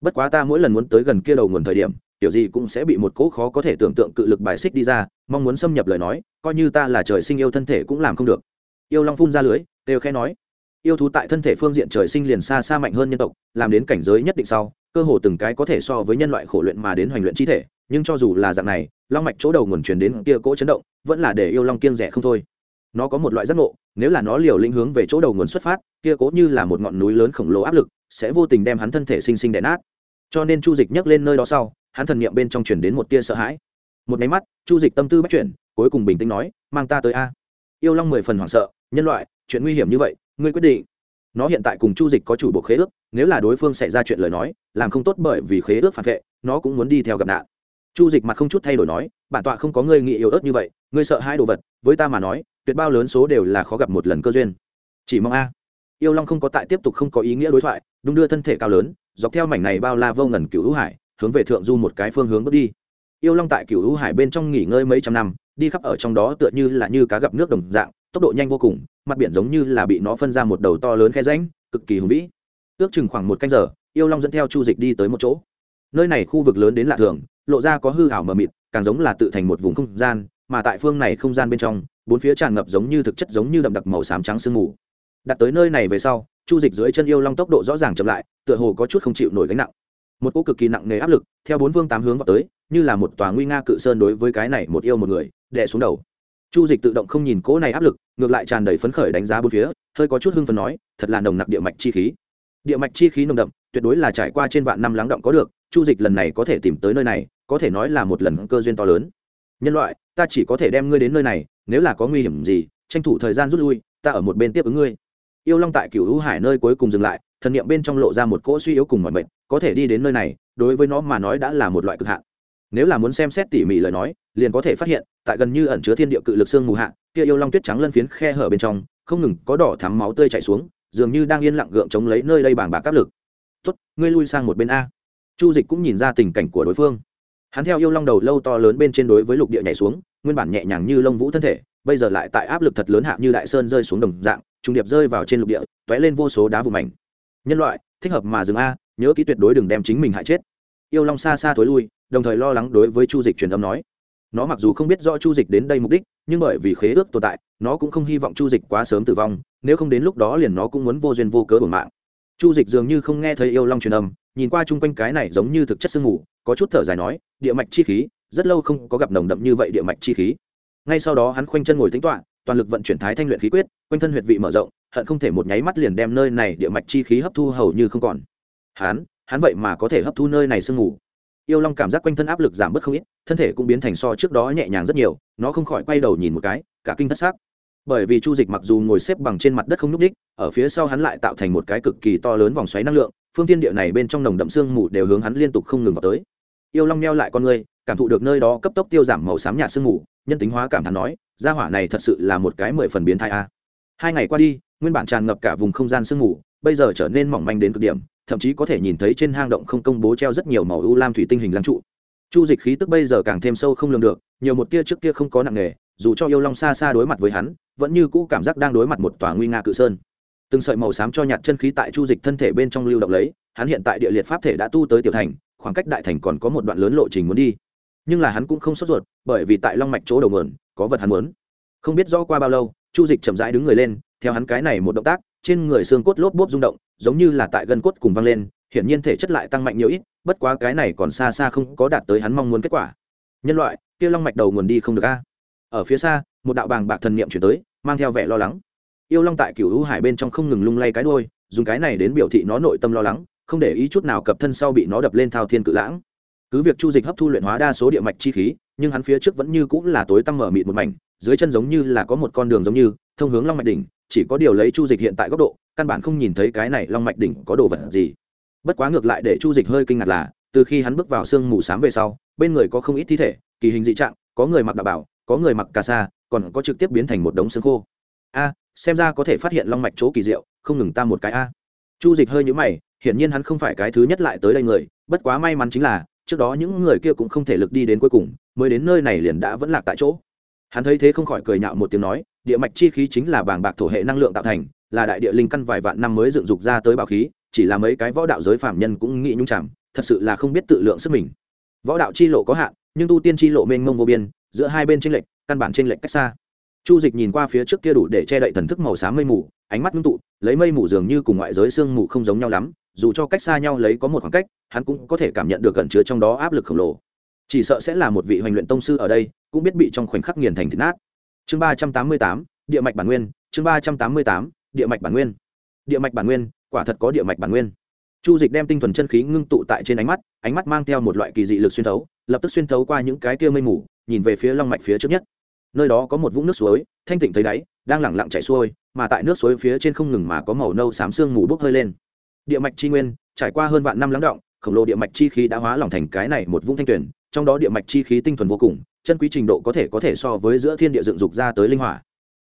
Bất quá ta mỗi lần muốn tới gần kia đầu nguồn thời điểm, tiểu gì cũng sẽ bị một cỗ khó có thể tưởng tượng cự lực bài xích đi ra, mong muốn xâm nhập lời nói, coi như ta là trời sinh yêu thân thể cũng làm không được. Yêu long phun ra lưới đều khẽ nói. Yêu thú tại thân thể phương diện trời sinh liền xa xa mạnh hơn nhân tộc, làm đến cảnh giới nhất định sau cơ hồ từng cái có thể so với nhân loại khổ luyện mà đến hoành luyện chi thể, nhưng cho dù là dạng này, long mạch chỗ đầu nguồn truyền đến kia cỗ chấn động, vẫn là để yêu long kiêng rẻ không thôi. Nó có một loại giác ngộ, nếu là nó liều lĩnh hướng về chỗ đầu nguồn xuất phát, kia cố như là một ngọn núi lớn khổng lồ áp lực, sẽ vô tình đem hắn thân thể sinh sinh đè nát. Cho nên chu dịch nhấc lên nơi đó sau, hắn thần niệm bên trong chuyển đến một tia sợ hãi. Một máy mắt, chu dịch tâm tư bắt chuyển, cuối cùng bình tĩnh nói, mang ta tới a. Yêu long mười phần hoảng sợ, nhân loại, chuyện nguy hiểm như vậy, ngươi quyết định nó hiện tại cùng chu dịch có chủ bộ khế ước, nếu là đối phương xảy ra chuyện lời nói, làm không tốt bởi vì khế ước phản vệ, nó cũng muốn đi theo gặp nạn. Chu dịch mặt không chút thay đổi nói, bản tọa không có ngươi nghĩ yếu ớt như vậy, ngươi sợ hai đồ vật, với ta mà nói, tuyệt bao lớn số đều là khó gặp một lần cơ duyên. Chỉ mong a. Yêu long không có tại tiếp tục không có ý nghĩa đối thoại đung đưa thân thể cao lớn, dọc theo mảnh này bao la vô ngần cựu hữu hải, hướng về thượng du một cái phương hướng bước đi. Yêu long tại cựu hữu hải bên trong nghỉ ngơi mấy trăm năm, đi khắp ở trong đó tựa như là như cá gặp nước đồng dạng tốc độ nhanh vô cùng, mặt biển giống như là bị nó phân ra một đầu to lớn khe ránh cực kỳ hùng vĩ. Ước chừng khoảng một canh giờ, yêu long dẫn theo chu dịch đi tới một chỗ. Nơi này khu vực lớn đến lạ thường, lộ ra có hư hảo mờ mịt, càng giống là tự thành một vùng không gian, mà tại phương này không gian bên trong, bốn phía tràn ngập giống như thực chất giống như đậm đặc màu xám trắng sương mù. Đặt tới nơi này về sau, chu dịch dưới chân yêu long tốc độ rõ ràng chậm lại, tựa hồ có chút không chịu nổi gánh nặng. Một cỗ cực kỳ nặng nề áp lực, theo bốn phương tám hướng vào tới, như là một tòa nguy nga cự sơn đối với cái này một yêu một người, đè xuống đầu chu dịch tự động không nhìn cỗ này áp lực, ngược lại tràn đầy phấn khởi đánh giá bốn phía, hơi có chút hưng phấn nói, thật là nồng nặc địa mạch chi khí. Địa mạch chi khí nồng đậm, tuyệt đối là trải qua trên vạn năm lắng động có được, chu dịch lần này có thể tìm tới nơi này, có thể nói là một lần cơ duyên to lớn. Nhân loại, ta chỉ có thể đem ngươi đến nơi này, nếu là có nguy hiểm gì, tranh thủ thời gian rút lui, ta ở một bên tiếp ứng ngươi. Yêu long tại cựu hữu hải nơi cuối cùng dừng lại, thần niệm bên trong lộ ra một cỗ suy yếu cùng mọi mệnh có thể đi đến nơi này, đối với nó mà nói đã là một loại cực hạn nếu là muốn xem xét tỉ mỉ lời nói, liền có thể phát hiện, tại gần như ẩn chứa thiên địa cự lực xương mù hạ, kia yêu long tuyết trắng lân phiến khe hở bên trong, không ngừng có đỏ thắm máu tươi chảy xuống, dường như đang yên lặng gượng chống lấy nơi đây bảng bạc áp lực. Tốt, ngươi lui sang một bên a. Chu dịch cũng nhìn ra tình cảnh của đối phương. Hắn theo yêu long đầu lâu to lớn bên trên đối với lục địa nhảy xuống, nguyên bản nhẹ nhàng như lông vũ thân thể, bây giờ lại tại áp lực thật lớn hạ như đại sơn rơi xuống đồng dạng, trùng điệp rơi vào trên lục địa t ó é lên vô số đá vụ mảnh. Nhân loại, thích hợp mà dừng a, nhớ kỹ tuyệt đối đừng đem chính mình hại chết. Yêu long xa xa thối lui đồng thời lo lắng đối với chu dịch truyền âm nói. Nó mặc dù không biết rõ chu dịch đến đây mục đích, nhưng bởi vì khế ước tồn tại, nó cũng không hy vọng chu dịch quá sớm tử vong, nếu không đến lúc đó liền nó cũng muốn vô duyên vô cớ bổn mạng. Chu dịch dường như không nghe thấy yêu long truyền âm, nhìn qua chung quanh cái này giống như thực chất sương mù, có chút thở dài nói, địa mạch chi khí, rất lâu không có gặp nồng đậm như vậy địa mạch chi khí. Ngay sau đó hắn khoanh chân ngồi tính toạ toàn lực vận chuyển thái thanh luyện khí quyết, quanh thân huyệt vị mở rộng, hận không thể một nháy mắt liền đem nơi này địa mạch chi khí hấp thu hầu như không còn. Hắn hắn vậy mà có thể hấp thu nơi này sương mù? Yêu long cảm giác quanh thân áp lực giảm bớt không ít, thân thể cũng biến thành so trước đó nhẹ nhàng rất nhiều, nó không khỏi quay đầu nhìn một cái, cả kinh thất xác bởi vì chu dịch mặc dù ngồi xếp bằng trên mặt đất không n ú c đích ở phía sau hắn lại tạo thành một cái cực kỳ to lớn vòng xoáy năng lượng, phương tiên địa này bên trong nồng đậm sương mù đều hướng hắn liên tục không ngừng vào tới. Yêu long neo lại con người cảm thụ được nơi đó cấp tốc tiêu giảm màu xám nhạt sương mù, nhân tính hóa cảm thán nói, gia hỏa này thật sự là một cái mười phần biến thai a. Hai ngày qua đi, nguyên bản tràn ngập cả vùng không gian sương mù, bây giờ trở nên mỏng manh đến cực điểm thậm chí có thể nhìn thấy trên hang động không công bố treo rất nhiều màu u lam thủy tinh hình lăng trụ. Chu dịch khí tức bây giờ càng thêm sâu không lường được, nhiều một tia trước kia không có nặng nghề dù cho yêu long xa xa đối mặt với hắn, vẫn như cũ cảm giác đang đối mặt một tòa nguy nga cự sơn. Từng sợi màu xám cho nhạt chân khí tại chu dịch thân thể bên trong lưu động lấy, hắn hiện tại địa liệt pháp thể đã tu tới tiểu thành, khoảng cách đại thành còn có một đoạn lớn lộ trình muốn đi. Nhưng là hắn cũng không sốt ruột, bởi vì tại long mạch chỗ đầu nguồn, có vật hắn muốn. Không biết rõ qua bao lâu, chu dịch chậm rãi đứng người lên, theo hắn cái này một động tác trên người xương cốt lốp bốp rung động, giống như là tại gân cốt cùng văng lên, hiển nhiên thể chất lại tăng mạnh nhiều ít, bất quá cái này còn xa xa không có đạt tới hắn mong muốn kết quả. Nhân loại, kia long mạch đầu nguồn đi không được a. Ở phía xa, một đạo bàng bạc thần niệm chuyển tới, mang theo vẻ lo lắng. Yêu long tại cửu hữu hải bên trong không ngừng lung lay cái đôi dùng cái này đến biểu thị nó nội tâm lo lắng, không để ý chút nào cập thân sau bị nó đập lên thao thiên cự lãng. Cứ việc chu dịch hấp thu luyện hóa đa số địa mạch chi khí, nhưng hắn phía trước vẫn như cũng là tối tăm mở mịt một mảnh, dưới chân giống như là có một con đường giống như, thông hướng long mạch đỉnh chỉ có điều lấy chu dịch hiện tại góc độ, căn bản không nhìn thấy cái này long mạch đỉnh có đồ vật gì. Bất quá ngược lại để chu dịch hơi kinh ngạc là, từ khi hắn bước vào sương mù s á m về sau, bên người có không ít thi thể, kỳ hình dị trạng, có người mặc đạo bảo, có người mặc cà sa, còn có trực tiếp biến thành một đống xương khô. A, xem ra có thể phát hiện long mạch chỗ kỳ diệu, không ngừng ta một cái a. Chu dịch hơi nhũ mày, hiển nhiên hắn không phải cái thứ nhất lại tới đây người, bất quá may mắn chính là, trước đó những người kia cũng không thể lực đi đến cuối cùng, mới đến nơi này liền đã vẫn lạc tại chỗ hắn thấy thế không khỏi cười nhạo một tiếng nói, địa mạch chi khí chính là bảng bạc thổ hệ năng lượng tạo thành, là đại địa linh căn vài vạn năm mới dựng dục ra tới bảo khí, chỉ là mấy cái võ đạo giới phạm nhân cũng nghĩ nhung chẳng thật sự là không biết tự lượng sức mình. Võ đạo chi lộ có hạn, nhưng tu tiên chi lộ mênh mông vô biên, giữa hai bên tranh lệch, căn bản tranh lệch cách xa. Chu dịch nhìn qua phía trước kia đủ để che đậy thần thức màu xám mây mù, ánh mắt ngưng tụ, lấy mây mù dường như cùng ngoại giới sương mù không giống nhau lắm, dù cho cách xa nhau lấy có một khoảng cách, hắn cũng có thể cảm nhận được gần chứa trong đó áp lực khổng lồ chỉ sợ sẽ là một vị hoành luyện tông sư ở đây, cũng biết bị trong khoảnh khắc nghiền thành thịt nát. Chương ba trăm tám mươi tám, địa mạch bản nguyên, chương ba trăm tám mươi tám, địa mạch bản nguyên. Địa mạch bản nguyên, quả thật có địa mạch bản nguyên. Chu dịch đem tinh thuần chân khí ngưng tụ tại trên ánh mắt ánh mắt mang theo một loại kỳ dị lực xuyên thấu, lập tức xuyên thấu qua những cái kia mây mù, nhìn về phía long mạch phía trước nhất. Nơi đó có một vũng nước suối, thanh tịnh thấy đáy, đang lẳng lặng chảy xuôi, mà tại nước suối phía trên không ngừng mà có màu nâu xám sương mù bốc hơi lên. Địa mạch chi nguyên, trải qua hơn vạn năm lắng động, khổng lồ địa mạch chi khí đã hóa lỏng thành cái này một vũng thanh tuyển trong đó địa mạch chi khí tinh thuần vô cùng, chân quý trình độ có thể có thể so với giữa thiên địa dựng dục ra tới linh hỏa.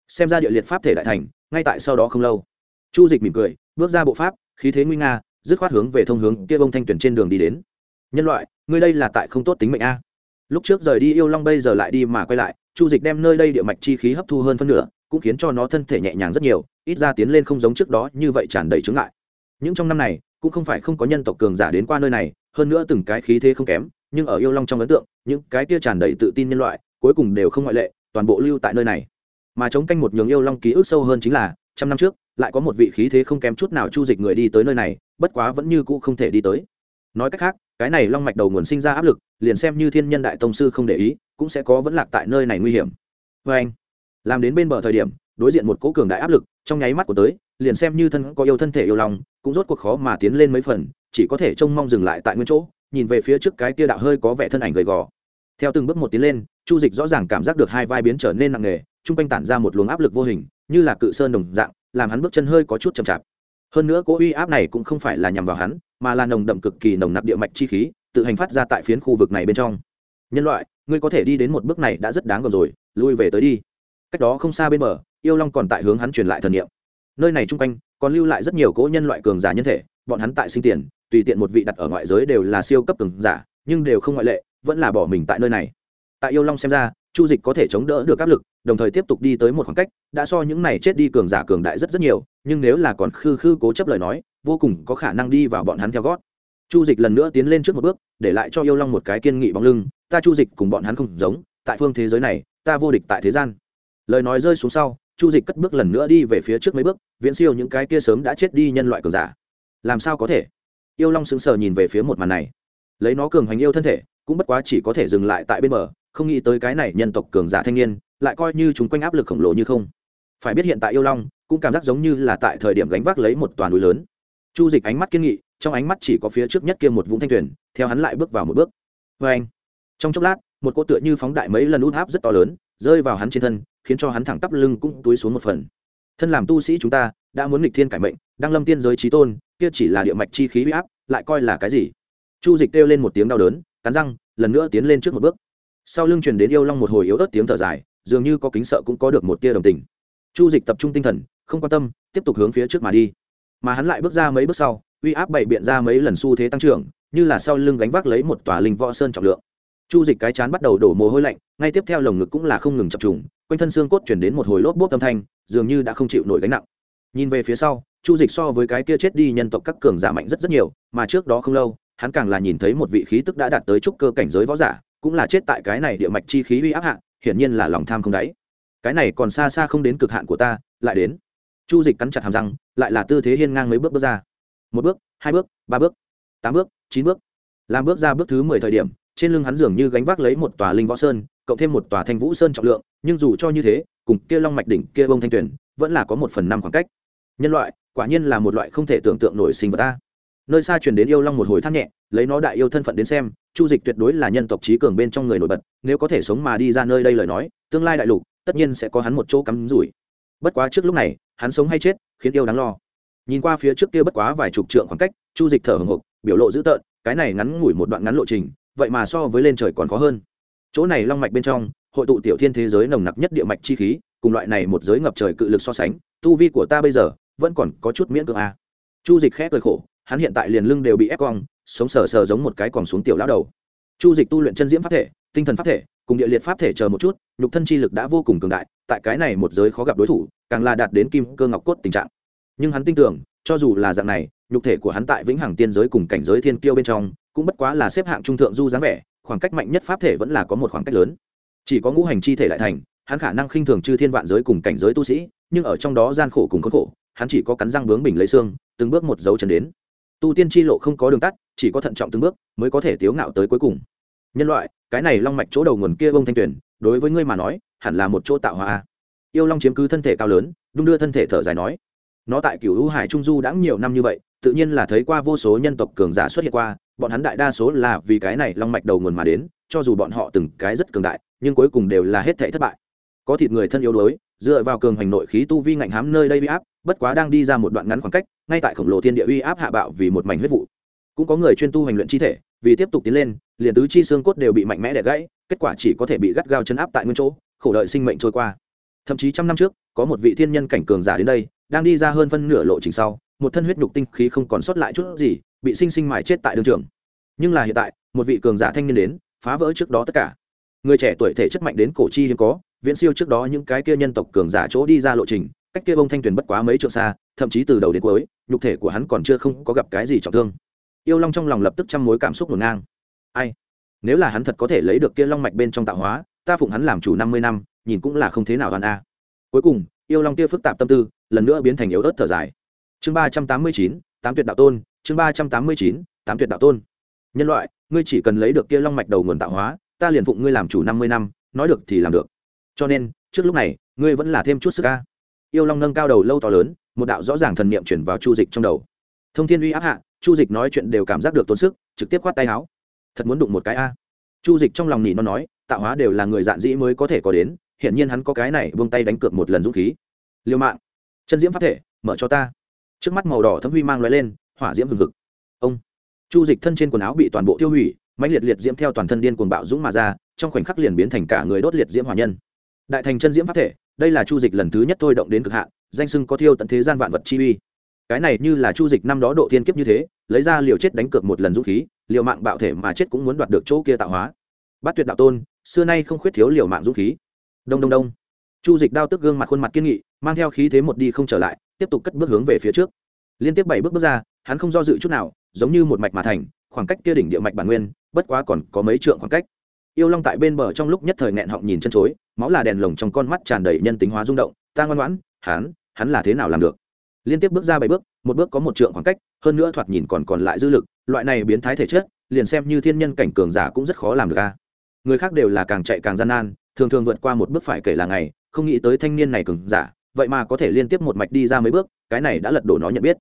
Xem ra địa liệt pháp thể đại thành, ngay tại sau đó không lâu, chu dịch mỉm cười, bước ra bộ pháp, khí thế nguy nga, dứt khoát hướng về thông hướng kia bông thanh tuyển trên đường đi đến. Nhân loại, ngươi đây là tại không tốt tính mệnh a. Lúc trước rời đi yêu long bây giờ lại đi mà quay lại, chu dịch đem nơi đây địa mạch chi khí hấp thu hơn phân nửa, cũng khiến cho nó thân thể nhẹ nhàng rất nhiều, ít ra tiến lên không giống trước đó như vậy tràn đầy chướng ngại. Những trong năm này, cũng không phải không có nhân tộc cường giả đến qua nơi này, hơn nữa từng cái khí thế không kém nhưng ở yêu long trong ấn tượng, những cái kia tràn đầy tự tin nhân loại, cuối cùng đều không ngoại lệ, toàn bộ lưu tại nơi này. Mà chống canh một nhường yêu long ký ức sâu hơn chính là, trăm năm trước, lại có một vị khí thế không kém chút nào chu dịch người đi tới nơi này, bất quá vẫn như cũ không thể đi tới. Nói cách khác, cái này long mạch đầu nguồn sinh ra áp lực, liền xem như thiên nhân đại tông sư không để ý, cũng sẽ có vẫn lạc tại nơi này nguy hiểm. Vê anh, làm đến bên bờ thời điểm, đối diện một cố cường đại áp lực, trong nháy mắt của tới, liền xem như thân có yêu thân thể yêu lòng cũng rốt cuộc khó mà tiến lên mấy phần, chỉ có thể trông mong dừng lại tại nguyên chỗ nhìn về phía trước cái kia đạo hơi có vẻ thân ảnh gầy gò. Theo từng bước một tiến lên, chu dịch rõ ràng cảm giác được hai vai biến trở nên nặng nề trung quanh tản ra một luồng áp lực vô hình, như là cự sơn đồng dạng, làm hắn bước chân hơi có chút chậm chạp. Hơn nữa cỗ uy áp này cũng không phải là nhằm vào hắn, mà là nồng đậm cực kỳ nồng nặc địa mạch chi khí, tự hành phát ra tại phiến khu vực này bên trong. Nhân loại, ngươi có thể đi đến một bước này đã rất đáng gờm rồi, lui về tới đi. Cách đó không xa bên bờ, yêu long còn tại hướng hắn truyền lại thần niệm. Nơi này chung quanh còn lưu lại rất nhiều cỗ nhân loại cường giả nhân thể, bọn hắn tại sinh tiền tùy tiện một vị đặt ở ngoại giới đều là siêu cấp cường giả, nhưng đều không ngoại lệ, vẫn là bỏ mình tại nơi này. Tại yêu long xem ra, chu dịch có thể chống đỡ được áp lực, đồng thời tiếp tục đi tới một khoảng cách, đã so những này chết đi cường giả cường đại rất rất nhiều, nhưng nếu là còn khư khư cố chấp lời nói, vô cùng có khả năng đi vào bọn hắn theo gót. Chu dịch lần nữa tiến lên trước một bước, để lại cho yêu long một cái kiên nghị bóng lưng, ta chu dịch cùng bọn hắn không giống, tại phương thế giới này, ta vô địch tại thế gian. Lời nói rơi xuống sau, chu dịch cất bước lần nữa đi về phía trước mấy bước, viễn siêu những cái kia sớm đã chết đi nhân loại cường giả. Làm sao có thể? Yêu long sững sờ nhìn về phía một màn này. Lấy nó cường hành yêu thân thể, cũng bất quá chỉ có thể dừng lại tại bên bờ, không nghĩ tới cái này nhân tộc cường giả thanh niên, lại coi như chúng quanh áp lực khổng lồ như không. Phải biết hiện tại yêu long, cũng cảm giác giống như là tại thời điểm gánh vác lấy một toàn núi lớn. Chu dịch ánh mắt kiên nghị, trong ánh mắt chỉ có phía trước nhất kia một vũng thanh tuyển theo hắn lại bước vào một bước. Vê anh, trong chốc lát, một cô tựa như phóng đại mấy lần út áp rất to lớn, rơi vào hắn trên thân, khiến cho hắn thẳng tắp lưng cũng túi xuống một phần. Thân làm tu sĩ chúng ta đã muốn nghịch thiên cải mệnh, đang lâm tiên giới trí tôn, kia chỉ là địa mạch chi khí huy áp, lại coi là cái gì? Chu dịch kêu lên một tiếng đau đớn, cắn răng, lần nữa tiến lên trước một bước. Sau lưng truyền đến yêu long một hồi yếu ớt tiếng thở dài, dường như có kính sợ cũng có được một tia đồng tình. Chu dịch tập trung tinh thần, không quan tâm, tiếp tục hướng phía trước mà đi. Mà hắn lại bước ra mấy bước sau, uy áp bày biện ra mấy lần xu thế tăng trưởng, như là sau lưng gánh vác lấy một tòa linh võ sơn trọng lượng. Chu dịch cái chán bắt đầu đổ mồ hôi lạnh, ngay tiếp theo lồng ngực cũng là không ngừng chập trùng, quanh thân xương cốt chuyển đến một hồi lốp bốp âm thanh, dường như đã không chịu nổi gánh nặng nhìn về phía sau, chu dịch so với cái kia chết đi nhân tộc các cường giả mạnh rất rất nhiều, mà trước đó không lâu, hắn càng là nhìn thấy một vị khí tức đã đạt tới trúc cơ cảnh giới võ giả, cũng là chết tại cái này địa mạch chi khí uy áp hạ, hiển nhiên là lòng tham không đáy. Cái này còn xa xa không đến cực hạn của ta, lại đến. Chu dịch cắn chặt hàm răng, lại là tư thế hiên ngang mấy bước bước ra. Một bước, hai bước, ba bước, tám bước, chín bước. Làm bước ra bước thứ mười thời điểm, trên lưng hắn dường như gánh vác lấy một tòa linh võ sơn, cộng thêm một tòa thanh vũ sơn trọng lượng, nhưng dù cho như thế, cùng kia long mạch đỉnh kia bông thanh tuyển vẫn là có một phần năm khoảng cách nhân loại, quả nhiên là một loại không thể tưởng tượng nổi sinh vật ta. Nơi xa truyền đến yêu long một hồi thắt nhẹ, lấy nó đại yêu thân phận đến xem, chu dịch tuyệt đối là nhân tộc trí cường bên trong người nổi bật, nếu có thể sống mà đi ra nơi đây lời nói, tương lai đại lục, tất nhiên sẽ có hắn một chỗ cắm rủi. Bất quá trước lúc này, hắn sống hay chết, khiến yêu đáng lo. Nhìn qua phía trước kia bất quá vài chục trượng khoảng cách, chu dịch thở hồng hộc, biểu lộ dữ tợn, cái này ngắn ngủi một đoạn ngắn lộ trình, vậy mà so với lên trời còn khó hơn. Chỗ này long mạch bên trong, hội tụ tiểu thiên thế giới nồng nặc nhất địa mạch chi khí, cùng loại này một giới ngập trời cự lực so sánh, tu vi của ta bây giờ vẫn còn có chút miễn cưỡng à? chu dịch khẽ cười khổ, hắn hiện tại liền lưng đều bị ép cong, sống sờ sờ giống một cái còn xuống tiểu lão đầu. Chu dịch tu luyện chân diễm pháp thể, tinh thần pháp thể, cùng địa liệt pháp thể chờ một chút, nhục thân chi lực đã vô cùng cường đại, tại cái này một giới khó gặp đối thủ, càng là đạt đến kim cơ ngọc cốt tình trạng. Nhưng hắn tin tưởng, cho dù là dạng này, nhục thể của hắn tại vĩnh hằng tiên giới cùng cảnh giới thiên kiêu bên trong, cũng bất quá là xếp hạng trung thượng du dáng vẻ, khoảng cách mạnh nhất pháp thể vẫn là có một khoảng cách lớn. Chỉ có ngũ hành chi thể lại thành, hắn khả năng khinh thường chư thiên vạn giới cùng cảnh giới tu sĩ, nhưng ở trong đó gian khổ cùng khốn khổ hắn chỉ có cắn răng bướng bình lấy xương, từng bước một dấu chân đến. Tu tiên chi lộ không có đường tắt, chỉ có thận trọng từng bước mới có thể tiếu ngạo tới cuối cùng. Nhân loại, cái này long mạch chỗ đầu nguồn kia bông thanh tuyển, đối với ngươi mà nói, hẳn là một chỗ tạo hóa yêu long chiếm cứ thân thể cao lớn, đung đưa thân thể thở dài nói. Nó tại cửu hữu hải trung du đã nhiều năm như vậy, tự nhiên là thấy qua vô số nhân tộc cường giả xuất hiện qua, bọn hắn đại đa số là vì cái này long mạch đầu nguồn mà đến, cho dù bọn họ từng cái rất cường đại, nhưng cuối cùng đều là hết thể thất bại. Có thịt người thân yếu đuối, dựa vào cường hành nội khí tu vi ngạnh hám nơi đây bị áp bất quá đang đi ra một đoạn ngắn khoảng cách, ngay tại khổng lồ thiên địa uy áp hạ bạo vì một mảnh huyết vụ. Cũng có người chuyên tu hành luyện chi thể, vì tiếp tục tiến lên, liền tứ chi xương cốt đều bị mạnh mẽ đẻ gãy, kết quả chỉ có thể bị gắt gao chấn áp tại nguyên chỗ, khổ đợi sinh mệnh trôi qua. Thậm chí trăm năm trước, có một vị thiên nhân cảnh cường giả đến đây, đang đi ra hơn phân nửa lộ trình sau, một thân huyết nhục tinh khí không còn sót lại chút gì, bị sinh sinh mài chết tại đường trường. Nhưng là hiện tại, một vị cường giả thanh niên đến, phá vỡ trước đó tất cả. Người trẻ tuổi thể chất mạnh đến cổ chi hiếm có, viễn siêu trước đó những cái kia nhân tộc cường giả chỗ đi ra lộ trình cách kia bông thanh tuyền bất quá mấy trượng xa, thậm chí từ đầu đến cuối, nhục thể của hắn còn chưa không có gặp cái gì trọng thương. Yêu long trong lòng lập tức trăm mối cảm xúc ngổn ngang. Ai? Nếu là hắn thật có thể lấy được kia long mạch bên trong tạo hóa, ta phụng hắn làm chủ năm mươi năm, nhìn cũng là không thế nào hoàn a. Cuối cùng, yêu long kia phức tạp tâm tư, lần nữa biến thành yếu ớt thở dài. Chương ba trăm tám mươi chín, tám tuyệt đạo tôn, chương ba trăm tám mươi chín, tám tuyệt đạo tôn. Nhân loại, ngươi chỉ cần lấy được kia long mạch đầu nguồn tạo hóa, ta liền phụng ngươi làm chủ năm mươi năm, nói được thì làm được. Cho nên, trước lúc này, ngươi vẫn là thêm chút sức ca yêu long nâng cao đầu lâu to lớn, một đạo rõ ràng thần niệm chuyển vào chu dịch trong đầu. Thông thiên uy áp hạ, chu dịch nói chuyện đều cảm giác được tốn sức, trực tiếp khoát tay áo. Thật muốn đụng một cái a. Chu dịch trong lòng nỉ nó nói, tạo hóa đều là người dạn dĩ mới có thể có đến, hiển nhiên hắn có cái này vung tay đánh cược một lần dũng khí. Liêu mạng, chân diễm phát thể, mở cho ta. Trước mắt màu đỏ thấm huy mang loại lên, hỏa diễm hừng hực. Ông, chu dịch thân trên quần áo bị toàn bộ tiêu hủy, mãnh liệt liệt diễm theo toàn thân điên cuồng bạo dũng mà ra, trong khoảnh khắc liền biến thành cả người đốt liệt diễm hỏa nhân. Đại thành chân diễm phát thể đây là chu dịch lần thứ nhất thôi động đến cực hạn, danh sưng có thiêu tận thế gian vạn vật chi uy. Cái này như là chu dịch năm đó độ thiên kiếp như thế, lấy ra liều chết đánh cược một lần dũng khí, liều mạng bạo thể mà chết cũng muốn đoạt được chỗ kia tạo hóa. Bát tuyệt đạo tôn, xưa nay không khuyết thiếu liều mạng dũng khí. Đông đông đông. Chu dịch đao tức gương mặt khuôn mặt kiên nghị, mang theo khí thế một đi không trở lại, tiếp tục cất bước hướng về phía trước. Liên tiếp bảy bước bước ra, hắn không do dự chút nào, giống như một mạch mà thành, khoảng cách kia đỉnh địa mạch bản nguyên, bất quá còn có mấy trượng khoảng cách yêu long tại bên bờ trong lúc nhất thời nghẹn họng nhìn chân chối, máu là đèn lồng trong con mắt tràn đầy nhân tính hóa rung động, ta ngoan ngoãn, hắn hắn là thế nào làm được? Liên tiếp bước ra bảy bước, một bước có một trượng khoảng cách, hơn nữa thoạt nhìn còn còn lại dư lực, loại này biến thái thể chất, liền xem như thiên nhân cảnh cường giả cũng rất khó làm được a. Người khác đều là càng chạy càng gian nan, thường thường vượt qua một bước phải kể là ngày, không nghĩ tới thanh niên này cường giả, vậy mà có thể liên tiếp một mạch đi ra mấy bước, cái này đã lật đổ nó nhận biết.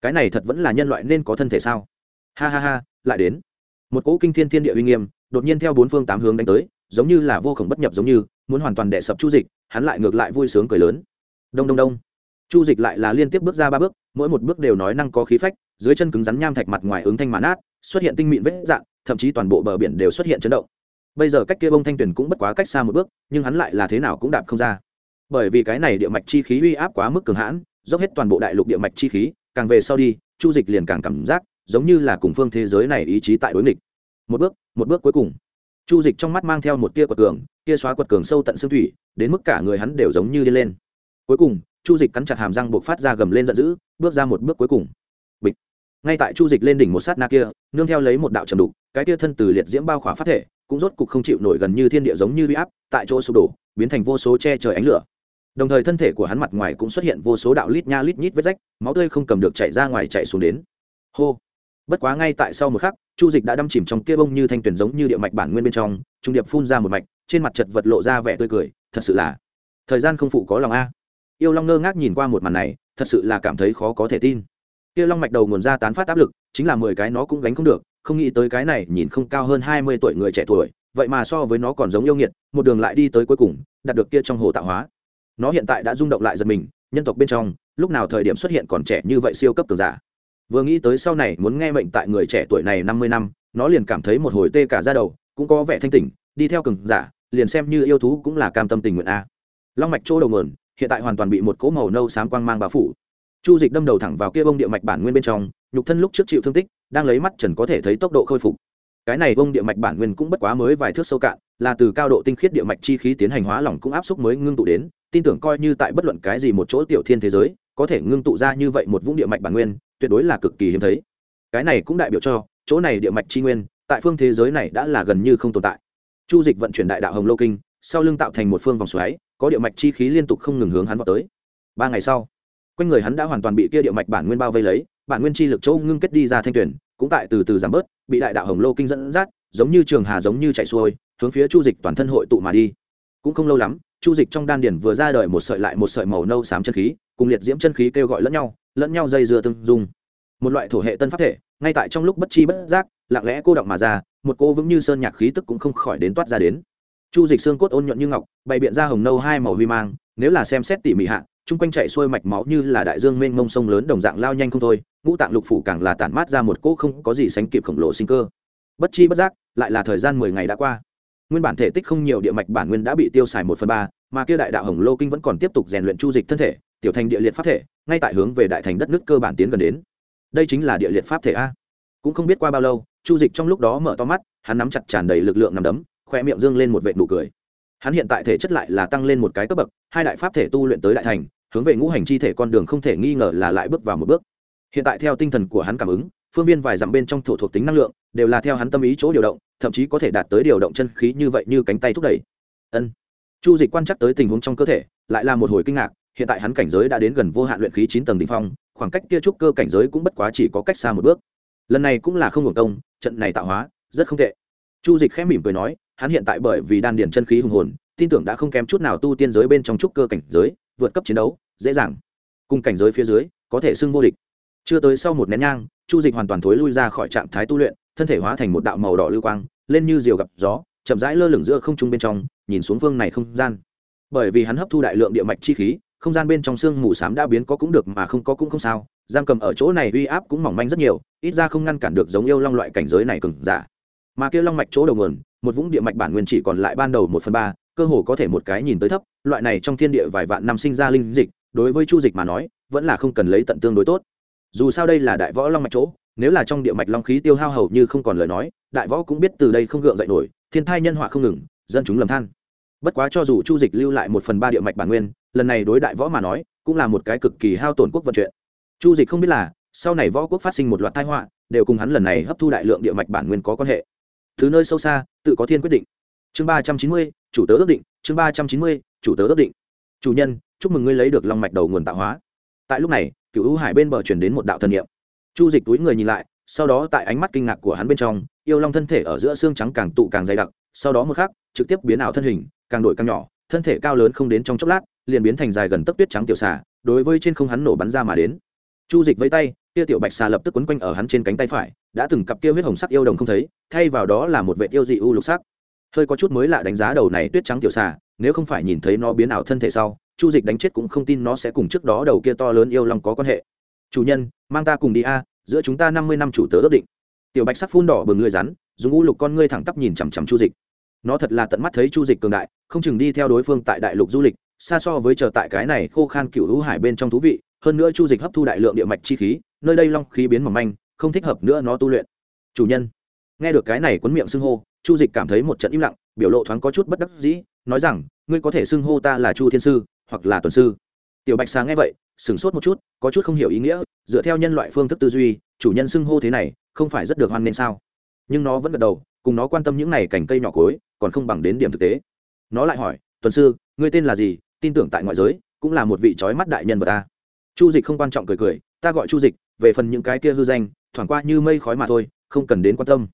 Cái này thật vẫn là nhân loại nên có thân thể sao? Ha ha ha, lại đến. Một cỗ kinh thiên thiên địa uy nghiêm đột nhiên theo bốn phương tám hướng đánh tới, giống như là vô khổng bất nhập giống như, muốn hoàn toàn đệ sập chu dịch, hắn lại ngược lại vui sướng cười lớn. Đông đông đông. Chu dịch lại là liên tiếp bước ra ba bước, mỗi một bước đều nói năng có khí phách, dưới chân cứng rắn nham thạch mặt ngoài ứng thanh mãn át xuất hiện tinh mịn vết dạng thậm chí toàn bộ bờ biển đều xuất hiện chấn động. Bây giờ cách kia bông thanh tuyển cũng bất quá cách xa một bước, nhưng hắn lại là thế nào cũng đạp không ra. Bởi vì cái này địa mạch chi khí uy áp quá mức cường hãn, dốc hết toàn bộ đại lục địa mạch chi khí, càng về sau đi, chu dịch liền càng cảm giác, giống như là cùng phương thế giới này ý chí tại đối nghịch một bước một bước cuối cùng. Chu dịch trong mắt mang theo một tia quật cường, tia xóa quật cường sâu tận xương thủy, đến mức cả người hắn đều giống như đi lên. Cuối cùng, chu dịch cắn chặt hàm răng buộc phát ra gầm lên giận dữ, bước ra một bước cuối cùng. Bịch. Ngay tại chu dịch lên đỉnh một sát na kia, nương theo lấy một đạo trầm đục, cái tia thân từ liệt diễm bao khỏa phát thể, cũng rốt cục không chịu nổi gần như thiên địa giống như huy áp, tại chỗ sụp đổ, biến thành vô số che trời ánh lửa. Đồng thời thân thể của hắn mặt ngoài cũng xuất hiện vô số đạo lít nha lít nhít vết rách, máu tươi không cầm được chảy ra ngoài chạy xuống đến. Hô. Bất quá ngay tại sau một khắc chu dịch đã đâm chìm trong kia bông như thanh tuyển giống như địa mạch bản nguyên bên trong, trung điệp phun ra một mạch, trên mặt chật vật lộ ra vẻ tươi cười, thật sự là, thời gian không phụ có lòng a. Yêu long ngơ ngác nhìn qua một màn này, thật sự là cảm thấy khó có thể tin. Kia long mạch đầu nguồn ra tán phát áp lực, chính là mười cái nó cũng gánh không được, không nghĩ tới cái này nhìn không cao hơn hai mươi tuổi người trẻ tuổi, vậy mà so với nó còn giống yêu nghiệt, một đường lại đi tới cuối cùng, đạt được kia trong hồ tạo hóa. Nó hiện tại đã rung động lại giật mình, nhân tộc bên trong, lúc nào thời điểm xuất hiện còn trẻ như vậy siêu cấp cường giả? Vừa nghĩ tới sau này muốn nghe mệnh tại người trẻ tuổi này năm mươi năm, nó liền cảm thấy một hồi tê cả ra đầu, cũng có vẻ thanh tỉnh, đi theo cường giả, liền xem như yêu thú cũng là cam tâm tình nguyện a. Long mạch chỗ đầu nguồn, hiện tại hoàn toàn bị một cỗ màu nâu xám quang mang bao phủ. Chu dịch đâm đầu thẳng vào kia bông địa mạch bản nguyên bên trong, nhục thân lúc trước chịu thương tích, đang lấy mắt trần có thể thấy tốc độ khôi phục. Cái này bông địa mạch bản nguyên cũng bất quá mới vài thước sâu cạn, là từ cao độ tinh khiết địa mạch chi khí tiến hành hóa lỏng cũng áp xúc mới ngưng tụ đến, tin tưởng coi như tại bất luận cái gì một chỗ tiểu thiên thế giới có thể ngưng tụ ra như vậy một vũng địa mạch bản nguyên, tuyệt đối là cực kỳ hiếm thấy. Cái này cũng đại biểu cho, chỗ này địa mạch chi nguyên, tại phương thế giới này đã là gần như không tồn tại. Chu dịch vận chuyển đại đạo hồng lô kinh, sau lưng tạo thành một phương vòng xoáy, có địa mạch chi khí liên tục không ngừng hướng hắn vào tới. Ba ngày sau, quanh người hắn đã hoàn toàn bị kia địa mạch bản nguyên bao vây lấy, bản nguyên chi lực châu ngưng kết đi ra thanh tuyển, cũng tại từ từ giảm bớt, bị đại đạo hồng lô kinh dẫn dắt, giống như trường hà giống như chạy xuôi, hướng phía chu dịch toàn thân hội tụ mà đi. Cũng không lâu lắm, chu dịch trong đan điển vừa ra đời một sợi lại một sợi màu nâu xám chân khí cùng liệt diễm chân khí kêu gọi lẫn nhau lẫn nhau dây dưa tương dung. Một loại thổ hệ tân pháp thể, ngay tại trong lúc bất chi bất giác, lặng lẽ cô động mà ra, một cô vững như sơn nhạc khí tức cũng không khỏi đến toát ra đến. Chu dịch xương cốt ôn nhuận như ngọc, bày biện ra hồng nâu hai màu huy mang, nếu là xem xét tỉ mỉ hạ, chung quanh chạy xuôi mạch máu như là đại dương mênh mông sông lớn đồng dạng lao nhanh không thôi, ngũ tạng lục phủ càng là tản mát ra một cỗ không có gì sánh kịp khổng lồ sinh cơ. Bất chi bất giác, lại là thời gian mười ngày đã qua. Nguyên bản thể tích không nhiều địa mạch bản nguyên đã bị tiêu xài một phần ba, mà kia đại đạo hồng lô kinh vẫn còn tiếp tục rèn luyện chu dịch thân thể tiểu thành địa liệt pháp thể, ngay tại hướng về đại thành đất nước cơ bản tiến gần đến. Đây chính là địa liệt pháp thể a. Cũng không biết qua bao lâu, chu dịch trong lúc đó mở to mắt, hắn nắm chặt tràn đầy lực lượng nằm đấm khoe miệng dương lên một vệ nụ cười. Hắn hiện tại thể chất lại là tăng lên một cái cấp bậc, hai đại pháp thể tu luyện tới đại thành, hướng về ngũ hành chi thể con đường không thể nghi ngờ là lại bước vào một bước. Hiện tại theo tinh thần của hắn cảm ứng, phương viên vài dặm bên trong thổ thuộc tính năng lượng, đều là theo hắn tâm ý chỗ điều động, thậm chí có thể đạt tới điều động chân khí như vậy như cánh tay thúc đẩy. Ân. Chu dịch quan chắc tới tình huống trong cơ thể, lại là một hồi kinh ngạc hiện tại hắn cảnh giới đã đến gần vô hạn luyện khí chín tầng đ ỉ n h phong, khoảng cách kia trúc cơ cảnh giới cũng bất quá chỉ có cách xa một bước. Lần này cũng là không hưởng công, trận này tạo hóa, rất không tệ. Chu dịch khẽ mỉm cười nói, hắn hiện tại bởi vì đan điền chân khí hùng hồn, tin tưởng đã không kém chút nào tu tiên giới bên trong trúc cơ cảnh giới, vượt cấp chiến đấu, dễ dàng. Cùng cảnh giới phía dưới, có thể xưng vô địch. Chưa tới sau một nén nhang, chu dịch hoàn toàn thối lui ra khỏi trạng thái tu luyện, thân thể hóa thành một đạo màu đỏ lưu quang, lên như diều gặp gió, chậm rãi lơ lửng giữa không trung bên trong, nhìn xuống phương này không gian. Bởi vì hắn hấp thu đại lượng địa mạch chi khí không gian bên trong xương mù s á m đã biến có cũng được mà không có cũng không sao, giam cầm ở chỗ này uy áp cũng mỏng manh rất nhiều, ít ra không ngăn cản được giống yêu long loại cảnh giới này cừng giả. Mà kia long mạch chỗ đầu nguồn, một vũng địa mạch bản nguyên chỉ còn lại ban đầu một phần ba, cơ hồ có thể một cái nhìn tới thấp, loại này trong thiên địa vài vạn năm sinh ra linh dịch, đối với chu dịch mà nói, vẫn là không cần lấy tận tương đối tốt. Dù sao đây là đại võ long mạch chỗ, nếu là trong địa mạch long khí tiêu hao hầu như không còn lời nói, đại võ cũng biết từ đây không gượng dậy nổi, thiên thai nhân họa không ngừng, dân chúng lầm than. Bất quá cho dù chu dịch lưu lại một phần ba địa mạch bản nguyên lần này đối đại võ mà nói, cũng là một cái cực kỳ hao tổn quốc vận chuyện. Chu dịch không biết là, sau này võ quốc phát sinh một loạt tai họa, đều cùng hắn lần này hấp thu đại lượng địa mạch bản nguyên có quan hệ. Thứ nơi sâu xa, tự có thiên quyết định. Chương ba trăm chín mươi, chủ tớ ước định, chương ba trăm chín mươi, chủ tớ ước định. Chủ nhân, chúc mừng ngươi lấy được long mạch đầu nguồn tạo hóa. Tại lúc này cựu hữu hải bên bờ chuyển đến một đạo thần niệm. Chu dịch túi người nhìn lại, sau đó tại ánh mắt kinh ngạc của hắn bên trong, yêu long thân thể ở giữa xương trắng càng tụ càng dày đặc, sau đó một khắc, trực tiếp biến ảo thân hình, càng đổi càng nhỏ, thân thể cao lớn không đến trong chốc lát liền biến thành dài gần tấc tuyết trắng tiểu xà, đối với trên không hắn nổ bắn ra mà đến. Chu dịch vẫy tay, kia tiểu bạch xà lập tức quấn quanh ở hắn trên cánh tay phải, đã từng cặp kia huyết hồng sắc yêu đồng không thấy, thay vào đó là một vệ yêu dị u lục sắc. Hơi có chút mới lạ đánh giá đầu này tuyết trắng tiểu xà, nếu không phải nhìn thấy nó biến ảo thân thể sau, chu dịch đánh chết cũng không tin nó sẽ cùng trước đó đầu kia to lớn yêu long có quan hệ. Chủ nhân, mang ta cùng đi a, giữa chúng ta năm mươi năm chủ tớ ước định. Tiểu bạch sắc phun đỏ bừng ngươi rắn, dùng u lục con ngươi thẳng tắp nhìn chằm chằm chu dịch. Nó thật là tận mắt thấy chu dịch cường đại, không chừng đi theo đối phương tại đại lục du lịch xa so với chờ tại cái này khô khan cựu hữu hải bên trong thú vị, hơn nữa chu dịch hấp thu đại lượng địa mạch chi khí, nơi đây long khí biến mỏng manh, không thích hợp nữa nó tu luyện. Chủ nhân, nghe được cái này cuốn miệng xưng hô, chu dịch cảm thấy một trận im lặng, biểu lộ thoáng có chút bất đắc dĩ, nói rằng, ngươi có thể xưng hô ta là chu thiên sư, hoặc là tuần sư. Tiểu bạch sáng nghe vậy, sửng sốt một chút, có chút không hiểu ý nghĩa, dựa theo nhân loại phương thức tư duy, chủ nhân xưng hô thế này, không phải rất được hoan nên sao? Nhưng nó vẫn gật đầu, cùng nó quan tâm những này cành cây nhỏ cối, còn không bằng đến điểm thực tế. Nó lại hỏi, tuần sư, ngươi tên là gì? Tin tưởng tại ngoại giới, cũng là một vị trói mắt đại nhân vật ta. Chu dịch không quan trọng cười cười, ta gọi chu dịch, về phần những cái kia hư danh, thoảng qua như mây khói mà thôi, không cần đến quan tâm.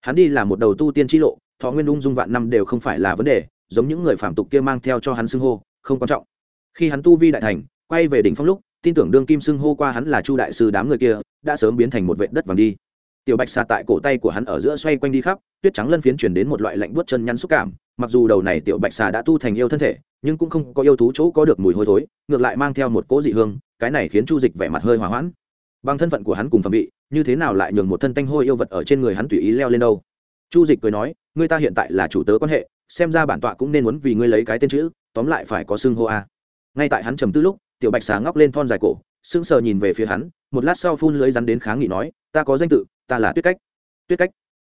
Hắn đi là một đầu tu tiên t lộ, thọ nguyên ung dung vạn năm đều không phải là vấn đề, giống những người phạm tục kia mang theo cho hắn xưng hô, không quan trọng. Khi hắn tu vi đại thành, quay về đỉnh phong lúc, tin tưởng đương kim xưng hô qua hắn là chu đại sư đám người kia, đã sớm biến thành một vệ đất vàng đi. Tiểu bạch xà tại cổ tay của hắn ở giữa xoay quanh đi khắp, tuyết trắng lân phiến chuyển đến một loại lạnh buốt chân nhăn xúc cảm mặc dù đầu này tiểu bạch xà đã tu thành yêu thân thể, nhưng cũng không có yêu thú chỗ có được mùi hôi thối, ngược lại mang theo một cỗ dị hương, cái này khiến chu dịch vẻ mặt hơi hỏa hoãn. Bằng thân phận của hắn cùng phẩm vị, như thế nào lại nhường một thân tanh hôi yêu vật ở trên người hắn tùy ý leo lên đâu? Chu dịch cười nói, ngươi ta hiện tại là chủ tớ quan hệ, xem ra bản tọa cũng nên muốn vì ngươi lấy cái tên chữ, tóm lại phải có xưng hô a. Ngay tại hắn trầm tư lúc, tiểu bạch xà ngóc lên thon dài cổ, sững sờ nhìn về phía hắn, một lát sau phun lưới rắn đến kháng nghị nói, ta có danh tự, ta là tuyết cách. Tuyết cách?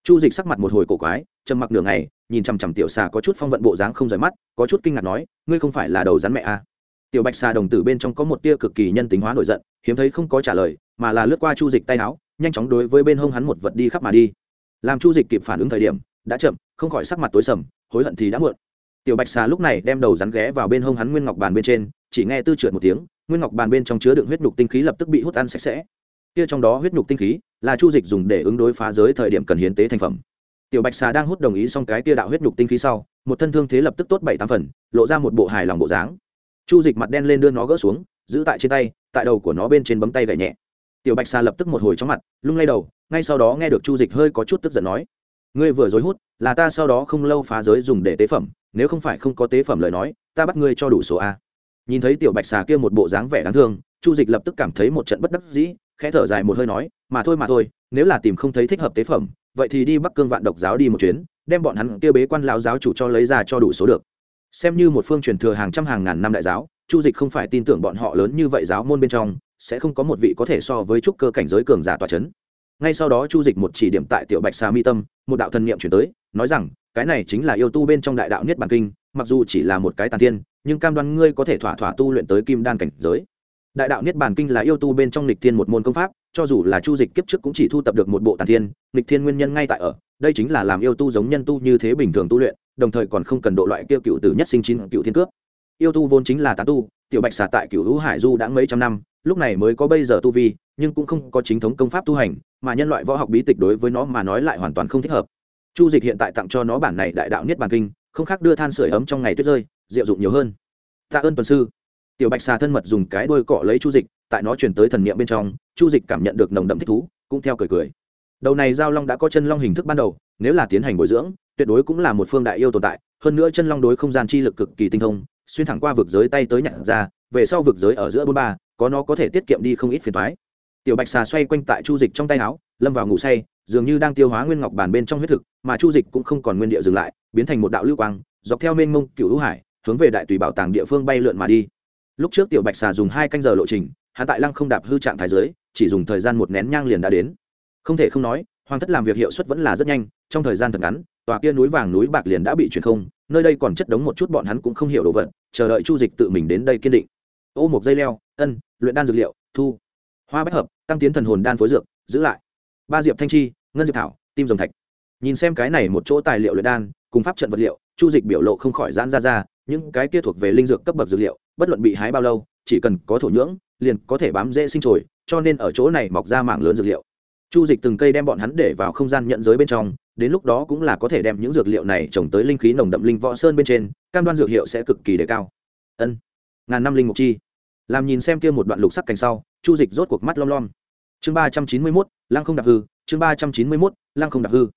Chu dịch sắc mặt một hồi cổ quái, trầm mặc nửa ngày, nhìn chằm chằm tiểu xà có chút phong vận bộ dáng không rời mắt, có chút kinh ngạc nói, ngươi không phải là đầu rắn mẹ à? tiểu bạch xà đồng tử bên trong có một tia cực kỳ nhân tính hóa nổi giận, hiếm thấy không có trả lời, mà là lướt qua chu dịch tay áo, nhanh chóng đối với bên hông hắn một vật đi khắp mà đi. Làm chu dịch kịp phản ứng thời điểm, đã chậm, không khỏi sắc mặt tối sầm, hối hận thì đã muộn. Tiểu bạch xà lúc này đem đầu rắn ghé vào bên hông hắn nguyên ngọc bàn bên trên, chỉ nghe tư trượt một tiếng, nguyên ngọc bàn bên trong chứa đựng huyết nhục tinh khí lập tức bị hút ăn sạch sẽ. Kia trong đó huyết nhục tinh khí là chu dịch dùng để ứng đối phá giới thời điểm cần hiến tế thành phẩm. Tiểu bạch xà đang hút đồng ý xong cái kia đạo huyết nhục tinh khí sau, một thân thương thế lập tức tốt bảy tám phần, lộ ra một bộ hài lòng bộ dáng. Chu dịch mặt đen lên đưa nó gỡ xuống, giữ tại trên tay, tại đầu của nó bên trên bấm tay gậy nhẹ. Tiểu bạch xà lập tức một hồi chóng mặt, lung lay đầu, ngay sau đó nghe được chu dịch hơi có chút tức giận nói, ngươi vừa dối hút, là ta sau đó không lâu phá giới dùng để tế phẩm, nếu không phải không có tế phẩm lời nói, ta bắt ngươi cho đủ số a. Nhìn thấy tiểu bạch xà kia một bộ dáng vẻ đáng thương, chu dịch lập tức cảm thấy một trận bất đắc dĩ khẽ thở dài một hơi nói, mà thôi mà thôi, nếu là tìm không thấy thích hợp tế phẩm, vậy thì đi bắc cương vạn độc giáo đi một chuyến, đem bọn hắn kia bế quan lão giáo chủ cho lấy ra cho đủ số được. Xem như một phương truyền thừa hàng trăm hàng ngàn năm đại giáo, chu dịch không phải tin tưởng bọn họ lớn như vậy giáo môn bên trong, sẽ không có một vị có thể so với trúc cơ cảnh giới cường giả tòa c h ấ n ngay sau đó chu dịch một chỉ điểm tại tiểu bạch xà mi tâm, một đạo thần niệm chuyển tới, nói rằng, cái này chính là yêu tu bên trong đại đạo niết bản kinh, mặc dù chỉ là một cái tàn thiên nhưng cam đoan ngươi có thể thỏa thỏa tu luyện tới kim đan cảnh giới đại đạo niết bàn kinh là yêu tu bên trong lịch thiên một môn công pháp, cho dù là chu dịch kiếp trước cũng chỉ thu tập được một bộ tàn thiên lịch thiên nguyên nhân ngay tại ở. Đây chính là làm yêu tu giống nhân tu như thế bình thường tu luyện, đồng thời còn không cần độ loại kêu cựu tử nhất sinh chín cựu thiên cướp yêu tu vốn chính là tán tu, tiểu bạch xả tại cựu hữu hải du đã mấy trăm năm, lúc này mới có bây giờ tu vi, nhưng cũng không có chính thống công pháp tu hành, mà nhân loại võ học bí tịch đối với nó mà nói lại hoàn toàn không thích hợp. Chu dịch hiện tại tặng cho nó bản này đại đạo niết bàn kinh, không khác đưa than sửa ấm trong ngày tuyết rơi diệu dụng nhiều hơn. Tạ ơn tuần sư tiểu bạch xà thân mật dùng cái đuôi cọ lấy chu dịch, tại nó chuyển tới thần niệm bên trong, chu dịch cảm nhận được nồng đậm thích thú, cũng theo cười cười. Đầu này giao long đã có chân long hình thức ban đầu, nếu là tiến hành bồi dưỡng, tuyệt đối cũng là một phương đại yêu tồn tại, hơn nữa chân long đối không gian chi lực cực kỳ tinh thông, xuyên thẳng qua vực giới tay tới nhận ra, về sau vực giới ở giữa bốn ba, có nó có thể tiết kiệm đi không ít phiền thoái tiểu bạch xà xoay quanh tại chu dịch trong tay áo, lâm vào ngủ say, dường như đang tiêu hóa nguyên ngọc bàn bên trong huyết thực, mà chu dịch cũng không còn nguyên địa dừng lại, biến thành một đạo lưu quang, dọc theo mênh mông cựu hữu hải, hướng về đại tùy bảo tàng địa phương bay lượn mà đi lúc trước tiểu bạch xà dùng hai canh giờ lộ trình, hắn tại lăng không đạp hư trạng thái giới chỉ dùng thời gian một nén nhang liền đã đến. Không thể không nói, hoàng thất làm việc hiệu suất vẫn là rất nhanh, trong thời gian thật ngắn, tòa kia núi vàng núi bạc liền đã bị chuyển không, nơi đây còn chất đống một chút bọn hắn cũng không hiểu đồ vật, chờ đợi chu dịch tự mình đến đây kiên định. Ô một dây leo, ân, luyện đan dược liệu, thu. Hoa bách hợp, tăng tiến thần hồn đan phối dược, giữ lại. Ba diệp thanh chi, ngân diệp thảo, tim rồng thạch. Nhìn xem cái này một chỗ tài liệu luyện đan, cùng pháp trận vật liệu, chu dịch biểu lộ không khỏi giãn ra ra những cái kia thuộc về linh dược cấp bậc dược liệu, bất luận bị hái bao lâu, chỉ cần có thổ nhưỡng, liền có thể bám dễ sinh trồi, cho nên ở chỗ này mọc ra mạng lớn dược liệu. Chu dịch từng cây đem bọn hắn để vào không gian nhận giới bên trong, đến lúc đó cũng là có thể đem những dược liệu này trồng tới linh khí nồng đậm linh võ sơn bên trên, cam đoan dược hiệu sẽ cực kỳ đề cao. Ân, ngàn năm linh mục chi. Làm nhìn xem kia một đoạn lục sắc cành sau, chu dịch rốt cuộc mắt lom lom. Chương ba trăm chín mươi mốt, lăng không đặc hư, chương ba trăm chín mươi mốt, lăng không đặc hư.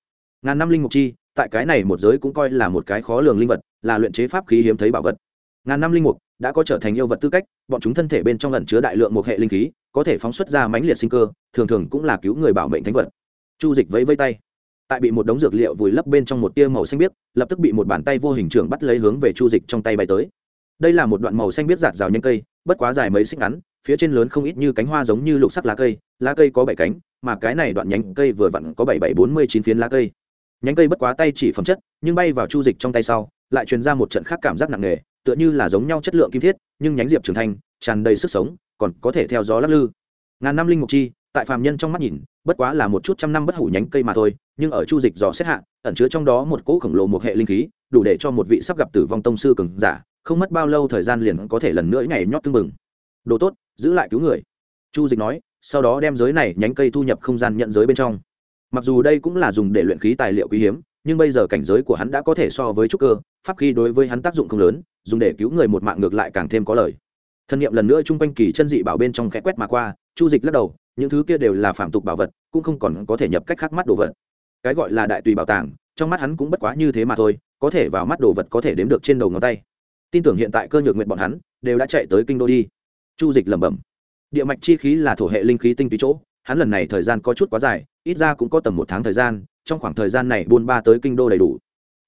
Ngàn năm linh mục chi, tại cái này một giới cũng coi là một cái khó lường linh vật là luyện chế pháp khí hiếm thấy bảo vật. Ngàn năm linh mục đã có trở thành yêu vật tư cách, bọn chúng thân thể bên trong ẩn chứa đại lượng một hệ linh khí, có thể phóng xuất ra mãnh liệt sinh cơ, thường thường cũng là cứu người bảo mệnh thánh vật. Chu dịch vẫy vây tay. Tại bị một đống dược liệu vùi lấp bên trong một tia màu xanh biếc, lập tức bị một bàn tay vô hình trưởng bắt lấy hướng về chu dịch trong tay bay tới. Đây là một đoạn màu xanh biếc giạt rào nhanh cây, bất quá dài mấy xích ngắn, phía trên lớn không ít như cánh hoa giống như lục sắc lá cây lá cây có bảy cánh, mà cái này đoạn nhánh cây vừa vặn có bảy bảy bốn mươi chín phiến lá cây. Nhánh cây bất quá tay chỉ phẩm chất, nhưng bay vào chu dịch trong tay sau lại truyền ra một trận khác cảm giác nặng nề, tựa như là giống nhau chất lượng kim thiết, nhưng nhánh diệp trưởng thành tràn đầy sức sống, còn có thể theo gió lắc lư. Ngàn năm linh mục chi, tại phàm nhân trong mắt nhìn, bất quá là một chút trăm năm bất hủ nhánh cây mà thôi, nhưng ở chu dịch dò xét hạ, ẩn chứa trong đó một cỗ khổng lồ một hệ linh khí, đủ để cho một vị sắp gặp tử vong tông sư cường giả, không mất bao lâu thời gian liền có thể lần nữa nhảy nhót tưng bừng. Đồ tốt, giữ lại cứu người. Chu dịch nói, sau đó đem giới này nhánh cây thu nhập không gian nhận giới bên trong. Mặc dù đây cũng là dùng để luyện khí tài liệu quý hiếm nhưng bây giờ cảnh giới của hắn đã có thể so với trúc cơ, pháp khí đối với hắn tác dụng không lớn, dùng để cứu người một mạng ngược lại càng thêm có lời thân nhiệm lần nữa chung quanh kỳ chân dị bảo bên trong khẽ quét mà qua, chu dịch lắc đầu, những thứ kia đều là phạm tục bảo vật, cũng không còn có thể nhập cách khác mắt đồ vật. Cái gọi là đại tùy bảo tàng, trong mắt hắn cũng bất quá như thế mà thôi, có thể vào mắt đồ vật có thể đếm được trên đầu ngón tay. Tin tưởng hiện tại cơ nhược nguyện bọn hắn, đều đã chạy tới kinh đô đi. Chu dịch lẩm bẩm, địa mạch chi khí là thổ hệ linh khí tinh túy chỗ, hắn lần này thời gian có chút quá dài, ít ra cũng có tầm một tháng thời gian trong khoảng thời gian này buôn ba tới kinh đô đầy đủ.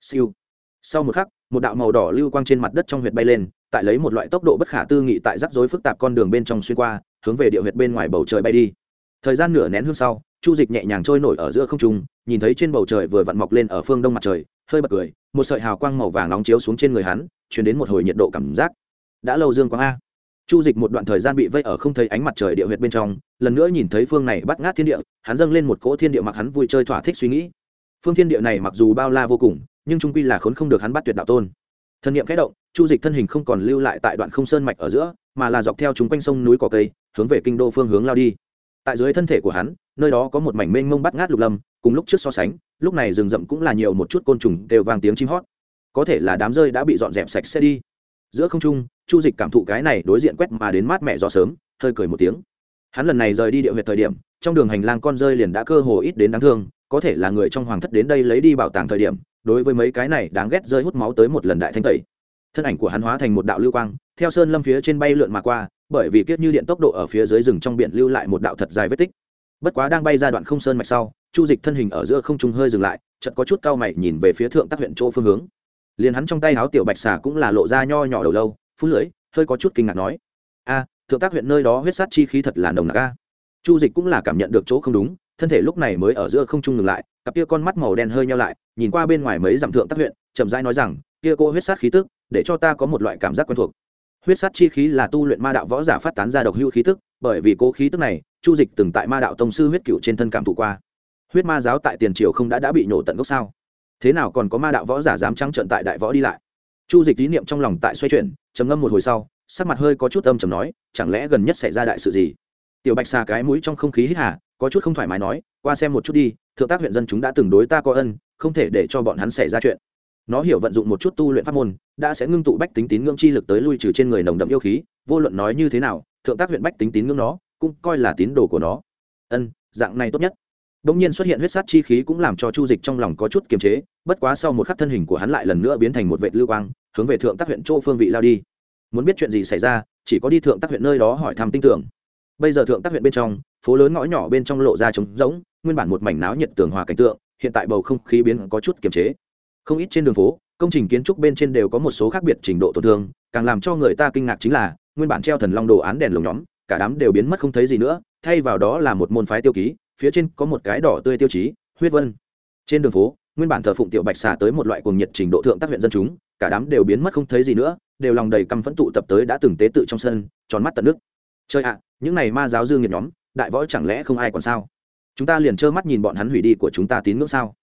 Siêu. Sau một khắc, một đạo màu đỏ lưu quang trên mặt đất trong huyệt bay lên, tại lấy một loại tốc độ bất khả tư nghị tại rắc rối phức tạp con đường bên trong xuyên qua, hướng về địa huyệt bên ngoài bầu trời bay đi. Thời gian nửa nén hương sau, chu dịch nhẹ nhàng trôi nổi ở giữa không trung, nhìn thấy trên bầu trời vừa vặn mọc lên ở phương đông mặt trời, hơi bật cười, một sợi hào quang màu vàng nóng chiếu xuống trên người hắn chuyển đến một hồi nhiệt độ cảm giác. Đã lâu dương quang a chu dịch một đoạn thời gian bị vây ở không thấy ánh mặt trời địa huyệt bên trong, lần nữa nhìn thấy phương này bắt ngát thiên địa, hắn dâng lên một cỗ thiên địa mặc hắn vui chơi thỏa thích suy nghĩ. Phương thiên địa này mặc dù bao la vô cùng, nhưng trung quy là khốn không được hắn bắt tuyệt đạo tôn. Thân nhiệm khẽ động, chu dịch thân hình không còn lưu lại tại đoạn không sơn mạch ở giữa, mà là dọc theo chúng quanh sông núi cỏ cây, hướng về kinh đô phương hướng lao đi. Tại dưới thân thể của hắn, nơi đó có một mảnh mênh mông bắt ngát lục lâm, cùng lúc trước so sánh, lúc này rừng rậm cũng là nhiều một chút côn trùng đều vang tiếng chim hót. Có thể là đám rơi đã bị dọn dẹp sạch sẽ đi giữa không trung, chu dịch cảm thụ cái này đối diện quét mà đến mát mẹ gió sớm, hơi cười một tiếng. Hắn lần này rời đi địa huyệt thời điểm, trong đường hành lang con rơi liền đã cơ hồ ít đến đáng thương, có thể là người trong hoàng thất đến đây lấy đi bảo tàng thời điểm, đối với mấy cái này đáng ghét rơi hút máu tới một lần đại thanh tẩy. Thân ảnh của hắn hóa thành một đạo lưu quang, theo sơn lâm phía trên bay lượn mà qua, bởi vì kiếp như điện tốc độ ở phía dưới rừng trong biển lưu lại một đạo thật dài vết tích. Bất quá đang bay ra đoạn không sơn mạch sau, chu dịch thân hình ở giữa không trung hơi dừng lại, chợt có chút cao mày nhìn về phía thượng tác huyện chỗ phương hướng liền hắn trong tay áo tiểu bạch xà cũng là lộ ra nho nhỏ đầu lâu phút lưỡi, hơi có chút kinh ngạc nói, a, thượng tác huyện nơi đó huyết sát chi khí thật là nồng nặc a. Chu dịch cũng là cảm nhận được chỗ không đúng, thân thể lúc này mới ở giữa không trung ngừng lại, cặp kia con mắt màu đen hơi nhau lại, nhìn qua bên ngoài mấy dặm thượng tác huyện, chậm rãi nói rằng, kia cô huyết sát khí tức, để cho ta có một loại cảm giác quen thuộc. Huyết sát chi khí là tu luyện ma đạo võ giả phát tán ra độc hữu khí tức, bởi vì cố khí tức này, chu dịch từng tại ma đạo tông sư huyết cựu trên thân cảm thụ qua. Huyết ma giáo tại tiền triều không đã đã bị nổ tận gốc sao? Thế nào còn có ma đạo võ giả dám trắng trợn tại đại võ đi lại? Chu dịch ý niệm trong lòng tại xoay chuyển, trầm ngâm một hồi sau, sắc mặt hơi có chút âm trầm nói, chẳng lẽ gần nhất xảy ra đại sự gì? Tiểu bạch xà cái mũi trong không khí hít hà, có chút không thoải mái nói, qua xem một chút đi, thượng tác huyện dân chúng đã từng đối ta có ân, không thể để cho bọn hắn xảy ra chuyện. Nó hiểu vận dụng một chút tu luyện pháp môn, đã sẽ ngưng tụ bách tính tín ngưỡng chi lực tới lui trừ trên người nồng đậm yêu khí, vô luận nói như thế nào, thượng tác huyện bách tính tín ngưỡng nó, cũng coi là tín đồ của nó. Ân, dạng này tốt nhất. Đông nhiên xuất hiện huyết sát chi khí cũng làm cho Chu Dịch trong lòng có chút kiềm chế, bất quá sau một khắc thân hình của hắn lại lần nữa biến thành một vệt lưu quang, hướng về thượng tác huyện Trô phương vị lao đi. Muốn biết chuyện gì xảy ra, chỉ có đi thượng tác huyện nơi đó hỏi thăm tin tưởng. Bây giờ thượng tác huyện bên trong, phố lớn ngõ nhỏ bên trong lộ ra trống rỗng, nguyên bản một mảnh náo nhiệt tường hòa cảnh tượng, hiện tại bầu không khí biến có chút kiềm chế. Không ít trên đường phố, công trình kiến trúc bên trên đều có một số khác biệt trình độ tổn thương, càng làm cho người ta kinh ngạc chính là, nguyên bản treo thần long đồ án đèn lồng nhóm, cả đám đều biến mất không thấy gì nữa, thay vào đó là một môn phái tiêu ký, phía trên có một cái đỏ tươi tiêu chí, huyết vân. Trên đường phố, nguyên bản thờ phụng tiểu bạch xà tới một loại cuồng nhiệt trình độ thượng tác huyện dân chúng, cả đám đều biến mất không thấy gì nữa, đều lòng đầy căm phẫn tụ tập tới đã từng tế tự trong sân, tròn mắt tận nước. Chơi ạ, những này ma giáo dương nhiệt nhóm, đại võ chẳng lẽ không ai còn sao? Chúng ta liền trơ mắt nhìn bọn hắn hủy đi của chúng ta tín ngưỡng sao?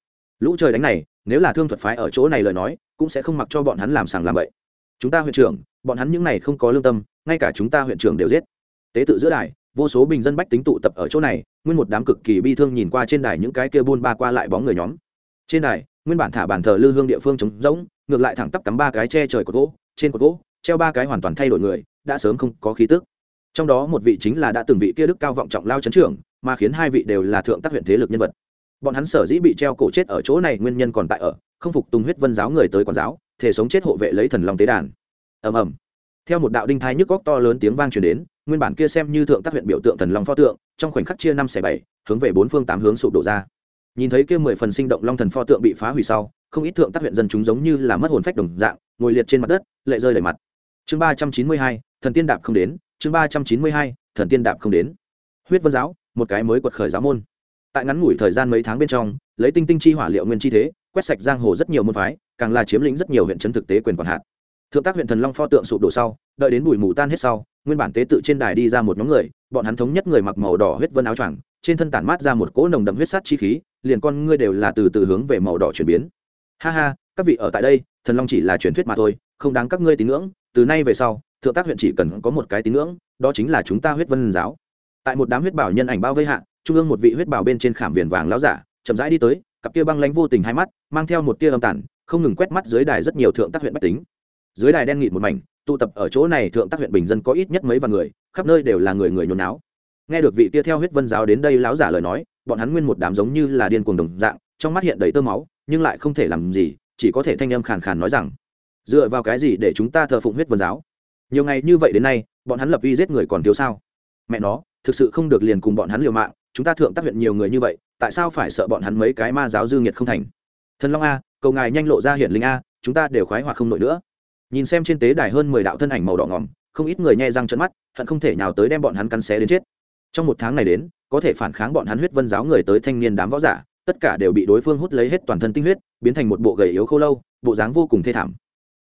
Lũ trời đánh này, nếu là thương thuật phái ở chỗ này lời nói, cũng sẽ không mặc cho bọn hắn làm sàng làm bậy. Chúng ta huyện trưởng, bọn hắn những này không có lương tâm, ngay cả chúng ta huyện trưởng đều giết. Tế tự giữa đài vô số bình dân bách tính tụ tập ở chỗ này, nguyên một đám cực kỳ bi thương nhìn qua trên đài những cái kia buôn ba qua lại bóng người nhóm. Trên đài, nguyên bản thả bàn thờ lư hương địa phương trống rỗng, ngược lại thẳng tắp cắm ba cái che trời cột gỗ, trên cột gỗ, treo ba cái hoàn toàn thay đổi người, đã sớm không có khí tức. Trong đó một vị chính là đã từng vị kia đức cao vọng trọng lao chấn trưởng, mà khiến hai vị đều là thượng tác huyện thế lực nhân vật. Bọn hắn sở dĩ bị treo cổ chết ở chỗ này nguyên nhân còn tại ở, không phục tùng huyết vân giáo người tới quản giáo, thể sống chết hộ vệ lấy thần long tế đàn. Ầm ầm. Theo một đạo đinh thai nhức góc to lớn tiếng vang truyền đến nguyên bản kia xem như thượng tác huyện biểu tượng thần long pho tượng, trong khoảnh khắc chia năm xẻ bảy, hướng về bốn phương tám hướng sụp đổ ra. Nhìn thấy kia mười phần sinh động long thần pho tượng bị phá hủy sau, không ít thượng tác huyện dân chúng giống như là mất hồn phách đồng dạng, ngồi liệt trên mặt đất, lệ rơi đầy mặt. Chương ba trăm chín mươi hai, thần tiên đạp không đến, chương ba trăm chín mươi hai, thần tiên đạp không đến. Huyết vân giáo, một cái mới quật khởi giáo môn. Tại ngắn ngủi thời gian mấy tháng bên trong, lấy tinh tinh chi hỏa liệu nguyên chi thế, quét sạch giang hồ rất nhiều môn phái, càng là chiếm lĩnh rất nhiều huyện trấn thực tế quyền quản hạt. Thượng tác huyện thần long pho tượng sụp đổ sau, đợi đến bụi mù tan hết sau nguyên bản tế tự trên đài đi ra một nhóm người, bọn hắn thống nhất người mặc màu đỏ huyết vân áo choàng, trên thân tản mát ra một cỗ nồng đậm huyết sát chi khí, liền con ngươi đều là từ từ hướng về màu đỏ chuyển biến. Ha ha, các vị ở tại đây, thần long chỉ là truyền thuyết mà thôi, không đáng các ngươi tín ngưỡng, từ nay về sau, thượng tác huyện chỉ cần có một cái tín ngưỡng, đó chính là chúng ta huyết vân giáo. Tại một đám huyết bảo nhân ảnh bao vây hạ, trung ương một vị huyết bảo bên trên khảm viền vàng láo giả, chậm rãi đi tới, cặp kia băng lánh vô tình hai mắt, mang theo một tia âm tản không ngừng quét mắt dưới đài rất nhiều thượng tác huyện bách tính. Dưới đài đen nghịt một mảnh tụ tập ở chỗ này thượng tác huyện bình dân có ít nhất mấy vạn người, khắp nơi đều là người người nhốn náo. Nghe được vị tia theo huyết vân giáo đến đây láo giả lời nói, bọn hắn nguyên một đám giống như là điên cuồng đồng dạng, trong mắt hiện đầy tơ máu, nhưng lại không thể làm gì, chỉ có thể thanh âm khàn khàn nói rằng, dựa vào cái gì để chúng ta thờ phụng huyết vân giáo? Nhiều ngày như vậy đến nay, bọn hắn lập uy giết người còn thiếu sao? Mẹ nó, thực sự không được liền cùng bọn hắn liều mạng, chúng ta thượng tác huyện nhiều người như vậy, tại sao phải sợ bọn hắn mấy cái ma giáo dư nghiệt không thành? Thần long a, cầu ngài nhanh lộ ra hiện linh a, chúng ta đều khoái hoạt không nổi nữa nhìn xem trên tế đài hơn mười đạo thân ảnh màu đỏ ngỏm, không ít người nhẹ răng trận mắt, hận không thể nào tới đem bọn hắn cắn xé đến chết. Trong một tháng này đến, có thể phản kháng bọn hắn huyết vân giáo người tới thanh niên đám võ giả, tất cả đều bị đối phương hút lấy hết toàn thân tinh huyết, biến thành một bộ gầy yếu khô lâu, bộ dáng vô cùng thê thảm.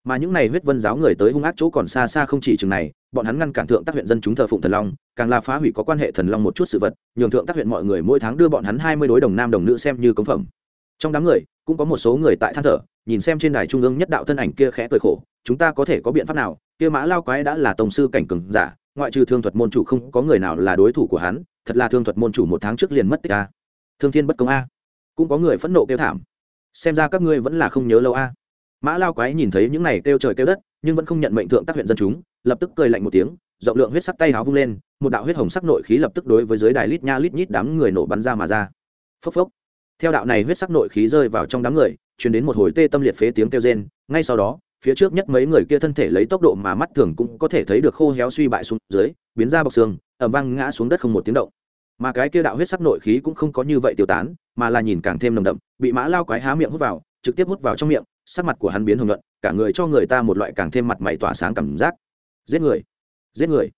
Mà những này huyết vân giáo người tới hung ác chỗ còn xa xa không chỉ chừng này, bọn hắn ngăn cản thượng tác huyện dân chúng thờ phụng thần long, càng là phá hủy có quan hệ thần long một chút sự vật, nhường thượng tác huyện mọi người mỗi tháng đưa bọn hắn hai mươi đối đồng nam đồng nữ xem như cống phẩm. Trong đám người, cũng có một số người tại than thở nhìn xem trên đài trung ương nhất đạo thân ảnh kia khẽ cười khổ, chúng ta có thể có biện pháp nào? Kia mã lao quái đã là tổng sư cảnh cường giả, ngoại trừ thương thuật môn chủ không có người nào là đối thủ của hắn, thật là thương thuật môn chủ một tháng trước liền mất tích a. Thương thiên bất công a. Cũng có người phẫn nộ kêu thảm. Xem ra các ngươi vẫn là không nhớ lâu a. Mã lao quái nhìn thấy những này kêu trời kêu đất, nhưng vẫn không nhận mệnh thượng tác huyện dân chúng, lập tức cười lạnh một tiếng, rộng lượng huyết sắc tay háo vung lên, một đạo huyết hồng sắc nội khí lập tức đối với dưới đài lít nha lít nhít đám người nổ bắn ra mà ra. Phốc phốc. Theo đạo này huyết sắc nội khí rơi vào trong đám người chuyển đến một hồi tê tâm liệt phế tiếng kêu rên, ngay sau đó, phía trước nhất mấy người kia thân thể lấy tốc độ mà mắt thường cũng có thể thấy được khô héo suy bại xuống dưới, biến ra bọc xương ẩm vang ngã xuống đất không một tiếng động. Mà cái kia đạo huyết sắc nội khí cũng không có như vậy tiêu tán, mà là nhìn càng thêm nồng đậm, bị mã lao quái há miệng hút vào, trực tiếp hút vào trong miệng, sắc mặt của hắn biến hồng nhuận, cả người cho người ta một loại càng thêm mặt mày tỏa sáng cảm giác. Giết người giết người.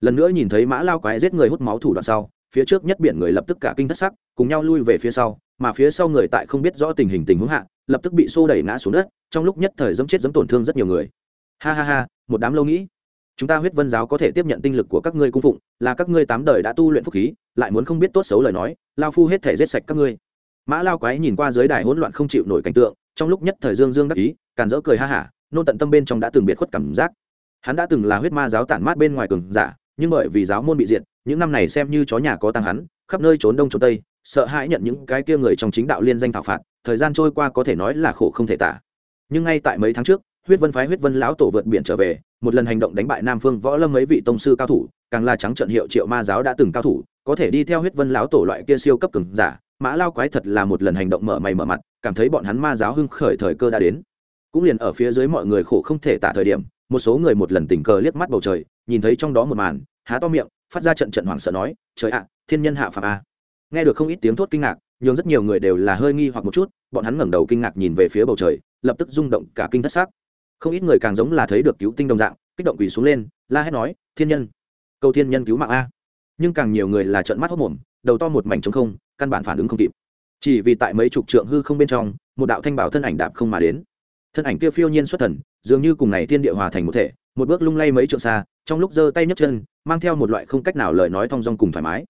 Lần nữa nhìn thấy mã lao quái giết người hút máu thủ đoạn sau, phía trước nhất biển người lập tức cả kinh thất sắc, cùng nhau lui về phía sau, mà phía sau người tại không biết rõ tình hình tình huống hạ lập tức bị xô đẩy ngã xuống đất, trong lúc nhất thời dẫm chết dẫm tổn thương rất nhiều người. Ha ha ha, một đám lâu nghĩ. Chúng ta huyết vân giáo có thể tiếp nhận tinh lực của các ngươi cung phụng, là các ngươi tám đời đã tu luyện phúc khí, lại muốn không biết tốt xấu lời nói, lao phu hết thể giết sạch các ngươi. Mã lao quái nhìn qua dưới đài hỗn loạn không chịu nổi cảnh tượng, trong lúc nhất thời dương dương đắc ý, càn dỡ cười ha hả nôn tận tâm bên trong đã từng biệt khuất cảm giác. Hắn đã từng là huyết ma giáo tản mát bên ngoài cường giả, nhưng bởi vì giáo môn bị diệt, những năm này xem như chó nhà có tăng hắn, khắp nơi trốn đông trốn tây sợ hãi nhận những cái kia người trong chính đạo liên danh thảo phạt, thời gian trôi qua có thể nói là khổ không thể tả. Nhưng ngay tại mấy tháng trước, huyết vân phái huyết vân lão tổ vượt biển trở về, một lần hành động đánh bại nam phương võ lâm mấy vị tông sư cao thủ, càng là trắng trận hiệu triệu ma giáo đã từng cao thủ, có thể đi theo huyết vân lão tổ loại kia siêu cấp cường giả, mã lao quái thật là một lần hành động mở mày mở mặt, cảm thấy bọn hắn ma giáo hưng khởi thời cơ đã đến. Cũng liền ở phía dưới mọi người khổ không thể tả thời điểm, một số người một lần tình cờ liếc mắt bầu trời, nhìn thấy trong đó một màn, há to miệng, phát ra trận trận hoảng sợ nói, trời ạ, thiên nhân hạ phạm a nghe được không ít tiếng thốt kinh ngạc, nhưng rất nhiều người đều là hơi nghi hoặc một chút, bọn hắn ngẩng đầu kinh ngạc nhìn về phía bầu trời, lập tức rung động cả kinh thất xác không ít người càng giống là thấy được cứu tinh đồng dạng, kích động quỳ xuống lên, la hét nói, thiên nhân câu thiên nhân cứu mạng a. Nhưng càng nhiều người là trợn mắt hốc mồm, đầu to một mảnh trống không, căn bản phản ứng không kịp. Chỉ vì tại mấy chục trượng hư không bên trong, một đạo thanh bảo thân ảnh đạp không mà đến. Thân ảnh kia phiêu nhiên xuất thần, dường như cùng này thiên địa hòa thành một thể, một bước lung lay mấy trượng xa, trong lúc giơ tay nhấc chân, mang theo một loại không cách nào lời nói thong dong cùng thoải mái.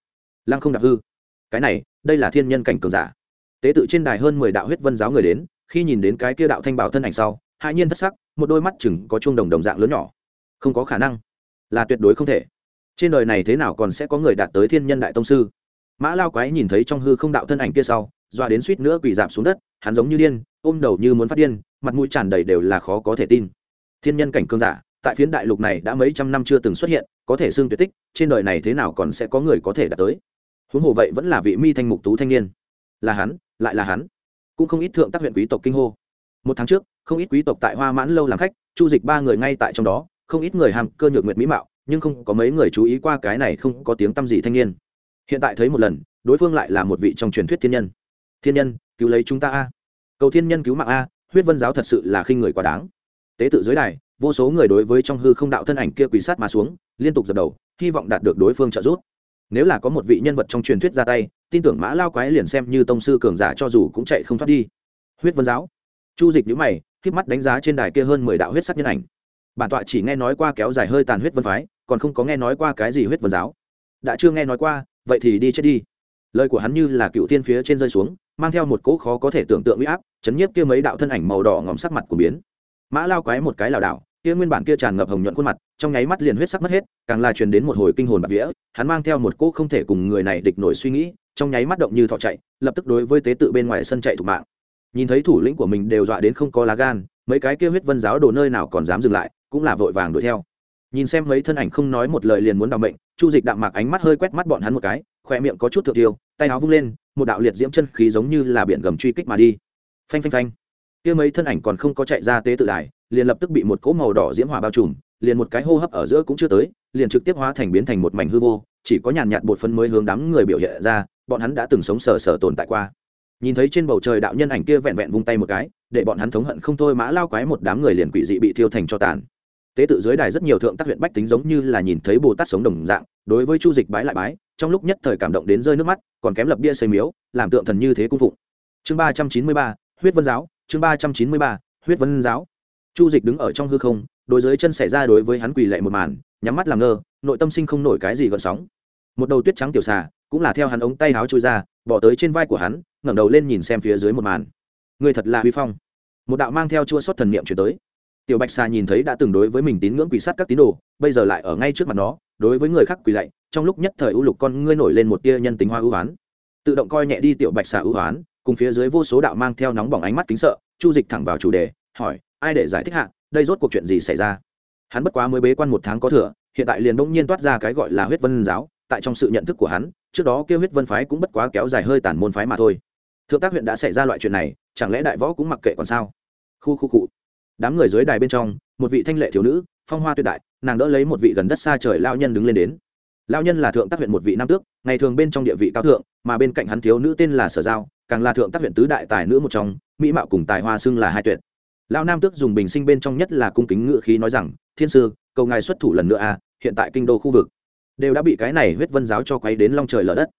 Lăng không đạp hư cái này, đây là thiên nhân cảnh cường giả. Tế tự trên đài hơn mười đạo huyết vân giáo người đến, khi nhìn đến cái kia đạo thanh bảo thân ảnh sau hạ nhiên thất sắc, một đôi mắt chừng có chuông đồng đồng dạng lớn nhỏ. Không có khả năng. Là tuyệt đối không thể. Trên đời này thế nào còn sẽ có người đạt tới thiên nhân đại tông sư? Mã lao quái nhìn thấy trong hư không đạo thân ảnh kia sau doa đến suýt nữa quỳ dạp xuống đất, hắn giống như điên, ôm đầu như muốn phát điên, mặt mũi tràn đầy đều là khó có thể tin. Thiên nhân cảnh cương giả, tại phiến đại lục này đã mấy trăm năm chưa từng xuất hiện, có thể xưng tuyệt tích, trên đời này thế nào còn sẽ có người có thể đạt tới? Huống hồ vậy vẫn là vị mi thanh mục tú thanh niên. Là hắn, lại là hắn. Cũng không ít thượng tác huyện quý tộc kinh hô. Một tháng trước, không ít quý tộc tại hoa mãn lâu làm khách, chu dịch ba người ngay tại trong đó, không ít người hàm cơ nhược nguyệt mỹ mạo, nhưng không có mấy người chú ý qua cái này không có tiếng tăm gì thanh niên. Hiện tại thấy một lần, đối phương lại là một vị trong truyền thuyết thiên nhân. Thiên nhân, cứu lấy chúng ta a. Cầu thiên nhân cứu mạng a, huyết vân giáo thật sự là khinh người quá đáng. Tế tự dưới đài, vô số người đối với trong hư không đạo thân ảnh kia quỳ sát mà xuống, liên tục dập đầu, hy vọng đạt được đối phương trợ giúp nếu là có một vị nhân vật trong truyền thuyết ra tay, tin tưởng mã lao quái liền xem như tông sư cường giả cho dù cũng chạy không thoát đi. Huyết vân giáo. Chu dịch nhữ mày k mắt đánh giá trên đài kia hơn mười đạo huyết sắc nhân ảnh. Bản tọa chỉ nghe nói qua kéo dài hơi tàn huyết vân phái, còn không có nghe nói qua cái gì huyết vân giáo. Đã chưa nghe nói qua, vậy thì đi chết đi. Lời của hắn như là cựu tiên phía trên rơi xuống, mang theo một cỗ khó có thể tưởng tượng huy áp, chấn nhiếp kia mấy đạo thân ảnh màu đỏ ngòm sắc mặt của biến. Mã lao quái một cái lảo đảo kia nguyên bản kia tràn ngập hồng nhuận khuôn mặt, trong nháy mắt liền huyết sắc mất hết, càng là truyền đến một hồi kinh hồn bạc vía, hắn mang theo một cỗ không thể cùng người này địch nổi suy nghĩ, trong nháy mắt động như thọ chạy, lập tức đối với tế tự bên ngoài sân chạy thủ mạng. Nhìn thấy thủ lĩnh của mình đều dọa đến không có lá gan, mấy cái kia huyết vân giáo đồ nơi nào còn dám dừng lại, cũng là vội vàng đuổi theo. Nhìn xem mấy thân ảnh không nói một lời liền muốn đào mệnh, chu dịch đạm mạc ánh mắt hơi quét mắt bọn hắn một cái khoe miệng có chút thượng tiêu, tay áo vung lên, một đạo liệt diễm chân khí giống như là biển gầm truy kích mà đi. Phanh phanh phanh kia mấy thân ảnh còn không có chạy ra tế tự đài, liền lập tức bị một cỗ màu đỏ diễm hỏa bao trùm, liền một cái hô hấp ở giữa cũng chưa tới, liền trực tiếp hóa thành biến thành một mảnh hư vô, chỉ có nhàn nhạt bột phân mới hướng đám người biểu hiện ra, bọn hắn đã từng sống sờ sờ tồn tại qua. Nhìn thấy trên bầu trời đạo nhân ảnh kia vẹn vẹn vung tay một cái, để bọn hắn thống hận không thôi mã lao quái một đám người liền quỷ dị bị thiêu thành cho tàn. Tế tự dưới đài rất nhiều thượng tác huyện bách tính giống như là nhìn thấy bồ tát sống đồng dạng, đối với chu dịch bái lại bái, trong lúc nhất thời cảm động đến rơi nước mắt, còn kém lập bia xây miếu, làm tượng thần như thế cung phụng. Chương ba trăm chín mươi ba, huyết vân giáo chương ba trăm chín mươi ba, huyết vân giáo. Chu dịch đứng ở trong hư không đôi dưới chân xảy ra đối với hắn quỳ lệ một màn, nhắm mắt làm ngơ, nội tâm sinh không nổi cái gì gợn sóng. Một đầu tuyết trắng tiểu xà, cũng là theo hắn ống tay háo trôi ra, bỏ tới trên vai của hắn, ngẩng đầu lên nhìn xem phía dưới một màn. Người thật là huy phong. Một đạo mang theo chua sót thần niệm chuyển tới. Tiểu bạch xà nhìn thấy đã từng đối với mình tín ngưỡng quỷ sát các tín đồ, bây giờ lại ở ngay trước mặt nó, đối với người khác quỳ lạy, trong lúc nhất thời ưu lục con ngươi nổi lên một tia nhân tính hoa ưu oán tự động coi nhẹ đi tiểu bạch xà ưu oán cùng phía dưới vô số đạo mang theo nóng bỏng ánh mắt kính sợ, chu dịch thẳng vào chủ đề, hỏi, ai để giải thích hạ, đây rốt cuộc chuyện gì xảy ra? Hắn bất quá mới bế quan một tháng có thừa, hiện tại liền bỗng nhiên toát ra cái gọi là huyết vân giáo, tại trong sự nhận thức của hắn, trước đó kêu huyết vân phái cũng bất quá kéo dài hơi tàn môn phái mà thôi. Thượng tác huyện đã xảy ra loại chuyện này, chẳng lẽ đại võ cũng mặc kệ còn sao? Khu khu cụ đám người dưới đài bên trong, một vị thanh lệ thiếu nữ, phong hoa tuyệt đại, nàng đỡ lấy một vị gần đất xa trời lao nhân đứng lên đến. Lao nhân là thượng tác huyện một vị nam tước, ngày thường bên trong địa vị cao thượng, mà bên cạnh hắn thiếu nữ tên là sở giao càng là thượng tác huyện tứ đại tài nữ một trong mỹ mạo cùng tài hoa xưng là hai tuyệt. Lao nam tước dùng bình sinh bên trong nhất là cung kính ngự khí nói rằng thiên sư cầu ngài xuất thủ lần nữa a à, hiện tại kinh đô khu vực đều đã bị cái này huyết vân giáo cho quấy đến long trời lở đất.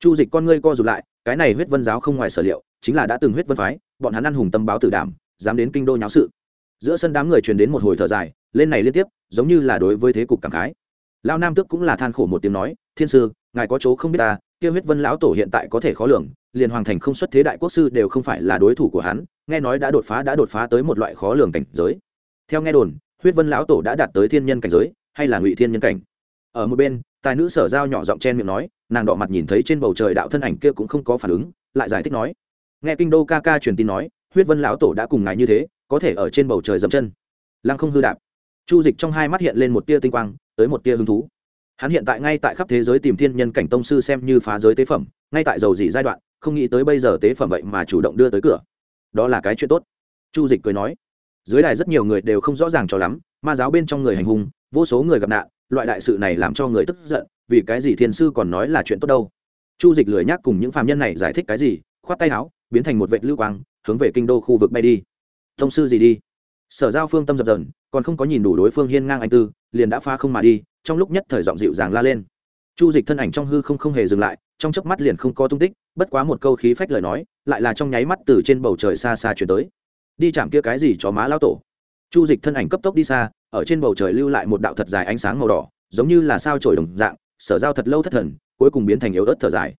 Chu dịch con ngươi co rụt lại cái này huyết vân giáo không ngoài sở liệu chính là đã từng huyết vân phái bọn hắn ăn hùng tâm báo tử đảm dám đến kinh đô nháo sự. Giữa sân đám người truyền đến một hồi thở dài lên này liên tiếp giống như là đối với thế cục cảm khái. Lao nam tước cũng là than khổ một tiếng nói thiên sư ngài có chỗ không biết ta tiêu huyết vân lão tổ hiện tại có thể khó lường liền hoàng thành không xuất thế đại quốc sư đều không phải là đối thủ của hắn, nghe nói đã đột phá, đã đột phá tới một loại khó lường cảnh giới. Theo nghe đồn, huyết vân lão tổ đã đạt tới thiên nhân cảnh giới, hay là ngụy thiên nhân cảnh. Ở một bên, tài nữ sở giao nhỏ giọng chen miệng nói, nàng đỏ mặt nhìn thấy trên bầu trời đạo thân ảnh kia cũng không có phản ứng, lại giải thích nói. Nghe kinh đô ca ca truyền tin nói, huyết vân lão tổ đã cùng ngài như thế, có thể ở trên bầu trời dậm chân. Lăng không hư đạp. Chu dịch trong hai mắt hiện lên một tia tinh quang, tới một tia hứng thú. Hắn hiện tại ngay tại khắp thế giới tìm thiên nhân cảnh tông sư xem như phá giới tế phẩm, ngay tại dầu dỉ giai đoạn không nghĩ tới bây giờ tế phẩm vậy mà chủ động đưa tới cửa. Đó là cái chuyện tốt. Chu dịch cười nói. Dưới đài rất nhiều người đều không rõ ràng cho lắm, ma giáo bên trong người hành hung, vô số người gặp nạn, loại đại sự này làm cho người tức giận, vì cái gì thiên sư còn nói là chuyện tốt đâu? Chu dịch lười nhắc cùng những phạm nhân này giải thích cái gì, khoát tay áo, biến thành một vệ lưu quang, hướng về kinh đô khu vực bay đi. Thông sư gì đi? Sở giao phương tâm dập dần còn không có nhìn đủ đối phương hiên ngang anh tư, liền đã phá không mà đi, trong lúc nhất thời giọng dịu dàng la lên. Chu dịch thân ảnh trong hư không không hề dừng lại, trong chớp mắt liền không có tung tích bất quá một câu khí phách lời nói, lại là trong nháy mắt từ trên bầu trời xa xa chuyển tới. Đi chạm kia cái gì cho má lao tổ? Chu dịch thân ảnh cấp tốc đi xa, ở trên bầu trời lưu lại một đạo thật dài ánh sáng màu đỏ, giống như là sao trổi đồng dạng, sở giao thật lâu thất thần, cuối cùng biến thành yếu ớt thở dài.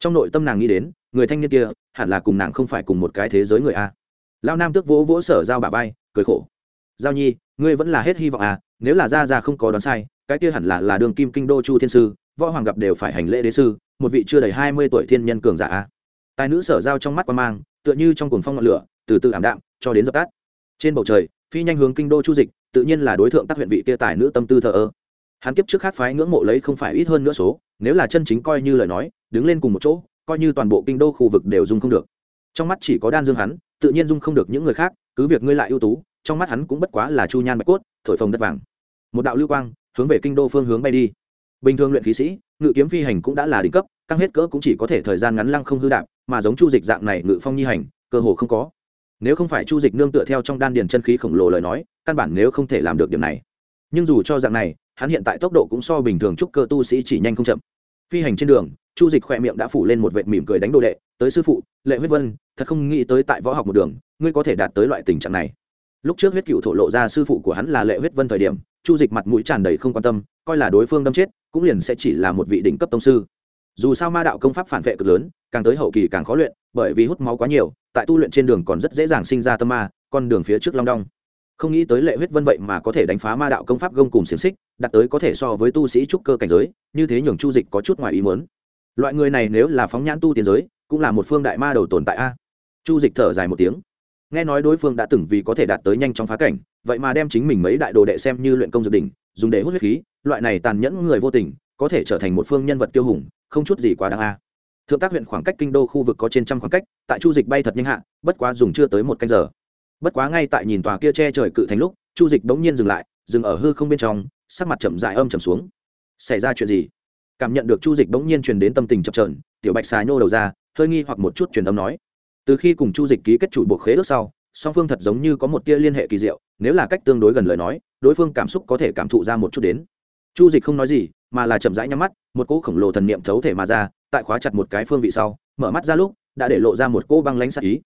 Trong nội tâm nàng nghĩ đến, người thanh niên kia, hẳn là cùng nàng không phải cùng một cái thế giới người a. Lao nam tước vỗ vỗ sở giao bà vai, cười khổ. Giao nhi, ngươi vẫn là hết hy vọng à nếu là gia gia không có đoán sai, cái kia hẳn là là đường kim kinh đô chu thiên sư võ hoàng gặp đều phải hành lễ đế sư, một vị chưa đầy hai mươi tuổi thiên nhân cường giả tài nữ sở giao trong mắt quan mang, tựa như trong cuồng phong ngọn lửa, từ từ ảm đạm cho đến dập tắt. Trên bầu trời, phi nhanh hướng kinh đô chu dịch, tự nhiên là đối tượng tác huyện vị kia tài nữ tâm tư thờ ơ. Hắn kiếp trước khác phái ngưỡng mộ lấy không phải ít hơn nữa số, nếu là chân chính coi như lời nói, đứng lên cùng một chỗ, coi như toàn bộ kinh đô khu vực đều dung không được. Trong mắt chỉ có đan dương hắn, tự nhiên dung không được những người khác, cứ việc ngươi lại ưu tú, trong mắt hắn cũng bất quá là chu nhan bạch cốt, thổi phồng đất vàng. Một đạo lưu quang hướng về kinh đô phương hướng bay đi bình thường luyện khí sĩ, ngự kiếm phi hành cũng đã là đỉnh cấp, căng hết cỡ cũng chỉ có thể thời gian ngắn lăng không hư đạp, mà giống chu dịch dạng này ngự phong nhi hành, cơ hồ không có. Nếu không phải chu dịch nương tựa theo trong đan điền chân khí khổng lồ lời nói, căn bản nếu không thể làm được điểm này. Nhưng dù cho dạng này, hắn hiện tại tốc độ cũng so bình thường chúc cơ tu sĩ chỉ nhanh không chậm. Phi hành trên đường, chu dịch khỏe miệng đã phủ lên một vệt mỉm cười đánh đồ đệ, tới sư phụ, lệ huyết vân, thật không nghĩ tới tại võ học một đường, ngươi có thể đạt tới loại tình trạng này lúc trước huyết cựu thổ lộ ra sư phụ của hắn là lệ huyết vân thời điểm, chu dịch mặt mũi tràn đầy không quan tâm, coi là đối phương đâm chết, cũng liền sẽ chỉ là một vị đỉnh cấp tông sư. Dù sao ma đạo công pháp phản vệ cực lớn, càng tới hậu kỳ càng khó luyện, bởi vì hút máu quá nhiều, tại tu luyện trên đường còn rất dễ dàng sinh ra tâm ma, con đường phía trước long đong. Không nghĩ tới lệ huyết vân vậy mà có thể đánh phá ma đạo công pháp gông cùng xiềng xích đặt tới có thể so với tu sĩ trúc cơ cảnh giới, như thế nhường chu dịch có chút ngoài ý muốn. Loại người này nếu là phóng nhãn tu tiến giới, cũng là một phương đại ma đầu tồn tại a. Chu dịch thở dài một tiếng nghe nói đối phương đã từng vì có thể đạt tới nhanh trong phá cảnh, vậy mà đem chính mình mấy đại đồ đệ xem như luyện công dược đỉnh, dùng để hút huyết khí, loại này tàn nhẫn người vô tình, có thể trở thành một phương nhân vật tiêu hùng, không chút gì quá đáng a. Thượng tác huyện khoảng cách kinh đô khu vực có trên trăm khoảng cách, tại chu dịch bay thật nhanh hạ, bất quá dùng chưa tới một canh giờ. Bất quá ngay tại nhìn tòa kia che trời cự thành lúc, chu dịch bỗng nhiên dừng lại, dừng ở hư không bên trong, sắc mặt chậm dại âm chầm xuống. Xảy ra chuyện gì? Cảm nhận được chu dịch bỗng nhiên truyền đến tâm tình chập trờn tiểu bạch xà nhô đầu ra, hơi nghi hoặc một chút truyền âm nói từ khi cùng chu dịch ký kết chủ buộc khế ước sau, song phương thật giống như có một tia liên hệ kỳ diệu, nếu là cách tương đối gần lời nói, đối phương cảm xúc có thể cảm thụ ra một chút đến. Chu dịch không nói gì, mà là chậm rãi nhắm mắt, một cỗ khổng lồ thần niệm thấu thể mà ra, tại khóa chặt một cái phương vị sau, mở mắt ra lúc, đã để lộ ra một cỗ băng lánh sắc ý.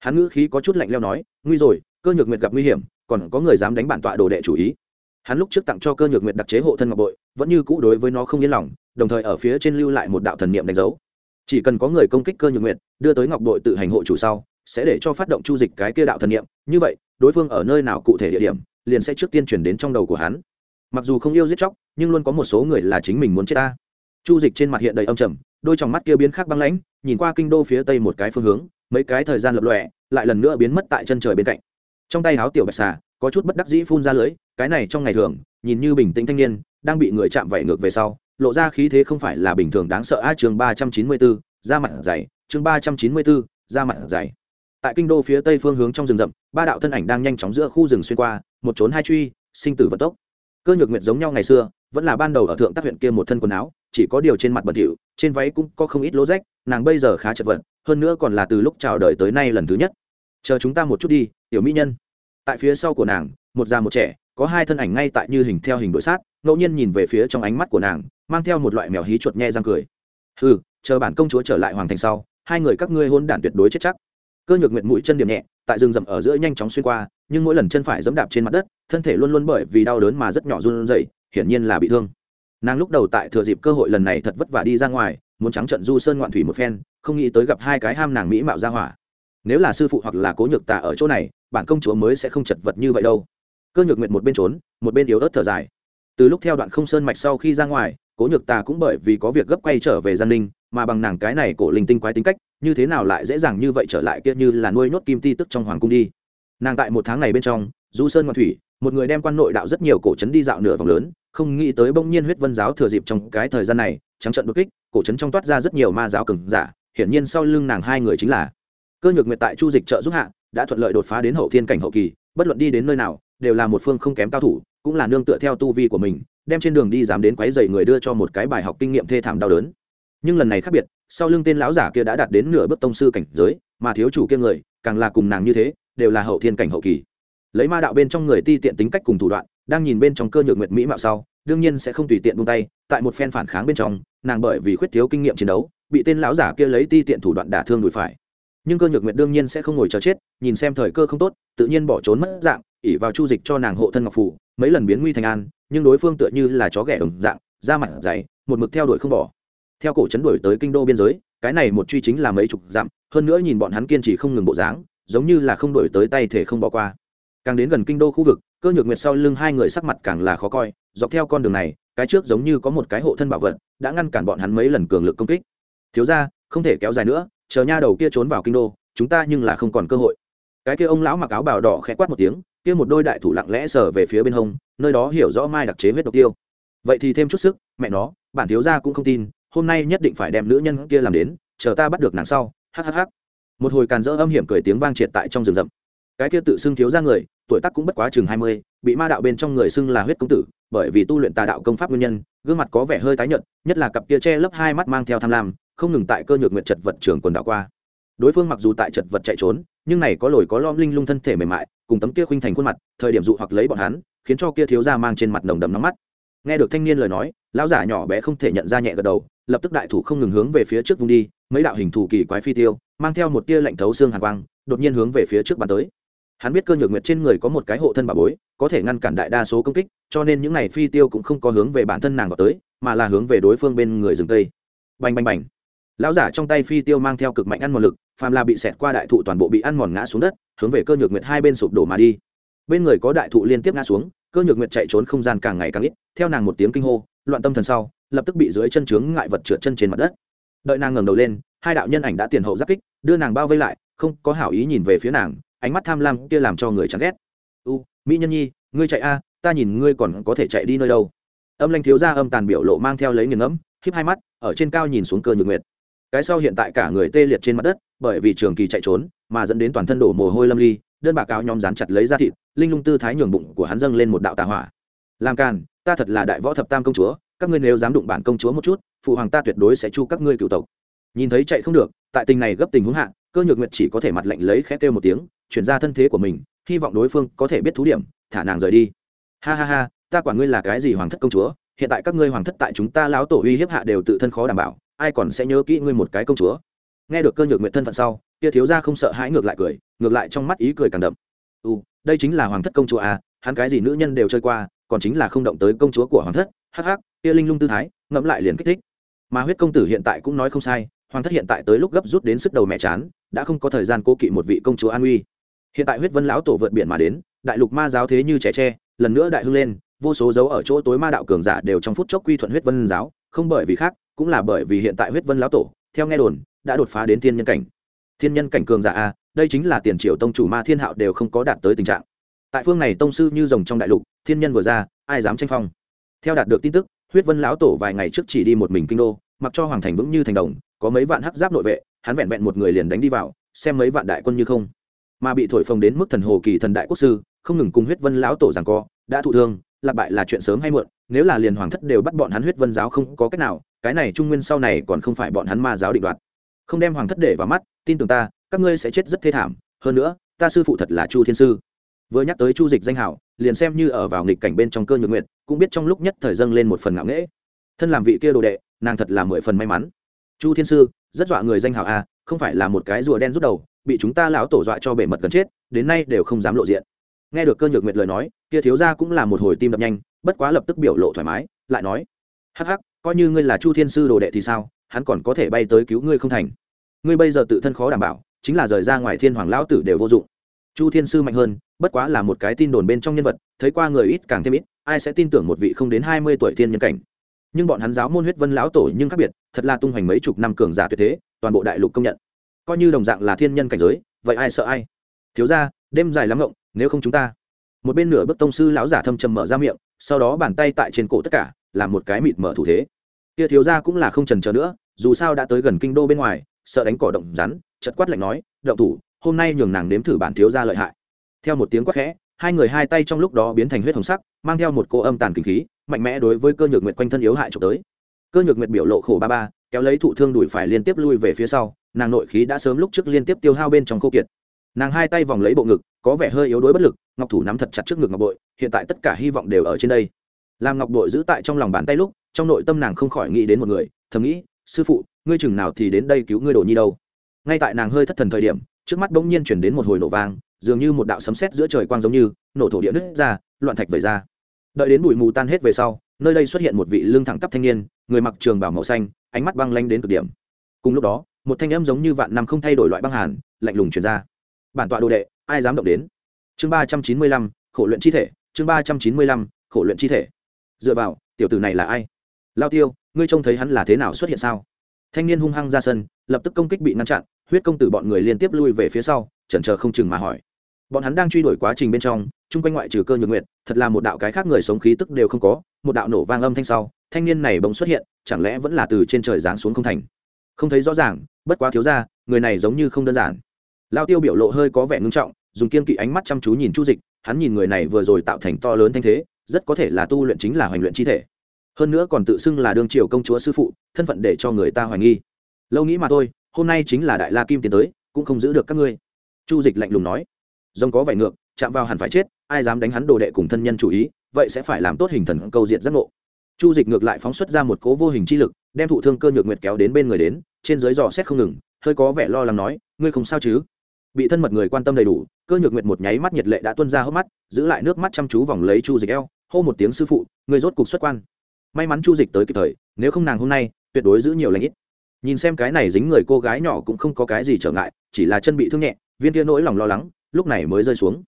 Hắn ngữ khí có chút lạnh leo nói, nguy rồi, cơ nhược nguyệt gặp nguy hiểm, còn có người dám đánh bản tọa đồ đệ chủ ý. Hắn lúc trước tặng cho cơ nhược nguyệt đặc chế hộ thân ngọc bội, vẫn như cũ đối với nó không yên lòng, đồng thời ở phía trên lưu lại một đạo thần niệm đánh dấu chỉ cần có người công kích cơ nhược nguyệt, đưa tới ngọc đội tự hành hộ chủ sau, sẽ để cho phát động chu dịch cái kia đạo thần niệm. Như vậy, đối phương ở nơi nào cụ thể địa điểm, liền sẽ trước tiên chuyển đến trong đầu của hắn. Mặc dù không yêu giết chóc, nhưng luôn có một số người là chính mình muốn chết ta. Chu dịch trên mặt hiện đầy âm trầm, đôi t mắt kia biến khác băng lãnh, nhìn qua kinh đô phía tây một cái phương hướng, mấy cái thời gian lập lọe lại lần nữa biến mất tại chân trời bên cạnh. Trong tay háo tiểu bạch xà, có chút bất đắc dĩ phun ra lưới, cái này trong ngày thường, nhìn như bình tĩnh thanh niên, đang bị người chạm vẩy ngược về sau lộ ra khí thế không phải là bình thường đáng sợ. A, chương ba trăm chín mươi bốn ra mặt dày. Chương ba trăm chín mươi bốn ra mặt dày. Tại kinh đô phía tây phương hướng trong rừng rậm, ba đạo thân ảnh đang nhanh chóng giữa khu rừng xuyên qua, một trốn hai truy, sinh tử vận tốc. Cơ nhược nguyện giống nhau ngày xưa, vẫn là ban đầu ở thượng tác huyện kia một thân quần áo, chỉ có điều trên mặt bẩn thỉu, trên váy cũng có không ít lỗ rách, nàng bây giờ khá chật vật, hơn nữa còn là từ lúc chào đời tới nay lần thứ nhất. Chờ chúng ta một chút đi, tiểu mỹ nhân. Tại phía sau của nàng, một già một trẻ, có hai thân ảnh ngay tại như hình theo hình đội sát, ngẫu nhiên nhìn về phía trong ánh mắt của nàng mang theo một loại mèo hí chuột nhe răng cười. Ừ chờ bản công chúa trở lại hoàng thành sau, hai người các ngươi hôn đản tuyệt đối chết chắc. Cơ nhược nguyện mũi chân điểm nhẹ, tại rừng rậm ở giữa nhanh chóng xuyên qua, nhưng mỗi lần chân phải dẫm đạp trên mặt đất, thân thể luôn luôn bởi vì đau đớn mà rất nhỏ run rẩy, hiển nhiên là bị thương. Nàng lúc đầu tại thừa dịp cơ hội lần này thật vất vả đi ra ngoài, muốn trắng trận du sơn ngoạn thủy một phen, không nghĩ tới gặp hai cái ham nàng mỹ mạo ra hỏa. Nếu là sư phụ hoặc là cố nhược tà ở chỗ này, bản công chúa mới sẽ không chật vật như vậy đâu. Cơ nhược nguyệt một bên trốn, một bên yếu ớt thở dài. Từ lúc theo đoạn không sơn mạch sau khi ra ngoài cố nhược ta cũng bởi vì có việc gấp quay trở về gian ninh, mà bằng nàng cái này cổ linh tinh quái tính cách, như thế nào lại dễ dàng như vậy trở lại kia như là nuôi nhốt kim ti tức trong hoàng cung đi? Nàng tại một tháng này bên trong, du sơn ngoan thủy, một người đem quan nội đạo rất nhiều cổ trấn đi dạo nửa vòng lớn, không nghĩ tới bỗng nhiên huyết vân giáo thừa dịp trong cái thời gian này, trắng trận đột kích, cổ trấn trong toát ra rất nhiều ma giáo cường giả, hiển nhiên sau lưng nàng hai người chính là cơ nhược nguyệt tại chu dịch trợ giúp hạ, đã thuận lợi đột phá đến hậu thiên cảnh hậu kỳ, bất luận đi đến nơi nào, đều là một phương không kém cao thủ, cũng là nương tựa theo tu vi của mình đem trên đường đi dám đến quấy rầy người đưa cho một cái bài học kinh nghiệm thê thảm đau đớn. Nhưng lần này khác biệt, sau lưng tên lão giả kia đã đạt đến nửa bước tông sư cảnh giới, mà thiếu chủ kia người, càng là cùng nàng như thế, đều là hậu thiên cảnh hậu kỳ. Lấy ma đạo bên trong người ti tiện tính cách cùng thủ đoạn, đang nhìn bên trong cơ nhược nguyệt mỹ mạo sau, đương nhiên sẽ không tùy tiện buông tay, tại một phen phản kháng bên trong, nàng bởi vì khuyết thiếu kinh nghiệm chiến đấu, bị tên lão giả kia lấy ti tiện thủ đoạn đả thương đùi phải. Nhưng cơ nhược nguyệt đương nhiên sẽ không ngồi chờ chết, nhìn xem thời cơ không tốt, tự nhiên bỏ trốn mất dạng ỉ vào chu dịch cho nàng hộ thân ngọc phủ, mấy lần biến nguy thành an, nhưng đối phương tựa như là chó ghẻ đồng dạng, da mặt dày, một mực theo đuổi không bỏ. Theo cổ trấn đuổi tới kinh đô biên giới, cái này một truy chính là mấy chục dặm, hơn nữa nhìn bọn hắn kiên trì không ngừng bộ dáng, giống như là không đuổi tới tay thể không bỏ qua. Càng đến gần kinh đô khu vực, cơ nhược nguyệt sau lưng hai người sắc mặt càng là khó coi, dọc theo con đường này, cái trước giống như có một cái hộ thân bảo vật, đã ngăn cản bọn hắn mấy lần cường lực công kích. Thiếu ra không thể kéo dài nữa, chờ nha đầu kia trốn vào kinh đô, chúng ta nhưng là không còn cơ hội. Cái kia ông lão mặc áo bào đỏ khẽ quát một tiếng kia một đôi đại thủ lặng lẽ sờ về phía bên hông, nơi đó hiểu rõ mai đặc chế huyết độc tiêu. Vậy thì thêm chút sức, mẹ nó, bản thiếu gia cũng không tin, hôm nay nhất định phải đem nữ nhân kia làm đến, chờ ta bắt được nàng sau hhh một hồi càn rỡ âm hiểm cười tiếng vang triệt tại trong rừng rậm. Cái kia tự xưng thiếu ra người, tuổi tác cũng bất quá chừng hai mươi, bị ma đạo bên trong người xưng là huyết công tử, bởi vì tu luyện tà đạo công pháp nguyên nhân, gương mặt có vẻ hơi tái nhợt, nhất là cặp kia che lấp hai mắt mang theo tham lam, không ngừng tại cơ nhược nguyện chật vật trường quần đạo qua. Đối phương mặc dù tại chật vật chạy trốn nhưng này có lồi có lom linh lung thân thể mềm mại, cùng tấm kia khuynh thành khuôn mặt, thời điểm dụ hoặc lấy bọn hắn, khiến cho kia thiếu ra mang trên mặt nồng đầm nóng mắt. Nghe được thanh niên lời nói, lão giả nhỏ bé không thể nhận ra nhẹ gật đầu, lập tức đại thủ không ngừng hướng về phía trước vung đi, mấy đạo hình thủ kỳ quái phi tiêu, mang theo một tia lạnh thấu xương hàn quang, đột nhiên hướng về phía trước bàn tới. Hắn biết cơ nhược nguyệt trên người có một cái hộ thân bà bối, có thể ngăn cản đại đa số công kích, cho nên những n à y phi tiêu cũng không có hướng về bản thân nàng vào tới, mà là hướng về đối phương bên người rừng tây. Bành bành bành lão giả trong tay phi tiêu mang theo cực mạnh ăn mòn lực, phàm là bị xẹt qua đại thụ toàn bộ bị ăn mòn ngã xuống đất, hướng về cơ nhược nguyệt hai bên sụp đổ mà đi. Bên người có đại thụ liên tiếp ngã xuống, cơ nhược nguyệt chạy trốn không gian càng ngày càng ít, theo nàng một tiếng kinh hô, loạn tâm thần sau, lập tức bị dưới chân trướng ngại vật trượt chân trên mặt đất. Đợi nàng ngẩng đầu lên, hai đạo nhân ảnh đã tiền hậu giáp kích, đưa nàng bao vây lại, không có hảo ý nhìn về phía nàng, ánh mắt tham lam kia làm cho người chán ghét. U, mỹ nhân nhi, ngươi chạy a, ta nhìn ngươi còn có thể chạy đi nơi đâu. Âm lanh thiếu ra âm tàn biểu lộ mang theo lấy nghiền ngẫm khiếp hai mắt, ở trên cao nhìn xuống cơ nhược nguyệt cái sau hiện tại cả người tê liệt trên mặt đất, bởi vì trường kỳ chạy trốn, mà dẫn đến toàn thân đổ mồ hôi lâm ly, đơn bạc cáo nhóm dán chặt lấy ra thịt, linh lung tư thái nhường bụng của hắn dâng lên một đạo tà hỏa. Làm càn, ta thật là đại võ thập tam công chúa, các ngươi nếu dám đụng bản công chúa một chút, phụ hoàng ta tuyệt đối sẽ chu các ngươi cựu tộc. Nhìn thấy chạy không được, tại tình này gấp tình huống hạ, cơ nhược nguyệt chỉ có thể mặt lạnh lấy khẽ kêu một tiếng, chuyển ra thân thế của mình, hy vọng đối phương có thể biết thú điểm, thả nàng rời đi. Ha ha ha, ta quản ngươi là cái gì hoàng thất công chúa, hiện tại các ngươi hoàng thất tại chúng ta lão tổ uy hiếp hạ đều tự thân khó đảm bảo ai còn sẽ nhớ kỹ ngươi một cái công chúa? Nghe được cơ nhược nguyện thân phận sau, kia thiếu gia không sợ hãi ngược lại cười, ngược lại trong mắt ý cười càng đậm. U đây chính là hoàng thất công chúa à hắn cái gì nữ nhân đều chơi qua, còn chính là không động tới công chúa của hoàng thất. Hắc hắc, kia linh lung tư thái, ngẫm lại liền kích thích. Mà huyết công tử hiện tại cũng nói không sai, hoàng thất hiện tại tới lúc gấp rút đến sức đầu mẹ chán, đã không có thời gian cố kỵ một vị công chúa an uy. Hiện tại huyết vân lão tổ vượt biển mà đến, đại lục ma giáo thế như trẻ tre, lần nữa đại hưng lên, vô số dấu ở chỗ tối ma đạo cường giả đều trong phút chốc quy thuận huyết vân giáo, không bởi vì khác cũng là bởi vì hiện tại huyết vân lão tổ, theo nghe đồn, đã đột phá đến thiên nhân cảnh. Thiên nhân cảnh cường giả a, đây chính là tiền triều tông chủ ma thiên hạo đều không có đạt tới tình trạng. Tại phương này tông sư như rồng trong đại lục, thiên nhân vừa ra, ai dám tranh phong? Theo đạt được tin tức, huyết vân lão tổ vài ngày trước chỉ đi một mình kinh đô, mặc cho hoàng thành vững như thành đồng, có mấy vạn hắc giáp nội vệ, hắn vẹn vẹn một người liền đánh đi vào, xem mấy vạn đại quân như không. Mà bị thổi phồng đến mức thần hồ kỳ thần đại quốc sư, không ngừng cùng huyết vân lão tổ rằng co, đã thụ thương lạc bại là chuyện sớm hay muộn, nếu là liền hoàng thất đều bắt bọn hắn huyết vân giáo không có cách nào cái này trung nguyên sau này còn không phải bọn hắn ma giáo định đoạt. Không đem hoàng thất để vào mắt, tin tưởng ta, các ngươi sẽ chết rất thê thảm. Hơn nữa, ta sư phụ thật là chu thiên sư. Vừa nhắc tới chu dịch danh hảo, liền xem như ở vào nghịch cảnh bên trong cơ nhược nguyện cũng biết trong lúc nhất thời dâng lên một phần ngạo nghễ. Thân làm vị kia đồ đệ, nàng thật là mười phần may mắn. Chu thiên sư, rất dọa người danh hảo a không phải là một cái rùa đen rút đầu, bị chúng ta lão tổ dọa cho bể mật gần chết, đến nay đều không dám lộ diện. Nghe được cơ nhược nguyệt lời nói, kia thiếu gia cũng là một hồi tim đập nhanh, bất quá lập tức biểu lộ thoải mái, lại nói, hắc hắc coi như ngươi là chu thiên sư đồ đệ thì sao? Hắn còn có thể bay tới cứu ngươi không thành. Ngươi bây giờ tự thân khó đảm bảo, chính là rời ra ngoài thiên hoàng lão tử đều vô dụng. Chu thiên sư mạnh hơn, bất quá là một cái tin đồn bên trong nhân vật, thấy qua người ít càng thêm ít, ai sẽ tin tưởng một vị không đến hai mươi tuổi thiên nhân cảnh. Nhưng bọn hắn giáo môn huyết vân lão tổ nhưng khác biệt, thật là tung hoành mấy chục năm cường giả tuyệt thế, toàn bộ đại lục công nhận. Coi như đồng dạng là thiên nhân cảnh giới, vậy ai sợ ai? Thiếu ra đêm dài lắm ngộng, nếu không chúng ta. Một bên nửa bức tông sư lão giả thâm trầm mở ra miệng, sau đó bàn tay tại trên cổ tất cả, làm một cái mịt mở thủ thế kia thiếu gia cũng là không trần chờ nữa, dù sao đã tới gần kinh đô bên ngoài, sợ đánh cỏ động rắn, chật quát lạnh nói, động thủ, hôm nay nhường nàng nếm thử bản thiếu gia lợi hại. Theo một tiếng quát khẽ, hai người hai tay trong lúc đó biến thành huyết hồng sắc, mang theo một cô âm tàn kinh khí, mạnh mẽ đối với cơ nhược nguyệt quanh thân yếu hại trộm tới. Cơ nhược nguyệt biểu lộ khổ ba ba, kéo lấy thụ thương đùi phải liên tiếp lui về phía sau, nàng nội khí đã sớm lúc trước liên tiếp tiêu hao bên trong khô kiệt. Nàng hai tay vòng lấy bộ ngực, có vẻ hơi yếu đuối bất lực, ngọc thủ nắm thật chặt trước ngực ngọc bội, hiện tại tất cả hy vọng đều ở trên đây. Làm ngọc bội giữ tại trong lòng bàn tay lúc trong nội tâm nàng không khỏi nghĩ đến một người, thầm nghĩ, sư phụ, ngươi chừng nào thì đến đây cứu ngươi đồ nhi đâu? Ngay tại nàng hơi thất thần thời điểm, trước mắt bỗng nhiên chuyển đến một hồi nổ vang, dường như một đạo sấm sét giữa trời quang giống như, nổ thổ địa nứt ra, loạn thạch vẩy ra. Đợi đến bụi mù tan hết về sau, nơi đây xuất hiện một vị lưng thẳng tắp thanh niên, người mặc trường bảo màu xanh, ánh mắt băng lanh đến cực điểm. Cùng lúc đó, một thanh âm giống như vạn năm không thay đổi loại băng hàn, lạnh lùng truyền ra. Bản tọa đồ đệ, ai dám động đến? Chương ba trăm chín mươi lăm, khổ luyện chi thể, chương ba trăm chín mươi lăm, khổ luyện chi thể. Dựa vào, tiểu tử này là ai? Lao tiêu, ngươi trông thấy hắn là thế nào xuất hiện sao? Thanh niên hung hăng ra sân, lập tức công kích bị ngăn chặn, huyết công tử bọn người liên tiếp lui về phía sau, chần chờ không chừng mà hỏi. Bọn hắn đang truy đuổi quá trình bên trong, chung quanh ngoại trừ cơ nhược nguyện thật là một đạo cái khác người sống khí tức đều không có, một đạo nổ vang âm thanh sau, thanh niên này bỗng xuất hiện, chẳng lẽ vẫn là từ trên trời giáng xuống không thành? Không thấy rõ ràng, bất quá thiếu ra người này giống như không đơn giản. Lao tiêu biểu lộ hơi có vẻ ngưng trọng, dùng kiên kỵ ánh mắt chăm chú nhìn chu dịch, hắn nhìn người này vừa rồi tạo thành to lớn thanh thế, rất có thể là tu luyện chính là hoành luyện chi thể hơn nữa còn tự xưng là đương triều công chúa sư phụ, thân phận để cho người ta hoài nghi. Lâu nghĩ mà thôi, hôm nay chính là đại la kim tiến tới, cũng không giữ được các ngươi. Chu dịch lạnh lùng nói. Rồng có vải ngược, chạm vào hẳn phải chết, ai dám đánh hắn đồ đệ cùng thân nhân chủ ý, vậy sẽ phải làm tốt hình thần câu diện giác ngộ. Chu dịch ngược lại phóng xuất ra một cố vô hình chi lực, đem thụ thương cơ nhược nguyệt kéo đến bên người đến, trên dưới dò xét không ngừng, hơi có vẻ lo lắng nói, ngươi không sao chứ? Bị thân mật người quan tâm đầy đủ, cơ nhược nguyệt một nháy mắt nhiệt lệ đã tuân ra hốc mắt, giữ lại nước mắt chăm chú vòng lấy chu dịch eo, hô một tiếng sư phụ người rốt cục xuất quan may mắn chu dịch tới kịp thời, nếu không nàng hôm nay, tuyệt đối giữ nhiều lãnh ít. Nhìn xem cái này dính người cô gái nhỏ cũng không có cái gì trở ngại, chỉ là chân bị thương nhẹ, viên kia nỗi lòng lo lắng, lúc này mới rơi xuống.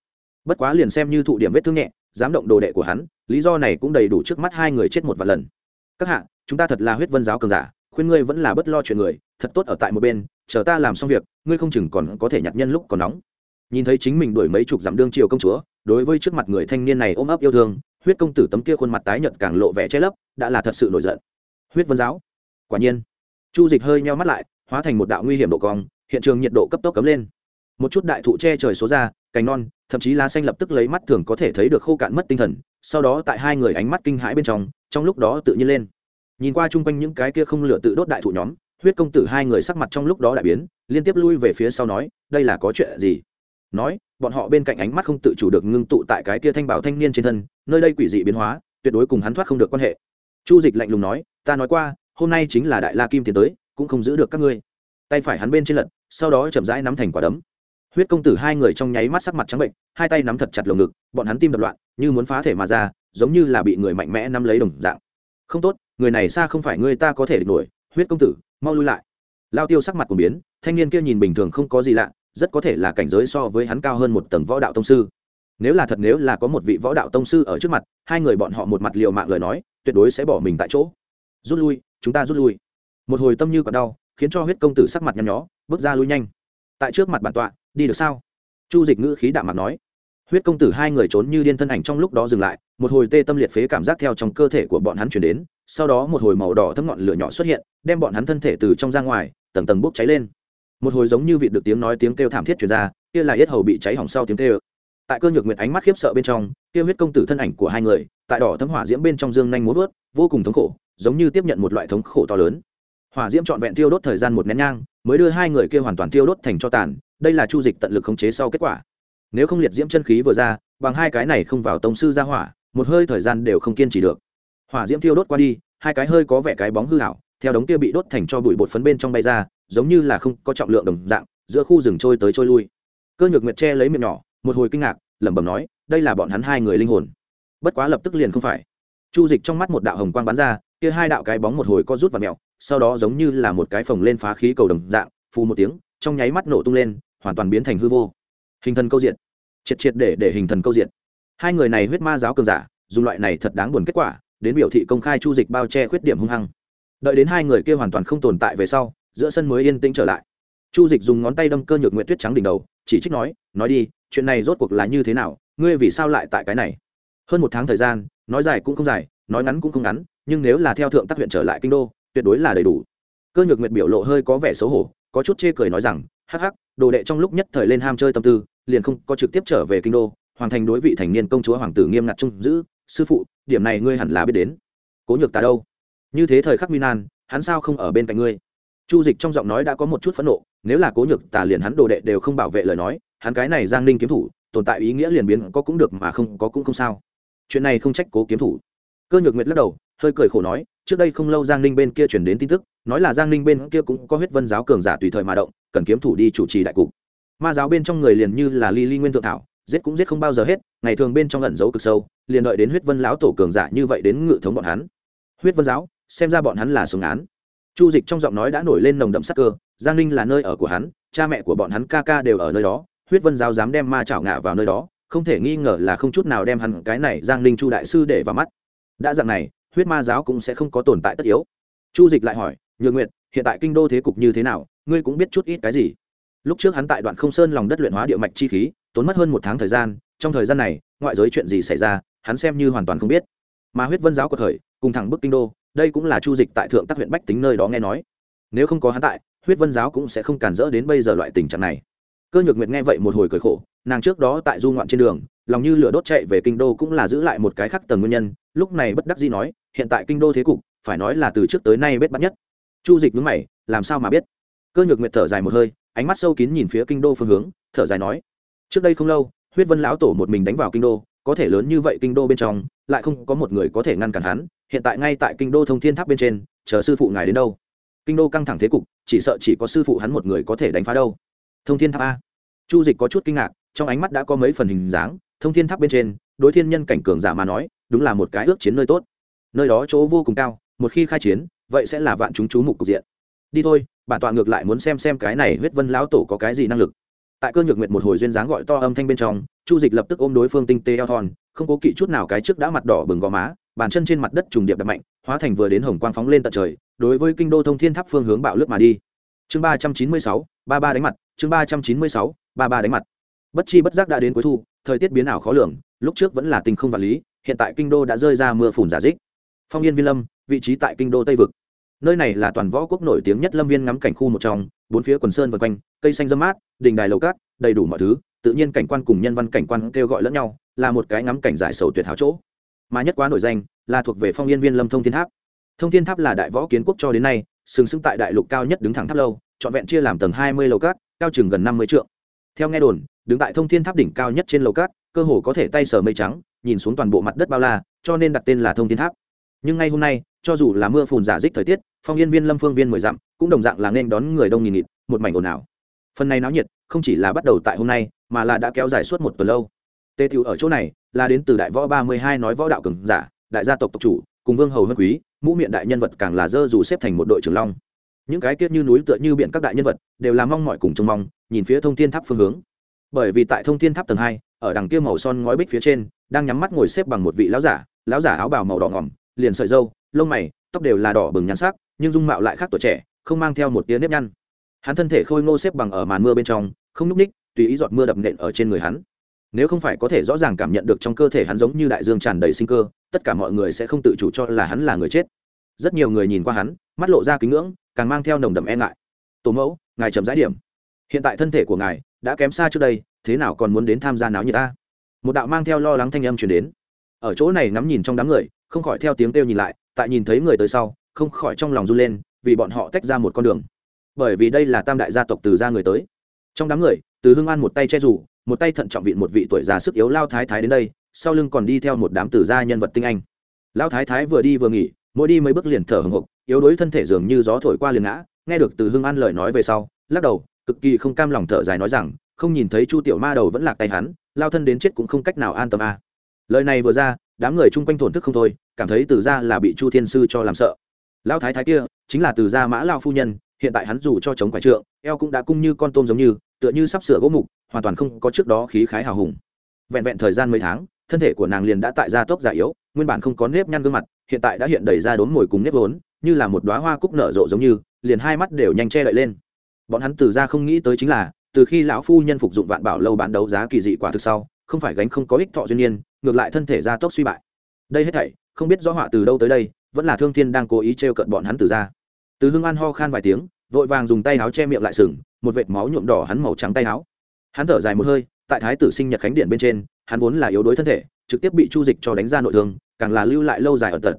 Bất quá liền xem như thụ điểm vết thương nhẹ, dám động đồ đệ của hắn, lý do này cũng đầy đủ trước mắt hai người chết một vài lần. Các hạ, chúng ta thật là huyết vân giáo cường giả, khuyên ngươi vẫn là bất lo chuyện người, thật tốt ở tại một bên, chờ ta làm xong việc, ngươi không chừng còn có thể nhặt nhân lúc còn nóng. Nhìn thấy chính mình đuổi mấy chục dặm đương triều công chúa, đối với trước mặt người thanh niên này ôm ấp yêu thương huyết công tử tấm kia khuôn mặt tái nhợt càng lộ vẻ che lấp, đã là thật sự nổi giận. Huyết vân giáo. Quả nhiên, chu dịch hơi nheo mắt lại, hóa thành một đạo nguy hiểm độ cong, hiện trường nhiệt độ cấp tốc cấm lên. Một chút đại thụ che trời số ra, cành non, thậm chí lá xanh lập tức lấy mắt thường có thể thấy được khô cạn mất tinh thần, sau đó tại hai người ánh mắt kinh hãi bên trong trong lúc đó tự nhiên lên. Nhìn qua chung quanh những cái kia không lửa tự đốt đại thụ nhóm, huyết công tử hai người sắc mặt trong lúc đó đại biến, liên tiếp lui về phía sau nói, đây là có chuyện gì? Nói, bọn họ bên cạnh ánh mắt không tự chủ được ngưng tụ tại cái kia thanh bảo thanh niên trên thân, nơi đây quỷ dị biến hóa, tuyệt đối cùng hắn thoát không được quan hệ. Chu dịch lạnh lùng nói, ta nói qua, hôm nay chính là đại la kim tiến tới, cũng không giữ được các ngươi. Tay phải hắn bên trên lật, sau đó chậm rãi nắm thành quả đấm. Huyết công tử hai người trong nháy mắt sắc mặt trắng bệnh, hai tay nắm thật chặt lồng ngực, bọn hắn tim đập loạn, như muốn phá thể mà ra, giống như là bị người mạnh mẽ nắm lấy đồng dạng. Không tốt, người này xa không phải người ta có thể địch nổi, huyết công tử, mau lui lại. Lao tiêu sắc mặt của biến, thanh niên kia nhìn bình thường không có gì lạ rất có thể là cảnh giới so với hắn cao hơn một tầng võ đạo tông sư. Nếu là thật, nếu là có một vị võ đạo tông sư ở trước mặt, hai người bọn họ một mặt liều mạng lời nói, tuyệt đối sẽ bỏ mình tại chỗ. Rút lui, chúng ta rút lui. Một hồi tâm như còn đau, khiến cho huyết công tử sắc mặt nhăn nhó, bước ra lui nhanh. Tại trước mặt bản tọa, đi được sao? Chu dịch ngữ khí đạm mặt nói. Huyết công tử hai người trốn như điên thân ảnh trong lúc đó dừng lại, một hồi tê tâm liệt phế cảm giác theo trong cơ thể của bọn hắn chuyển đến, sau đó một hồi màu đỏ thấm ngọn lửa nhỏ xuất hiện, đem bọn hắn thân thể từ trong ra ngoài, tầng tầng bốc cháy lên một hồi giống như vị được tiếng nói tiếng kêu thảm thiết chuyển ra, kia là yết hầu bị cháy hỏng sau tiếng kêu. Tại cơ nhược nguyệt ánh mắt khiếp sợ bên trong, kia huyết công tử thân ảnh của hai người, tại đỏ thấm hỏa diễm bên trong dương nhanh muốn vớt vô cùng thống khổ, giống như tiếp nhận một loại thống khổ to lớn. Hỏa diễm trọn vẹn tiêu đốt thời gian một nén nhang, mới đưa hai người kia hoàn toàn tiêu đốt thành cho tàn, đây là chu dịch tận lực khống chế sau kết quả. Nếu không liệt diễm chân khí vừa ra, bằng hai cái này không vào tông sư ra hỏa, một hơi thời gian đều không kiên trì được. Hỏa diễm tiêu đốt qua đi, hai cái hơi có vẻ cái bóng hư hảo theo đống kia bị đốt thành cho bụi bột phấn bên trong bay ra giống như là không có trọng lượng đồng dạng, giữa khu rừng trôi tới trôi lui. Cơ nhược nguyệt che lấy miệng nhỏ, một hồi kinh ngạc, lẩm bẩm nói, đây là bọn hắn hai người linh hồn. Bất quá lập tức liền không phải. Chu dịch trong mắt một đạo hồng quang bắn ra, kia hai đạo cái bóng một hồi co rút và mẹo sau đó giống như là một cái phồng lên phá khí cầu đồng dạng, phù một tiếng, trong nháy mắt nổ tung lên, hoàn toàn biến thành hư vô. Hình thần câu diện triệt triệt để để hình thần câu diện hai người này huyết ma giáo cường giả, dùng loại này thật đáng buồn kết quả, đến biểu thị công khai chu dịch bao che khuyết điểm hung hăng. Đợi đến hai người kia hoàn toàn không tồn tại về sau giữa sân mới yên tĩnh trở lại. Chu dịch dùng ngón tay đâm cơ nhược nguyện tuyết trắng đỉnh đầu, chỉ trích nói nói đi, chuyện này rốt cuộc là như thế nào? Ngươi vì sao lại tại cái này? Hơn một tháng thời gian, nói dài cũng không dài, nói ngắn cũng không ngắn, nhưng nếu là theo thượng tác huyện trở lại kinh đô, tuyệt đối là đầy đủ. Cơ nhược nguyệt biểu lộ hơi có vẻ xấu hổ, có chút chê cười nói rằng, hắc hắc, đồ đệ trong lúc nhất thời lên ham chơi tâm tư, liền không có trực tiếp trở về kinh đô, hoàng thành đối vị thành niên công chúa hoàng tử nghiêm ngặt trông giữ, sư phụ, điểm này ngươi hẳn là biết đến. Cố nhược ta đâu? Như thế thời khắc nguy nan, hắn sao không ở bên cạnh ngươi? Chu dịch trong giọng nói đã có một chút phẫn nộ, nếu là cố nhược tà liền hắn đồ đệ đều không bảo vệ lời nói, hắn cái này giang ninh kiếm thủ, tồn tại ý nghĩa liền biến có cũng được mà không có cũng không sao. Chuyện này không trách cố kiếm thủ. Cơ nhược nguyệt lắc đầu, hơi cười khổ nói, trước đây không lâu giang ninh bên kia chuyển đến tin tức, nói là giang ninh bên kia cũng có huyết vân giáo cường giả tùy thời mà động, cần kiếm thủ đi chủ trì đại cục. Ma giáo bên trong người liền như là ly ly nguyên thượng thảo, giết cũng giết không bao giờ hết, ngày thường bên trong ẩn giấu cực sâu, liền đợi đến huyết vân lão tổ cường giả như vậy đến ngự thống bọn hắn. Huyết vân giáo, xem ra bọn hắn là sống án chu dịch trong giọng nói đã nổi lên nồng đậm sắc cơ giang ninh là nơi ở của hắn cha mẹ của bọn hắn ca ca đều ở nơi đó huyết vân giáo dám đem ma chảo ngạ vào nơi đó không thể nghi ngờ là không chút nào đem hắn cái này giang ninh chu đại sư để vào mắt. Đã dạng này huyết ma giáo cũng sẽ không có tồn tại tất yếu. Chu dịch lại hỏi nhược Nguyệt, hiện tại kinh đô thế cục như thế nào? Ngươi cũng biết chút ít cái gì? Lúc trước hắn tại đoạn không sơn lòng đất luyện hóa địa mạch chi khí tốn mất hơn một tháng thời gian trong thời gian này ngoại giới chuyện gì xảy ra hắn xem như hoàn toàn không biết. Mà huyết vân giáo của thời cùng thẳng bức kinh đô đây cũng là chu dịch tại thượng tác huyện bách tính nơi đó nghe nói. Nếu không có hắn tại, huyết vân giáo cũng sẽ không cản rỡ đến bây giờ loại tình trạng này. Cơ nhược nguyệt nghe vậy một hồi cười khổ, nàng trước đó tại du ngoạn trên đường, lòng như lửa đốt chạy về kinh đô cũng là giữ lại một cái khác tầng nguyên nhân, lúc này bất đắc dĩ nói, hiện tại kinh đô thế cục, phải nói là từ trước tới nay bết bắt nhất. Chu dịch nhướng mày, làm sao mà biết? Cơ nhược nguyệt thở dài một hơi, ánh mắt sâu kín nhìn phía kinh đô phương hướng, thở dài nói, trước đây không lâu, huyết vân lão tổ một mình đánh vào kinh đô, có thể lớn như vậy kinh đô bên trong, lại không có một người có thể ngăn cản hắn hiện tại ngay tại kinh đô thông thiên tháp bên trên, chờ sư phụ ngài đến đâu? Kinh đô căng thẳng thế cục, chỉ sợ chỉ có sư phụ hắn một người có thể đánh phá đâu. Thông thiên tháp a. Chu dịch có chút kinh ngạc, trong ánh mắt đã có mấy phần hình dáng, thông thiên tháp bên trên, đối thiên nhân cảnh cường giả mà nói, đúng là một cái ước chiến nơi tốt. Nơi đó chỗ vô cùng cao, một khi khai chiến, vậy sẽ là vạn chúng chú mục cục diện. Đi thôi, bản tọa ngược lại muốn xem xem cái này huyết vân lão tổ có cái gì năng lực. Tại cơ nhược nguyệt một hồi duyên dáng gọi to âm thanh bên trong, chu dịch lập tức ôm đối phương tinh tế eo thon, không cố kỵ chút nào cái trước đã mặt đỏ bừng gò má bàn chân trên mặt đất trùng điệp đập mạnh, hóa thành vừa đến hồng quang phóng lên tận trời, đối với kinh đô thông thiên tháp phương hướng bạo lướt mà đi. Chương ba trăm chín mươi sáu, ba ba đánh mặt, chương ba trăm chín mươi sáu, ba ba đánh mặt. Bất chi bất giác đã đến cuối thu, thời tiết biến ảo khó lường, lúc trước vẫn là tình không vật lý, hiện tại kinh đô đã rơi ra mưa phùn giả dích. Phong yên viên lâm, vị trí tại kinh đô tây vực. Nơi này là toàn võ quốc nổi tiếng nhất lâm viên ngắm cảnh khu một trong, bốn phía quần sơn vân quanh, cây xanh dâm mát, đình đài lầu cát, đầy đủ mọi thứ, tự nhiên cảnh quan cùng nhân văn cảnh quan kêu gọi lẫn nhau, là một cái ngắm cảnh giải sầu tuyệt hảo chỗ mà nhất quá nổi danh là thuộc về phong yên viên lâm thông thiên tháp thông thiên tháp là đại võ kiến quốc cho đến nay sừng sững tại đại lục cao nhất đứng thẳng tháp lâu trọn vẹn chia làm tầng hai mươi lầu cát cao chừng gần năm mươi trượng theo nghe đồn đứng tại thông thiên tháp đỉnh cao nhất trên lầu cát cơ hồ có thể tay sờ mây trắng nhìn xuống toàn bộ mặt đất bao la cho nên đặt tên là thông thiên tháp nhưng ngay hôm nay cho dù là mưa phùn giả dích thời tiết phong yên viên lâm phương viên mười dặm cũng đồng dạng là nên đón người đông nghìn nghịt một mảnh ồn ào phần này náo nhiệt không chỉ là bắt đầu tại hôm nay mà là đã kéo dài suốt một tuần lâu tê tiểu ở chỗ này là đến từ đại võ ba mươi hai nói võ đạo cường giả, đại gia tộc tộc chủ, cùng vương hầu hân quý, mũ miệng đại nhân vật càng là dơ dù xếp thành một đội trưởng long. Những cái kiết như núi tựa như biển các đại nhân vật đều là mong mọi cùng trông mong, nhìn phía thông thiên tháp phương hướng. Bởi vì tại thông thiên tháp tầng hai, ở đằng kia màu son ngói bích phía trên, đang nhắm mắt ngồi xếp bằng một vị lão giả lão giả áo bào màu đỏ ngỏm, liền sợi dâu lông mày, tóc đều là đỏ bừng nhắn sắc, nhưng dung mạo lại khác tuổi trẻ, không mang theo một tia nếp nhăn. Hắn thân thể khôi ngô xếp bằng ở màn mưa bên trong, không nhúc ních tùy ý giọt mưa đập nện ở trên người hắn nếu không phải có thể rõ ràng cảm nhận được trong cơ thể hắn giống như đại dương tràn đầy sinh cơ, tất cả mọi người sẽ không tự chủ cho là hắn là người chết. Rất nhiều người nhìn qua hắn, mắt lộ ra kính ngưỡng, càng mang theo nồng đậm e ngại. Tổ mẫu, ngài chậm giải điểm. Hiện tại thân thể của ngài đã kém xa trước đây, thế nào còn muốn đến tham gia náo như ta? Một đạo mang theo lo lắng thanh âm chuyển đến. Ở chỗ này ngắm nhìn trong đám người, không khỏi theo tiếng kêu nhìn lại, tại nhìn thấy người tới sau, không khỏi trong lòng run lên, vì bọn họ tách ra một con đường. Bởi vì đây là tam đại gia tộc từ gia người tới. Trong đám người, từ hương an một tay che rủ một tay thận trọng vịn một vị tuổi già sức yếu lao thái thái đến đây, sau lưng còn đi theo một đám tử gia nhân vật tinh anh lao thái thái vừa đi vừa nghỉ, mỗi đi mấy bước liền thở hồng hộc, yếu đuối thân thể dường như gió thổi qua liền ngã, nghe được từ hưng an lời nói về sau, lắc đầu, cực kỳ không cam lòng thở dài nói rằng, không nhìn thấy chu tiểu ma đầu vẫn lạc tay hắn, lao thân đến chết cũng không cách nào an tâm a à. lời này vừa ra, đám người chung quanh thổn thức không thôi, cảm thấy từ gia là bị chu thiên sư cho làm sợ lao thái thái kia, chính là từ gia mã lao phu nhân, hiện tại hắn dù cho chống quả trượng, eo cũng đã cung như con tôm giống như, tựa như sắp sửa gỗ mục hoàn toàn không có trước đó khí khái hào hùng. Vẹn vẹn thời gian mấy tháng, thân thể của nàng liền đã tại gia tốc già yếu, nguyên bản không có nếp nhăn gương mặt, hiện tại đã hiện đầy ra đốn mồi cùng nếp vốn, như là một đoá hoa cúc nở rộ giống như, liền hai mắt đều nhanh che lại lên. Bọn hắn từ ra không nghĩ tới chính là, từ khi lão phu nhân phục dụng vạn bảo lâu bán đấu giá kỳ dị quả thực sau, không phải gánh không có ích thọ duyên nhiên ngược lại thân thể gia tốc suy bại. Đây hết thảy, không biết rõ họa từ đâu tới đây, vẫn là thương thiên đang cố ý t cận bọn hắn từ ra. Từ hưng an ho khan vài tiếng, vội vàng dùng tay áo che miệng lại sừng, một vệt máu nhuộm đỏ hắn màu trắng tay áo hắn thở dài một hơi, tại thái tử sinh nhật khánh điện bên trên, hắn vốn là yếu đuối thân thể, trực tiếp bị chu dịch cho đánh ra nội thương, càng là lưu lại lâu dài ở tật.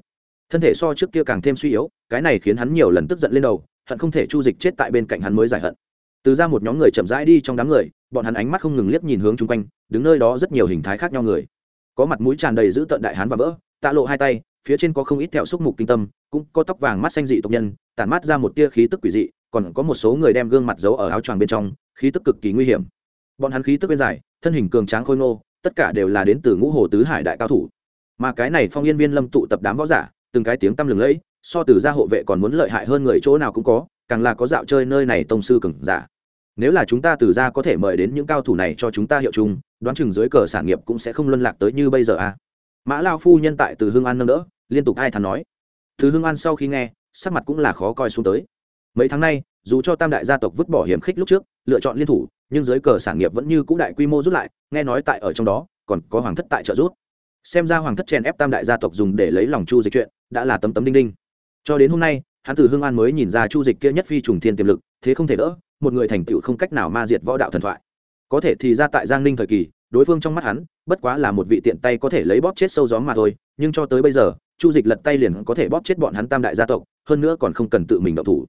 Thân thể so trước kia càng thêm suy yếu, cái này khiến hắn nhiều lần tức giận lên đầu, hận không thể chu dịch chết tại bên cạnh hắn mới giải hận. Từ ra một nhóm người chậm rãi đi trong đám người, bọn hắn ánh mắt không ngừng liếc nhìn hướng chung quanh, đứng nơi đó rất nhiều hình thái khác nhau người. Có mặt mũi tràn đầy giữ tận đại hán và vỡ, tạ lộ hai tay, phía trên có không ít thẹo xúc mục kinh tâm, cũng có tóc vàng mắt xanh dị tộc nhân, tản mắt ra một tia khí tức quỷ dị, còn có một số người đem gương mặt giấu ở áo choàng bên trong, khí tức cực kỳ nguy hiểm bọn hắn khí tức bên dài, thân hình cường tráng khôi ngô, tất cả đều là đến từ ngũ hồ tứ hải đại cao thủ. Mà cái này phong yên viên lâm tụ tập đám võ giả, từng cái tiếng tăm lừng lẫy, so từ gia hộ vệ còn muốn lợi hại hơn người chỗ nào cũng có, càng là có dạo chơi nơi này tông sư cường giả. Nếu là chúng ta từ gia có thể mời đến những cao thủ này cho chúng ta hiệu chung, đoán chừng dưới cờ sản nghiệp cũng sẽ không luân lạc tới như bây giờ a mã lao phu nhân tại từ hương an nâng đỡ, liên tục ai thắn nói. Từ hương an sau khi nghe, sắc mặt cũng là khó coi xuống tới. Mấy tháng nay dù cho tam đại gia tộc vứt bỏ hiểm khích lúc trước, lựa chọn liên thủ, nhưng dưới cờ sản nghiệp vẫn như cũ đại quy mô rút lại, nghe nói tại ở trong đó, còn có hoàng thất tại trợ rút xem ra hoàng thất chèn ép tam đại gia tộc dùng để lấy lòng chu dịch chuyện, đã là tấm tấm đinh đinh. Cho đến hôm nay, hắn từ hương an mới nhìn ra chu dịch kia nhất phi trùng thiên tiềm lực, thế không thể đỡ, một người thành tựu không cách nào ma diệt võ đạo thần thoại. Có thể thì ra tại giang ninh thời kỳ, đối phương trong mắt hắn, bất quá là một vị tiện tay có thể lấy bóp chết sâu gió mà thôi, nhưng cho tới bây giờ, chu dịch lật tay liền có thể bóp chết bọn hắn tam đại gia tộc, hơn nữa còn không cần tự mình động thủ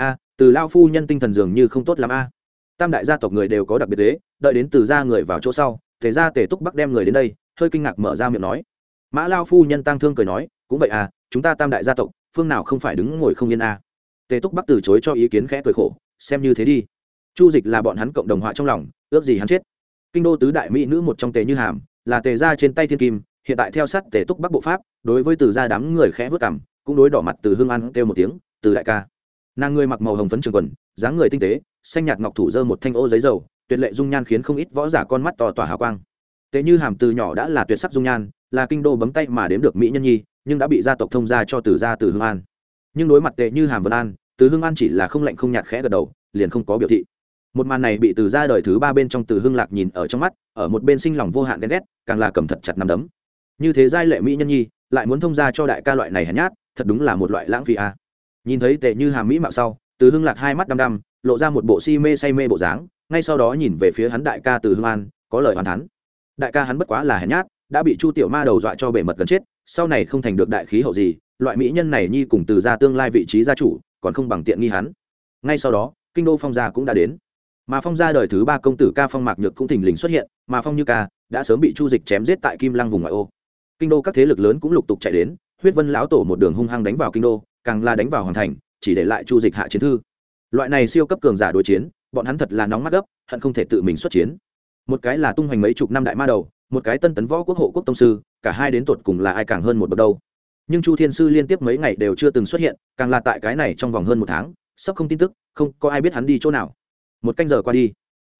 a, từ lao phu nhân tinh thần dường như không tốt l ắ m a. Tam đại gia tộc người đều có đặc biệt thế, đợi đến từ ra người vào chỗ sau, tề ra tề túc bắc đem người đến đây, hơi kinh ngạc mở ra miệng nói. Mã lao phu nhân tăng thương cười nói, cũng vậy à chúng ta tam đại gia tộc, phương nào không phải đứng ngồi không yên à. tề túc bắc từ chối cho ý kiến khẽ cười khổ, xem như thế đi. Chu dịch là bọn hắn cộng đồng họa trong lòng, ước gì hắn chết. Kinh đô tứ đại mỹ nữ một trong tề như hàm, là tề ra trên tay thiên kim, hiện tại theo sát tề túc bắc bộ pháp, đối với từ gia đám người khẽ vớt cảm cũng đối đỏ mặt từ hương ăn kêu một tiếng, từ đại ca nàng người mặc màu hồng phấn trường quần, dáng người tinh tế, xanh nhạt ngọc thủ dơ một thanh ô giấy dầu, tuyệt lệ dung nhan khiến không ít võ giả con mắt to tỏa hào quang. Tệ như hàm từ nhỏ đã là tuyệt sắc dung nhan, là kinh đô bấm tay mà đếm được mỹ nhân nhi, nhưng đã bị gia tộc thông gia cho từ gia từ hương an. Nhưng đối mặt tệ như hàm vân an, từ hương an chỉ là không lạnh không nhạt khẽ gật đầu, liền không có biểu thị. Một màn này bị từ gia đời thứ ba bên trong từ hương lạc nhìn ở trong mắt, ở một bên sinh lòng vô hạn ghen ghét, càng là cầm thật chặt nằm đấm. Như thế giai lệ mỹ nhân nhi, lại muốn thông gia cho đại ca loại này hèn nhát, thật đúng là một loại lãng phí à nhìn thấy tệ như hàm mỹ mạo sau, từ hưng lạc hai mắt đăm đăm, lộ ra một bộ si mê say mê bộ dáng, ngay sau đó nhìn về phía hắn đại ca từ hưng an, có lời hoàn thắn đại ca hắn bất quá là hèn nhát, đã bị chu tiểu ma đầu dọa cho bể mật gần chết, sau này không thành được đại khí hậu gì, loại mỹ nhân này nhi cùng từ ra tương lai vị trí gia chủ, còn không bằng tiện nghi hắn. Ngay sau đó, kinh đô phong gia cũng đã đến. Mà phong gia đời thứ ba công tử ca phong mạc nhược cũng thình lình xuất hiện, mà phong như ca đã sớm bị chu dịch chém giết tại kim lăng vùng ngoại ô. Kinh đô các thế lực lớn cũng lục tục chạy đến, huyết vân lão tổ một đường hung hăng đánh vào kinh đô càng là đánh vào hoàn thành, chỉ để lại chu dịch hạ chiến thư. Loại này siêu cấp cường giả đối chiến, bọn hắn thật là nóng mắt gấp, hận không thể tự mình xuất chiến. Một cái là tung hoành mấy chục năm đại ma đầu, một cái tân tấn võ quốc hộ quốc tông sư, cả hai đến tột cùng là ai càng hơn một bậc đâu. Nhưng chu thiên sư liên tiếp mấy ngày đều chưa từng xuất hiện, càng là tại cái này trong vòng hơn một tháng, sắp không tin tức, không có ai biết hắn đi chỗ nào. Một canh giờ qua đi,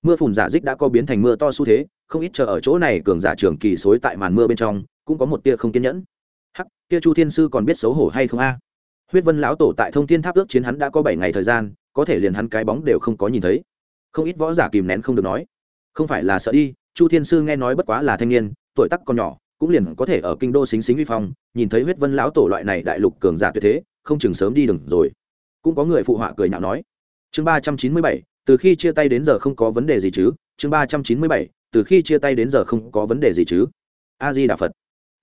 mưa phùn giả dích đã có biến thành mưa to xu thế, không ít chờ ở chỗ này cường giả trường kỳ xối tại màn mưa bên trong, cũng có một tia không kiên nhẫn. Hắc, kia chu thiên sư còn biết xấu hổ hay không a? Huyết vân lão tổ tại thông thiên tháp ước chiến hắn đã có bảy ngày thời gian, có thể liền hắn cái bóng đều không có nhìn thấy. Không ít võ giả kìm nén không được nói, không phải là sợ đi, chu thiên sư nghe nói bất quá là thanh niên, tuổi tắc còn nhỏ, cũng liền có thể ở kinh đô xính xính vi phong, nhìn thấy huyết vân lão tổ loại này đại lục cường giả tuyệt thế, không chừng sớm đi đừng rồi. Cũng có người phụ họa cười nhạo nói. Chương ba trăm chín mươi bảy, từ khi chia tay đến giờ không có vấn đề gì chứ? Chương ba trăm chín mươi bảy, từ khi chia tay đến giờ không có vấn đề gì chứ? A di đà phật.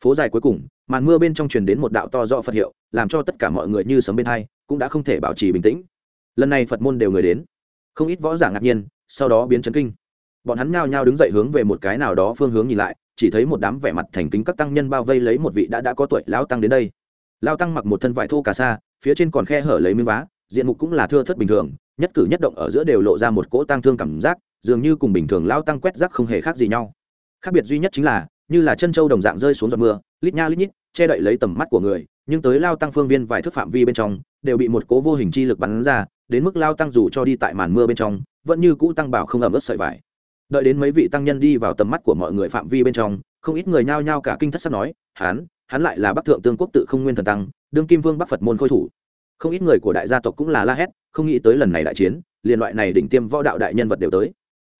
Phố dài cuối cùng màn mưa bên trong truyền đến một đạo to do phật hiệu, làm cho tất cả mọi người như sấm bên hai, cũng đã không thể bảo trì bình tĩnh. Lần này phật môn đều người đến. Không ít võ giả ngạc nhiên, sau đó biến chấn kinh. Bọn hắn nhao nhao đứng dậy hướng về một cái nào đó phương hướng nhìn lại, chỉ thấy một đám vẻ mặt thành kính các tăng nhân bao vây lấy một vị đã đã có tuổi lão tăng đến đây. Lao tăng mặc một thân vải thô cà sa, phía trên còn khe hở lấy miếng vá, diện mục cũng là thưa thất bình thường, nhất cử nhất động ở giữa đều lộ ra một cỗ tăng thương cảm giác, dường như cùng bình thường lao tăng quét rác không hề khác gì nhau. Khác biệt duy nhất chính là như là chân trâu đồng dạng rơi xuống giọt mưa, lít nha lít nhít, che đậy lấy tầm mắt của người, nhưng tới lao tăng phương viên vài thước phạm vi bên trong, đều bị một cố vô hình chi lực bắn ra, đến mức lao tăng dù cho đi tại màn mưa bên trong, vẫn như cũ tăng bảo không ẩm ướt sợi vải. Đợi đến mấy vị tăng nhân đi vào tầm mắt của mọi người phạm vi bên trong, không ít người nhao nhao cả kinh thất sắc nói, hán, hắn lại là bắc thượng tương quốc tự không nguyên thần tăng, đương kim vương bắc phật môn khôi thủ. Không ít người của đại gia tộc cũng là la hét, không nghĩ tới lần này đại chiến, liền loại này đỉnh tiêm võ đạo đại nhân vật đều tới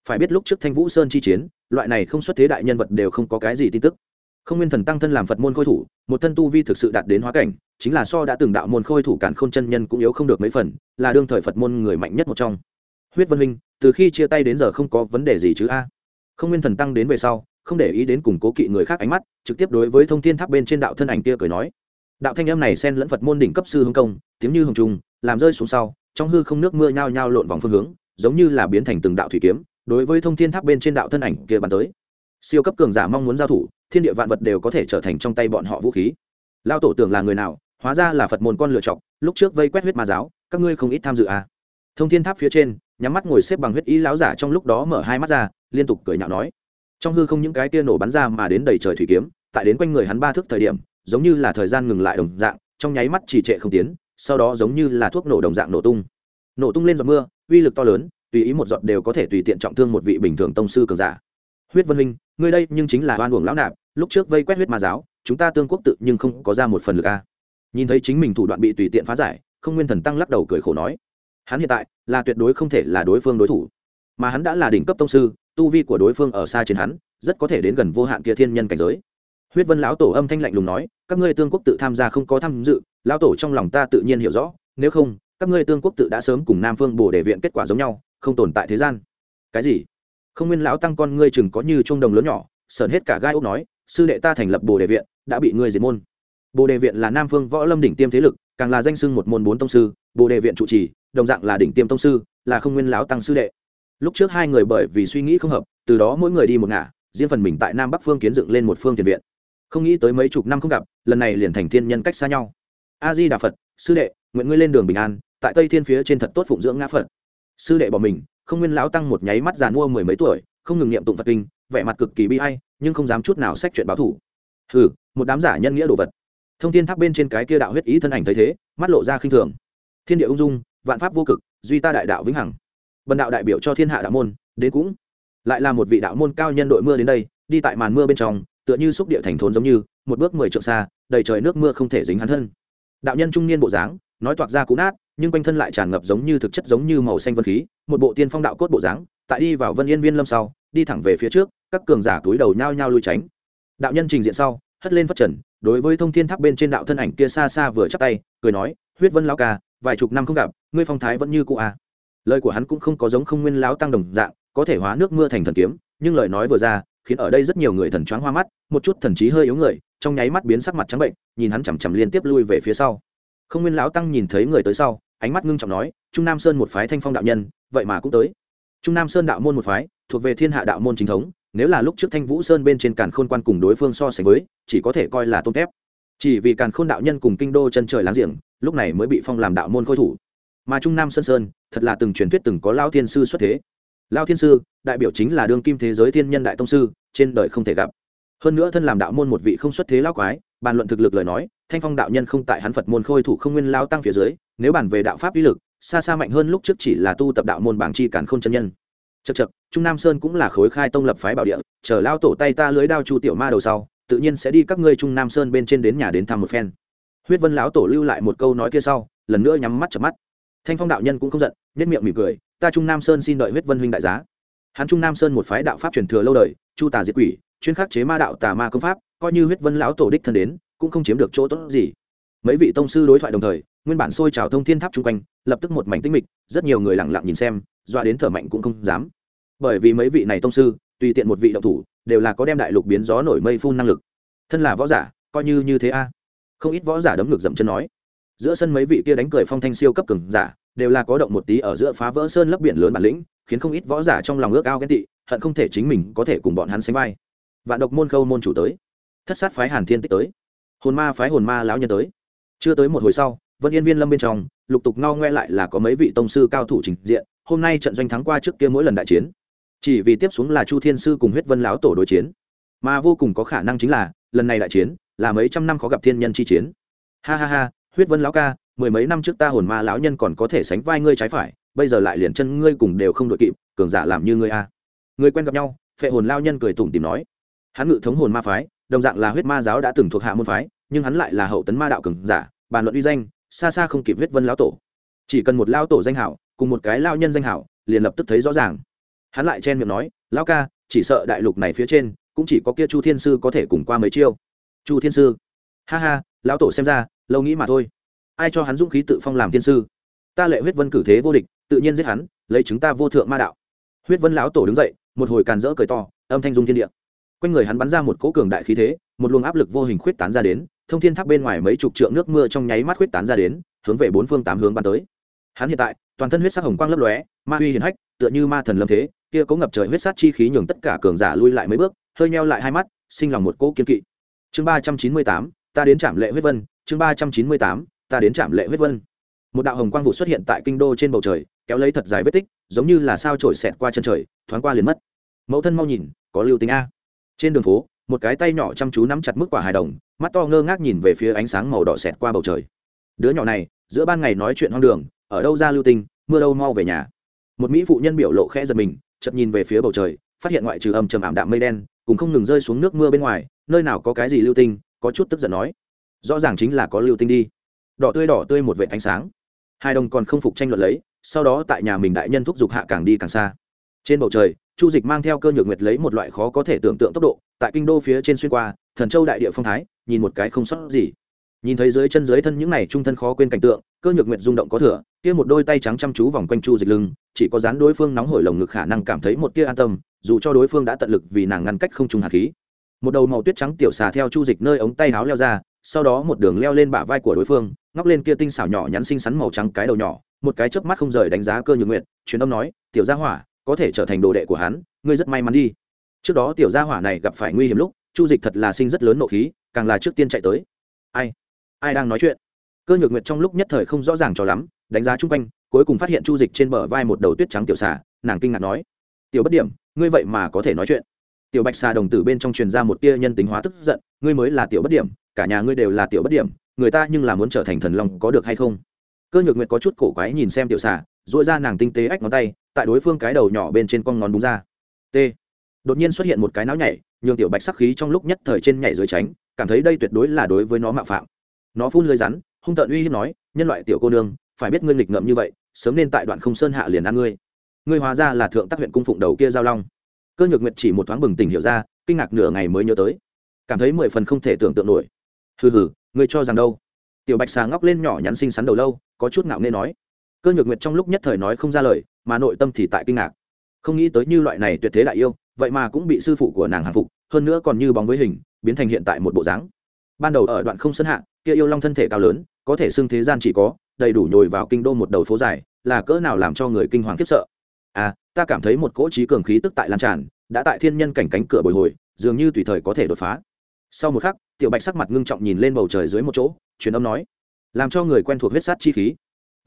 phải biết lúc trước thanh vũ sơn chi chiến, loại này không xuất thế đại nhân vật đều không có cái gì tin tức. Không nguyên thần tăng thân làm phật môn khôi thủ, một thân tu vi thực sự đạt đến hóa cảnh, chính là so đã từng đạo môn khôi thủ cản khôn chân nhân cũng yếu không được mấy phần, là đương thời phật môn người mạnh nhất một trong. Huyết vân minh từ khi chia tay đến giờ không có vấn đề gì chứ a? Không nguyên thần tăng đến về sau, không để ý đến củng cố kỵ người khác ánh mắt, trực tiếp đối với thông thiên tháp bên trên đạo thân ảnh kia cười nói. Đạo thanh em này xen lẫn phật môn đỉnh cấp sư hồng công, tiếng như hồng trung làm rơi xuống sau, trong hư không nước mưa nhao nhao lộn vòng phương hướng, giống như là biến thành từng đạo thủy kiếm đối với thông thiên tháp bên trên đạo thân ảnh kia bắn tới. Siêu cấp cường giả mong muốn giao thủ, thiên địa vạn vật đều có thể trở thành trong tay bọn họ vũ khí. Lao tổ tưởng là người nào, hóa ra là phật môn con lựa chọc, lúc trước vây quét huyết ma giáo, các ngươi không ít tham dự à. thông thiên tháp phía trên, nhắm mắt ngồi xếp bằng huyết ý láo giả trong lúc đó mở hai mắt ra, liên tục cười nhạo nói. Trong hư không những cái tia nổ bắn ra mà đến đầy trời thủy kiếm, tại đến quanh người hắn ba thước thời điểm, giống như là thời gian ngừng lại đồng dạng, trong nháy mắt trì trệ không tiến, sau đó giống như là thuốc nổ đồng dạng nổ tung. Nổ tung lên giọt mưa, uy lực to lớn tùy ý một giọt đều có thể tùy tiện trọng thương một vị bình thường tông sư cường giả. Huyết vân huynh, ngươi đây nhưng chính là oan uổng lão nạp, lúc trước vây quét huyết ma giáo, chúng ta tương quốc tự nhưng không có ra một phần lực a. Nhìn thấy chính mình thủ đoạn bị tùy tiện phá giải, không nguyên thần tăng lắc đầu cười khổ nói, hắn hiện tại là tuyệt đối không thể là đối phương đối thủ. Mà hắn đã là đỉnh cấp tông sư, tu vi của đối phương ở xa trên hắn, rất có thể đến gần vô hạn kia thiên nhân cảnh giới. Huyết vân lão tổ âm thanh lạnh lùng nói, các ngươi tương quốc tự tham gia không có tham dự, lão tổ trong lòng ta tự nhiên hiểu rõ, nếu không, các ngươi tương quốc tự đã sớm cùng nam phương bồ đề viện kết quả giống nhau không tồn tại thế gian. Cái gì? Không nguyên lão tăng con ngươi chừng có như trung đồng lớn nhỏ, sờn hết cả gai ốc nói, sư đệ ta thành lập bồ đề viện, đã bị ngươi diệt môn. Bồ đề viện là nam phương võ lâm đỉnh tiêm thế lực, càng là danh sưng một môn bốn tông sư, bồ đề viện trụ trì, đồng dạng là đỉnh tiêm tông sư, là không nguyên lão tăng sư đệ. Lúc trước hai người bởi vì suy nghĩ không hợp, từ đó mỗi người đi một ngả, riêng phần mình tại nam bắc phương kiến dựng lên một phương tiền viện. Không nghĩ tới mấy chục năm không gặp, lần này liền thành thiên nhân cách xa nhau. A di đà phật, sư đệ, nguyện ngươi lên đường bình an, tại tây thiên phía trên thật tốt phụng dưỡng ngã phật sư đệ bỏ mình, không nguyên lão tăng một nháy mắt già mua mười mấy tuổi, không ngừng niệm tụng phật kinh, vẻ mặt cực kỳ bi hay nhưng không dám chút nào xét chuyện báo thủ. Hừ, một đám giả nhân nghĩa đồ vật. Thông tin tháp bên trên cái kia đạo huyết ý thân ảnh thấy thế, mắt lộ ra khinh thường. Thiên địa ung dung, vạn pháp vô cực, duy ta đại đạo vĩnh hằng. Bần đạo đại biểu cho thiên hạ đạo môn, đến cũng. Lại là một vị đạo môn cao nhân đội mưa đến đây, đi tại màn mưa bên trong, tựa như xúc địa thành thốn giống như, một bước mười trượng xa, đầy trời nước mưa không thể dính hắn thân. Đạo nhân trung niên bộ dáng, nói toạc ra cũ nát nhưng quanh thân lại tràn ngập giống như thực chất giống như màu xanh vân khí, một bộ tiên phong đạo cốt bộ dáng, tại đi vào vân yên viên lâm sau, đi thẳng về phía trước, các cường giả túi đầu nhao nhao lui tránh đạo nhân trình diện sau, hất lên phát trần, đối với thông thiên tháp bên trên đạo thân ảnh kia xa xa vừa chắp tay, cười nói, huyết vân lao ca, vài chục năm không gặp, ngươi phong thái vẫn như cũ à. lời của hắn cũng không có giống không nguyên láo tăng đồng dạng, có thể hóa nước mưa thành thần kiếm, nhưng lời nói vừa ra, khiến ở đây rất nhiều người thần choáng hoa mắt, một chút thần trí hơi yếu người, trong nháy mắt biến sắc mặt trắng bệnh, nhìn hắn chằm chằm liên tiếp lui về phía sau không nguyên lão tăng nhìn thấy người tới sau ánh mắt ngưng trọng nói, trung nam sơn một phái thanh phong đạo nhân, vậy mà cũng tới. Trung nam sơn đạo môn một phái, thuộc về thiên hạ đạo môn chính thống, nếu là lúc trước thanh vũ sơn bên trên càn khôn quan cùng đối phương so sánh với, chỉ có thể coi là tôn thép. Chỉ vì càn khôn đạo nhân cùng kinh đô chân trời láng giềng, lúc này mới bị phong làm đạo môn khôi thủ. Mà trung nam sơn sơn, thật là từng truyền thuyết từng có lao thiên sư xuất thế. Lao thiên sư, đại biểu chính là đương kim thế giới thiên nhân đại tông sư, trên đời không thể gặp. Hơn nữa thân làm đạo môn một vị không xuất thế lao quái bàn luận thực lực lời nói, thanh phong đạo nhân không tại hắn phật môn khôi thủ không nguyên lao tăng phía dưới, nếu bàn về đạo pháp uy lực, xa xa mạnh hơn lúc trước chỉ là tu tập đạo môn bảng chi cản khôn chân nhân. Chật chật trung nam sơn cũng là khối khai tông lập phái bảo địa, chờ lao tổ tay ta lưới đao chu tiểu ma đầu sau, tự nhiên sẽ đi các ngươi trung nam sơn bên trên đến nhà đến thăm một phen. Huyết vân lão tổ lưu lại một câu nói kia sau, lần nữa nhắm mắt chợp mắt. Thanh phong đạo nhân cũng không giận nhất miệng mỉm cười, ta trung nam sơn xin đợi huyết vân huynh đại giá. Hắn trung nam sơn một phái đạo pháp truyền thừa lâu đời, chu tà diệt quỷ, chuyên khắc chế ma đạo tà ma công pháp coi như huyết vân lão tổ đích thân đến, cũng không chiếm được chỗ tốt gì. Mấy vị tông sư đối thoại đồng thời, nguyên bản sôi trào thông thiên tháp chung quanh, lập tức một mảnh tinh mịch, rất nhiều người lặng lặng nhìn xem doa đến thở mạnh cũng không dám. Bởi vì mấy vị này tông sư, tùy tiện một vị động thủ, đều là có đem đại lục biến gió nổi mây phun năng lực. Thân là võ giả, coi như như thế a. Không ít võ giả đấm ngược dậm chân nói. Giữa sân mấy vị kia đánh cười phong thanh siêu cấp cường giả, đều là có động một tí ở giữa phá vỡ sơn lấp biển lớn bản lĩnh, khiến không ít võ giả trong lòng ước ao ghen tị, hận không thể chính mình có thể cùng bọn hắn sánh vai. Vạn độc môn khâu môn chủ tới thất sát phái hàn thiên tích tới. Hồn ma phái hồn ma lão nhân tới. Chưa tới một hồi sau, vân yên viên lâm bên trong, lục tục ngao ngoe lại là có mấy vị tông sư cao thủ trình diện, hôm nay trận doanh thắng qua trước kia mỗi lần đại chiến. Chỉ vì tiếp xuống là chu thiên sư cùng huyết vân lão tổ đối chiến. Mà vô cùng có khả năng chính là, lần này đại chiến, là mấy trăm năm khó gặp thiên nhân chi chiến. Ha ha ha, huyết vân lão ca, mười mấy năm trước ta hồn ma lão nhân còn có thể sánh vai ngươi trái phải, bây giờ lại liền chân ngươi cùng đều không đội kịp, cường giả làm như ngươi a. Người quen gặp nhau, phệ hồn lao nhân cười tủm tìm nói. Hắn ngự thống hồn ma phái đồng dạng là huyết ma giáo đã từng thuộc hạ môn phái, nhưng hắn lại là hậu tấn ma đạo cường giả, bàn luận uy danh, xa xa không kịp huyết vân lão tổ. Chỉ cần một lao tổ danh hảo, cùng một cái lao nhân danh hảo, liền lập tức thấy rõ ràng. Hắn lại chen miệng nói, lão ca, chỉ sợ đại lục này phía trên, cũng chỉ có kia chu thiên sư có thể cùng qua mấy chiêu. Chu thiên sư? Ha ha, lão tổ xem ra, lâu nghĩ mà thôi. Ai cho hắn dũng khí tự phong làm thiên sư? Ta lệ huyết vân cử thế vô địch, tự nhiên giết hắn, lấy chúng ta vô thượng ma đạo. Huyết vân lão tổ đứng dậy, một hồi càn rỡ cười to, âm thanh dung thiên địa quanh người hắn bắn ra một cỗ cường đại khí thế, một luồng áp lực vô hình khuyết tán ra đến, thông thiên tháp bên ngoài mấy chục trượng nước mưa trong nháy mắt khuyết tán ra đến, hướng về bốn phương tám hướng bắn tới. Hắn hiện tại, toàn thân huyết sắc hồng quang lấp lóe, ma uy hiển hách, tựa như ma thần lâm thế, kia có ngập trời huyết sát chi khí nhường tất cả cường giả lui lại mấy bước, hơi neo lại hai mắt, sinh lòng một cỗ kiên kỵ. Chương ba trăm chín mươi tám, ta đến trạm lệ huyết vân. Chương ba trăm chín mươi tám, ta đến trạm lệ huyết vân. Một đạo hồng quang vụ xuất hiện tại kinh đô trên bầu trời, kéo lấy thật dài vết tích, giống như là sao trổi xẹt qua chân trời, thoáng qua liền mất. Mẫu thân mau nhìn, có lưu tính a trên đường phố, một cái tay nhỏ chăm chú nắm chặt mức quả hài đồng, mắt to ngơ ngác nhìn về phía ánh sáng màu đỏ xẹt qua bầu trời. Đứa nhỏ này, giữa ban ngày nói chuyện hoang đường, ở đâu ra lưu tinh, mưa đâu mau về nhà. Một mỹ phụ nhân biểu lộ khẽ giật mình, chợt nhìn về phía bầu trời, phát hiện ngoại trừ âm trầm ảm đạm mây đen, cùng không ngừng rơi xuống nước mưa bên ngoài, nơi nào có cái gì lưu tinh, có chút tức giận nói. Rõ ràng chính là có lưu tinh đi. Đỏ tươi đỏ tươi một vệ ánh sáng. Hai đồng còn không phục tranh luận lấy, sau đó tại nhà mình đại nhân thúc giục hạ càng đi càng xa. Trên bầu trời chu dịch mang theo cơ nhược nguyệt lấy một loại khó có thể tưởng tượng tốc độ, tại kinh đô phía trên xuyên qua, thần châu đại địa phong thái, nhìn một cái không sót gì. Nhìn thấy dưới chân dưới thân những này trung thân khó quên cảnh tượng, cơ nhược nguyệt rung động có thừa, kia một đôi tay trắng chăm chú vòng quanh chu dịch lưng, chỉ có dán đối phương nóng hổi lồng ngực khả năng cảm thấy một tia an tâm, dù cho đối phương đã tận lực vì nàng ngăn cách không trung hạt khí. Một đầu màu tuyết trắng tiểu xà theo chu dịch nơi ống tay áo leo ra, sau đó một đường leo lên bả vai của đối phương, ngóc lên kia tinh xảo nhỏ nhắn xinh xắn màu trắng cái đầu nhỏ, một cái chớp mắt không rời đánh giá cơ nhược nguyệt, truyền âm nói, tiểu gia hỏa có thể trở thành đồ đệ của hắn, ngươi rất may mắn đi. Trước đó tiểu gia hỏa này gặp phải nguy hiểm lúc, chu dịch thật là sinh rất lớn nộ khí, càng là trước tiên chạy tới. Ai? Ai đang nói chuyện? Cơ nhược nguyệt trong lúc nhất thời không rõ ràng cho lắm, đánh giá chung quanh, cuối cùng phát hiện chu dịch trên bờ vai một đầu tuyết trắng tiểu xà, nàng kinh ngạc nói, tiểu bất điểm, ngươi vậy mà có thể nói chuyện? Tiểu bạch xà đồng tử bên trong truyền ra một tia nhân tính hóa tức giận, ngươi mới là tiểu bất điểm, cả nhà ngươi đều là tiểu bất điểm, người ta nhưng là muốn trở thành thần long có được hay không? Cơ nhược nguyệt có chút cổ quái nhìn xem tiểu xà dội ra nàng tinh tế ách ngón tay tại đối phương cái đầu nhỏ bên trên con ngón đúng ra. T. Đột nhiên xuất hiện một cái não nhảy, nhường tiểu bạch sắc khí trong lúc nhất thời trên nhảy dưới tránh, cảm thấy đây tuyệt đối là đối với nó mạo phạm. Nó phun lưới rắn, hung tợn uy hiếp nói, nhân loại tiểu cô nương, phải biết ngươi nghịch ngợm như vậy, sớm nên tại đoạn không sơn hạ liền ăn ngươi. Ngươi hóa ra là thượng tác huyện cung phụng đầu kia giao long. Cơ nhược nguyệt chỉ một thoáng bừng tỉnh hiểu ra, kinh ngạc nửa ngày mới nhớ tới. Cảm thấy mười phần không thể tưởng tượng nổi. Hừ hừ, ngươi cho rằng đâu? Tiểu bạch xà ngóc lên nhỏ nhắn xinh xắn đầu lâu, có chút ngạo nghê nói. Cơ nhược nguyệt trong lúc nhất thời nói không ra lời mà nội tâm thì tại kinh ngạc. Không nghĩ tới như loại này tuyệt thế đại yêu, vậy mà cũng bị sư phụ của nàng hàng phục, hơn nữa còn như bóng với hình, biến thành hiện tại một bộ dáng. Ban đầu ở đoạn không sân hạ, kia yêu long thân thể cao lớn, có thể xưng thế gian chỉ có, đầy đủ nhồi vào kinh đô một đầu phố dài, là cỡ nào làm cho người kinh hoàng khiếp sợ. À ta cảm thấy một cỗ trí cường khí tức tại lan tràn, đã tại thiên nhân cảnh cánh cửa bồi hồi, dường như tùy thời có thể đột phá. Sau một khắc, tiểu bạch sắc mặt ngưng trọng nhìn lên bầu trời dưới một chỗ, truyền âm nói, làm cho người quen thuộc huyết sát chi khí.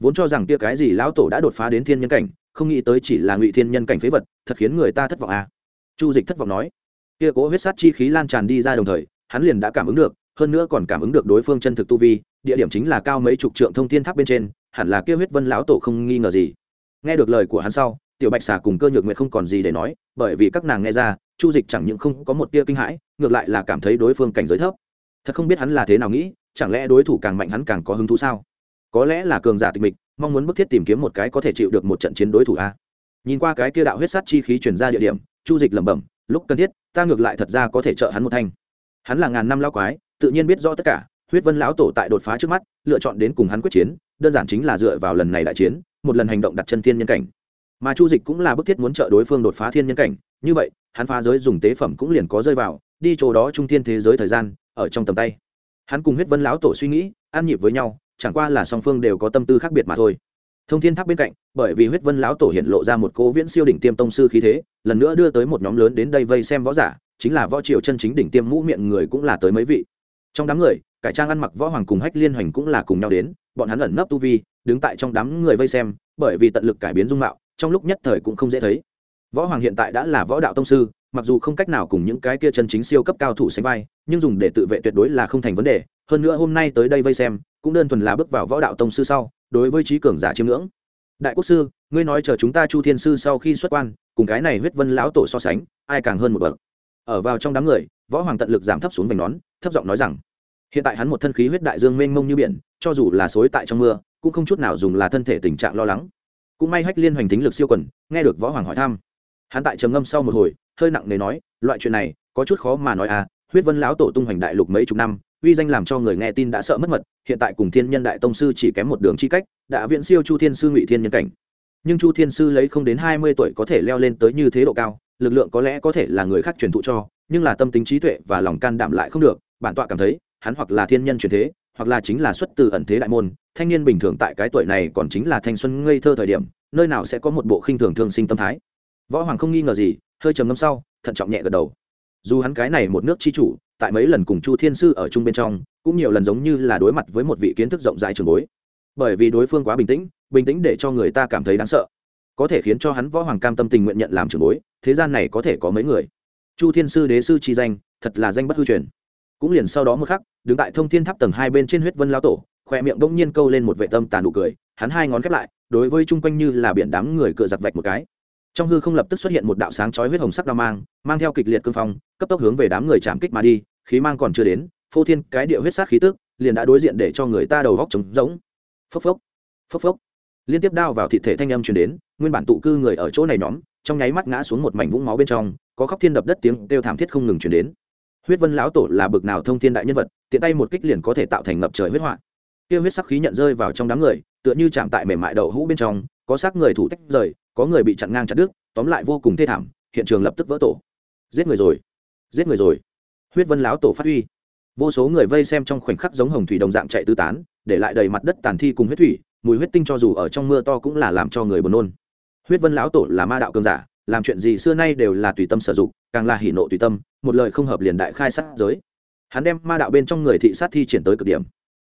Vốn cho rằng kia cái gì lão tổ đã đột phá đến thiên nhân cảnh không nghĩ tới chỉ là ngụy thiên nhân cảnh phế vật, thật khiến người ta thất vọng à. Chu dịch thất vọng nói. Kia cố huyết sát chi khí lan tràn đi ra đồng thời, hắn liền đã cảm ứng được, hơn nữa còn cảm ứng được đối phương chân thực tu vi, địa điểm chính là cao mấy chục trượng thông thiên tháp bên trên, hẳn là kia huyết vân lão tổ không nghi ngờ gì. Nghe được lời của hắn sau, tiểu bạch xà cùng cơ nhược nguyện không còn gì để nói, bởi vì các nàng nghe ra, chu dịch chẳng những không có một tia kinh hãi, ngược lại là cảm thấy đối phương cảnh giới thấp. Thật không biết hắn là thế nào nghĩ, chẳng lẽ đối thủ càng mạnh hắn càng có hứng thú sao? Có lẽ là cường giả tịch mịch mong muốn bức thiết tìm kiếm một cái có thể chịu được một trận chiến đối thủ a. Nhìn qua cái kia đạo huyết sát chi khí chuyển ra địa điểm, chu dịch lẩm bẩm, lúc cần thiết, ta ngược lại thật ra có thể trợ hắn một thanh. Hắn là ngàn năm lao quái, tự nhiên biết rõ tất cả, huyết vân lão tổ tại đột phá trước mắt, lựa chọn đến cùng hắn quyết chiến, đơn giản chính là dựa vào lần này đại chiến, một lần hành động đặt chân thiên nhân cảnh. Mà chu dịch cũng là bức thiết muốn trợ đối phương đột phá thiên nhân cảnh, như vậy, hắn phá giới dùng tế phẩm cũng liền có rơi vào, đi chỗ đó trung thiên thế giới thời gian, ở trong tầm tay. Hắn cùng huyết vân lão tổ suy nghĩ, ăn nhịp với nhau chẳng qua là song phương đều có tâm tư khác biệt mà thôi. Thông thiên tháp bên cạnh, bởi vì huyết vân lão tổ hiện lộ ra một cố viễn siêu đỉnh tiêm tông sư khí thế, lần nữa đưa tới một nhóm lớn đến đây vây xem võ giả, chính là võ triều chân chính đỉnh tiêm mũ miệng người cũng là tới mấy vị. Trong đám người, cải trang ăn mặc võ hoàng cùng hách liên hoành cũng là cùng nhau đến, bọn hắn ẩn nấp tu vi, đứng tại trong đám người vây xem, bởi vì tận lực cải biến dung mạo, trong lúc nhất thời cũng không dễ thấy. Võ hoàng hiện tại đã là võ đạo tông sư, mặc dù không cách nào cùng những cái kia chân chính siêu cấp cao thủ sánh vai, nhưng dùng để tự vệ tuyệt đối là không thành vấn đề, hơn nữa hôm nay tới đây vây xem cũng đơn thuần là bước vào võ đạo tông sư sau, đối với trí cường giả chiêm ngưỡng. Đại quốc sư, ngươi nói chờ chúng ta chu thiên sư sau khi xuất quan, cùng cái này huyết vân lão tổ so sánh, ai càng hơn một bậc? Ở vào trong đám người, võ hoàng tận lực giảm thấp xuống vành nón, thấp giọng nói rằng, hiện tại hắn một thân khí huyết đại dương mênh mông như biển, cho dù là xối tại trong mưa, cũng không chút nào dùng là thân thể tình trạng lo lắng. Cũng may hách liên hoành tính lực siêu quần, nghe được võ hoàng hỏi thăm. Hắn tại trầm ngâm sau một hồi, hơi nặng nề nói, loại chuyện này, có chút khó mà nói à huyết vân lão tổ tung hoành đại lục mấy chục năm uy danh làm cho người nghe tin đã sợ mất mật, hiện tại cùng thiên nhân đại tông sư chỉ kém một đường chi cách, đã viễn siêu chu thiên sư ngụy thiên nhân cảnh. Nhưng chu thiên sư lấy không đến hai mươi tuổi có thể leo lên tới như thế độ cao, lực lượng có lẽ có thể là người khác truyền thụ cho, nhưng là tâm tính trí tuệ và lòng can đảm lại không được, bản tọa cảm thấy, hắn hoặc là thiên nhân truyền thế, hoặc là chính là xuất từ ẩn thế đại môn, thanh niên bình thường tại cái tuổi này còn chính là thanh xuân ngây thơ thời điểm, nơi nào sẽ có một bộ khinh thường thương sinh tâm thái. Võ hoàng không nghi ngờ gì, hơi trầm ngâm sau, thận trọng nhẹ gật đầu. Dù hắn cái này một nước chi chủ tại mấy lần cùng chu thiên sư ở chung bên trong, cũng nhiều lần giống như là đối mặt với một vị kiến thức rộng rãi trường bối. Bởi vì đối phương quá bình tĩnh bình tĩnh để cho người ta cảm thấy đáng sợ. Có thể khiến cho hắn võ hoàng cam tâm tình nguyện nhận làm trường bối, thế gian này có thể có mấy người. Chu thiên sư đế sư chi danh, thật là danh bất hư truyền. Cũng liền sau đó một khắc, đứng tại thông thiên tháp tầng hai bên trên huyết vân lao tổ khoe miệng bỗng nhiên câu lên một vệ tâm tàn nụ cười, hắn hai ngón khép lại, đối với chung quanh như là biển đám người cựa giặt vạch một cái. Trong hư không lập tức xuất hiện một đạo sáng chói huyết hồng sắc đao mang mang theo kịch liệt cương phong, cấp tốc hướng về đám người chạm kích mà đi khí mang còn chưa đến, phô thiên cái địa huyết sát khí tức, liền đã đối diện để cho người ta đầu góc trống rỗng. Phốc phốc phốc phốc. Liên tiếp đao vào thị thể thanh âm truyền đến, nguyên bản tụ cư người ở chỗ này nhóm, trong nháy mắt ngã xuống một mảnh vũng máu bên trong, có khóc thiên đập đất tiếng kêu thảm thiết không ngừng truyền đến. Huyết vân lão tổ là bực nào thông thiên đại nhân vật, tiện tay một kích liền có thể tạo thành ngập trời huyết họa. Kia huyết sắc khí nhận rơi vào trong đám người, tựa như chạm tại mềm mại đậu hũ bên trong, có xác người thủ tách rời, có người bị chặn ngang chặt đứt, tóm lại vô cùng thê thảm, hiện trường lập tức vỡ tổ. Giết người rồi, giết người rồi huyết vân lão tổ phát huy vô số người vây xem trong khoảnh khắc giống hồng thủy đồng dạng chạy tứ tán, để lại đầy mặt đất tàn thi cùng huyết thủy, mùi huyết tinh cho dù ở trong mưa to cũng là làm cho người buồn nôn. Huyết vân lão tổ là ma đạo cường giả, làm chuyện gì xưa nay đều là tùy tâm sử dụng, càng là hỉ nộ tùy tâm, một lời không hợp liền đại khai sát giới. Hắn đem ma đạo bên trong người thị sát thi triển tới cực điểm.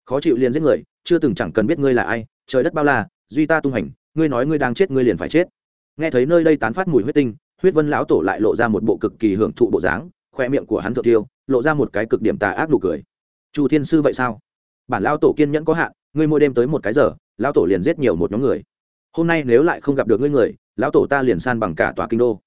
Khó chịu liền giết người, chưa từng chẳng cần biết ngươi là ai, trời đất bao la, duy ta tung hành, ngươi nói ngươi đang chết ngươi liền phải chết. Nghe thấy nơi đây tán phát mùi huyết tinh, huyết vân lão tổ lại lộ ra một bộ cực kỳ hưởng thụ bộ dáng khoe miệng của hắn thượng tiêu lộ ra một cái cực điểm tà ác nụ cười. Chu thiên sư vậy sao? Bản lão tổ kiên nhẫn có hạn, ngươi mỗi đêm tới một cái giờ, lão tổ liền giết nhiều một nhóm người. Hôm nay nếu lại không gặp được ngươi người, lão tổ ta liền san bằng cả tòa kinh đô.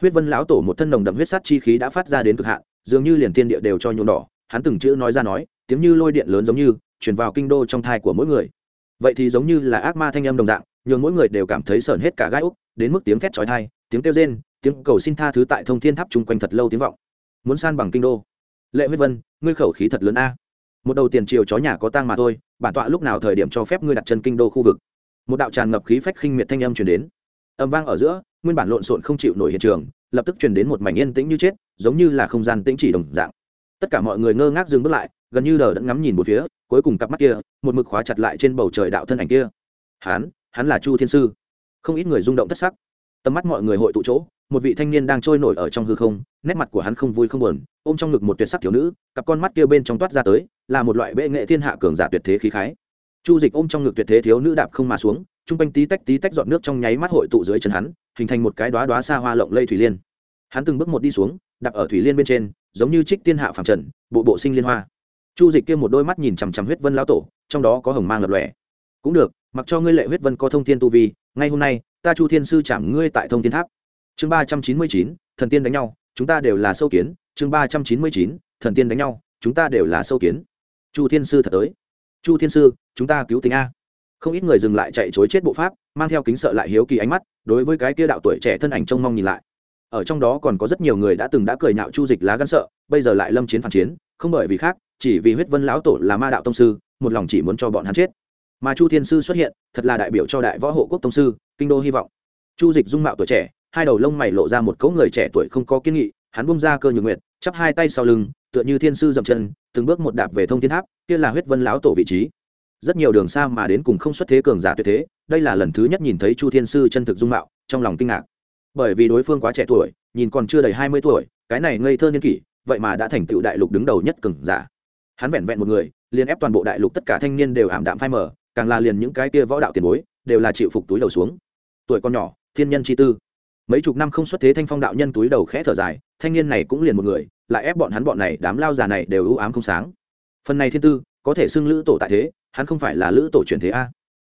Huyết vân lão tổ một thân nồng đậm huyết sát chi khí đã phát ra đến cực hạn, dường như liền tiên địa đều cho nhuộm đỏ, hắn từng chữ nói ra nói, tiếng như lôi điện lớn giống như chuyển vào kinh đô trong thai của mỗi người. Vậy thì giống như là ác ma thanh âm đồng dạng, nhường mỗi người đều cảm thấy sởn hết cả gai úc, đến mức tiếng thét chói thai tiếng kêu rên, tiếng cầu xin tha thứ tại thông thiên tháp chung quanh thật lâu tiếng vọng muốn san bằng kinh đô. Lệ huyết vân, ngươi khẩu khí thật lớn a. Một đầu tiền triều chó nhà có tang mà thôi, bản tọa lúc nào thời điểm cho phép ngươi đặt chân kinh đô khu vực? Một đạo tràn ngập khí phách khinh miệt thanh âm truyền đến. Âm vang ở giữa, nguyên bản lộn xộn không chịu nổi hiện trường, lập tức truyền đến một mảnh yên tĩnh như chết, giống như là không gian tĩnh chỉ đồng dạng. Tất cả mọi người ngơ ngác dừng bước lại, gần như đờ đẫn ngắm nhìn một phía, cuối cùng cặp mắt kia, một mực khóa chặt lại trên bầu trời đạo thân ảnh kia. Hắn hắn là chu thiên sư. Không ít người rung động thất sắc tầm mắt mọi người hội tụ chỗ, một vị thanh niên đang trôi nổi ở trong hư không, nét mặt của hắn không vui không buồn, ôm trong ngực một tuyệt sắc thiếu nữ, cặp con mắt kia bên trong toát ra tới, là một loại bệ nghệ thiên hạ cường giả tuyệt thế khí khái. Chu dịch ôm trong ngực tuyệt thế thiếu nữ đạp không mà xuống chung quanh tí tách tí tách dọn nước trong nháy mắt hội tụ dưới chân hắn, hình thành một cái đoá đoá xa hoa lộng lây thủy liên. Hắn từng bước một đi xuống, đạp ở thủy liên bên trên, giống như trích tiên hạ phẳng trần, bộ bộ sinh liên hoa. Chu dịch kia một đôi mắt nhìn chằm chằm huyết vân lão tổ, trong đó có hồng mang lập lòe. Cũng được, mặc cho ngươi lệ huyết vân có thông thiên tu vi, ngay hôm nay ta chu thiên sư chạm ngươi tại thông thiên tháp. Chương ba trăm chín mươi chín, thần tiên đánh nhau, chúng ta đều là sâu kiến. Chương ba trăm chín mươi chín, thần tiên đánh nhau, chúng ta đều là sâu kiến. Chu thiên sư thật tới. Chu thiên sư, chúng ta cứu tính a. Không ít người dừng lại chạy chối chết bộ pháp, mang theo kính sợ lại hiếu kỳ ánh mắt, đối với cái kia đạo tuổi trẻ thân ảnh trông mong nhìn lại. Ở trong đó còn có rất nhiều người đã từng đã cười nhạo chu dịch lá gan sợ, bây giờ lại lâm chiến phản chiến, không bởi vì khác, chỉ vì huyết vân lão tổ là ma đạo tông sư, một lòng chỉ muốn cho bọn hắn chết mà chu thiên sư xuất hiện, thật là đại biểu cho đại võ hộ quốc tông sư, kinh đô hy vọng. Chu dịch dung mạo tuổi trẻ, hai đầu lông mày lộ ra một cấu người trẻ tuổi không có kiến nghị, hắn bung ra cơ nhược nguyện chắp hai tay sau lưng, tựa như thiên sư dậm chân, từng bước một đạp về thông thiên tháp, kia là huyết vân lão tổ vị trí. Rất nhiều đường xa mà đến cùng không xuất thế cường giả tuyệt thế, đây là lần thứ nhất nhìn thấy chu thiên sư chân thực dung mạo, trong lòng kinh ngạc. Bởi vì đối phương quá trẻ tuổi, nhìn còn chưa đầy hai mươi tuổi, cái này ngây thơ niên kỷ, vậy mà đã thành tựu đại lục đứng đầu nhất cường giả. Hắn vẹn vẹn một người, liền ép toàn bộ đại lục tất cả thanh niên đều ảm đạm phai mờ càng là liền những cái kia võ đạo tiền bối, đều là chịu phục túi đầu xuống. Tuổi con nhỏ, thiên nhân chi tư. Mấy chục năm không xuất thế thanh phong đạo nhân túi đầu khẽ thở dài, thanh niên này cũng liền một người, lại ép bọn hắn bọn này, đám lao già này đều ưu ám không sáng. Phần này thiên tư, có thể xưng lữ tổ tại thế, hắn không phải là lữ tổ truyền thế a.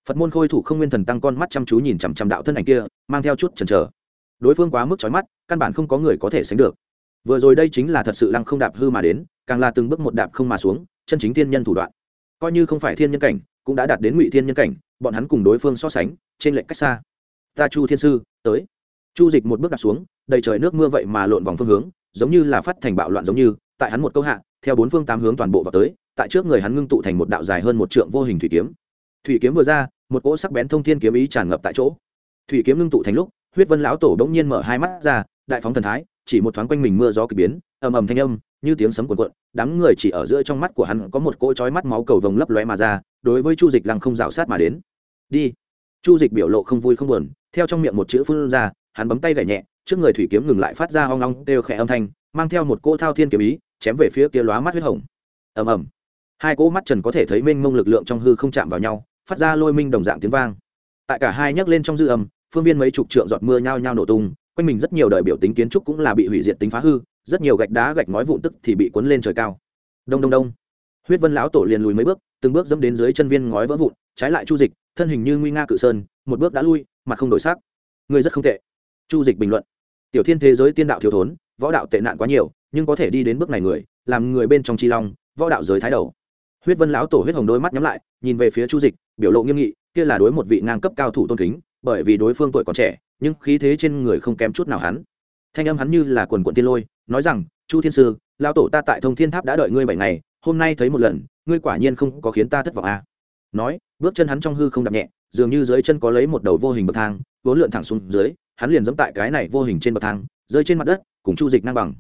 Phật môn khôi thủ không nguyên thần tăng con mắt chăm chú nhìn chằm chằm đạo thân ảnh kia, mang theo chút chần chờ. Đối phương quá mức trói mắt, căn bản không có người có thể sánh được. Vừa rồi đây chính là thật sự lăng không đạp hư mà đến, càng là từng bước một đạp không mà xuống, chân chính thiên nhân thủ đoạn. Coi như không phải thiên nhân cảnh cũng đã đạt đến ngụy thiên nhân cảnh, bọn hắn cùng đối phương so sánh, trên lệnh cách xa. Ta chu thiên sư, tới. Chu dịch một bước đặt xuống, đầy trời nước mưa vậy mà lộn vòng phương hướng, giống như là phát thành bạo loạn giống như, tại hắn một câu hạ, theo bốn phương tám hướng toàn bộ vào tới, tại trước người hắn ngưng tụ thành một đạo dài hơn một trượng vô hình thủy kiếm. Thủy kiếm vừa ra, một cỗ sắc bén thông thiên kiếm ý tràn ngập tại chỗ. Thủy kiếm ngưng tụ thành lúc, huyết vân lão tổ đống nhiên mở hai mắt ra, đại phóng thần thái, chỉ một thoáng quanh mình mưa gió kỳ biến, ầm ầm thanh âm như tiếng sấm cuộn cuộn, đám người chỉ ở giữa trong mắt của hắn có một cỗ chói mắt máu cầu vồng lấp lóe mà ra, đối với chu dịch lăng không rào sát mà đến. Đi. Chu dịch biểu lộ không vui không buồn, theo trong miệng một chữ phun ra, hắn bấm tay gảy nhẹ, trước người thủy kiếm ngừng lại phát ra hoang long đều khẽ âm thanh, mang theo một cỗ thao thiên kiếm ý, chém về phía kia lóa mắt huyết hồng. Ầm ầm. Hai cỗ mắt trần có thể thấy mênh mông lực lượng trong hư không chạm vào nhau, phát ra lôi minh đồng dạng tiếng vang. Tại cả hai nhấc lên trong dư âm, phương viên mấy chục trượng giọt mưa nhao nhao nổ tung, quanh mình rất nhiều đời biểu tính kiến trúc cũng là bị hủy diệt tính phá hư rất nhiều gạch đá gạch ngói vụn tức thì bị cuốn lên trời cao. Đông đông đông. Huyết vân lão tổ liền lùi mấy bước, từng bước dẫm đến dưới chân viên ngói vỡ vụn, trái lại chu dịch, thân hình như nguy nga cự sơn, một bước đã lui, mặt không đổi sắc. Người rất không tệ. Chu dịch bình luận. Tiểu thiên thế giới tiên đạo thiếu thốn, võ đạo tệ nạn quá nhiều, nhưng có thể đi đến bước này người, làm người bên trong chi long, võ đạo giới thái đầu. Huyết vân lão tổ huyết hồng đôi mắt nhắm lại, nhìn về phía chu dịch, biểu lộ nghiêm nghị, kia là đối một vị ngang cấp cao thủ tôn kính, bởi vì đối phương tuổi còn trẻ, nhưng khí thế trên người không kém chút nào hắn. Thanh âm hắn như là quần quận tiên lôi nói rằng, chu thiên sư, lão tổ ta tại thông thiên tháp đã đợi ngươi bảy ngày, hôm nay thấy một lần, ngươi quả nhiên không có khiến ta thất vọng à. nói, bước chân hắn trong hư không đập nhẹ, dường như dưới chân có lấy một đầu vô hình bậc thang, vốn lượn thẳng xuống dưới, hắn liền dẫm tại cái này vô hình trên bậc thang, rơi trên mặt đất, cùng chu dịch ngang bằng.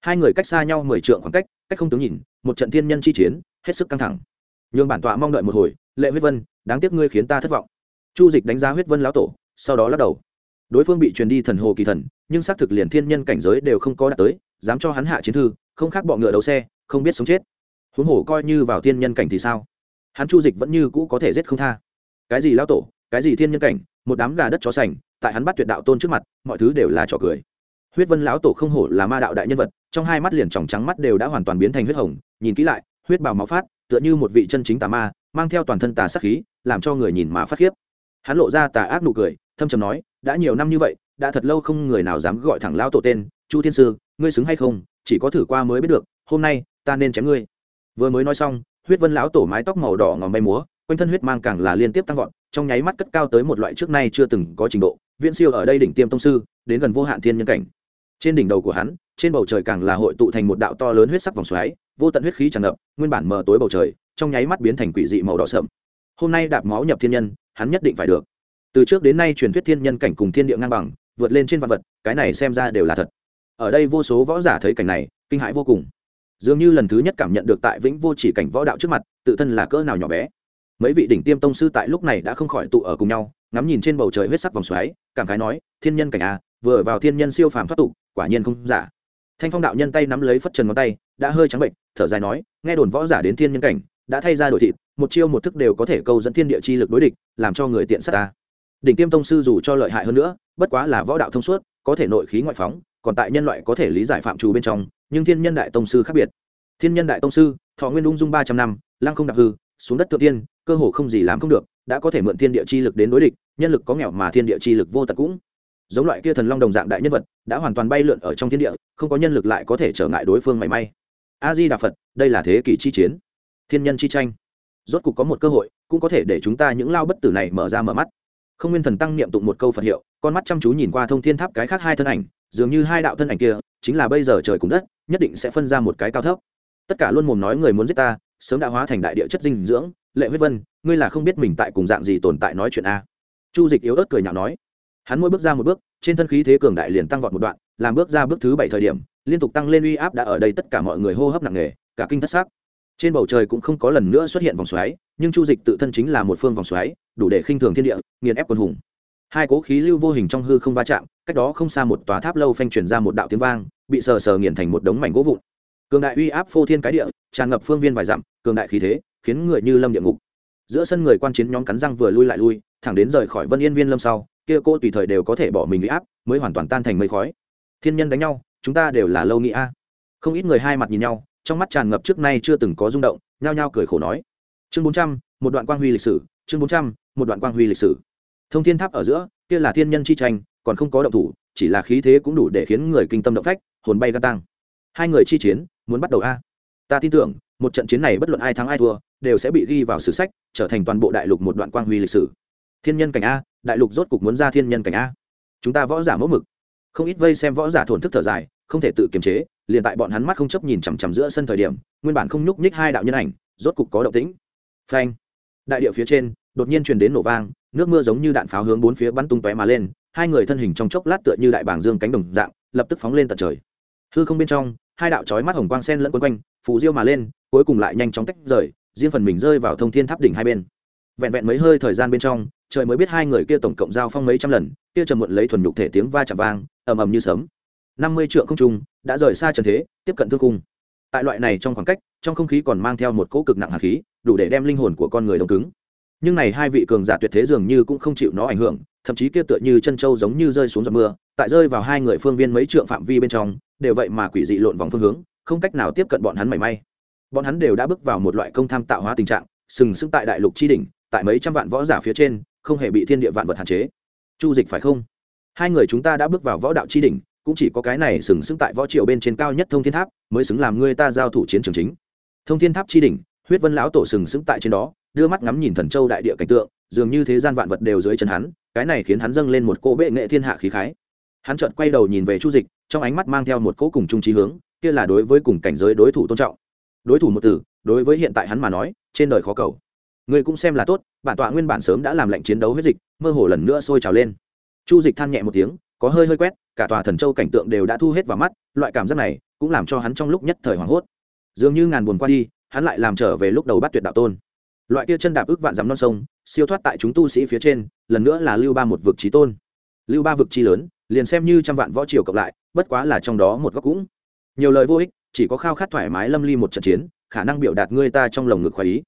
Hai người cách xa nhau mười trượng khoảng cách cách không tướng nhìn, một trận thiên nhân chi chiến, hết sức căng thẳng. Nhường bản tọa mong đợi một hồi, lệ huyết vân, đáng tiếc ngươi khiến ta thất vọng. Chu dịch đánh giá huyết vân lão tổ, sau đó lắc đầu đối phương bị truyền đi thần hồ kỳ thần, nhưng xác thực liền thiên nhân cảnh giới đều không có đạt tới, dám cho hắn hạ chiến thư, không khác bọ ngựa đấu xe, không biết sống chết. Huống hồ coi như vào thiên nhân cảnh thì sao? Hắn chu dịch vẫn như cũ có thể giết không tha. Cái gì lao tổ, cái gì thiên nhân cảnh, một đám gà đất chó sành, tại hắn bắt tuyệt đạo tôn trước mặt, mọi thứ đều là trò cười. Huyết vân lão tổ không hổ là ma đạo đại nhân vật, trong hai mắt liền tròng trắng mắt đều đã hoàn toàn biến thành huyết hồng, nhìn kỹ lại, huyết bào máu phát, tựa như một vị chân chính tà ma, mang theo toàn thân tà sắc khí, làm cho người nhìn mà phát khiếp. Hắn lộ ra tà ác nụ cười, thâm trầm nói đã nhiều năm như vậy, đã thật lâu không người nào dám gọi thẳng lão tổ tên, chu thiên sư, ngươi xứng hay không? Chỉ có thử qua mới biết được, hôm nay, ta nên chém ngươi. Vừa mới nói xong, huyết vân lão tổ mái tóc màu đỏ ngòm bay múa, quanh thân huyết mang càng là liên tiếp tăng vọt, trong nháy mắt cất cao tới một loại trước nay chưa từng có trình độ. Viễn siêu ở đây đỉnh tiêm tông sư, đến gần vô hạn thiên nhân cảnh. Trên đỉnh đầu của hắn, trên bầu trời càng là hội tụ thành một đạo to lớn huyết sắc vòng xoáy, vô tận huyết khí tràn ngập, nguyên bản mờ tối bầu trời, trong nháy mắt biến thành quỷ dị màu đỏ sậm hôm nay đạp máu nhập thiên nhân, hắn nhất định phải được từ trước đến nay truyền thuyết thiên nhân cảnh cùng thiên địa ngang bằng, vượt lên trên vạn vật, cái này xem ra đều là thật. Ở đây vô số võ giả thấy cảnh này, kinh hãi vô cùng. Dường như lần thứ nhất cảm nhận được tại vĩnh vô chỉ cảnh võ đạo trước mặt, tự thân là cỡ nào nhỏ bé. Mấy vị đỉnh tiêm tông sư tại lúc này đã không khỏi tụ ở cùng nhau, ngắm nhìn trên bầu trời huyết sắc vòng xoáy, cảm khái nói, thiên nhân cảnh a vừa vào thiên nhân siêu phàm thoát tục, quả nhiên không giả. Thanh phong đạo nhân tay nắm lấy phất trần ngón tay, đã hơi trắng bệnh, thở dài nói, nghe đồn võ giả đến thiên nhân cảnh, đã thay ra đổi thịt, một chiêu một thức đều có thể câu dẫn thiên địa chi lực đối địch, làm cho người tiện sát ta đỉnh tiêm tông sư dù cho lợi hại hơn nữa, bất quá là võ đạo thông suốt, có thể nội khí ngoại phóng, còn tại nhân loại có thể lý giải phạm trù bên trong, nhưng thiên nhân đại tông sư khác biệt. Thiên nhân đại tông sư, thọ nguyên ung dung ba trăm năm, lăng không đạp hư, xuống đất thượng tiên, cơ hồ không gì làm không được, đã có thể mượn thiên địa chi lực đến đối địch, nhân lực có nghèo mà thiên địa chi lực vô tận cũng. Giống loại kia thần long đồng dạng đại nhân vật, đã hoàn toàn bay lượn ở trong thiên địa, không có nhân lực lại có thể trở ngại đối phương mảy may. A di đà phật, đây là thế kỷ chi chiến. Thiên nhân chi tranh. Rốt cục có một cơ hội, cũng có thể để chúng ta những lao bất tử này mở ra mở mắt không nguyên thần tăng niệm tụng một câu phật hiệu, con mắt chăm chú nhìn qua thông thiên tháp cái khác hai thân ảnh, dường như hai đạo thân ảnh kia, chính là bây giờ trời cùng đất, nhất định sẽ phân ra một cái cao thấp. Tất cả luôn mồm nói người muốn giết ta, sớm đã hóa thành đại địa chất dinh dưỡng, lệ huyết vân, ngươi là không biết mình tại cùng dạng gì tồn tại nói chuyện a. Chu dịch yếu ớt cười nhạo nói. Hắn mỗi bước ra một bước, trên thân khí thế cường đại liền tăng vọt một đoạn, làm bước ra bước thứ bảy thời điểm, liên tục tăng lên uy áp đã ở đây tất cả mọi người hô hấp nặng nề, cả kinh thất xác. Trên bầu trời cũng không có lần nữa xuất hiện vòng xoáy, nhưng chu dịch tự thân chính là một phương vòng xoáy đủ để khinh thường thiên địa, nghiền ép quân hùng. Hai cố khí lưu vô hình trong hư không va chạm, cách đó không xa một tòa tháp lâu phanh truyền ra một đạo tiếng vang, bị sờ sờ nghiền thành một đống mảnh gỗ vụn. Cường đại uy áp phô thiên cái địa, tràn ngập phương viên vài dặm, cường đại khí thế, khiến người như lâm địa ngục. Giữa sân người quan chiến nhóm cắn răng vừa lui lại lui, thẳng đến rời khỏi vân yên viên lâm sau, kia cô tùy thời đều có thể bỏ mình uy áp, mới hoàn toàn tan thành mây khói. Thiên nhân đánh nhau, chúng ta đều là lâu nghĩ a. Không ít người hai mặt nhìn nhau, trong mắt tràn ngập trước nay chưa từng có rung động, nhao nhao cười khổ nói. Chương bốn trăm, một đoạn quang huy lịch sử chương bốn trăm, một đoạn quang huy lịch sử. Thông thiên tháp ở giữa, kia là thiên nhân chi tranh, còn không có động thủ, chỉ là khí thế cũng đủ để khiến người kinh tâm động phách, hồn bay gan tăng. Hai người chi chiến, muốn bắt đầu a. Ta tin tưởng, một trận chiến này bất luận ai thắng ai thua, đều sẽ bị ghi vào sử sách, trở thành toàn bộ đại lục một đoạn quang huy lịch sử. Thiên nhân cảnh a, đại lục rốt cục muốn ra thiên nhân cảnh a. Chúng ta võ giả mẫu mực. Không ít vây xem võ giả thổn thức thở dài, không thể tự kiềm chế, liền tại bọn hắn mắt không chấp nhìn chằm chằm giữa sân thời điểm, nguyên bản không nhúc nhích hai đạo nhân ảnh, rốt cục có động tĩnh. Phanh đại địa phía trên, đột nhiên truyền đến nổ vang, nước mưa giống như đạn pháo hướng bốn phía bắn tung tóe mà lên, hai người thân hình trong chốc lát tựa như đại bảng dương cánh đồng dạng, lập tức phóng lên tận trời. Hư không bên trong, hai đạo chói mắt hồng quang sen lẫn quấn quanh, phù diêu mà lên, cuối cùng lại nhanh chóng tách rời, riêng phần mình rơi vào thông thiên tháp đỉnh hai bên. Vẹn vẹn mấy hơi thời gian bên trong, trời mới biết hai người kia tổng cộng giao phong mấy trăm lần, kia trầm muộn lấy thuần nhục thể tiếng va chạm vang, ầm ầm như sấm. Năm mươi trượng không trung, đã rời xa trần thế, tiếp cận thương cung tại loại này trong khoảng cách, trong không khí còn mang theo một cỗ cực nặng hạt khí, đủ để đem linh hồn của con người đông cứng. Nhưng này hai vị cường giả tuyệt thế dường như cũng không chịu nó ảnh hưởng, thậm chí kia tựa như chân trâu giống như rơi xuống giọt mưa, tại rơi vào hai người phương viên mấy trượng phạm vi bên trong, đều vậy mà quỷ dị lộn vòng phương hướng, không cách nào tiếp cận bọn hắn mảy may. Bọn hắn đều đã bước vào một loại công tham tạo hóa tình trạng, sừng sững tại đại lục chi đỉnh, tại mấy trăm vạn võ giả phía trên, không hề bị thiên địa vạn vật hạn chế. Chu dịch phải không? Hai người chúng ta đã bước vào võ đạo chi đỉnh cũng chỉ có cái này sừng sững tại võ triều bên trên cao nhất thông thiên tháp mới xứng làm người ta giao thủ chiến trường chính. Thông thiên tháp chi đỉnh, huyết vân lão tổ sừng sững tại trên đó, đưa mắt ngắm nhìn thần châu đại địa cảnh tượng, dường như thế gian vạn vật đều dưới chân hắn, cái này khiến hắn dâng lên một cỗ bệ nghệ thiên hạ khí khái. Hắn chợt quay đầu nhìn về chu dịch, trong ánh mắt mang theo một cỗ cùng trung trí hướng, kia là đối với cùng cảnh giới đối thủ tôn trọng. Đối thủ một từ, đối với hiện tại hắn mà nói, trên đời khó cầu. Người cũng xem là tốt, bản tọa nguyên bản sớm đã làm lệnh chiến đấu huyết dịch, mơ hồ lần nữa sôi trào lên. Chu dịch than nhẹ một tiếng có hơi hơi quét, cả tòa thần châu cảnh tượng đều đã thu hết vào mắt, loại cảm giác này cũng làm cho hắn trong lúc nhất thời hoảng hốt. Dường như ngàn buồn qua đi, hắn lại làm trở về lúc đầu bắt tuyệt đạo tôn. Loại kia chân đạp ước vạn dắm non sông, siêu thoát tại chúng tu sĩ phía trên, lần nữa là lưu ba một vực trí tôn. Lưu ba vực chi lớn, liền xem như trăm vạn võ triều cộng lại, bất quá là trong đó một góc cũng. Nhiều lời vô ích, chỉ có khao khát thoải mái lâm ly một trận chiến, khả năng biểu đạt ngươi ta trong lồng ngực khoái ý.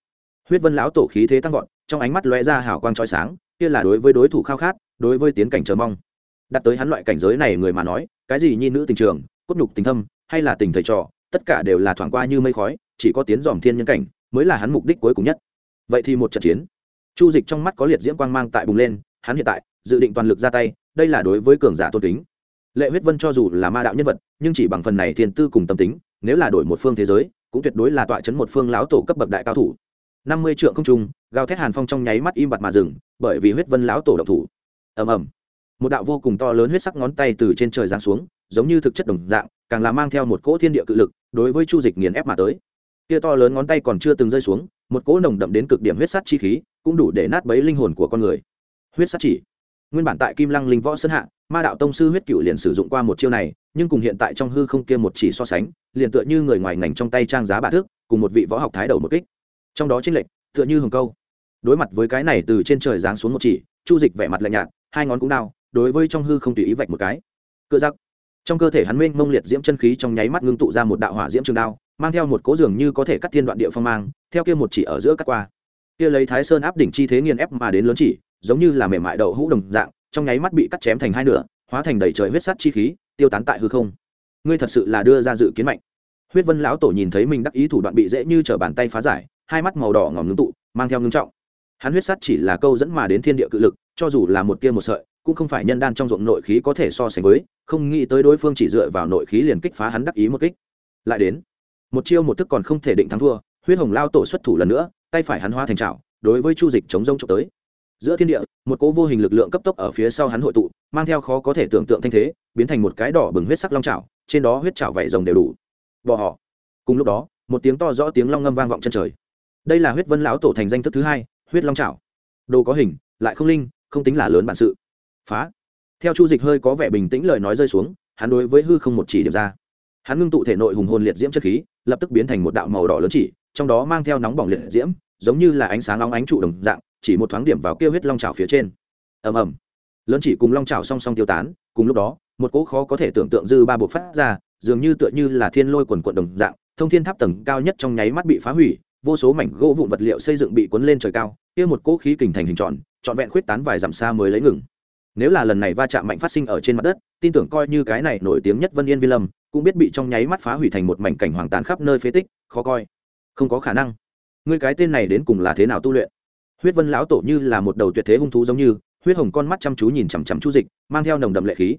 Huyết vân lão tổ khí thế tăng vọt, trong ánh mắt lóe ra hào quang trói sáng, kia là đối với đối thủ khao khát, đối với tiến cảnh chờ mong đặt tới hắn loại cảnh giới này người mà nói, cái gì nhi nữ tình trường, cốt nhục tình thâm, hay là tình thầy trò, tất cả đều là thoảng qua như mây khói, chỉ có tiến dòm thiên nhân cảnh mới là hắn mục đích cuối cùng nhất. Vậy thì một trận chiến. Chu dịch trong mắt có liệt diễm quang mang tại bùng lên, hắn hiện tại dự định toàn lực ra tay, đây là đối với cường giả tôn kính. Lệ huyết vân cho dù là ma đạo nhân vật, nhưng chỉ bằng phần này thiên tư cùng tâm tính, nếu là đổi một phương thế giới, cũng tuyệt đối là tọa chấn một phương lão tổ cấp bậc đại cao thủ. Năm mươi trượng không trung, gào thét hàn phong trong nháy mắt im bặt mà dừng, bởi vì huyết vân lão tổ độc thủ. Ầm ầm một đạo vô cùng to lớn huyết sắc ngón tay từ trên trời giáng xuống, giống như thực chất đồng dạng, càng là mang theo một cỗ thiên địa cự lực, đối với chu dịch nghiền ép mà tới. Kia to lớn ngón tay còn chưa từng rơi xuống, một cỗ nồng đậm đến cực điểm huyết sắt chi khí cũng đủ để nát bấy linh hồn của con người. Huyết sắt chỉ. Nguyên bản tại kim lăng linh võ sơn hạ, ma đạo tông sư huyết cựu liền sử dụng qua một chiêu này, nhưng cùng hiện tại trong hư không kia một chỉ so sánh, liền tựa như người ngoài ngành trong tay trang giá bà thước, cùng một vị võ học thái đầu một kích. Trong đó chính lệnh tựa như hồng câu. Đối mặt với cái này từ trên trời giáng xuống một chỉ, chu dịch vẻ mặt lạnh nhạt, hai ngón cũng đau đối với trong hư không tùy ý vạch một cái. Cựa giặc. Trong cơ thể hắn mênh mông liệt diễm chân khí trong nháy mắt ngưng tụ ra một đạo hỏa diễm trường đao, mang theo một cố dường như có thể cắt thiên đoạn địa phong mang, theo kia một chỉ ở giữa cắt qua. Kia lấy thái sơn áp đỉnh chi thế nghiền ép mà đến lớn chỉ, giống như là mềm mại đậu hũ đồng dạng, trong nháy mắt bị cắt chém thành hai nửa, hóa thành đầy trời huyết sắt chi khí, tiêu tán tại hư không. Ngươi thật sự là đưa ra dự kiến mạnh. Huyết vân lão tổ nhìn thấy mình đắc ý thủ đoạn bị dễ như t bàn tay phá giải, hai mắt màu đỏ ngòm ngưng tụ, mang theo ngưng trọng. Hắn huyết sắt chỉ là câu dẫn mà đến thiên địa cự lực, cho dù là một tia một sợi cũng không phải nhân đan trong ruộng nội khí có thể so sánh với, không nghĩ tới đối phương chỉ dựa vào nội khí liền kích phá hắn đắc ý một kích. Lại đến, một chiêu một thức còn không thể định thắng thua, huyết hồng lao tổ xuất thủ lần nữa, tay phải hắn hoa thành trào đối với chu dịch chống rông trộm tới. Giữa thiên địa, một cỗ vô hình lực lượng cấp tốc ở phía sau hắn hội tụ, mang theo khó có thể tưởng tượng thanh thế, biến thành một cái đỏ bừng huyết sắc long trào trên đó huyết trào vảy rồng đều đủ. Bỏ họ. Cùng lúc đó, một tiếng to rõ tiếng long ngâm vang vọng chân trời. Đây là huyết vân lão tổ thành danh thức thứ hai, huyết long trào đồ có hình, lại không linh, không tính là lớn bản sự phá. Theo chu dịch hơi có vẻ bình tĩnh lời nói rơi xuống, hắn đối với hư không một chỉ điểm ra. Hắn ngưng tụ thể nội hùng hồn liệt diễm chất khí, lập tức biến thành một đạo màu đỏ lớn chỉ, trong đó mang theo nóng bỏng liệt diễm, giống như là ánh sáng nóng ánh trụ đồng dạng, chỉ một thoáng điểm vào kêu huyết long trào phía trên. Ầm ầm. Lớn chỉ cùng long trào song song tiêu tán, cùng lúc đó, một cỗ khó có thể tưởng tượng dư ba buộc phát ra, dường như tựa như là thiên lôi quần quận đồng dạng, thông thiên tháp tầng cao nhất trong nháy mắt bị phá hủy, vô số mảnh gỗ vụn vật liệu xây dựng bị cuốn lên trời cao, kia một cỗ khí kình thành hình tròn, trọn vẹn khuyết tán vài dặm xa mới lấy ngừng nếu là lần này va chạm mạnh phát sinh ở trên mặt đất, tin tưởng coi như cái này nổi tiếng nhất vân yên vi lâm, cũng biết bị trong nháy mắt phá hủy thành một mảnh cảnh hoàng tàn khắp nơi phế tích, khó coi. Không có khả năng. Ngươi cái tên này đến cùng là thế nào tu luyện? Huyết vân lão tổ như là một đầu tuyệt thế hung thú giống như, huyết hồng con mắt chăm chú nhìn chằm chằm chu dịch, mang theo nồng đậm lệ khí.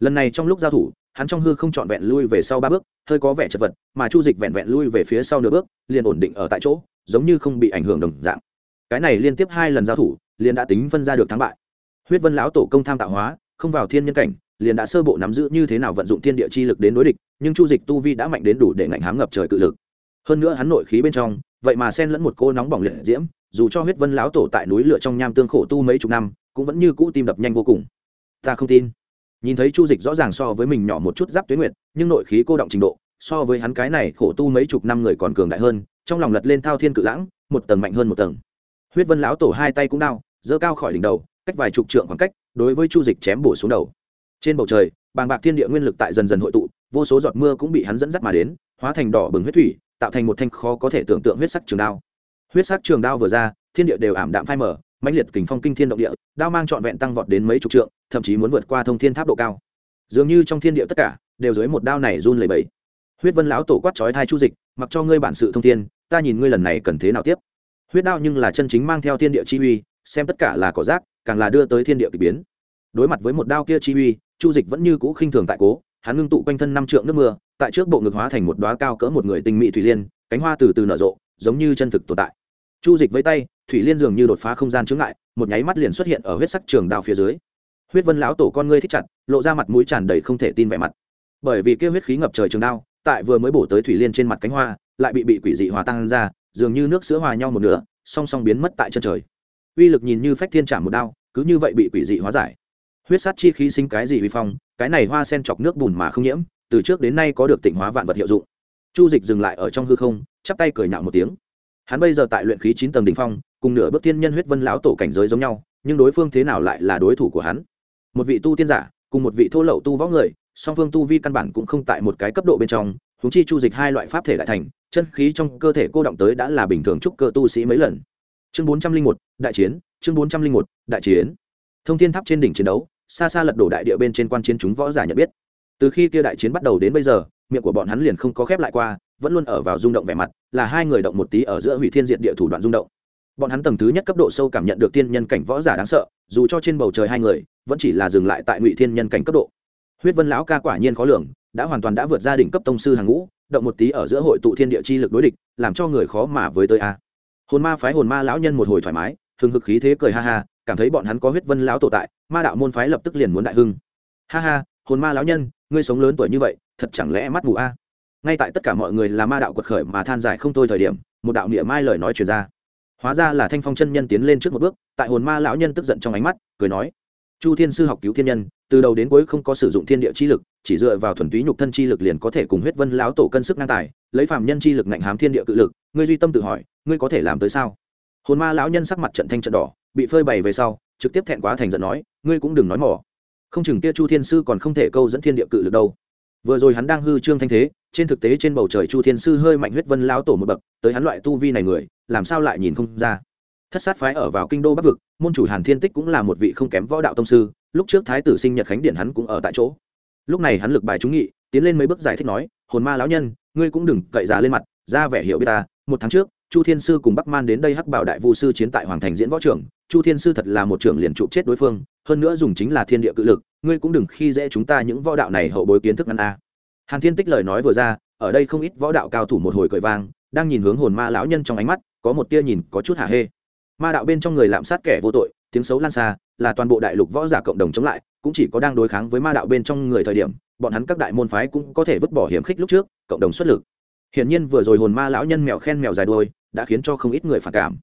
Lần này trong lúc giao thủ, hắn trong hư không trọn vẹn lui về sau ba bước, hơi có vẻ chật vật, mà chu dịch vẹn vẹn lui về phía sau nửa bước, liền ổn định ở tại chỗ, giống như không bị ảnh hưởng đồng dạng. Cái này liên tiếp hai lần giao thủ, liền đã tính phân ra được thắng bại huyết vân lão tổ công tham tạo hóa, không vào thiên nhân cảnh, liền đã sơ bộ nắm giữ như thế nào vận dụng thiên địa chi lực đến đối địch, nhưng chu dịch tu vi đã mạnh đến đủ để ngạnh hám ngập trời cự lực. Hơn nữa hắn nội khí bên trong, vậy mà xen lẫn một cô nóng bỏng liệt diễm, dù cho huyết vân lão tổ tại núi lửa trong nham tương khổ tu mấy chục năm, cũng vẫn như cũ tim đập nhanh vô cùng. Ta không tin. Nhìn thấy chu dịch rõ ràng so với mình nhỏ một chút giáp tuyến nguyệt, nhưng nội khí cô động trình độ, so với hắn cái này khổ tu mấy chục năm người còn cường đại hơn, trong lòng lật lên thao thiên cự lãng, một tầng mạnh hơn một tầng. Huyết vân lão tổ hai tay cũng đau giơ cao khỏi đỉnh đầu cách vài chục trượng khoảng cách, đối với chu dịch chém bổ xuống đầu. Trên bầu trời, bàng bạc thiên địa nguyên lực tại dần dần hội tụ, vô số giọt mưa cũng bị hắn dẫn dắt mà đến, hóa thành đỏ bừng huyết thủy, tạo thành một thanh khó có thể tưởng tượng huyết sắc trường đao. Huyết sắc trường đao vừa ra, thiên địa đều ảm đạm phai mở mãnh liệt kình phong kinh thiên động địa, đao mang trọn vẹn tăng vọt đến mấy chục trượng, thậm chí muốn vượt qua thông thiên tháp độ cao. Dường như trong thiên địa tất cả, đều dưới một đao này run lẩy bẩy. Huyết vân lão tổ quát chói thai chu dịch, mặc cho ngươi bản sự thông thiên, ta nhìn ngươi lần này cần thế nào tiếp? Huyết đao nhưng là chân chính mang theo thiên địa chi uy, xem tất cả là cỏ rác càng là đưa tới thiên địa k ỳ biến. Đối mặt với một đao kia chi uy, chu dịch vẫn như cũ khinh thường tại cố, hắn ngưng tụ quanh thân năm trượng nước mưa, tại trước bộ ngực hóa thành một đoá cao cỡ một người tinh mỹ thủy liên, cánh hoa từ từ nở rộ, giống như chân thực tồn tại. Chu dịch với tay, thủy liên dường như đột phá không gian chướng ngại, một nháy mắt liền xuất hiện ở huyết sắc trường đao phía dưới. Huyết vân lão tổ con ngươi thích chặt, lộ ra mặt mũi tràn đầy không thể tin vẻ mặt. Bởi vì kêu huyết khí ngập trời trường đao, tại vừa mới bổ tới thủy liên trên mặt cánh hoa, lại bị bị quỷ dị hòa tan ra, dường như nước sữa hòa nhau một nửa, song song biến mất tại chân trời uy lực nhìn như phách thiên trả một đao, cứ như vậy bị quỷ dị hóa giải. Huyết sát chi khí sinh cái gì uy phong, cái này hoa sen chọc nước bùn mà không nhiễm, từ trước đến nay có được tịnh hóa vạn vật hiệu dụng. Chu dịch dừng lại ở trong hư không, chắp tay cười nhạo một tiếng. Hắn bây giờ tại luyện khí chín tầng đ ỉ n h phong, cùng nửa bước thiên nhân huyết vân lão tổ cảnh giới giống nhau, nhưng đối phương thế nào lại là đối thủ của hắn? Một vị tu tiên giả, cùng một vị thô lậu tu võ người, song phương tu vi căn bản cũng không tại một cái cấp độ bên trong húng chi chu dịch hai loại pháp thể đại thành, chân khí trong cơ thể cô động tới đã là bình thường trúc cơ tu sĩ mấy lần chương bốn trăm linh một, đại chiến, chương bốn trăm linh một, đại chiến. Thông thiên tháp trên đỉnh chiến đấu, xa xa lật đổ đại địa bên trên quan chiến chúng võ giả nhận biết. Từ khi kia đại chiến bắt đầu đến bây giờ, miệng của bọn hắn liền không có khép lại qua, vẫn luôn ở vào rung động vẻ mặt, là hai người động một tí ở giữa hủy thiên diện địa thủ đoạn rung động. Bọn hắn tầng thứ nhất cấp độ sâu cảm nhận được tiên nhân cảnh võ giả đáng sợ, dù cho trên bầu trời hai người, vẫn chỉ là dừng lại tại ngụy thiên nhân cảnh cấp độ. Huyết vân lão ca quả nhiên khó lường, đã hoàn toàn đã vượt ra đỉnh cấp tông sư hàng ngũ, động một tí ở giữa hội tụ thiên địa chi lực đối địch, làm cho người khó mà với tới a hồn ma phái hồn ma lão nhân một hồi thoải mái, hừng hực khí thế cười ha ha, cảm thấy bọn hắn có huyết vân lão tổ tại, ma đạo môn phái lập tức liền muốn đại hưng. Ha ha, hồn ma lão nhân, ngươi sống lớn tuổi như vậy, thật chẳng lẽ mắt mù a? Ngay tại tất cả mọi người là ma đạo quật khởi mà than dài không thôi thời điểm, một đạo niệm mai lời nói truyền ra. Hóa ra là thanh phong chân nhân tiến lên trước một bước, tại hồn ma lão nhân tức giận trong ánh mắt, cười nói, chu thiên sư học cứu thiên nhân, từ đầu đến cuối không có sử dụng thiên địa chi lực, chỉ dựa vào thuần túy nhục thân chi lực liền có thể cùng huyết vân lão tổ cân sức ngang tài, lấy phạm nhân chi lực ngạnh hám thiên địa cự lực, ngươi duy tâm tự hỏi ngươi có thể làm tới sao? Hồn ma lão nhân sắc mặt trận thanh trận đỏ, bị phơi bày về sau, trực tiếp thẹn quá thành giận nói, ngươi cũng đừng nói mỏ. Không chừng kia chu thiên sư còn không thể câu dẫn thiên địa cự lực đâu. Vừa rồi hắn đang hư trương thanh thế, trên thực tế trên bầu trời chu thiên sư hơi mạnh huyết vân lao tổ một bậc, tới hắn loại tu vi này người, làm sao lại nhìn không ra? Thất sát phái ở vào kinh đô bắc vực, môn chủ hàn thiên tích cũng là một vị không kém võ đạo tông sư, lúc trước thái tử sinh nhật khánh điện hắn cũng ở tại chỗ. Lúc này hắn lực bài trúng nghị, tiến lên mấy bước giải thích nói, hồn ma lão nhân, ngươi cũng đừng cậy giá lên mặt, ra vẻ hiểu biết ta, một tháng trước chu thiên sư cùng bắc man đến đây hắc bảo đại vu sư chiến tại hoàng thành diễn võ trưởng chu thiên sư thật là một trưởng liền trụ chết đối phương, hơn nữa dùng chính là thiên địa cự lực, ngươi cũng đừng khi dễ chúng ta những võ đạo này hậu bối kiến thức ngăn a. Hàn thiên tích lời nói vừa ra, ở đây không ít võ đạo cao thủ một hồi cười vang, đang nhìn hướng hồn ma lão nhân trong ánh mắt, có một tia nhìn có chút hả hê. Ma đạo bên trong người lạm sát kẻ vô tội, tiếng xấu lan xa, là toàn bộ đại lục võ giả cộng đồng chống lại, cũng chỉ có đang đối kháng với ma đạo bên trong người thời điểm, bọn hắn các đại môn phái cũng có thể vứt bỏ hiểm khích lúc trước, cộng đồng xuất lực. Hiển nhiên vừa rồi hồn ma lão nhân mèo khen mèo dài đuôi đã khiến cho không ít người phản cảm.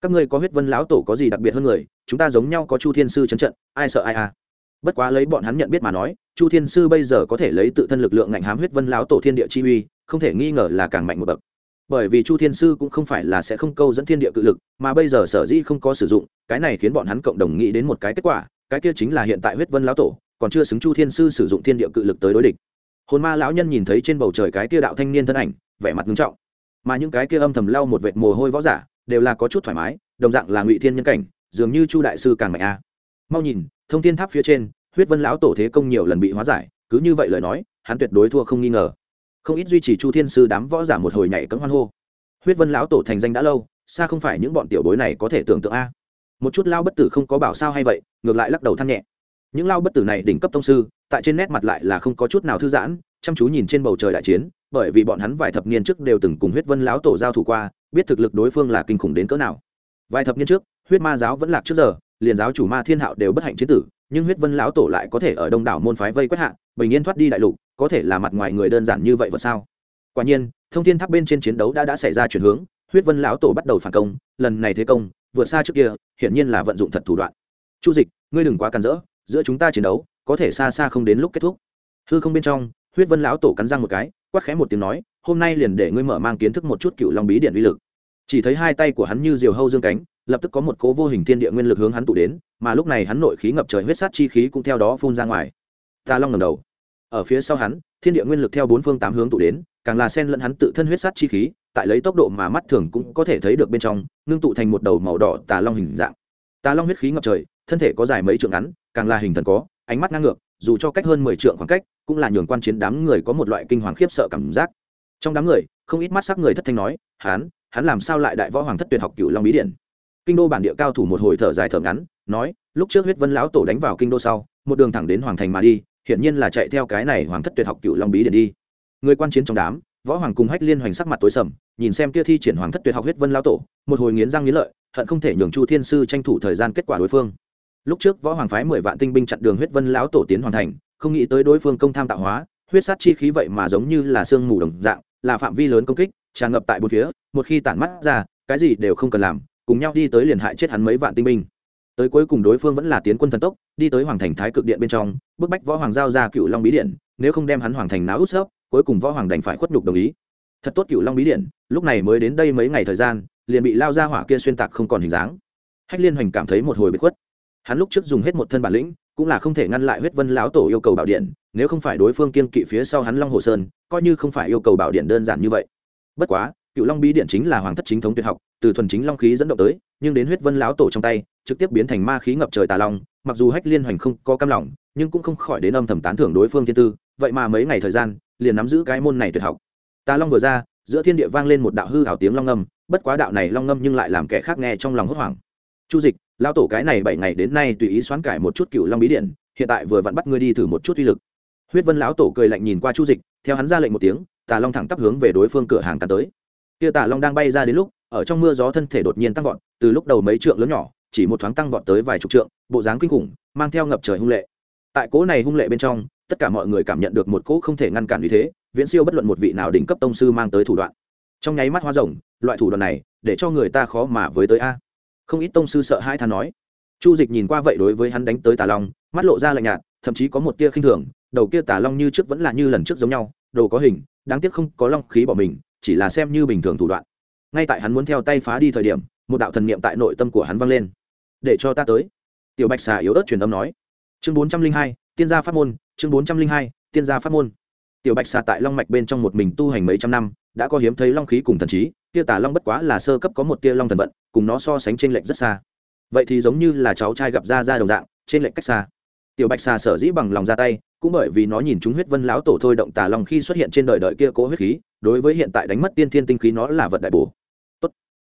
Các ngươi có huyết vân lão tổ có gì đặc biệt hơn người? Chúng ta giống nhau có chu thiên sư chấn trận, ai sợ ai à? Bất quá lấy bọn hắn nhận biết mà nói, chu thiên sư bây giờ có thể lấy tự thân lực lượng ngạnh hám huyết vân lão tổ thiên địa chi uy, không thể nghi ngờ là càng mạnh một bậc. Bởi vì chu thiên sư cũng không phải là sẽ không câu dẫn thiên địa cự lực, mà bây giờ sở dĩ không có sử dụng, cái này khiến bọn hắn cộng đồng nghĩ đến một cái kết quả, cái kia chính là hiện tại huyết vân lão tổ còn chưa xứng chu thiên sư sử dụng thiên địa cự lực tới đối địch. Hồn ma lão nhân nhìn thấy trên bầu trời cái kia đạo thanh niên thân ảnh, vẻ mặt nghiêm trọng mà những cái kia âm thầm lau một vệt mồ hôi võ giả đều là có chút thoải mái, đồng dạng là ngụy thiên nhân cảnh, dường như chu đại sư càng mạnh a. Mau nhìn, thông thiên tháp phía trên, huyết vân lão tổ thế công nhiều lần bị hóa giải, cứ như vậy lời nói, hắn tuyệt đối thua không nghi ngờ. Không ít duy trì chu thiên sư đám võ giả một hồi nhảy cấm hoan hô. Huyết vân lão tổ thành danh đã lâu, xa không phải những bọn tiểu bối này có thể tưởng tượng a. Một chút lao bất tử không có bảo sao hay vậy, ngược lại lắc đầu than nhẹ. Những lao bất tử này đỉnh cấp tông sư, tại trên nét mặt lại là không có chút nào thư giãn chăm chú nhìn trên bầu trời đại chiến, bởi vì bọn hắn vài thập niên trước đều từng cùng huyết vân lão tổ giao thủ qua, biết thực lực đối phương là kinh khủng đến cỡ nào. Vài thập niên trước, huyết ma giáo vẫn lạc trước giờ, liền giáo chủ ma thiên hạo đều bất hạnh chiến tử, nhưng huyết vân lão tổ lại có thể ở đông đảo môn phái vây quét hạ, bình yên thoát đi đại lục, có thể là mặt ngoài người đơn giản như vậy vật sao? Quả nhiên, thông thiên tháp bên trên chiến đấu đã đã xảy ra chuyển hướng, huyết vân lão tổ bắt đầu phản công, lần này thế công, vượt xa trước kia, hiển nhiên là vận dụng thật thủ đoạn. Chu dịch, ngươi đừng quá cản rỡ, giữa chúng ta chiến đấu, có thể xa xa không đến lúc kết thúc. Hư không bên trong huyết vân lão tổ cắn răng một cái, quát khẽ một tiếng nói, hôm nay liền để ngươi mở mang kiến thức một chút cựu long bí điện uy lực. Chỉ thấy hai tay của hắn như diều hâu dương cánh, lập tức có một cố vô hình thiên địa nguyên lực hướng hắn tụ đến, mà lúc này hắn nội khí ngập trời huyết sát chi khí cũng theo đó phun ra ngoài. Tà long ngầm đầu. Ở phía sau hắn, thiên địa nguyên lực theo bốn phương tám hướng tụ đến, càng là sen lẫn hắn tự thân huyết sát chi khí, tại lấy tốc độ mà mắt thường cũng có thể thấy được bên trong, ngưng tụ thành một đầu màu đỏ tà long hình dạng. Tà long huyết khí ngập trời, thân thể có dài mấy trượng ngắn, càng là hình thần có, ánh mắt ngang ngược, dù cho cách hơn mười trượng khoảng cách cũng là nhường quan chiến đám người có một loại kinh hoàng khiếp sợ cảm giác. Trong đám người, không ít mắt sắc người thất thanh nói hắn hắn làm sao lại đại võ hoàng thất tuyệt học cựu long bí điển kinh đô bản địa cao thủ một hồi thở dài thở ngắn, nói, lúc trước huyết vân lão tổ đánh vào kinh đô sau, một đường thẳng đến hoàng thành mà đi, hiển nhiên là chạy theo cái này hoàng thất tuyệt học cựu long bí điện đi. Người quan chiến trong đám, võ hoàng cùng hách liên hoành sắc mặt tối sầm, nhìn xem kia thi triển hoàng thất tuyệt học huyết vân lão tổ, một hồi nghiến răng nghiến lợi, hận không thể nhường chu thiên sư tranh thủ thời gian kết quả đối phương. Lúc trước võ hoàng phái mười vạn tinh binh chặn đường huyết vân lão tổ tiến hoàn thành không nghĩ tới đối phương công tham tạo hóa, huyết sát chi khí vậy mà giống như là sương mù đồng dạng, là phạm vi lớn công kích, tràn ngập tại bốn phía, một khi tản mắt ra, cái gì đều không cần làm, cùng nhau đi tới liền hại chết hắn mấy vạn tinh binh. Tới cuối cùng đối phương vẫn là tiến quân thần tốc, đi tới hoàng thành thái cực điện bên trong, bức bách võ hoàng giao ra cựu long bí điện, nếu không đem hắn hoàng thành náo út sấp cuối cùng võ hoàng đành phải khuất nhục đồng ý. Thật tốt cựu long bí điện, lúc này mới đến đây mấy ngày thời gian, liền bị lao ra hỏa kia xuyên tạc không còn hình dáng. Hách liên hoành cảm thấy một hồi bị khuất. Hắn lúc trước dùng hết một thân bản lĩnh cũng là không thể ngăn lại huyết vân lão tổ yêu cầu bảo điện, nếu không phải đối phương kiên kỵ phía sau hắn long hồ sơn, coi như không phải yêu cầu bảo điện đơn giản như vậy. Bất quá, cựu long bí điện chính là hoàng thất chính thống tuyệt học, từ thuần chính long khí dẫn động tới, nhưng đến huyết vân lão tổ trong tay, trực tiếp biến thành ma khí ngập trời tà long, mặc dù hách liên hoành không có cam lòng, nhưng cũng không khỏi đến âm thầm tán thưởng đối phương thiên tư, vậy mà mấy ngày thời gian, liền nắm giữ cái môn này tuyệt học. Tà long vừa ra, giữa thiên địa vang lên một đạo hư hảo tiếng long ngâm, bất quá đạo này long ngâm nhưng lại làm kẻ khác nghe trong lòng hốt hoảng chu dịch, lão tổ cái này bảy ngày đến nay tùy ý xoán cải một chút cựu long bí điện, hiện tại vừa vặn bắt ngươi đi thử một chút uy lực. Huyết vân lão tổ cười lạnh nhìn qua chu dịch, theo hắn ra lệnh một tiếng, tà long thẳng tắp hướng về đối phương cửa hàng tàn tới. Kia tà long đang bay ra đến lúc, ở trong mưa gió thân thể đột nhiên tăng vọt, từ lúc đầu mấy trượng lớn nhỏ, chỉ một thoáng tăng vọt tới vài chục trượng, bộ dáng kinh khủng, mang theo ngập trời hung lệ. Tại cỗ này hung lệ bên trong, tất cả mọi người cảm nhận được một cỗ không thể ngăn cản như thế, viễn siêu bất luận một vị nào đỉnh cấp tông sư mang tới thủ đoạn. Trong nháy mắt hoa rồng, loại thủ đoạn này, để cho người ta khó mà với tới a không ít tông sư sợ hai than nói. Chu dịch nhìn qua vậy đối với hắn đánh tới tà long, mắt lộ ra lạnh nhạt, thậm chí có một tia khinh thường, đầu kia tà long như trước vẫn là như lần trước giống nhau, đồ có hình, đáng tiếc không có long khí bỏ mình, chỉ là xem như bình thường thủ đoạn. Ngay tại hắn muốn theo tay phá đi thời điểm, một đạo thần niệm tại nội tâm của hắn vang lên. Để cho ta tới. Tiểu bạch xà yếu ớt truyền âm nói. Chương bốn trăm linh hai, tiên gia pháp môn, chương bốn trăm linh hai, tiên gia pháp môn. Tiểu bạch xà tại long mạch bên trong một mình tu hành mấy trăm năm đã có hiếm thấy long khí cùng thần trí, tia tà long bất quá là sơ cấp có một tia long thần vận, cùng nó so sánh trên lệnh rất xa. Vậy thì giống như là cháu trai gặp ra ra đồng dạng, trên lệnh cách xa. Tiểu bạch xà sở dĩ bằng lòng ra tay, cũng bởi vì nó nhìn chúng huyết vân lão tổ thôi động tà long khi xuất hiện trên đời đợi kia cố huyết khí, đối với hiện tại đánh mất tiên thiên tinh khí nó là vật đại bổ. Tốt.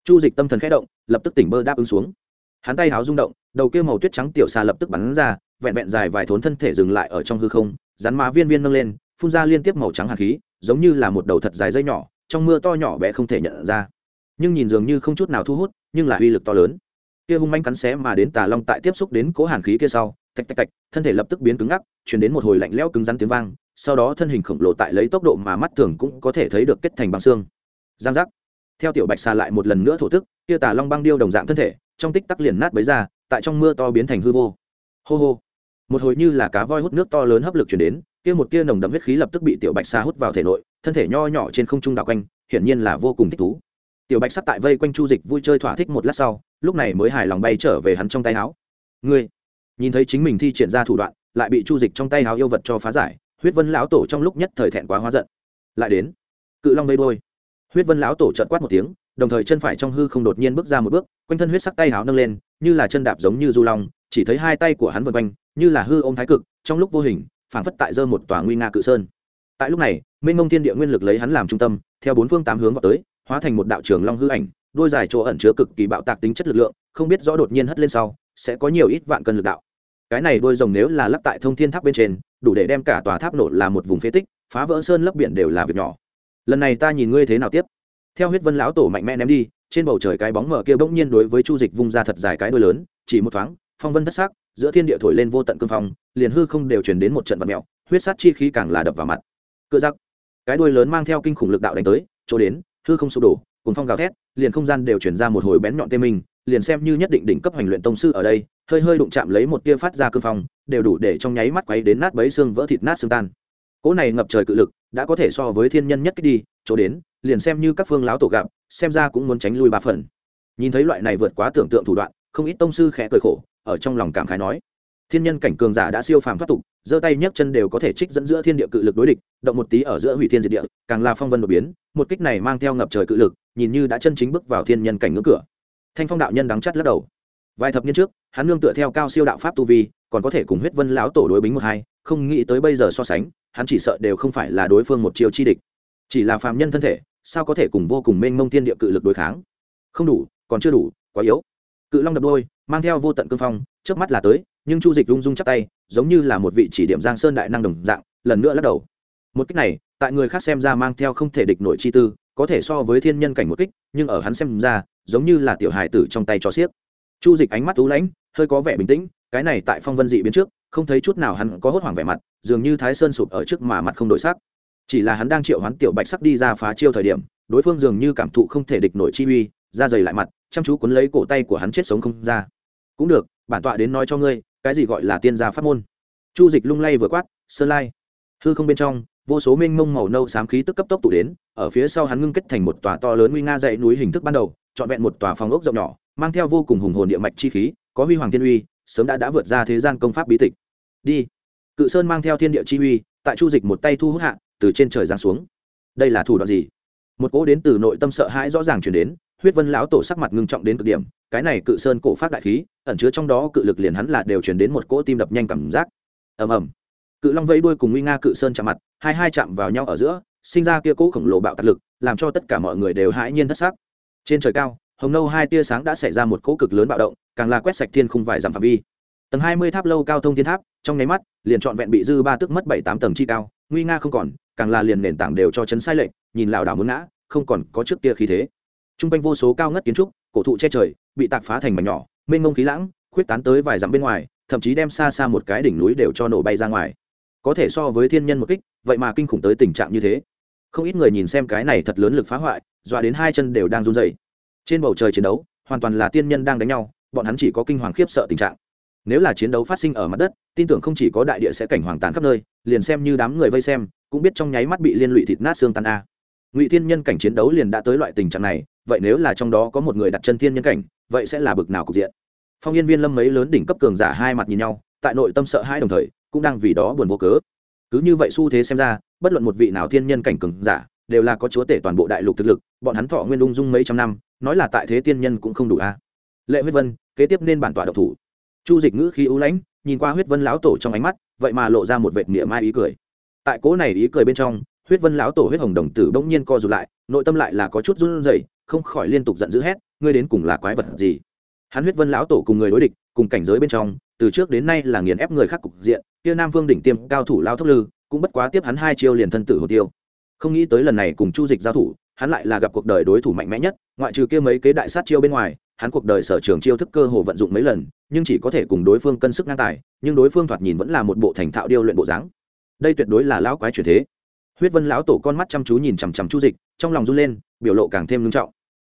chu dịch tâm thần khẽ động, lập tức tỉnh bơ đáp ứng xuống. Hắn tay háo rung động, đầu kia màu tuyết trắng tiểu xà lập tức bắn ra, vẹn vẹn dài vài thốn thân thể dừng lại ở trong hư không, rắn má viên viên nâng lên, phun ra liên tiếp màu trắng hạt khí giống như là một đầu thật dài dây nhỏ, trong mưa to nhỏ bé không thể nhận ra. Nhưng nhìn dường như không chút nào thu hút, nhưng là uy lực to lớn. Kia hung manh cắn xé mà đến tà long tại tiếp xúc đến cố hàn khí kia sau, tạch tạch tạch, thân thể lập tức biến cứng ngắc chuyển đến một hồi lạnh lẽo cứng rắn tiếng vang, sau đó thân hình khổng lồ tại lấy tốc độ mà mắt thường cũng có thể thấy được kết thành bằng xương. Giang giác. Theo tiểu bạch xà lại một lần nữa thổ tức kia tà long băng điêu đồng dạng thân thể, trong tích tắc liền nát bấy ra, tại trong mưa to biến thành hư vô. Hô hô. Một hồi như là cá voi hút nước to lớn hấp lực chuyển đến kia một tia nồng đậm huyết khí lập tức bị tiểu bạch xa hút vào thể nội, thân thể nho nhỏ trên không trung đạo quanh, hiển nhiên là vô cùng thích thú. Tiểu bạch sắp tại vây quanh chu dịch vui chơi thỏa thích một lát sau, lúc này mới hài lòng bay trở về hắn trong tay áo. Ngươi, nhìn thấy chính mình thi triển ra thủ đoạn, lại bị chu dịch trong tay áo yêu vật cho phá giải, huyết vân lão tổ trong lúc nhất thời thẹn quá hóa giận. Lại đến, cự long vây đôi huyết vân lão tổ trợn quát một tiếng, đồng thời chân phải trong hư không đột nhiên bước ra một bước, quanh thân huyết sắc tay áo nâng lên, như là chân đạp giống như du long, chỉ thấy hai tay của hắn vân quanh, như là hư ôm thái cực, trong lúc vô hình phảng phất tại dơ một tòa nguy nga cự sơn. Tại lúc này, Minh mông thiên địa nguyên lực lấy hắn làm trung tâm, theo bốn phương tám hướng vào tới, hóa thành một đạo trường long hư ảnh, đôi dài chỗ ẩn chứa cực kỳ bạo tạc tính chất lực lượng, không biết rõ đột nhiên hất lên sau, sẽ có nhiều ít vạn cân lực đạo. Cái này đôi rồng nếu là lắp tại thông thiên tháp bên trên, đủ để đem cả tòa tháp nổ là một vùng phế tích, phá vỡ sơn lấp biển đều là việc nhỏ. Lần này ta nhìn ngươi thế nào tiếp? Theo huyết vân lão tổ mạnh mẽ ném đi, trên bầu trời cái bóng mở kia bỗng nhiên đối với chu dịch vung ra thật dài cái đôi lớn, chỉ một thoáng, phong vân thất sắc giữa thiên địa thổi lên vô tận cương phong, liền hư không đều chuyển đến một trận vật mèo, huyết sát chi khí càng là đập vào mặt. Cựa giặc, cái đuôi lớn mang theo kinh khủng lực đạo đánh tới, chỗ đến, hư không sụp đổ cùng phong gào thét, liền không gian đều chuyển ra một hồi bén nhọn tê minh, liền xem như nhất định đỉnh cấp hành luyện tông sư ở đây, hơi hơi đụng chạm lấy một tia phát ra cương phong, đều đủ để trong nháy mắt quấy đến nát bấy xương vỡ thịt nát xương tan. Cỗ này ngập trời cự lực, đã có thể so với thiên nhân nhất kích đi, chỗ đến, liền xem như các phương láo tổ gặp, xem ra cũng muốn tránh lui ba phần. Nhìn thấy loại này vượt quá tưởng tượng thủ đoạn, không ít tông sư khẽ cười khổ ở trong lòng cảm khái nói, thiên nhân cảnh cường giả đã siêu phàm thoát tục, giơ tay nhấc chân đều có thể trích dẫn giữa thiên địa cự lực đối địch, động một tí ở giữa hủy thiên diệt địa, càng là phong vân đột biến, một kích này mang theo ngập trời cự lực, nhìn như đã chân chính bước vào thiên nhân cảnh ngưỡng cửa. Thanh phong đạo nhân đắng chắt lắc đầu. Vài thập niên trước, hắn nương tựa theo cao siêu đạo pháp tu vi, còn có thể cùng huyết vân lão tổ đối bính một hai, không nghĩ tới bây giờ so sánh, hắn chỉ sợ đều không phải là đối phương một chiều chi địch. Chỉ là phàm nhân thân thể, sao có thể cùng vô cùng mênh mông thiên địa cự lực đối kháng? Không đủ, còn chưa đủ, quá yếu. Cự long đập đôi mang theo vô tận cương phong trước mắt là tới, nhưng chu dịch rung rung chắc tay, giống như là một vị chỉ điểm giang sơn đại năng đồng dạng, lần nữa lắc đầu. Một cách này, tại người khác xem ra mang theo không thể địch nổi chi tư, có thể so với thiên nhân cảnh một kích, nhưng ở hắn xem ra, giống như là tiểu hài tử trong tay cho xiếc. Chu dịch ánh mắt tú lãnh, hơi có vẻ bình tĩnh, cái này tại phong vân dị biến trước, không thấy chút nào hắn có hốt hoảng vẻ mặt, dường như thái sơn sụp ở trước mà mặt không đổi sắc. Chỉ là hắn đang triệu hoán tiểu bạch sắc đi ra phá chiêu thời điểm, đối phương dường như cảm thụ không thể địch nổi chi uy ra dày lại mặt, chăm chú cuốn lấy cổ tay của hắn chết sống không ra cũng được, bản tọa đến nói cho ngươi, cái gì gọi là tiên gia pháp môn? Chu dịch lung lay vừa quát, sơn lai. Hư không bên trong, vô số mênh mông màu nâu xám khí tức cấp tốc tụ đến, ở phía sau hắn ngưng kết thành một tòa to lớn nguy nga dãy núi hình thức ban đầu, trọn vẹn một tòa phòng ốc rộng nhỏ, mang theo vô cùng hùng hồn địa mạch chi khí, có huy hoàng thiên uy, sớm đã đã vượt ra thế gian công pháp bí tịch. Đi. Cự sơn mang theo thiên địa chi uy, tại chu dịch một tay thu hút hạ, từ trên trời giáng xuống. Đây là thủ đoạn gì? Một cỗ đến từ nội tâm sợ hãi rõ ràng chuyển đến huyết vân lão tổ sắc mặt ngưng trọng đến cực điểm, cái này cự sơn cổ phát đại khí, ẩn chứa trong đó cự lực liền hắn là đều chuyển đến một cỗ tim đập nhanh cảm giác. Ầm ầm. Cự long vẫy đuôi cùng nguy nga cự sơn chạm mặt, hai hai chạm vào nhau ở giữa, sinh ra kia cỗ khổng lồ bạo tạc lực, làm cho tất cả mọi người đều hãi nhiên thất sắc. Trên trời cao, hồng nâu hai tia sáng đã xảy ra một cỗ cực lớn bạo động, càng là quét sạch thiên khung vài dặm phạm vi. Tầng hai mươi tháp lâu cao thông thiên tháp, trong nháy mắt, liền trọn vẹn bị dư ba tức mất bảy tám tầng chi cao, nguy nga không còn, càng là liền nền tảng đều cho chấn sai lệnh nhìn lảo đảo muốn ngã, không còn có trước kia khí thế t r u n g quanh vô số cao ngất kiến trúc, cổ thụ che trời, bị tạc phá thành mảnh nhỏ, mênh ngông khí lãng, khuyết tán tới vài dặm bên ngoài, thậm chí đem xa xa một cái đỉnh núi đều cho nổ bay ra ngoài. Có thể so với thiên nhân một kích, vậy mà kinh khủng tới tình trạng như thế. Không ít người nhìn xem cái này thật lớn lực phá hoại, dọa đến hai chân đều đang run dày trên bầu trời chiến đấu, hoàn toàn là tiên nhân đang đánh nhau, bọn hắn chỉ có kinh hoàng khiếp sợ tình trạng. Nếu là chiến đấu phát sinh ở mặt đất, tin tưởng không chỉ có đại địa sẽ cảnh hoàng tàn khắp nơi, liền xem như đám người vây xem, cũng biết trong nháy mắt bị liên lụy thịt nát xương tan a. Ngụy thiên nhân cảnh chiến đấu liền đã tới loại tình trạng này vậy nếu là trong đó có một người đặt chân thiên nhân cảnh, vậy sẽ là bực nào cục diện? Phong yên viên lâm mấy lớn đỉnh cấp cường giả hai mặt nhìn nhau, tại nội tâm sợ hai đồng thời, cũng đang vì đó buồn vô cớ. Cứ như vậy xu thế xem ra, bất luận một vị nào thiên nhân cảnh cường giả, đều là có chúa tể toàn bộ đại lục thực lực, bọn hắn thọ nguyên ung dung mấy trăm năm, nói là tại thế tiên nhân cũng không đủ a. Lệ huyết vân, kế tiếp nên bản tọa độc thủ. Chu dịch ngữ khí ưu lãnh, nhìn qua huyết vân lão tổ trong ánh mắt, vậy mà lộ ra một vệt niệm mai ý cười. Tại cố này ý cười bên trong huyết vân lão tổ huyết hồng đồng tử bỗng nhiên co rụt lại, nội tâm lại là có chút run rẩy, không khỏi liên tục giận dữ hét, ngươi đến cùng là quái vật gì? Hắn huyết vân lão tổ cùng người đối địch, cùng cảnh giới bên trong, từ trước đến nay là nghiền ép người khác cục diện, kia nam vương đỉnh tiêm cao thủ lao thốc lư, cũng bất quá tiếp hắn hai chiêu liền thân tử hồ tiêu. Không nghĩ tới lần này cùng chu dịch giao thủ, hắn lại là gặp cuộc đời đối thủ mạnh mẽ nhất, ngoại trừ kia mấy kế đại sát chiêu bên ngoài, hắn cuộc đời sở trường chiêu thức cơ hồ vận dụng mấy lần, nhưng chỉ có thể cùng đối phương cân sức ngang tài, nhưng đối phương thoạt nhìn vẫn là một bộ thành thạo điêu luyện bộ dáng. Đây tuyệt đối là lão quái chuyển thế huyết vân lão tổ con mắt chăm chú nhìn chằm chằm chu dịch, trong lòng run lên, biểu lộ càng thêm nghiêm trọng.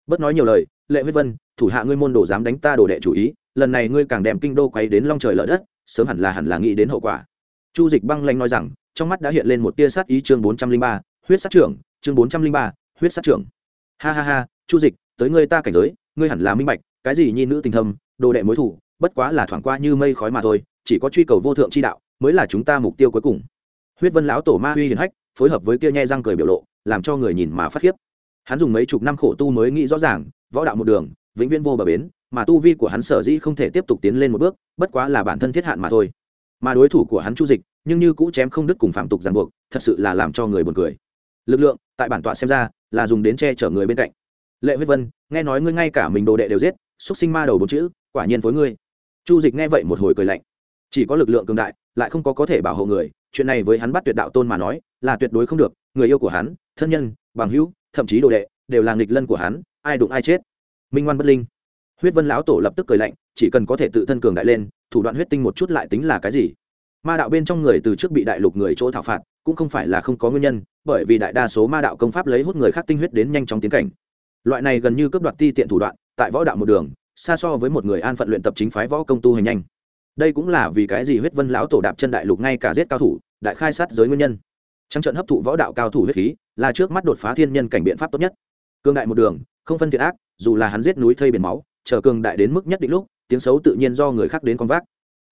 Bớt nói nhiều lời, lệ huyết vân, thủ hạ ngươi môn đồ dám đánh ta đồ đệ chủ ý, lần này ngươi càng đem kinh đô quay đến long trời lở đất, sớm hẳn là hẳn là nghĩ đến hậu quả. Chu dịch băng lanh nói rằng, trong mắt đã hiện lên một tia sát ý chương bốn trăm linh ba, huyết sát trưởng, chương bốn trăm linh ba, huyết sát trưởng. Ha ha ha, chu dịch, tới ngươi ta cảnh giới, ngươi hẳn là minh bạch, cái gì nhi nữ tình thâm, đồ đệ mối thủ, bất quá là thoảng qua như mây khói mà thôi, chỉ có truy cầu vô thượng chi đạo mới là chúng ta mục tiêu cuối cùng. Huyết vân lão tổ ma huy hiển hách phối hợp với kia nhe răng cười biểu lộ, làm cho người nhìn mà phát khiếp. Hắn dùng mấy chục năm khổ tu mới nghĩ rõ ràng, võ đạo một đường, vĩnh viễn vô bờ bến, mà tu vi của hắn sở dĩ không thể tiếp tục tiến lên một bước, bất quá là bản thân thiết hạn mà thôi. Mà đối thủ của hắn chu dịch, nhưng như cũ chém không đứt cùng phạm tục ràng buộc, thật sự là làm cho người buồn cười. Lực lượng, tại bản tọa xem ra, là dùng đến che chở người bên cạnh. Lệ huyết vân, nghe nói ngươi ngay cả mình đồ đệ đều giết, xúc sinh ma đầu bốn chữ, quả nhiên với ngươi. Chu dịch nghe vậy một hồi cười lạnh chỉ có lực lượng cường đại, lại không có có thể bảo hộ người. Chuyện này với hắn bắt tuyệt đạo tôn mà nói, là tuyệt đối không được. Người yêu của hắn, thân nhân, bằng hữu, thậm chí đồ đệ, đều là nghịch lân của hắn, ai đụng ai chết. Minh ngoan bất linh. Huyết vân lão tổ lập tức cười lạnh, chỉ cần có thể tự thân cường đại lên, thủ đoạn huyết tinh một chút lại tính là cái gì? Ma đạo bên trong người từ trước bị đại lục người chỗ thảo phạt, cũng không phải là không có nguyên nhân, bởi vì đại đa số ma đạo công pháp lấy hút người khác tinh huyết đến nhanh chóng tiến cảnh. Loại này gần như cướp đoạt ti tiện thủ đoạn, tại võ đạo một đường, xa so với một người an phận luyện tập chính phái võ công tu hành nhanh đây cũng là vì cái gì huyết vân lão tổ đạp chân đại lục ngay cả giết cao thủ, đại khai sát giới nguyên nhân. Trắng trận hấp thụ võ đạo cao thủ huyết khí, là trước mắt đột phá thiên nhân cảnh biện pháp tốt nhất. Cương đại một đường, không phân thiện ác, dù là hắn giết núi thây biển máu, chờ cường đại đến mức nhất định lúc, tiếng xấu tự nhiên do người khác đến con vác.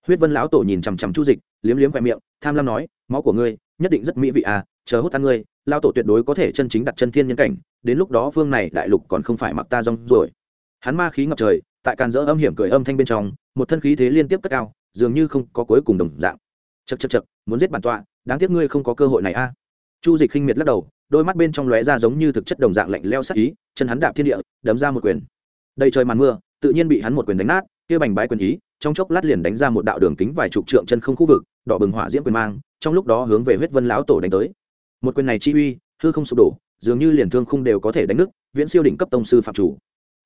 Huyết vân lão tổ nhìn chằm chằm chu dịch, liếm liếm khoe miệng, tham lam nói, máu của ngươi, nhất định rất mỹ vị à chờ hút ăn ngươi lao tổ tuyệt đối có thể chân chính đặt chân thiên nhân cảnh, đến lúc đó phương này đại lục còn không phải mặc ta rong rồi hắn ma khí ngập trời, tại càn dỡ âm hiểm cười âm thanh bên trong, một thân khí thế liên tiếp cất cao, dường như không có cuối cùng đồng dạng. Chật chật chật muốn giết bản tọa, đáng tiếc ngươi không có cơ hội này a. Chu dịch khinh miệt lắc đầu, đôi mắt bên trong lóe ra giống như thực chất đồng dạng lạnh leo sắc ý, chân hắn đạp thiên địa, đấm ra một quyền. Đầy trời màn mưa, tự nhiên bị hắn một quyền đánh nát, kia bành bái quyền ý, trong chốc lát liền đánh ra một đạo đường kính vài chục trượng chân không khu vực, đỏ bừng hỏa diễm quyền mang, trong lúc đó hướng về huyết vân lão tổ đánh tới. Một quyền này chi uy, hư không sụp đổ, dường như liền thương khung đều có thể đánh nứt, viễn siêu đỉnh cấp tông sư phạm chủ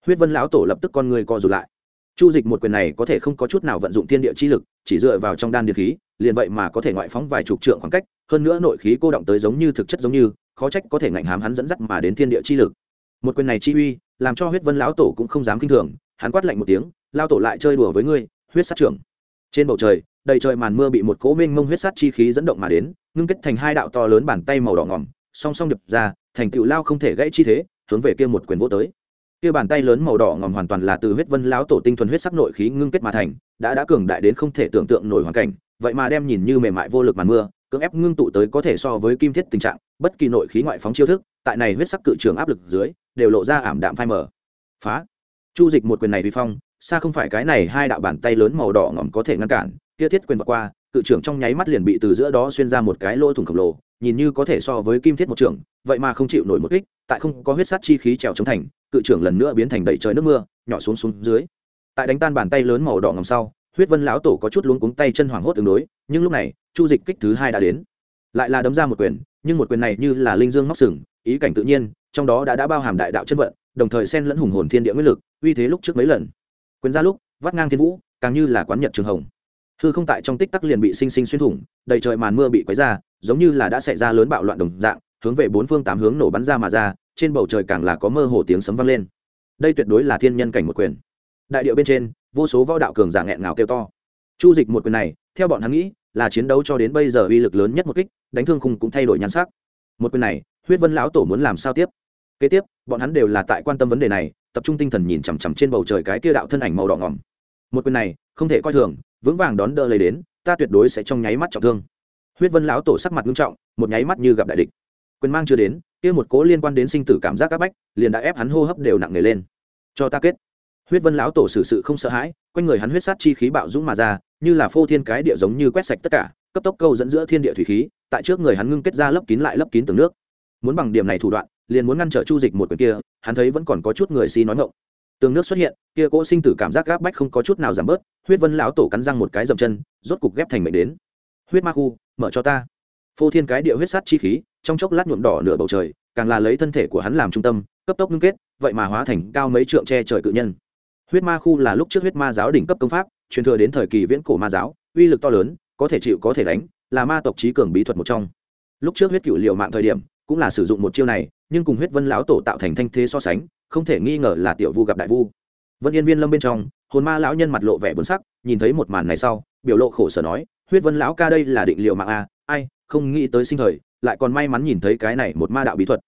huyết vân lão tổ lập tức con người co rụt lại. Chu dịch một quyền này có thể không có chút nào vận dụng thiên địa chi lực, chỉ dựa vào trong đan điện khí, liền vậy mà có thể ngoại phóng vài chục trượng khoảng cách, hơn nữa nội khí cô động tới giống như thực chất giống như, khó trách có thể ngạnh hám hắn dẫn dắt mà đến thiên địa chi lực. Một quyền này chi uy, làm cho huyết vân lão tổ cũng không dám kinh thường, hắn quát lạnh một tiếng lao tổ lại chơi đùa với ngươi, huyết sát trưởng. Trên bầu trời, đầy trời màn mưa bị một cỗ mênh mông huyết sát chi khí dẫn động mà đến, ngưng kết thành hai đạo to lớn bàn tay màu đỏ ngỏm song song đập ra, thành tựu lao không thể gãy chi thế, hướng về kia một quyền vô tới kia bàn tay lớn màu đỏ ngòm hoàn toàn là từ huyết vân lão tổ tinh thuần huyết sắc nội khí ngưng kết mà thành, đã đã cường đại đến không thể tưởng tượng nổi hoàn cảnh, vậy mà đem nhìn như mềm mại vô lực màn mưa, cưỡng ép ngưng tụ tới có thể so với kim thiết tình trạng, bất kỳ nội khí ngoại phóng chiêu thức, tại này huyết sắc cự trường áp lực dưới, đều lộ ra ảm đạm phai mờ. Phá! Chu dịch một quyền này vi phong, xa không phải cái này hai đạo bàn tay lớn màu đỏ ngòm có thể ngăn cản, kia thiết quyền vượt qua, cự trưởng trong nháy mắt liền bị từ giữa đó xuyên ra một cái lỗ thủng khổng lồ, nhìn như có thể so với kim thiết một trưởng, vậy mà không chịu nổi một kích, tại không có huyết sát chi khí trèo chống thành cự trưởng lần nữa biến thành đầy trời nước mưa, nhỏ xuống xuống dưới. Tại đánh tan bàn tay lớn màu đỏ ngầm sau, huyết vân lão tổ có chút luống cuống tay chân hoảng hốt tương đối, nhưng lúc này, chu dịch kích thứ hai đã đến. Lại là đấm ra một quyền, nhưng một quyền này như là linh dương móc sừng, ý cảnh tự nhiên, trong đó đã đã bao hàm đại đạo chân vận, đồng thời xen lẫn hùng hồn thiên địa nguyên lực, uy thế lúc trước mấy lần. Quyền ra lúc, vắt ngang thiên vũ, càng như là quán nhật trường hồng. Hư không tại trong tích tắc liền bị sinh sinh xuyên thủng, đầy trời màn mưa bị quấy ra, giống như là đã xảy ra lớn bạo loạn đồng dạng, hướng về bốn phương tám hướng nổ bắn ra mà ra trên bầu trời càng là có mơ hồ tiếng sấm vang lên. Đây tuyệt đối là thiên nhân cảnh một quyền. Đại điệu bên trên, vô số võ đạo cường giả nghẹn ngào kêu to. Chu dịch một quyền này, theo bọn hắn nghĩ, là chiến đấu cho đến bây giờ uy lực lớn nhất một kích, đánh thương khung cũng thay đổi nhan sắc. Một quyền này, huyết vân lão tổ muốn làm sao tiếp? Kế tiếp, bọn hắn đều là tại quan tâm vấn đề này, tập trung tinh thần nhìn chằm chằm trên bầu trời cái kia đạo thân ảnh màu đỏ ngỏm. Một quyền này, không thể coi thường, vững vàng đón đỡ lấy đến, ta tuyệt đối sẽ trong nháy mắt trọng thương. Huyết vân lão tổ sắc mặt nghiêm trọng, một nháy mắt như gặp đại địch. Quyền mang chưa đến kia một cố liên quan đến sinh tử cảm giác các bách, liền đã ép hắn hô hấp đều nặng nề lên. Cho ta kết. Huyết vân lão tổ xử sự không sợ hãi, quanh người hắn huyết sát chi khí bạo dũng mà ra, như là phô thiên cái địa giống như quét sạch tất cả, cấp tốc câu dẫn giữa thiên địa thủy khí, tại trước người hắn ngưng kết ra lấp kín lại lấp kín từng nước. Muốn bằng điểm này thủ đoạn, liền muốn ngăn trở chu dịch một quyền kia, hắn thấy vẫn còn có chút người si nói ngộng tường nước xuất hiện, kia cỗ sinh tử cảm giác gáp bách không có chút nào giảm bớt, huyết vân lão tổ cắn răng một cái dầm chân, rốt cục ghép thành mệnh đến. Huyết ma khu, mở cho ta. Phô thiên cái địa huyết sát chi khí trong chốc lát nhuộm đỏ nửa bầu trời, càng là lấy thân thể của hắn làm trung tâm, cấp tốc ngưng kết, vậy mà hóa thành cao mấy trượng che trời cự nhân. Huyết ma khu là lúc trước huyết ma giáo đỉnh cấp công pháp, truyền thừa đến thời kỳ viễn cổ ma giáo, uy lực to lớn, có thể chịu có thể đánh, là ma tộc trí cường bí thuật một trong. Lúc trước huyết cựu liều mạng thời điểm, cũng là sử dụng một chiêu này, nhưng cùng huyết vân lão tổ tạo thành thanh thế so sánh, không thể nghi ngờ là tiểu vu gặp đại vu. Vân yên viên lâm bên trong, hồn ma lão nhân mặt lộ vẻ buồn sắc, nhìn thấy một màn này sau, biểu lộ khổ sở nói, huyết vân lão ca đây là định liệu mạng a, ai, không nghĩ tới sinh thời lại còn may mắn nhìn thấy cái này một ma đạo bí thuật.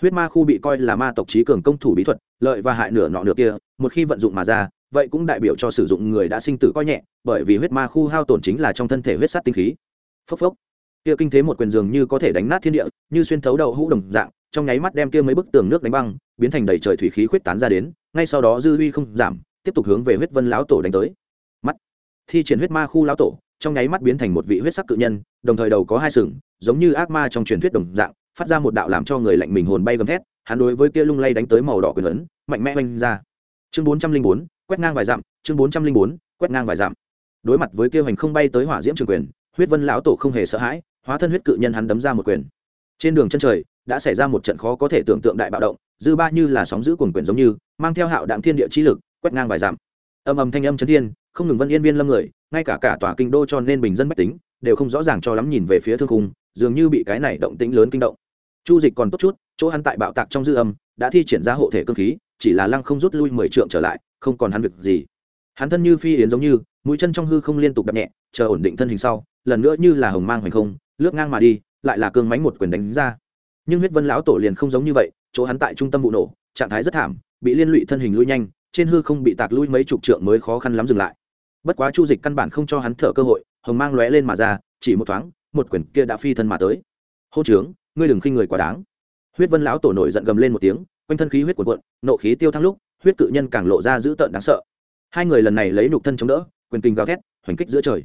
Huyết ma khu bị coi là ma tộc trí cường công thủ bí thuật, lợi và hại nửa nọ nửa kia, một khi vận dụng mà ra, vậy cũng đại biểu cho sử dụng người đã sinh tử coi nhẹ, bởi vì huyết ma khu hao tổn chính là trong thân thể huyết sát tinh khí. Phốc phốc. Kia kinh thế một quyền dường như có thể đánh nát thiên địa, như xuyên thấu đầu hũ đồng dạng, trong nháy mắt đem kia mấy bức tường nước đánh băng, biến thành đầy trời thủy khí khuyết tán ra đến, ngay sau đó dư uy không giảm, tiếp tục hướng về huyết vân lão tổ đánh tới. Mắt. Thi triển huyết ma khu lão tổ, trong nháy mắt biến thành một vị huyết sắc cự nhân, đồng thời đầu có hai sừng giống như ác ma trong truyền thuyết đồng dạng, phát ra một đạo làm cho người lạnh mình hồn bay gầm thét, hắn đối với kia lung lay đánh tới màu đỏ quyền lớn, mạnh mẽ oanh ra. Chương bốn trăm linh bốn, quét ngang vài dặm, chương bốn trăm linh bốn, quét ngang vài dặm. Đối mặt với kia hoành không bay tới hỏa diễm trường quyền, huyết vân lão tổ không hề sợ hãi, hóa thân huyết cự nhân hắn đấm ra một quyền. Trên đường chân trời, đã xảy ra một trận khó có thể tưởng tượng đại bạo động, dư ba như là sóng giữ cuồng quyền giống như, mang theo hạo đạm thiên địa chi lực, quét ngang vài dặm. Âm âm thanh âm chấn thiên, không ngừng vân yên viên lâm người, ngay cả cả tòa kinh đô cho nên bình dân bách tính, đều không rõ ràng cho lắm nhìn về phía thương khung dường như bị cái này động tĩnh lớn kinh động. Chu dịch còn tốt chút, chỗ hắn tại bạo tạc trong dư âm, đã thi triển ra hộ thể cơ khí, chỉ là lăng không rút lui mười trượng trở lại, không còn hắn việc gì. Hắn thân như phi yến giống như, mũi chân trong hư không liên tục đập nhẹ, chờ ổn định thân hình sau, lần nữa như là hồng mang hoành không, lướt ngang mà đi, lại là cương mánh một quyền đánh ra. Nhưng huyết vân lão tổ liền không giống như vậy, chỗ hắn tại trung tâm vụ nổ, trạng thái rất thảm, bị liên lụy thân hình lui nhanh, trên hư không bị tạc lui mấy chục trượng mới khó khăn lắm dừng lại. Bất quá chu dịch căn bản không cho hắn thở cơ hội, hồng mang lóe lên mà ra, chỉ một thoáng một quyển kia đã phi thân mà tới. Hô trướng, ngươi đừng khinh người quá đáng. Huyết vân lão tổ nổi giận gầm lên một tiếng, quanh thân khí huyết cuộn cuộn, nộ khí tiêu thăng lúc, huyết cự nhân càng lộ ra dữ tợn đáng sợ. Hai người lần này lấy nục thân chống đỡ, quyền kinh gào thét, hoành kích giữa trời.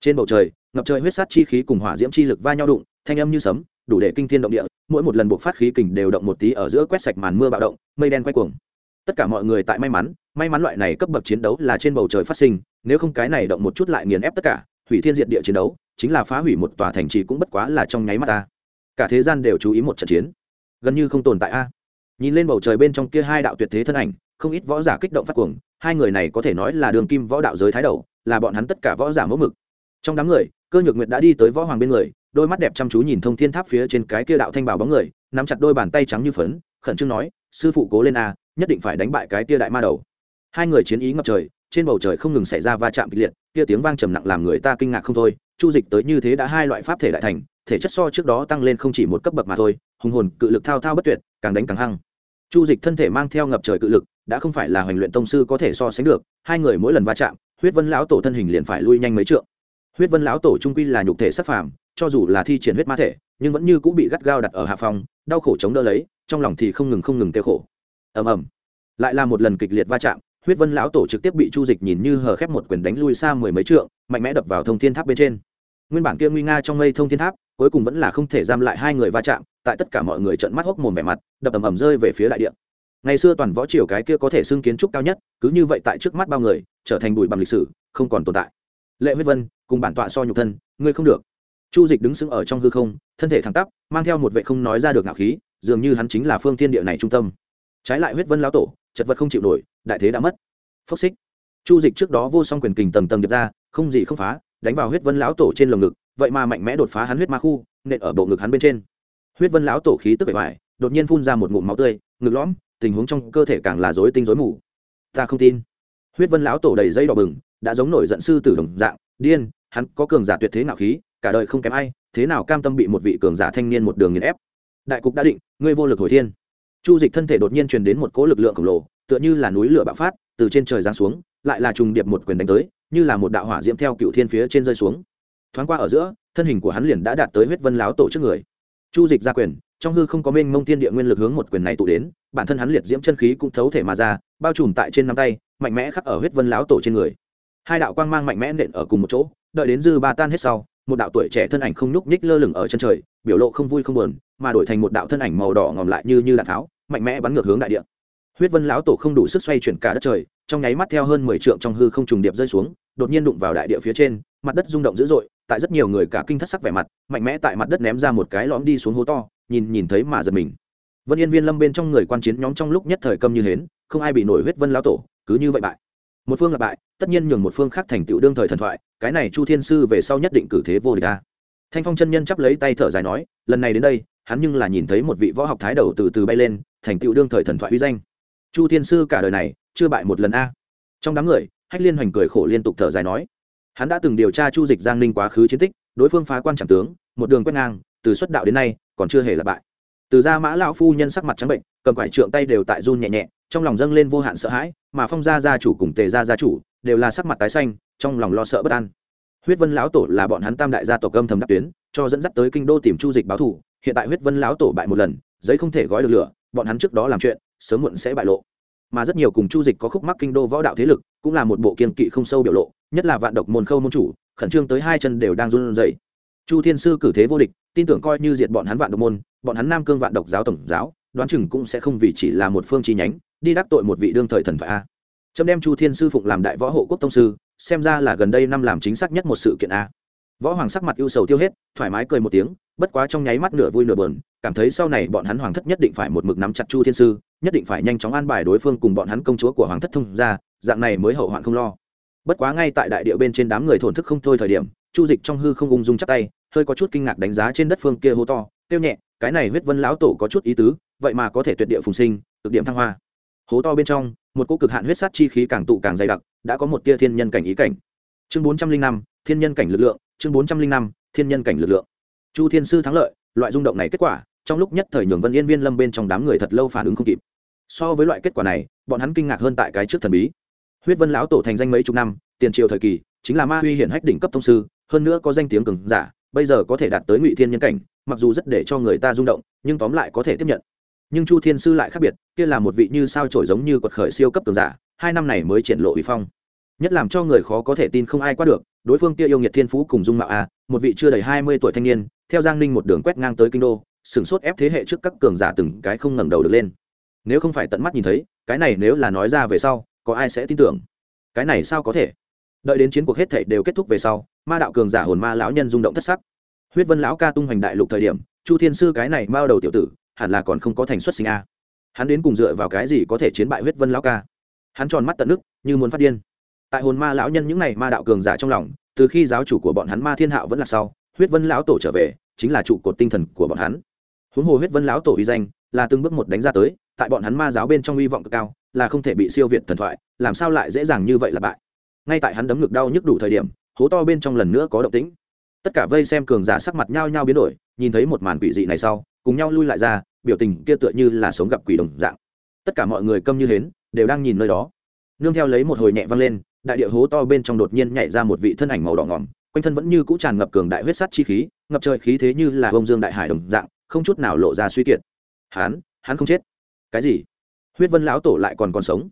Trên bầu trời, ngập trời huyết sát chi khí cùng hỏa diễm chi lực va nhau đụng, thanh âm như sấm, đủ để kinh thiên động địa, mỗi một lần buộc phát khí kình đều động một tí ở giữa quét sạch màn mưa bạo động, mây đen quay cuồng. Tất cả mọi người tại may mắn may mắn loại này cấp bậc chiến đấu là trên bầu trời phát sinh, nếu không cái này động một chút lại nghiền ép tất cả hủy thiên diệt địa chiến đấu, chính là phá hủy một tòa thành trì cũng bất quá là trong nháy mắt ta. Cả thế gian đều chú ý một trận chiến. Gần như không tồn tại a. Nhìn lên bầu trời bên trong kia hai đạo tuyệt thế thân ảnh, không ít võ giả kích động phát cuồng, hai người này có thể nói là đường kim võ đạo giới thái đầu, là bọn hắn tất cả võ giả mẫu mực. Trong đám người, cơ nhược nguyệt đã đi tới võ hoàng bên người, đôi mắt đẹp chăm chú nhìn thông thiên tháp phía trên cái kia đạo thanh bảo bóng người, nắm chặt đôi bàn tay trắng như phấn, khẩn trương nói, sư phụ cố lên a, nhất định phải đánh bại cái kia đại ma đầu. Hai người chiến ý ngập trời, trên bầu trời không ngừng xảy ra va chạm kịch liệt kia tiếng vang trầm nặng làm người ta kinh ngạc không thôi, chu dịch tới như thế đã hai loại pháp thể đại thành, thể chất so trước đó tăng lên không chỉ một cấp bậc mà thôi, hùng hồn, cự lực thao thao bất tuyệt, càng đánh càng hăng. Chu dịch thân thể mang theo ngập trời cự lực, đã không phải là hoành luyện tông sư có thể so sánh được, hai người mỗi lần va chạm, huyết vân lão tổ thân hình liền phải lui nhanh mấy trượng. Huyết vân lão tổ trung quy là nhục thể sắc phàm, cho dù là thi triển huyết ma thể, nhưng vẫn như cũng bị gắt gao đặt ở hạ phòng, đau khổ chống đỡ lấy, trong lòng thì không ngừng không ngừng tiêu khổ. Ầm ầm. Lại là một lần kịch liệt va chạm huyết vân lão tổ trực tiếp bị chu dịch nhìn như hờ khép một quyền đánh lui xa mười mấy trượng, mạnh mẽ đập vào thông thiên tháp bên trên. Nguyên bản kia nguy nga trong mây thông thiên tháp, cuối cùng vẫn là không thể giam lại hai người va chạm, tại tất cả mọi người trợn mắt hốc mồm vẻ mặt, đập ầm ầm rơi về phía đại địa. Ngày xưa toàn võ triều cái kia có thể xưng kiến trúc cao nhất, cứ như vậy tại trước mắt bao người, trở thành bụi bằng lịch sử, không còn tồn tại. Lệ huyết vân, cùng bản tọa so nhục thân, ngươi không được. Chu dịch đứng sững ở trong hư không, thân thể thẳng tắp, mang theo một vệ không nói ra được ngạo khí, dường như hắn chính là phương thiên địa này trung tâm trái lại huyết vân lão tổ, chật vật không chịu nổi, đại thế đã mất. Phốc xích. Chu dịch trước đó vô song quyền kình tầng tầng điệp ra, không gì không phá, đánh vào huyết vân lão tổ trên lồng ngực, vậy mà mạnh mẽ đột phá hắn huyết ma khu, nện ở bộ ngực hắn bên trên. Huyết vân lão tổ khí tức bể hoài đột nhiên phun ra một ngụm máu tươi, ngực lõm, tình huống trong cơ thể càng là rối tinh rối mù. Ta không tin. Huyết vân lão tổ đầy dây đỏ bừng, đã giống nổi giận sư tử đồng dạng, điên, hắn có cường giả tuyệt thế nào khí, cả đời không kém ai, thế nào cam tâm bị một vị cường giả thanh niên một đường nghiền ép. Đại cục đã định, ngươi vô lực hồi thiên chu dịch thân thể đột nhiên truyền đến một cỗ lực lượng khổng lồ, tựa như là núi lửa bạo phát, từ trên trời giáng xuống, lại là trùng điệp một quyền đánh tới, như là một đạo hỏa diễm theo cựu thiên phía trên rơi xuống. Thoáng qua ở giữa, thân hình của hắn liền đã đạt tới huyết vân láo tổ trước người. Chu dịch ra quyền, trong hư không có mênh mông thiên địa nguyên lực hướng một quyền này tụ đến, bản thân hắn liệt diễm chân khí cũng thấu thể mà ra, bao trùm tại trên nắm tay, mạnh mẽ khắc ở huyết vân láo tổ trên người. Hai đạo quang mang mạnh mẽ nện ở cùng một chỗ, đợi đến dư ba tan hết sau, một đạo tuổi trẻ thân ảnh không nhúc nhích lơ lửng ở chân trời, biểu lộ không vui không buồn, mà đổi thành một đạo thân ảnh màu đỏ ngòm lại như như đạn tháo mạnh mẽ bắn ngược hướng đại địa. Huyết vân lão tổ không đủ sức xoay chuyển cả đất trời, trong nháy mắt theo hơn mười trượng trong hư không trùng điệp rơi xuống, đột nhiên đụng vào đại địa phía trên, mặt đất rung động dữ dội, tại rất nhiều người cả kinh thất sắc vẻ mặt, mạnh mẽ tại mặt đất ném ra một cái lõm đi xuống hố to, nhìn nhìn thấy mà giật mình. Vân yên viên lâm bên trong người quan chiến nhóm trong lúc nhất thời câm như hến, không ai bị nổi huyết vân lão tổ, cứ như vậy bại. Một phương là bại, tất nhiên nhường một phương khác thành tựu đương thời thần thoại, cái này chu thiên sư về sau nhất định cử thế vô địch ta thanh phong chân nhân chắp lấy tay thở dài nói, lần này đến đây, hắn nhưng là nhìn thấy một vị võ học thái đầu từ từ bay lên thành tựu đương thời thần thoại uy danh. Chu thiên sư cả đời này chưa bại một lần a. Trong đám người, hách liên hoành cười khổ liên tục thở dài nói, hắn đã từng điều tra chu dịch giang ninh quá khứ chiến tích, đối phương phá quan trọng tướng, một đường quét ngang, từ xuất đạo đến nay còn chưa hề là bại. Từ ra mã lão phu nhân sắc mặt trắng bệnh, cầm quải trượng tay đều tại run nhẹ nhẹ, trong lòng dâng lên vô hạn sợ hãi, mà phong gia gia chủ cùng tề gia gia chủ đều là sắc mặt tái xanh, trong lòng lo sợ bất an. Huyết vân lão tổ là bọn hắn tam đại gia tộc âm thầm đắc tuyến, cho dẫn dắt tới kinh đô tìm chu dịch báo thù hiện tại huyết vân lão tổ bại một lần, giấy không thể gói được lửa bọn hắn trước đó làm chuyện, sớm muộn sẽ bại lộ. Mà rất nhiều cùng chu dịch có khúc mắc kinh đô võ đạo thế lực, cũng là một bộ kiên kỵ không sâu biểu lộ, nhất là vạn độc môn khâu môn chủ, khẩn trương tới hai chân đều đang run rẩy. Chu thiên sư cử thế vô địch, tin tưởng coi như diệt bọn hắn vạn độc môn, bọn hắn nam cương vạn độc giáo tổng giáo, đoán chừng cũng sẽ không vì chỉ là một phương chi nhánh, đi đắc tội một vị đương thời thần phải a. Trâm đem chu thiên sư phụng làm đại võ hộ quốc tông sư, xem ra là gần đây năm làm chính xác nhất một sự kiện a. Võ hoàng sắc mặt ưu sầu tiêu hết, thoải mái cười một tiếng bất quá trong nháy mắt nửa vui nửa buồn, cảm thấy sau này bọn hắn hoàng thất nhất định phải một mực nắm chặt chu thiên sư nhất định phải nhanh chóng an bài đối phương cùng bọn hắn công chúa của hoàng thất thông ra dạng này mới hậu hoạn không lo. Bất quá ngay tại đại địa bên trên đám người thổn thức không thôi thời điểm chu dịch trong hư không ung dung chắp tay hơi có chút kinh ngạc đánh giá trên đất phương kia hô to tiêu nhẹ cái này huyết vân lão tổ có chút ý tứ vậy mà có thể tuyệt địa phùng sinh cực điểm thăng hoa. Hố to bên trong một cô cực hạn huyết sát chi khí càng tụ càng dày đặc đã có một tia thiên nhân cảnh ý cảnh. Chương bốn trăm linh năm thiên nhân cảnh lực lượng chương bốn trăm linh năm thiên nhân cảnh lực lượng chu thiên sư thắng lợi, loại rung động này kết quả, trong lúc nhất thời nhường vân yên viên lâm bên trong đám người thật lâu phản ứng không kịp. So với loại kết quả này, bọn hắn kinh ngạc hơn tại cái trước thần bí. Huyết vân lão tổ thành danh mấy chục năm, tiền triều thời kỳ, chính là ma huy hiển hách đỉnh cấp thông sư, hơn nữa có danh tiếng cường giả, bây giờ có thể đạt tới ngụy thiên nhân cảnh, mặc dù rất để cho người ta rung động, nhưng tóm lại có thể tiếp nhận. Nhưng chu thiên sư lại khác biệt, kia là một vị như sao trổi giống như quật khởi siêu cấp cường giả, hai năm này mới triển lộ uy phong. Nhất làm cho người khó có thể tin không ai qua được, đối phương kia yêu nghiệt thiên phú cùng dung mạo a, một vị chưa đầy hai mươi tuổi thanh niên theo giang ninh một đường quét ngang tới kinh đô sửng sốt ép thế hệ trước các cường giả từng cái không ngẩng đầu được lên. Nếu không phải tận mắt nhìn thấy, cái này nếu là nói ra về sau, có ai sẽ tin tưởng? Cái này sao có thể? Đợi đến chiến cuộc hết thể đều kết thúc về sau, ma đạo cường giả hồn ma lão nhân rung động thất sắc. Huyết vân lão ca tung hoành đại lục thời điểm, chu thiên sư cái này mao đầu tiểu tử, hẳn là còn không có thành xuất sinh a. Hắn đến cùng dựa vào cái gì có thể chiến bại huyết vân lão ca? Hắn tròn mắt tận nước, như muốn phát điên. Tại hồn ma lão nhân những n à y ma đạo cường giả trong lòng, từ khi giáo chủ của bọn hắn ma thiên hạo vẫn là sau huyết vân lão tổ trở về, chính là trụ cột tinh thần của bọn hắn. Huống hồ huyết vân lão tổ uy danh là từng bước một đánh ra tới, tại bọn hắn ma giáo bên trong hy vọng cực cao, là không thể bị siêu việt thần thoại, làm sao lại dễ dàng như vậy là bại? Ngay tại hắn đấm ngực đau nhức đủ thời điểm, hố to bên trong lần nữa có động tĩnh. Tất cả vây xem cường giả sắc mặt nhao nhao biến đổi, nhìn thấy một màn quỷ dị này sau, cùng nhau lui lại ra, biểu tình kia tựa như là sống gặp quỷ đồng dạng. Tất cả mọi người câm như hến, đều đang nhìn nơi đó. Nương theo lấy một hồi nhẹ vang lên, đại địa hố to bên trong đột nhiên nhảy ra một vị thân ảnh màu đỏ ngỏm quanh thân vẫn như cũ tràn ngập cường đại huyết sắt chi khí, ngập trời khí thế như là bông dương đại hải đồng dạng, không chút nào lộ ra suy kiệt. Hắn hắn không chết. Cái gì? Huyết vân lão tổ lại còn còn sống?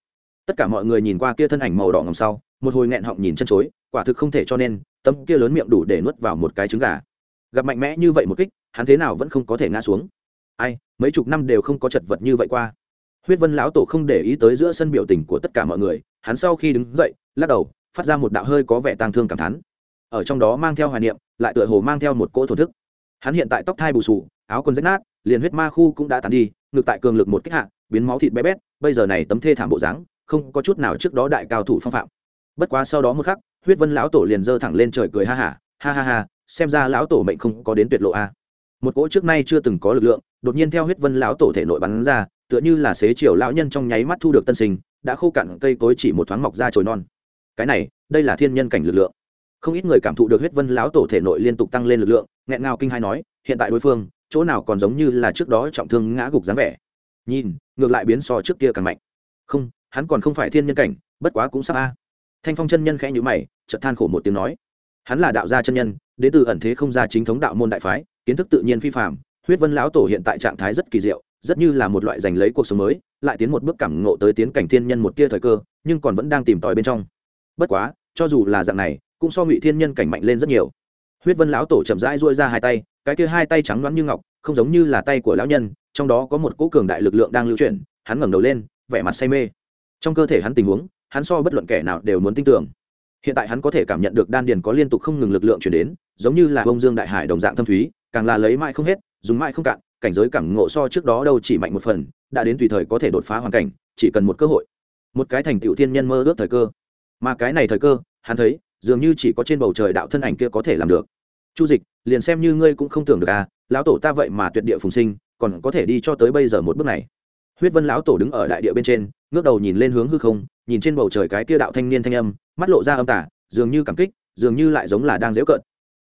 Tất cả mọi người nhìn qua kia thân ảnh màu đỏ ngầm sau, một hồi nghẹn họng nhìn chân chối, quả thực không thể cho nên, tấm kia lớn miệng đủ để nuốt vào một cái trứng gà. Gặp mạnh mẽ như vậy một kích, hắn thế nào vẫn không có thể ngã xuống. Ai, mấy chục năm đều không có chật vật như vậy qua. Huyết vân lão tổ không để ý tới giữa sân biểu tình của tất cả mọi người, hắn sau khi đứng dậy, lắc đầu, phát ra một đạo hơi có vẻ tang thương cảm thán ở trong đó mang theo hoài niệm lại tựa hồ mang theo một cỗ thổ thức. Hắn hiện tại tóc thai bù sù áo quần rách nát liền huyết ma khu cũng đã tàn đi ngược tại cường lực một kích hạ biến máu thịt bé bét bây giờ này tấm thê thảm bộ dáng không có chút nào trước đó đại cao thủ phong phạm. Bất quá sau đó một khắc huyết vân lão tổ liền giơ thẳng lên trời cười ha hả ha, ha ha ha xem ra lão tổ mệnh không có đến tuyệt lộ a. Một cỗ trước nay chưa từng có lực lượng đột nhiên theo huyết vân lão tổ thể nội bắn ra tựa như là xế chiều lão nhân trong nháy mắt thu được tân sinh đã khô cạn cây cối chỉ một thoáng mọc ra trồi non. Cái này đây là thiên nhân cảnh lực lượng không ít người cảm thụ được huyết vân lão tổ thể nội liên tục tăng lên lực lượng, nghẹn ngào kinh hai nói, hiện tại đối phương, chỗ nào còn giống như là trước đó trọng thương ngã gục dáng vẻ. Nhìn, ngược lại biến so trước kia càng mạnh. Không, hắn còn không phải thiên nhân cảnh, bất quá cũng sắp a. Thanh phong chân nhân khẽ nhữ mày, chợt than khổ một tiếng nói, hắn là đạo gia chân nhân, đến từ ẩn thế không ra chính thống đạo môn đại phái, kiến thức tự nhiên phi phạm huyết vân lão tổ hiện tại trạng thái rất kỳ diệu, rất như là một loại giành lấy cuộc sống mới, lại tiến một bước cảm ngộ tới tiến cảnh thiên nhân một tia thời cơ, nhưng còn vẫn đang tìm tòi bên trong. Bất quá cho dù là dạng này, cũng so ngụy thiên nhân cảnh mạnh lên rất nhiều. Huyết vân lão tổ chậm rãi duỗi ra hai tay, cái kia hai tay trắng loáng như ngọc, không giống như là tay của lão nhân, trong đó có một cỗ cường đại lực lượng đang lưu chuyển, hắn ngẩng đầu lên, vẻ mặt say mê. Trong cơ thể hắn tình huống, hắn so bất luận kẻ nào đều muốn tin tưởng. Hiện tại hắn có thể cảm nhận được đan điền có liên tục không ngừng lực lượng chuyển đến, giống như là bông dương đại hải đồng dạng thâm thúy, càng là lấy mãi không hết, dùng mãi không cạn, cảnh giới cảm ngộ so trước đó đâu chỉ mạnh một phần, đã đến tùy thời có thể đột phá hoàn cảnh, chỉ cần một cơ hội. Một cái thành tựu thiên nhân mơ ước thời cơ mà cái này thời cơ, hắn thấy, dường như chỉ có trên bầu trời đạo thân ảnh kia có thể làm được. Chu dịch, liền xem như ngươi cũng không tưởng được à lão tổ ta vậy mà tuyệt địa phùng sinh, còn có thể đi cho tới bây giờ một bước này. Huyết vân lão tổ đứng ở đại địa bên trên, ngước đầu nhìn lên hướng hư không, nhìn trên bầu trời cái kia đạo thanh niên thanh âm, mắt lộ ra âm tả dường như cảm kích, dường như lại giống là đang dễu cợt.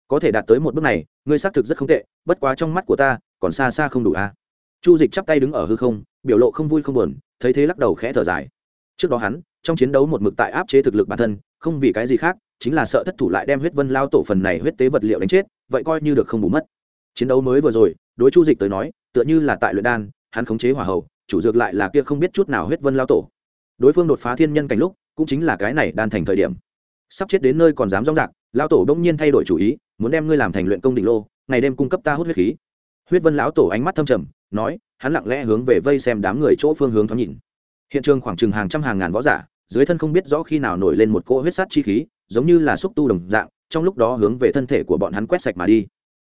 Có thể đạt tới một bước này, ngươi xác thực rất không tệ, bất quá trong mắt của ta, còn xa xa không đủ a à. chu dịch chắp tay đứng ở hư không, biểu lộ không vui không buồn, thấy thế lắc đầu khẽ thở dài. Trước đó hắn trong chiến đấu một mực tại áp chế thực lực bản thân không vì cái gì khác chính là sợ thất thủ lại đem huyết vân lao tổ phần này huyết tế vật liệu đánh chết vậy coi như được không bù mất. Chiến đấu mới vừa rồi đối chu dịch tới nói tựa như là tại luyện đan hắn khống chế hỏa hầu, chủ dược lại là kia không biết chút nào huyết vân lao tổ. Đối phương đột phá thiên nhân cảnh lúc cũng chính là cái này đan thành thời điểm. Sắp chết đến nơi còn dám rong rạc lao tổ đông nhiên thay đổi chủ ý muốn đem ngươi làm thành luyện công đỉnh lô ngày đêm cung cấp ta hút huyết khí. Huyết vân lão tổ ánh mắt thâm trầm nói hắn lặng lẽ hướng về vây xem đám người chỗ phương hướng thoáng nhìn hiện trường khoảng chừng hàng trăm hàng ngàn võ giả, dưới thân không biết rõ khi nào nổi lên một cỗ huyết sát chi khí, giống như là xúc tu đồng dạng, trong lúc đó hướng về thân thể của bọn hắn quét sạch mà đi.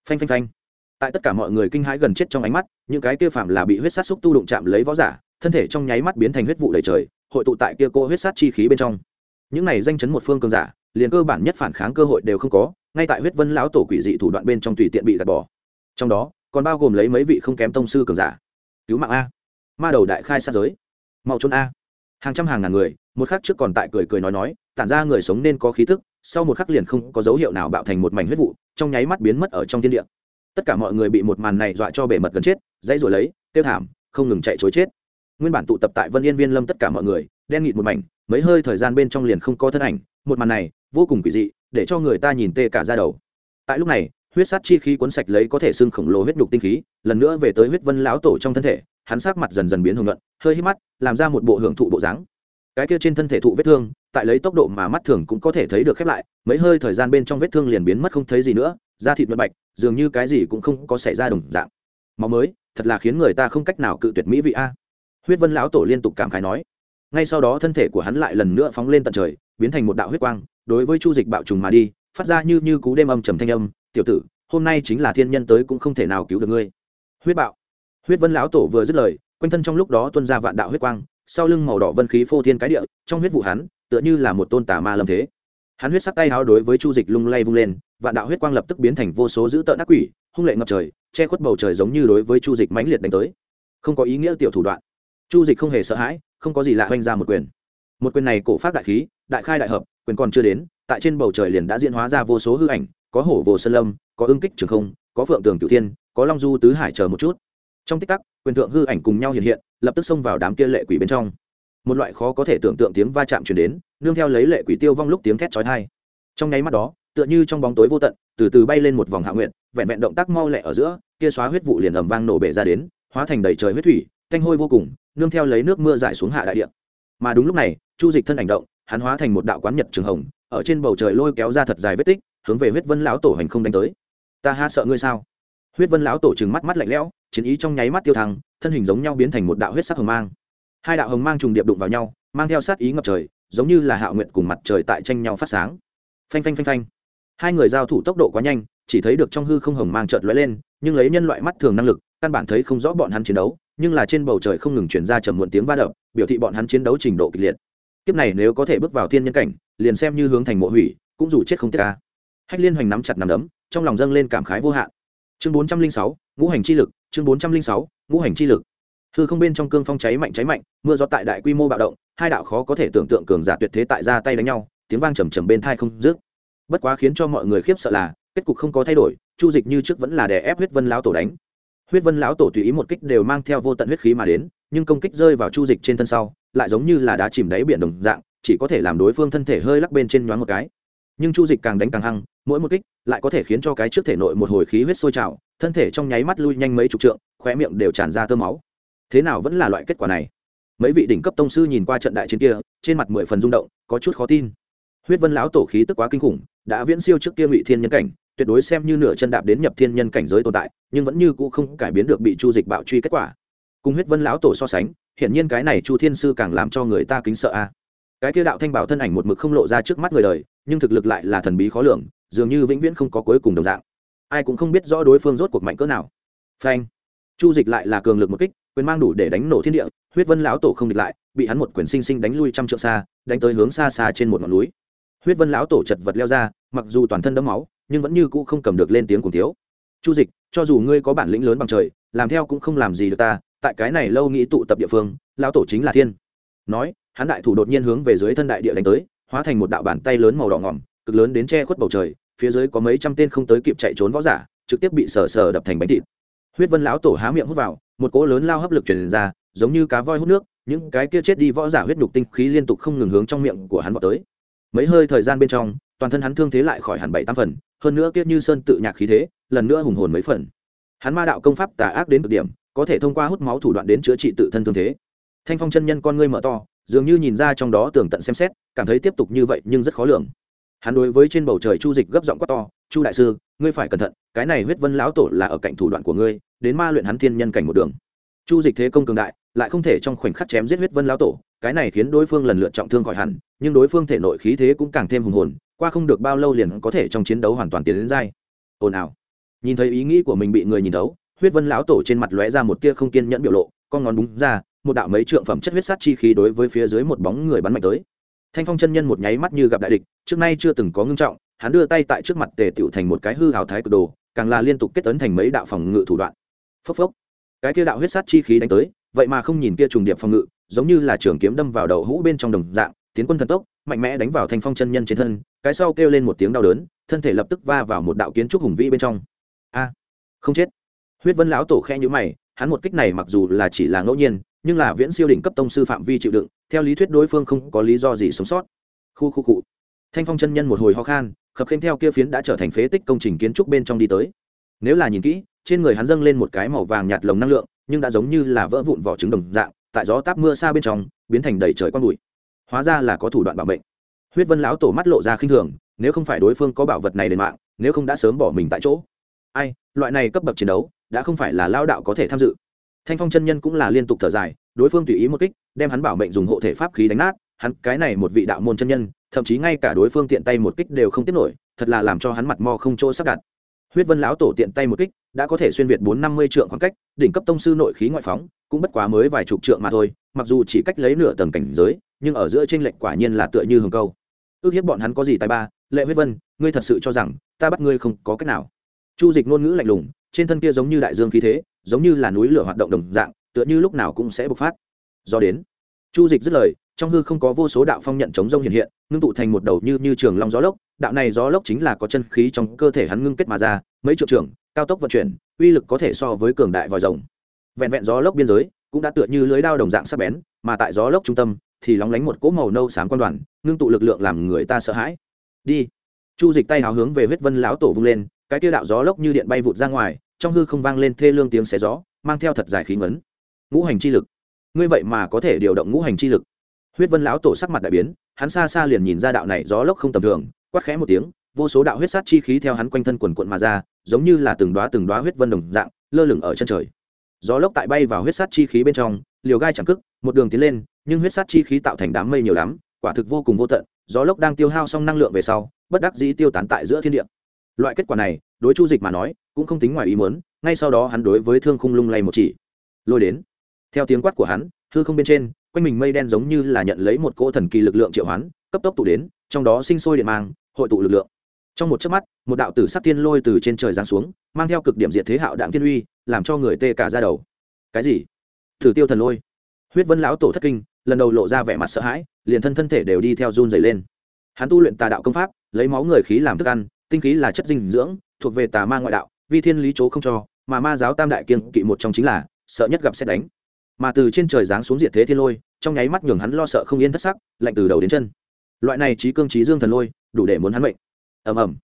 Phanh phanh phanh. Tại tất cả mọi người kinh hãi gần chết trong ánh mắt, những cái kia phạm là bị huyết sát xúc tu đụng chạm lấy võ giả, thân thể trong nháy mắt biến thành huyết vụ đầy trời, hội tụ tại kia cô huyết sát chi khí bên trong. Những này danh chấn một phương cường giả, liền cơ bản nhất phản kháng cơ hội đều không có, ngay tại huyết vân lão tổ quỷ dị thủ đoạn bên trong tùy tiện bị gạt bỏ. Trong đó, còn bao gồm lấy mấy vị không kém tông sư cường giả. Cứu mạng a. Ma đầu đại khai sát giới mau trốn a. Hàng trăm hàng ngàn người, một khắc trước còn tại cười cười nói nói, tản ra người sống nên có khí tức, sau một khắc liền không có dấu hiệu nào bạo thành một mảnh huyết vụ, trong nháy mắt biến mất ở trong thiên địa. Tất cả mọi người bị một màn này dọa cho bể mật gần chết, dãy rồi lấy tiêu thảm, không ngừng chạy chối chết. Nguyên bản tụ tập tại vân yên viên lâm tất cả mọi người, đen nghịt một mảnh, mấy hơi thời gian bên trong liền không có thân ảnh, một màn này, vô cùng kỳ dị, để cho người ta nhìn tê cả ra đầu. Tại lúc này, huyết sát chi khí cuốn sạch lấy có thể xưng khổng lồ huyết đục tinh khí, lần nữa về tới huyết vân lão tổ trong thân thể hắn sắc mặt dần dần biến hồng nhuận, hơi hít mắt, làm ra một bộ hưởng thụ bộ dáng. Cái kia trên thân thể thụ vết thương, tại lấy tốc độ mà mắt thường cũng có thể thấy được khép lại, mấy hơi thời gian bên trong vết thương liền biến mất không thấy gì nữa, da thịt mật bạch, dường như cái gì cũng không có xảy ra đồng dạng. Máu mới, thật là khiến người ta không cách nào cự tuyệt mỹ vị a. Huyết vân lão tổ liên tục cảm khái nói. Ngay sau đó thân thể của hắn lại lần nữa phóng lên tận trời, biến thành một đạo huyết quang, đối với chu dịch bạo trùng mà đi, phát ra như như cú đêm âm trầm thanh âm, tiểu tử, hôm nay chính là thiên nhân tới cũng không thể nào cứu được ngươi. Huyết bạo? Huyết vân lão tổ vừa dứt lời, quanh thân trong lúc đó tuân ra vạn đạo huyết quang, sau lưng màu đỏ vân khí phô thiên cái địa, trong huyết vụ hắn, tựa như là một tôn tà ma lâm thế. Hắn huyết sắc tay háo đối với chu dịch lung lay vung lên, vạn đạo huyết quang lập tức biến thành vô số dữ tợn ác quỷ, hung lệ ngập trời, che khuất bầu trời giống như đối với chu dịch mãnh liệt đánh tới. Không có ý nghĩa tiểu thủ đoạn. Chu dịch không hề sợ hãi, không có gì lạ oanh ra một quyền. Một quyền này cổ phát đại khí, đại khai đại hợp, quyền còn chưa đến, tại trên bầu trời liền đã diễn hóa ra vô số hư ảnh, có hổ vồ sơn lâm, có ưng kích trường không, có phượng tường cửu thiên, có long du tứ hải chờ một chút trong tích tắc, quyền thượng hư ảnh cùng nhau hiện hiện, lập tức xông vào đám kia lệ quỷ bên trong. Một loại khó có thể tưởng tượng tiếng va chạm chuyển đến, nương theo lấy lệ quỷ tiêu vong lúc tiếng thét chói thai trong nháy mắt đó, tựa như trong bóng tối vô tận, từ từ bay lên một vòng hạ nguyện vẹn vẹn động tác mau lẹ ở giữa, kia xóa huyết vụ liền ầm vang nổ bể ra đến, hóa thành đầy trời huyết thủy thanh hôi vô cùng, nương theo lấy nước mưa giải xuống hạ đại địa. Mà đúng lúc này, chu dịch thân ảnh động, hắn hóa thành một đạo quán nhật trường hồng, ở trên bầu trời lôi kéo ra thật dài vết tích, hướng về huyết vân lão tổ hành không đánh tới. Ta ha sợ ngươi sao? Huyết vân lão tổ trừng mắt mắt lạnh lẽo, chiến ý trong nháy mắt tiêu thăng, thân hình giống nhau biến thành một đạo huyết sắc hồng mang. Hai đạo hồng mang trùng điệp đụng vào nhau, mang theo sát ý ngập trời, giống như là hạo nguyện cùng mặt trời tại tranh nhau phát sáng. Phanh phanh phanh phanh. Hai người giao thủ tốc độ quá nhanh, chỉ thấy được trong hư không hồng mang trợt lóe lên, nhưng lấy nhân loại mắt thường năng lực, căn bản thấy không rõ bọn hắn chiến đấu, nhưng là trên bầu trời không ngừng chuyển ra trầm muộn tiếng va đập, biểu thị bọn hắn chiến đấu trình độ kịch liệt. Kiếp này nếu có thể bước vào thiên nhân cảnh, liền xem như hướng thành mộ hủy, cũng dù chết không tiết ca hách liên hoành nắm chặt nắm đấm, trong lòng dâng lên cảm khái vô hạn chương bốn trăm linh sáu, ngũ hành chi lực, chương bốn trăm linh sáu, ngũ hành chi lực. Hư không bên trong cương phong cháy mạnh cháy mạnh, mưa gió tại đại quy mô bạo động, hai đạo khó có thể tưởng tượng cường giả tuyệt thế tại ra tay đánh nhau, tiếng vang trầm trầm bên thai không dứt. Bất quá khiến cho mọi người khiếp sợ là, kết cục không có thay đổi, chu dịch như trước vẫn là đè ép huyết vân lão tổ đánh. Huyết vân lão tổ tùy ý một kích đều mang theo vô tận huyết khí mà đến, nhưng công kích rơi vào chu dịch trên thân sau, lại giống như là đá chìm đáy biển đồng dạng, chỉ có thể làm đối phương thân thể hơi lắc bên trên nhoáng một cái. Nhưng chu dịch càng đánh càng hăng mỗi một kích lại có thể khiến cho cái trước thể nội một hồi khí huyết sôi trào, thân thể trong nháy mắt lui nhanh mấy chục trượng, khóe miệng đều tràn ra tơ máu. Thế nào vẫn là loại kết quả này? Mấy vị đỉnh cấp tông sư nhìn qua trận đại chiến kia, trên mặt mười phần rung động, có chút khó tin. Huyết vân lão tổ khí tức quá kinh khủng, đã viễn siêu trước kia ngụy thiên nhân cảnh, tuyệt đối xem như nửa chân đạp đến nhập thiên nhân cảnh giới tồn tại, nhưng vẫn như cũ không cải biến được bị chu dịch bạo truy kết quả. Cùng huyết vân lão tổ so sánh, hiển nhiên cái này chu thiên sư càng làm cho người ta kính sợ a. Cái kia đạo thanh bảo thân ảnh một mực không lộ ra trước mắt người đời, nhưng thực lực lại là thần bí khó lường dường như vĩnh viễn không có cuối cùng đồng dạng. Ai cũng không biết rõ đối phương rốt cuộc mạnh cỡ nào. Phanh. Chu dịch lại là cường lực một kích, quyền mang đủ để đánh nổ thiên địa, huyết vân lão tổ không địch lại, bị hắn một quyền sinh sinh đánh lui trăm trượng xa, đánh tới hướng xa xa trên một ngọn núi. Huyết vân lão tổ chật vật leo ra, mặc dù toàn thân đẫm máu, nhưng vẫn như cũ không cầm được lên tiếng cùng thiếu. Chu dịch, cho dù ngươi có bản lĩnh lớn bằng trời, làm theo cũng không làm gì được ta, tại cái này lâu nghĩ tụ tập địa phương, lão tổ chính là thiên. Nói, hắn đại thủ đột nhiên hướng về dưới thân đại địa đánh tới, hóa thành một đạo bàn tay lớn màu đỏ ngỏm cực lớn đến che khuất bầu trời, phía dưới có mấy trăm tên không tới kịp chạy trốn võ giả, trực tiếp bị sờ sờ đập thành bánh thịt. Huyết vân lão tổ há miệng hút vào, một cỗ lớn lao hấp lực truyền ra, giống như cá voi hút nước, những cái kia chết đi võ giả huyết nhục tinh khí liên tục không ngừng hướng trong miệng của hắn vào tới. Mấy hơi thời gian bên trong, toàn thân hắn thương thế lại khỏi hẳn bảy tám phần, hơn nữa kiết như sơn tự nhạc khí thế, lần nữa hùng hồn mấy phần. Hắn ma đạo công pháp tà ác đến cực điểm, có thể thông qua hút máu thủ đoạn đến chữa trị tự thân thương thế. Thanh phong chân nhân con ngươi mở to, dường như nhìn ra trong đó tường tận xem xét, cảm thấy tiếp tục như vậy nhưng rất khó lường hắn đối với trên bầu trời chu dịch gấp giọng quát to, chu đại sư, ngươi phải cẩn thận, cái này huyết vân lão tổ là ở cạnh thủ đoạn của ngươi, đến ma luyện hắn thiên nhân cảnh một đường. Chu dịch thế công cường đại, lại không thể trong khoảnh khắc chém giết huyết vân lão tổ, cái này khiến đối phương lần lượt trọng thương khỏi hẳn, nhưng đối phương thể nội khí thế cũng càng thêm hùng hồn, qua không được bao lâu liền có thể trong chiến đấu hoàn toàn tiến đến dai. Ồn ào. Nhìn thấy ý nghĩ của mình bị người nhìn thấu, huyết vân lão tổ trên mặt lóe ra một tia không kiên nhẫn biểu lộ, con ngón búng ra, một đạo mấy trượng phẩm chất huyết sát chi khí đối với phía dưới một bóng người bắn mạnh tới thanh phong chân nhân một nháy mắt như gặp đại địch, trước nay chưa từng có ngưng trọng, hắn đưa tay tại trước mặt tề tựu thành một cái hư hào thái cực đồ, càng là liên tục kết tấn thành mấy đạo phòng ngự thủ đoạn. Phốc phốc. Cái kia đạo huyết sát chi khí đánh tới, vậy mà không nhìn kia trùng điệp phòng ngự, giống như là trường kiếm đâm vào đầu hũ bên trong đồng dạng, tiến quân thần tốc, mạnh mẽ đánh vào thanh phong chân nhân trên thân, cái sau kêu lên một tiếng đau đớn, thân thể lập tức va vào một đạo kiến trúc hùng vĩ bên trong. A. Không chết. Huyết vân lão tổ khe nhữ mày, hắn một kích này mặc dù là chỉ là ngẫu nhiên nhưng là viễn siêu đỉnh cấp tông sư phạm vi chịu đựng, theo lý thuyết đối phương không có lý do gì sống sót. Khu khu cụ thanh phong chân nhân một hồi ho khan, khập khen theo kia phiến đã trở thành phế tích công trình kiến trúc bên trong đi tới. Nếu là nhìn kỹ, trên người hắn dâng lên một cái màu vàng nhạt lồng năng lượng, nhưng đã giống như là vỡ vụn vỏ trứng đồng dạng, tại gió táp mưa xa bên trong, biến thành đầy trời con bụi. Hóa ra là có thủ đoạn bảo mệnh. Huyết vân lão tổ mắt lộ ra khinh thường, nếu không phải đối phương có bảo vật này lên mạng, nếu không đã sớm bỏ mình tại chỗ. Ai, loại này cấp bậc chiến đấu, đã không phải là lao đạo có thể tham dự thanh phong chân nhân cũng là liên tục thở dài, đối phương tùy ý một kích, đem hắn bảo mệnh dùng hộ thể pháp khí đánh nát, hắn cái này một vị đạo môn chân nhân, thậm chí ngay cả đối phương tiện tay một kích đều không tiếp nổi, thật là làm cho hắn mặt mo không chỗ sắp đặt. Huyết vân lão tổ tiện tay một kích, đã có thể xuyên việt bốn năm mươi trượng khoảng cách, đỉnh cấp tông sư nội khí ngoại phóng, cũng bất quá mới vài chục trượng mà thôi, mặc dù chỉ cách lấy nửa tầng cảnh giới, nhưng ở giữa trên lệnh quả nhiên là tựa như hường câu. Ước hiếp bọn hắn có gì tài ba, lệ huyết vân, ngươi thật sự cho rằng ta bắt ngươi không có cách nào. Chu dịch ngôn ngữ lạnh lùng, trên thân kia giống như đại dương khí thế giống như là núi lửa hoạt động đồng dạng, tựa như lúc nào cũng sẽ bộc phát. Do đến, chu dịch dứt lời, trong hư không có vô số đạo phong nhận chống rông hiện hiện, ngưng tụ thành một đầu như như trường long gió lốc. Đạo này gió lốc chính là có chân khí trong cơ thể hắn ngưng kết mà ra, mấy triệu trường cao tốc vận chuyển, uy lực có thể so với cường đại vòi rồng. Vẹn vẹn gió lốc biên giới, cũng đã tựa như lưới đao đồng dạng sắc bén, mà tại gió lốc trung tâm, thì lóng lánh một cỗ màu nâu sáng quan đoàn, ngưng tụ lực lượng làm người ta sợ hãi. Đi. Chu dịch tay hào hướng về huyết vân lão tổ vung lên, cái tiêu đạo gió lốc như điện bay vụt ra ngoài trong hư không vang lên thê lương tiếng xé gió, mang theo thật dài khí ngấn. Ngũ hành chi lực. Ngươi vậy mà có thể điều động ngũ hành chi lực. Huyết vân lão tổ sắc mặt đại biến, hắn xa xa liền nhìn ra đạo này gió lốc không tầm thường, quát khẽ một tiếng, vô số đạo huyết sát chi khí theo hắn quanh thân quần quận mà ra, giống như là từng đoá từng đoá huyết vân đồng dạng, lơ lửng ở chân trời. Gió lốc tại bay vào huyết sát chi khí bên trong, liều gai chẳng cức, một đường tiến lên, nhưng huyết sát chi khí tạo thành đám mây nhiều lắm, quả thực vô cùng vô tận, gió lốc đang tiêu hao xong năng lượng về sau, bất đắc dĩ tiêu tán tại giữa thiên địa loại kết quả này, đối chu dịch mà nói, cũng không tính ngoài ý muốn, ngay sau đó hắn đối với thương khung lung lay một chỉ. Lôi đến. Theo tiếng quát của hắn, hư không bên trên, quanh mình mây đen giống như là nhận lấy một cỗ thần kỳ lực lượng triệu hoán, cấp tốc tụ đến, trong đó sinh sôi điện mang, hội tụ lực lượng. Trong một chớp mắt, một đạo tử sắc tiên lôi từ trên trời giáng xuống, mang theo cực điểm diệt thế hạo đạm thiên uy, làm cho người tê cả ra đầu. Cái gì? Thử tiêu thần lôi. Huyết vân lão tổ thất kinh, lần đầu lộ ra vẻ mặt sợ hãi, liền thân thân thể đều đi theo run dày lên. Hắn tu luyện tà đạo công pháp, lấy máu người khí làm thức ăn tinh khí là chất dinh dưỡng, thuộc về tà ma ngoại đạo, vi thiên lý chỗ không cho, mà ma giáo tam đại kiên kỵ một trong chính là, sợ nhất gặp xét đánh. Mà từ trên trời giáng xuống diệt thế thiên lôi, trong nháy mắt nhường hắn lo sợ không yên thất sắc, lạnh từ đầu đến chân. Loại này trí cương trí dương thần lôi, đủ để muốn hắn mệnh. Ầm ầm.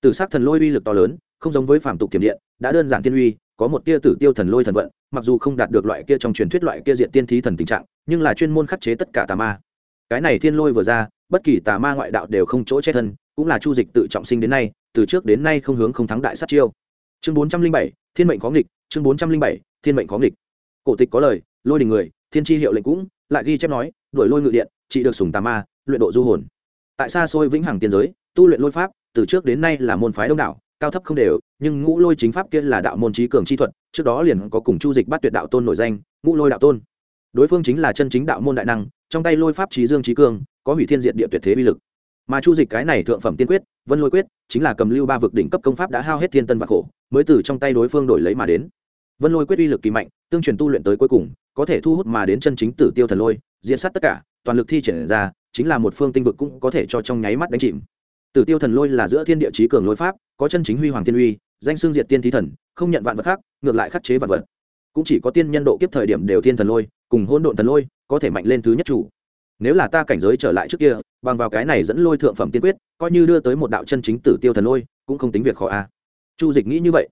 Tử sắc thần lôi uy lực to lớn, không giống với phàm tục tiềm điện, đã đơn giản thiên uy, có một tia tử tiêu thần lôi thần vận, mặc dù không đạt được loại kia trong truyền thuyết loại kia diện tiên thí thần tình trạng, nhưng là chuyên môn khắc chế tất cả tà ma. Cái này thiên lôi vừa ra bất kỳ tà ma ngoại đạo đều không chỗ che thân, cũng là chu dịch tự trọng sinh đến nay, từ trước đến nay không hướng không thắng đại sát chiêu. Chương bốn trăm linh bảy, thiên mệnh khó nghịch, chương bốn trăm linh bảy, thiên mệnh khó nghịch. Cổ tịch có lời, lôi đình người, thiên tri hiệu lệnh cũng, lại ghi chép nói, đuổi lôi ngự điện, chỉ được sùng tà ma, luyện độ du hồn. Tại xa xôi vĩnh hằng tiên giới, tu luyện lôi pháp, từ trước đến nay là môn phái đông đảo, cao thấp không đều, nhưng ngũ lôi chính pháp kia là đạo môn trí cường chi thuật, trước đó liền có cùng chu dịch bắt tuyệt đạo tôn nổi danh, ngũ lôi đạo tôn. Đối phương chính là chân chính đạo môn đại năng, trong tay lôi pháp trí dương trí cường có hủy thiên diện địa tuyệt thế vi lực. Mà chu dịch cái này thượng phẩm tiên quyết, vân lôi quyết, chính là cầm lưu ba vực đỉnh cấp công pháp đã hao hết thiên tân và khổ, mới từ trong tay đối phương đổi lấy mà đến. Vân lôi quyết uy lực kỳ mạnh, tương truyền tu luyện tới cuối cùng, có thể thu hút mà đến chân chính tử tiêu thần lôi diễn sát tất cả, toàn lực thi triển ra, chính là một phương tinh vực cũng có thể cho trong nháy mắt đánh chìm. Tử tiêu thần lôi là giữa thiên địa trí cường lôi pháp, có chân chính huy hoàng thiên uy, danh xương diệt tiên thí thần, không nhận vạn vật khác, ngược lại khắc chế vạn vật. Cũng chỉ có tiên nhân độ kiếp thời điểm đều thiên thần lôi, cùng hôn độn thần lôi, có thể mạnh lên thứ nhất chủ nếu là ta cảnh giới trở lại trước kia, bằng vào cái này dẫn lôi thượng phẩm tiên quyết, coi như đưa tới một đạo chân chính tử tiêu thần lôi, cũng không tính việc khó a. Chu dịch nghĩ như vậy.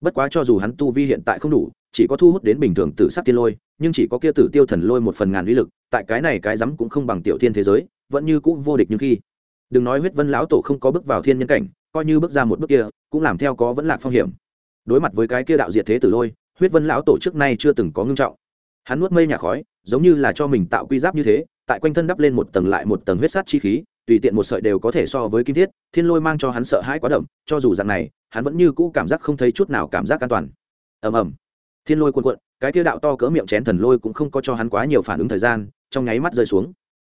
Bất quá cho dù hắn tu vi hiện tại không đủ, chỉ có thu hút đến bình thường tử sắc tiên lôi, nhưng chỉ có kia tử tiêu thần lôi một phần ngàn uy lực, tại cái này cái rắm cũng không bằng tiểu thiên thế giới, vẫn như cũ vô địch như khi. Đừng nói huyết vân lão tổ không có bước vào thiên nhân cảnh, coi như bước ra một bước kia, cũng làm theo có vẫn lạc phong hiểm. Đối mặt với cái kia đạo diệt thế tử lôi, huyết vân lão tổ trước nay chưa từng có ngưng trọng. Hắn nuốt mây nhà khói, giống như là cho mình tạo quy giáp như thế tại quanh thân đắp lên một tầng lại một tầng huyết sát chi khí, tùy tiện một sợi đều có thể so với kim thiết, thiên lôi mang cho hắn sợ hãi quá đậm, cho dù dạng này, hắn vẫn như cũ cảm giác không thấy chút nào cảm giác an toàn. Ầm ầm. Thiên lôi cuộn cuộn, cái tia đạo to cỡ miệng chén thần lôi cũng không có cho hắn quá nhiều phản ứng thời gian, trong nháy mắt rơi xuống.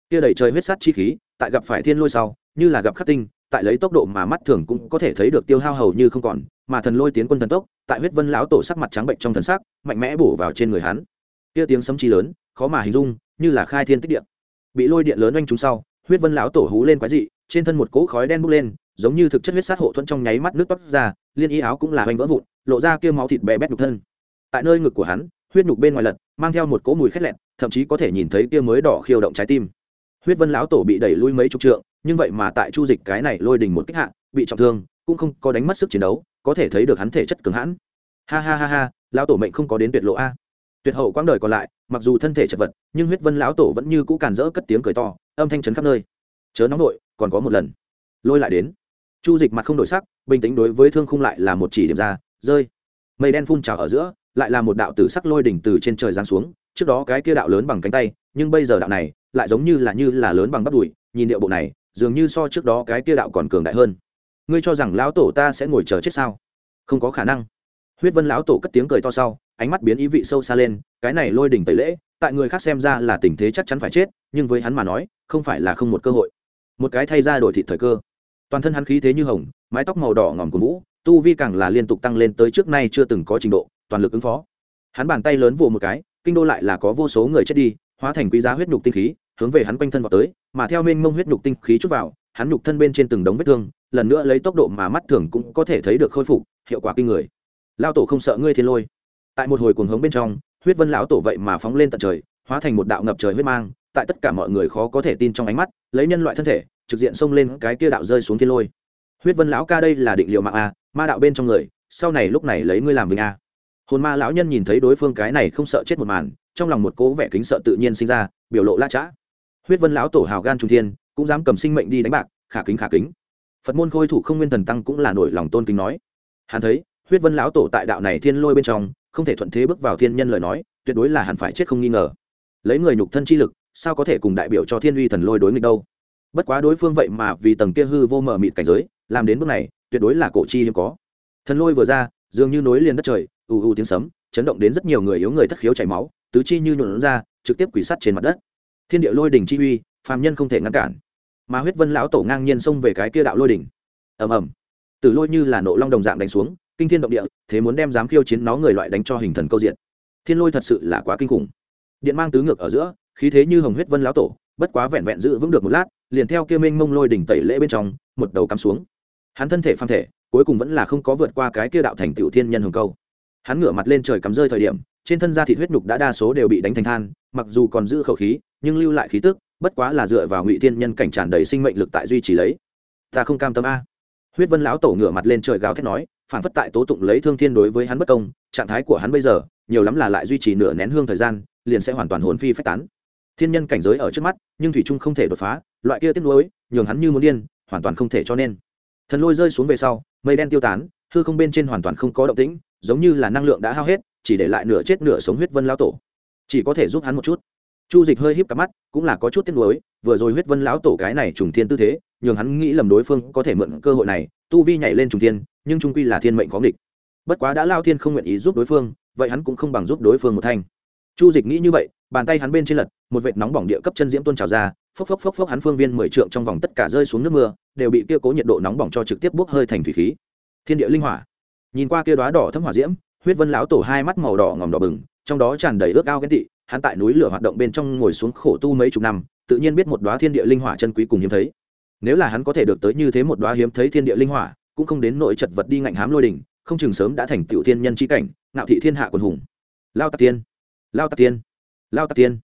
Tia đẩy trời huyết sát chi khí, tại gặp phải thiên lôi sau, như là gặp khắc tinh, tại lấy tốc độ mà mắt thường cũng có thể thấy được tiêu hao hầu như không còn, mà thần lôi tiến quân thần tốc, tại huyết vân lão tổ sắc mặt trắng bệnh trong thần sắc, mạnh mẽ bổ vào trên người hắn. Tia tiếng sấm chi lớn, khó mà hình dung, như là khai thiên tích điện bị lôi điện lớn oanh chúng sau, huyết vân lão tổ hú lên quái dị, trên thân một cỗ khói đen bốc lên, giống như thực chất huyết sát hộ thuẫn trong nháy mắt nước toát ra, liên y áo cũng là oanh vỡ vụn, lộ ra kia máu thịt bè bét nhục thân. Tại nơi ngực của hắn, huyết nhục bên ngoài lật, mang theo một cỗ mùi khét lẹn thậm chí có thể nhìn thấy kia mới đỏ khiêu động trái tim. Huyết vân lão tổ bị đẩy lui mấy chục trượng, nhưng vậy mà tại chu dịch cái này lôi đình một kích hạ, bị trọng thương, cũng không có đánh mất sức chiến đấu, có thể thấy được hắn thể chất cường hãn. Ha ha ha ha, lão tổ mệnh không có đến tuyệt lộ a tuyệt hậu quãng đời còn lại, mặc dù thân thể chật vật, nhưng huyết vân lão tổ vẫn như cũ càn rỡ cất tiếng cười to, âm thanh chấn khắp nơi. Chớ nóng nội còn có một lần. Lôi lại đến. Chu dịch mặt không đổi sắc, bình tĩnh đối với thương khung lại là một chỉ điểm ra, rơi. Mây đen phun trào ở giữa, lại là một đạo tử sắc lôi đỉnh từ trên trời giáng xuống, trước đó cái kia đạo lớn bằng cánh tay, nhưng bây giờ đạo này lại giống như là như là lớn bằng bắp đùi, nhìn điệu bộ này, dường như so trước đó cái kia đạo còn cường đại hơn. Ngươi cho rằng lão tổ ta sẽ ngồi chờ chết sao? Không có khả năng. Huyết vân lão tổ cất tiếng cười to sau ánh mắt biến ý vị sâu xa lên, cái này lôi đỉnh tẩy lễ, tại người khác xem ra là tình thế chắc chắn phải chết, nhưng với hắn mà nói, không phải là không một cơ hội. Một cái thay ra đổi thịt thời cơ. Toàn thân hắn khí thế như hồng, mái tóc màu đỏ ngòm của vũ, tu vi càng là liên tục tăng lên tới trước nay chưa từng có trình độ, toàn lực ứng phó. Hắn bàn tay lớn vồ một cái, kinh đô lại là có vô số người chết đi, hóa thành quý giá huyết nhục tinh khí, hướng về hắn quanh thân vào tới, mà theo mênh mông huyết nhục tinh khí chút vào, hắn nhục thân bên trên từng đống vết thương, lần nữa lấy tốc độ mà mắt thường cũng có thể thấy được khôi phục, hiệu quả kinh người. Lao tổ không sợ ngươi thiên lôi tại một hồi cuồng hống bên trong, huyết vân lão tổ vậy mà phóng lên tận trời, hóa thành một đạo ngập trời huyết mang, tại tất cả mọi người khó có thể tin trong ánh mắt, lấy nhân loại thân thể, trực diện xông lên cái kia đạo rơi xuống thiên lôi. Huyết vân lão ca đây là định liệu mạng a, ma đạo bên trong người, sau này lúc này lấy ngươi làm vinh a. Hồn ma lão nhân nhìn thấy đối phương cái này không sợ chết một màn, trong lòng một cố vẻ kính sợ tự nhiên sinh ra, biểu lộ la trã. huyết vân lão tổ hào gan trung thiên, cũng dám cầm sinh mệnh đi đánh bạc, khả kính khả kính. Phật môn khôi thủ không nguyên thần tăng cũng là nổi lòng tôn kính nói. Hắn thấy, huyết vân lão tổ tại đạo này thiên lôi bên trong không thể thuận thế bước vào thiên nhân lời nói, tuyệt đối là hẳn phải chết không nghi ngờ. Lấy người nhục thân chi lực, sao có thể cùng đại biểu cho thiên uy thần lôi đối nghịch đâu? Bất quá đối phương vậy mà vì tầng kia hư vô mở mịt cảnh giới, làm đến bước này, tuyệt đối là cổ chi hiếm có. Thần lôi vừa ra, dường như nối liền đất trời, ù ù tiếng sấm, chấn động đến rất nhiều người yếu người thất khiếu chảy máu, tứ chi như nhuộn ra, trực tiếp quỷ sắt trên mặt đất. Thiên địa lôi đỉnh chi uy, phàm nhân không thể ngăn cản. Mà huyết vân lão tổ ngang nhiên xông về cái kia đạo lôi đỉnh. Ầm ầm. Từ lôi như là nộ long đồng dạng đánh xuống kinh thiên động địa, thế muốn đem dám khiêu chiến nó người loại đánh cho hình thần câu diện thiên lôi thật sự là quá kinh khủng. Điện mang tứ ngược ở giữa, khí thế như hồng huyết vân lão tổ, bất quá vẹn vẹn giữ vững được một lát, liền theo kia mênh mông lôi đỉnh tẩy lễ bên trong, một đầu cắm xuống. Hắn thân thể phang thể, cuối cùng vẫn là không có vượt qua cái kia đạo thành tiểu thiên nhân hồng câu. Hắn ngửa mặt lên trời cắm rơi thời điểm, trên thân da thịt huyết nhục đã đa số đều bị đánh thành than, mặc dù còn giữ khẩu khí, nhưng lưu lại khí tức, bất quá là dựa vào ngụy thiên nhân cảnh tràn đầy sinh mệnh lực tại duy trì lấy. Ta không cam tâm a. Huyết vân lão tổ ngửa mặt lên trời gào thét nói phản phất tại tố tụng lấy thương thiên đối với hắn bất công, trạng thái của hắn bây giờ, nhiều lắm là lại duy trì nửa nén hương thời gian, liền sẽ hoàn toàn hồn phi phách tán. Thiên nhân cảnh giới ở trước mắt, nhưng thủy trung không thể đột phá, loại kia tiếp nối nhường hắn như muốn điên, hoàn toàn không thể cho nên. Thần lôi rơi xuống về sau, mây đen tiêu tán, hư không bên trên hoàn toàn không có động tĩnh, giống như là năng lượng đã hao hết, chỉ để lại nửa chết nửa sống huyết vân lão tổ. Chỉ có thể giúp hắn một chút. Chu dịch hơi híp cặp mắt, cũng là có chút tiếc nuối, vừa rồi huyết vân lão tổ cái này trùng thiên tư thế nhường hắn nghĩ lầm đối phương có thể mượn cơ hội này, tu vi nhảy lên trùng thiên, nhưng trung quy là thiên mệnh khó địch bất quá đã lao thiên không nguyện ý giúp đối phương, vậy hắn cũng không bằng giúp đối phương một thanh. Chu dịch nghĩ như vậy, bàn tay hắn bên trên lật, một vệt nóng bỏng địa cấp chân diễm tuôn trào ra, phốc phốc phốc phốc hắn phương viên mười trượng trong vòng tất cả rơi xuống nước mưa, đều bị kia cố nhiệt độ nóng bỏng cho trực tiếp bốc hơi thành thủy khí. Thiên địa linh hỏa. Nhìn qua kia đóa đỏ thấm hỏa diễm, huyết vân lão tổ hai mắt màu đỏ ngòm đỏ bừng, trong đó tràn đầy ước ao ghen tị, hắn tại núi lửa hoạt động bên trong ngồi xuống khổ tu mấy chục năm, tự nhiên biết một đóa thiên địa linh hỏa chân quý cùng hiếm thấy nếu là hắn có thể được tới như thế một đóa hiếm thấy thiên địa linh hỏa, cũng không đến nỗi chật vật đi ngạnh hám lôi đỉnh không chừng sớm đã thành tiểu thiên nhân chi cảnh, ngạo thị thiên hạ quần hùng. Lao tạc tiên, lao tạc tiên, lao tạc tiên.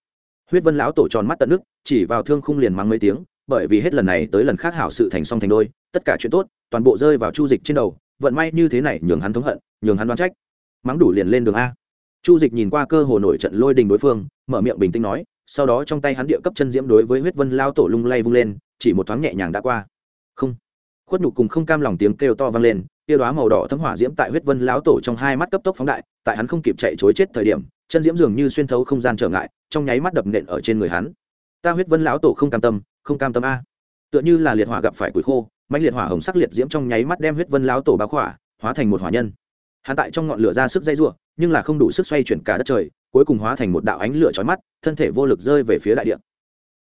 Huyết vân lão tổ tròn mắt tận nước, chỉ vào thương khung liền mắng mấy tiếng, bởi vì hết lần này tới lần khác hảo sự thành song thành đôi, tất cả chuyện tốt, toàn bộ rơi vào chu dịch trên đầu, vận may như thế này nhường hắn thống hận, nhường hắn đoán trách. Mắng đủ liền lên đường a. Chu dịch nhìn qua cơ hồ nổi trận lôi đình đối phương, mở miệng bình tĩnh nói, sau đó trong tay hắn địa cấp chân diễm đối với huyết vân lao tổ lung lay vung lên chỉ một thoáng nhẹ nhàng đã qua. Không. Khuất nhục cùng không cam lòng tiếng kêu to vang lên, tia đoá màu đỏ thấm hỏa diễm tại huyết vân lão tổ trong hai mắt cấp tốc phóng đại, tại hắn không kịp chạy chối chết thời điểm, chân diễm dường như xuyên thấu không gian trở ngại, trong nháy mắt đập nện ở trên người hắn. Ta huyết vân lão tổ không cam tâm, không cam tâm a. Tựa như là liệt hỏa gặp phải củi khô mạnh liệt hỏa hồng sắc liệt diễm trong nháy mắt đem huyết vân lão tổ bao khỏa, hóa thành một hỏa nhân. Hắn tại trong ngọn lửa ra sức dây rủa, nhưng là không đủ sức xoay chuyển cả đất trời, cuối cùng hóa thành một đạo ánh lửa chói mắt, thân thể vô lực rơi về phía đại địa.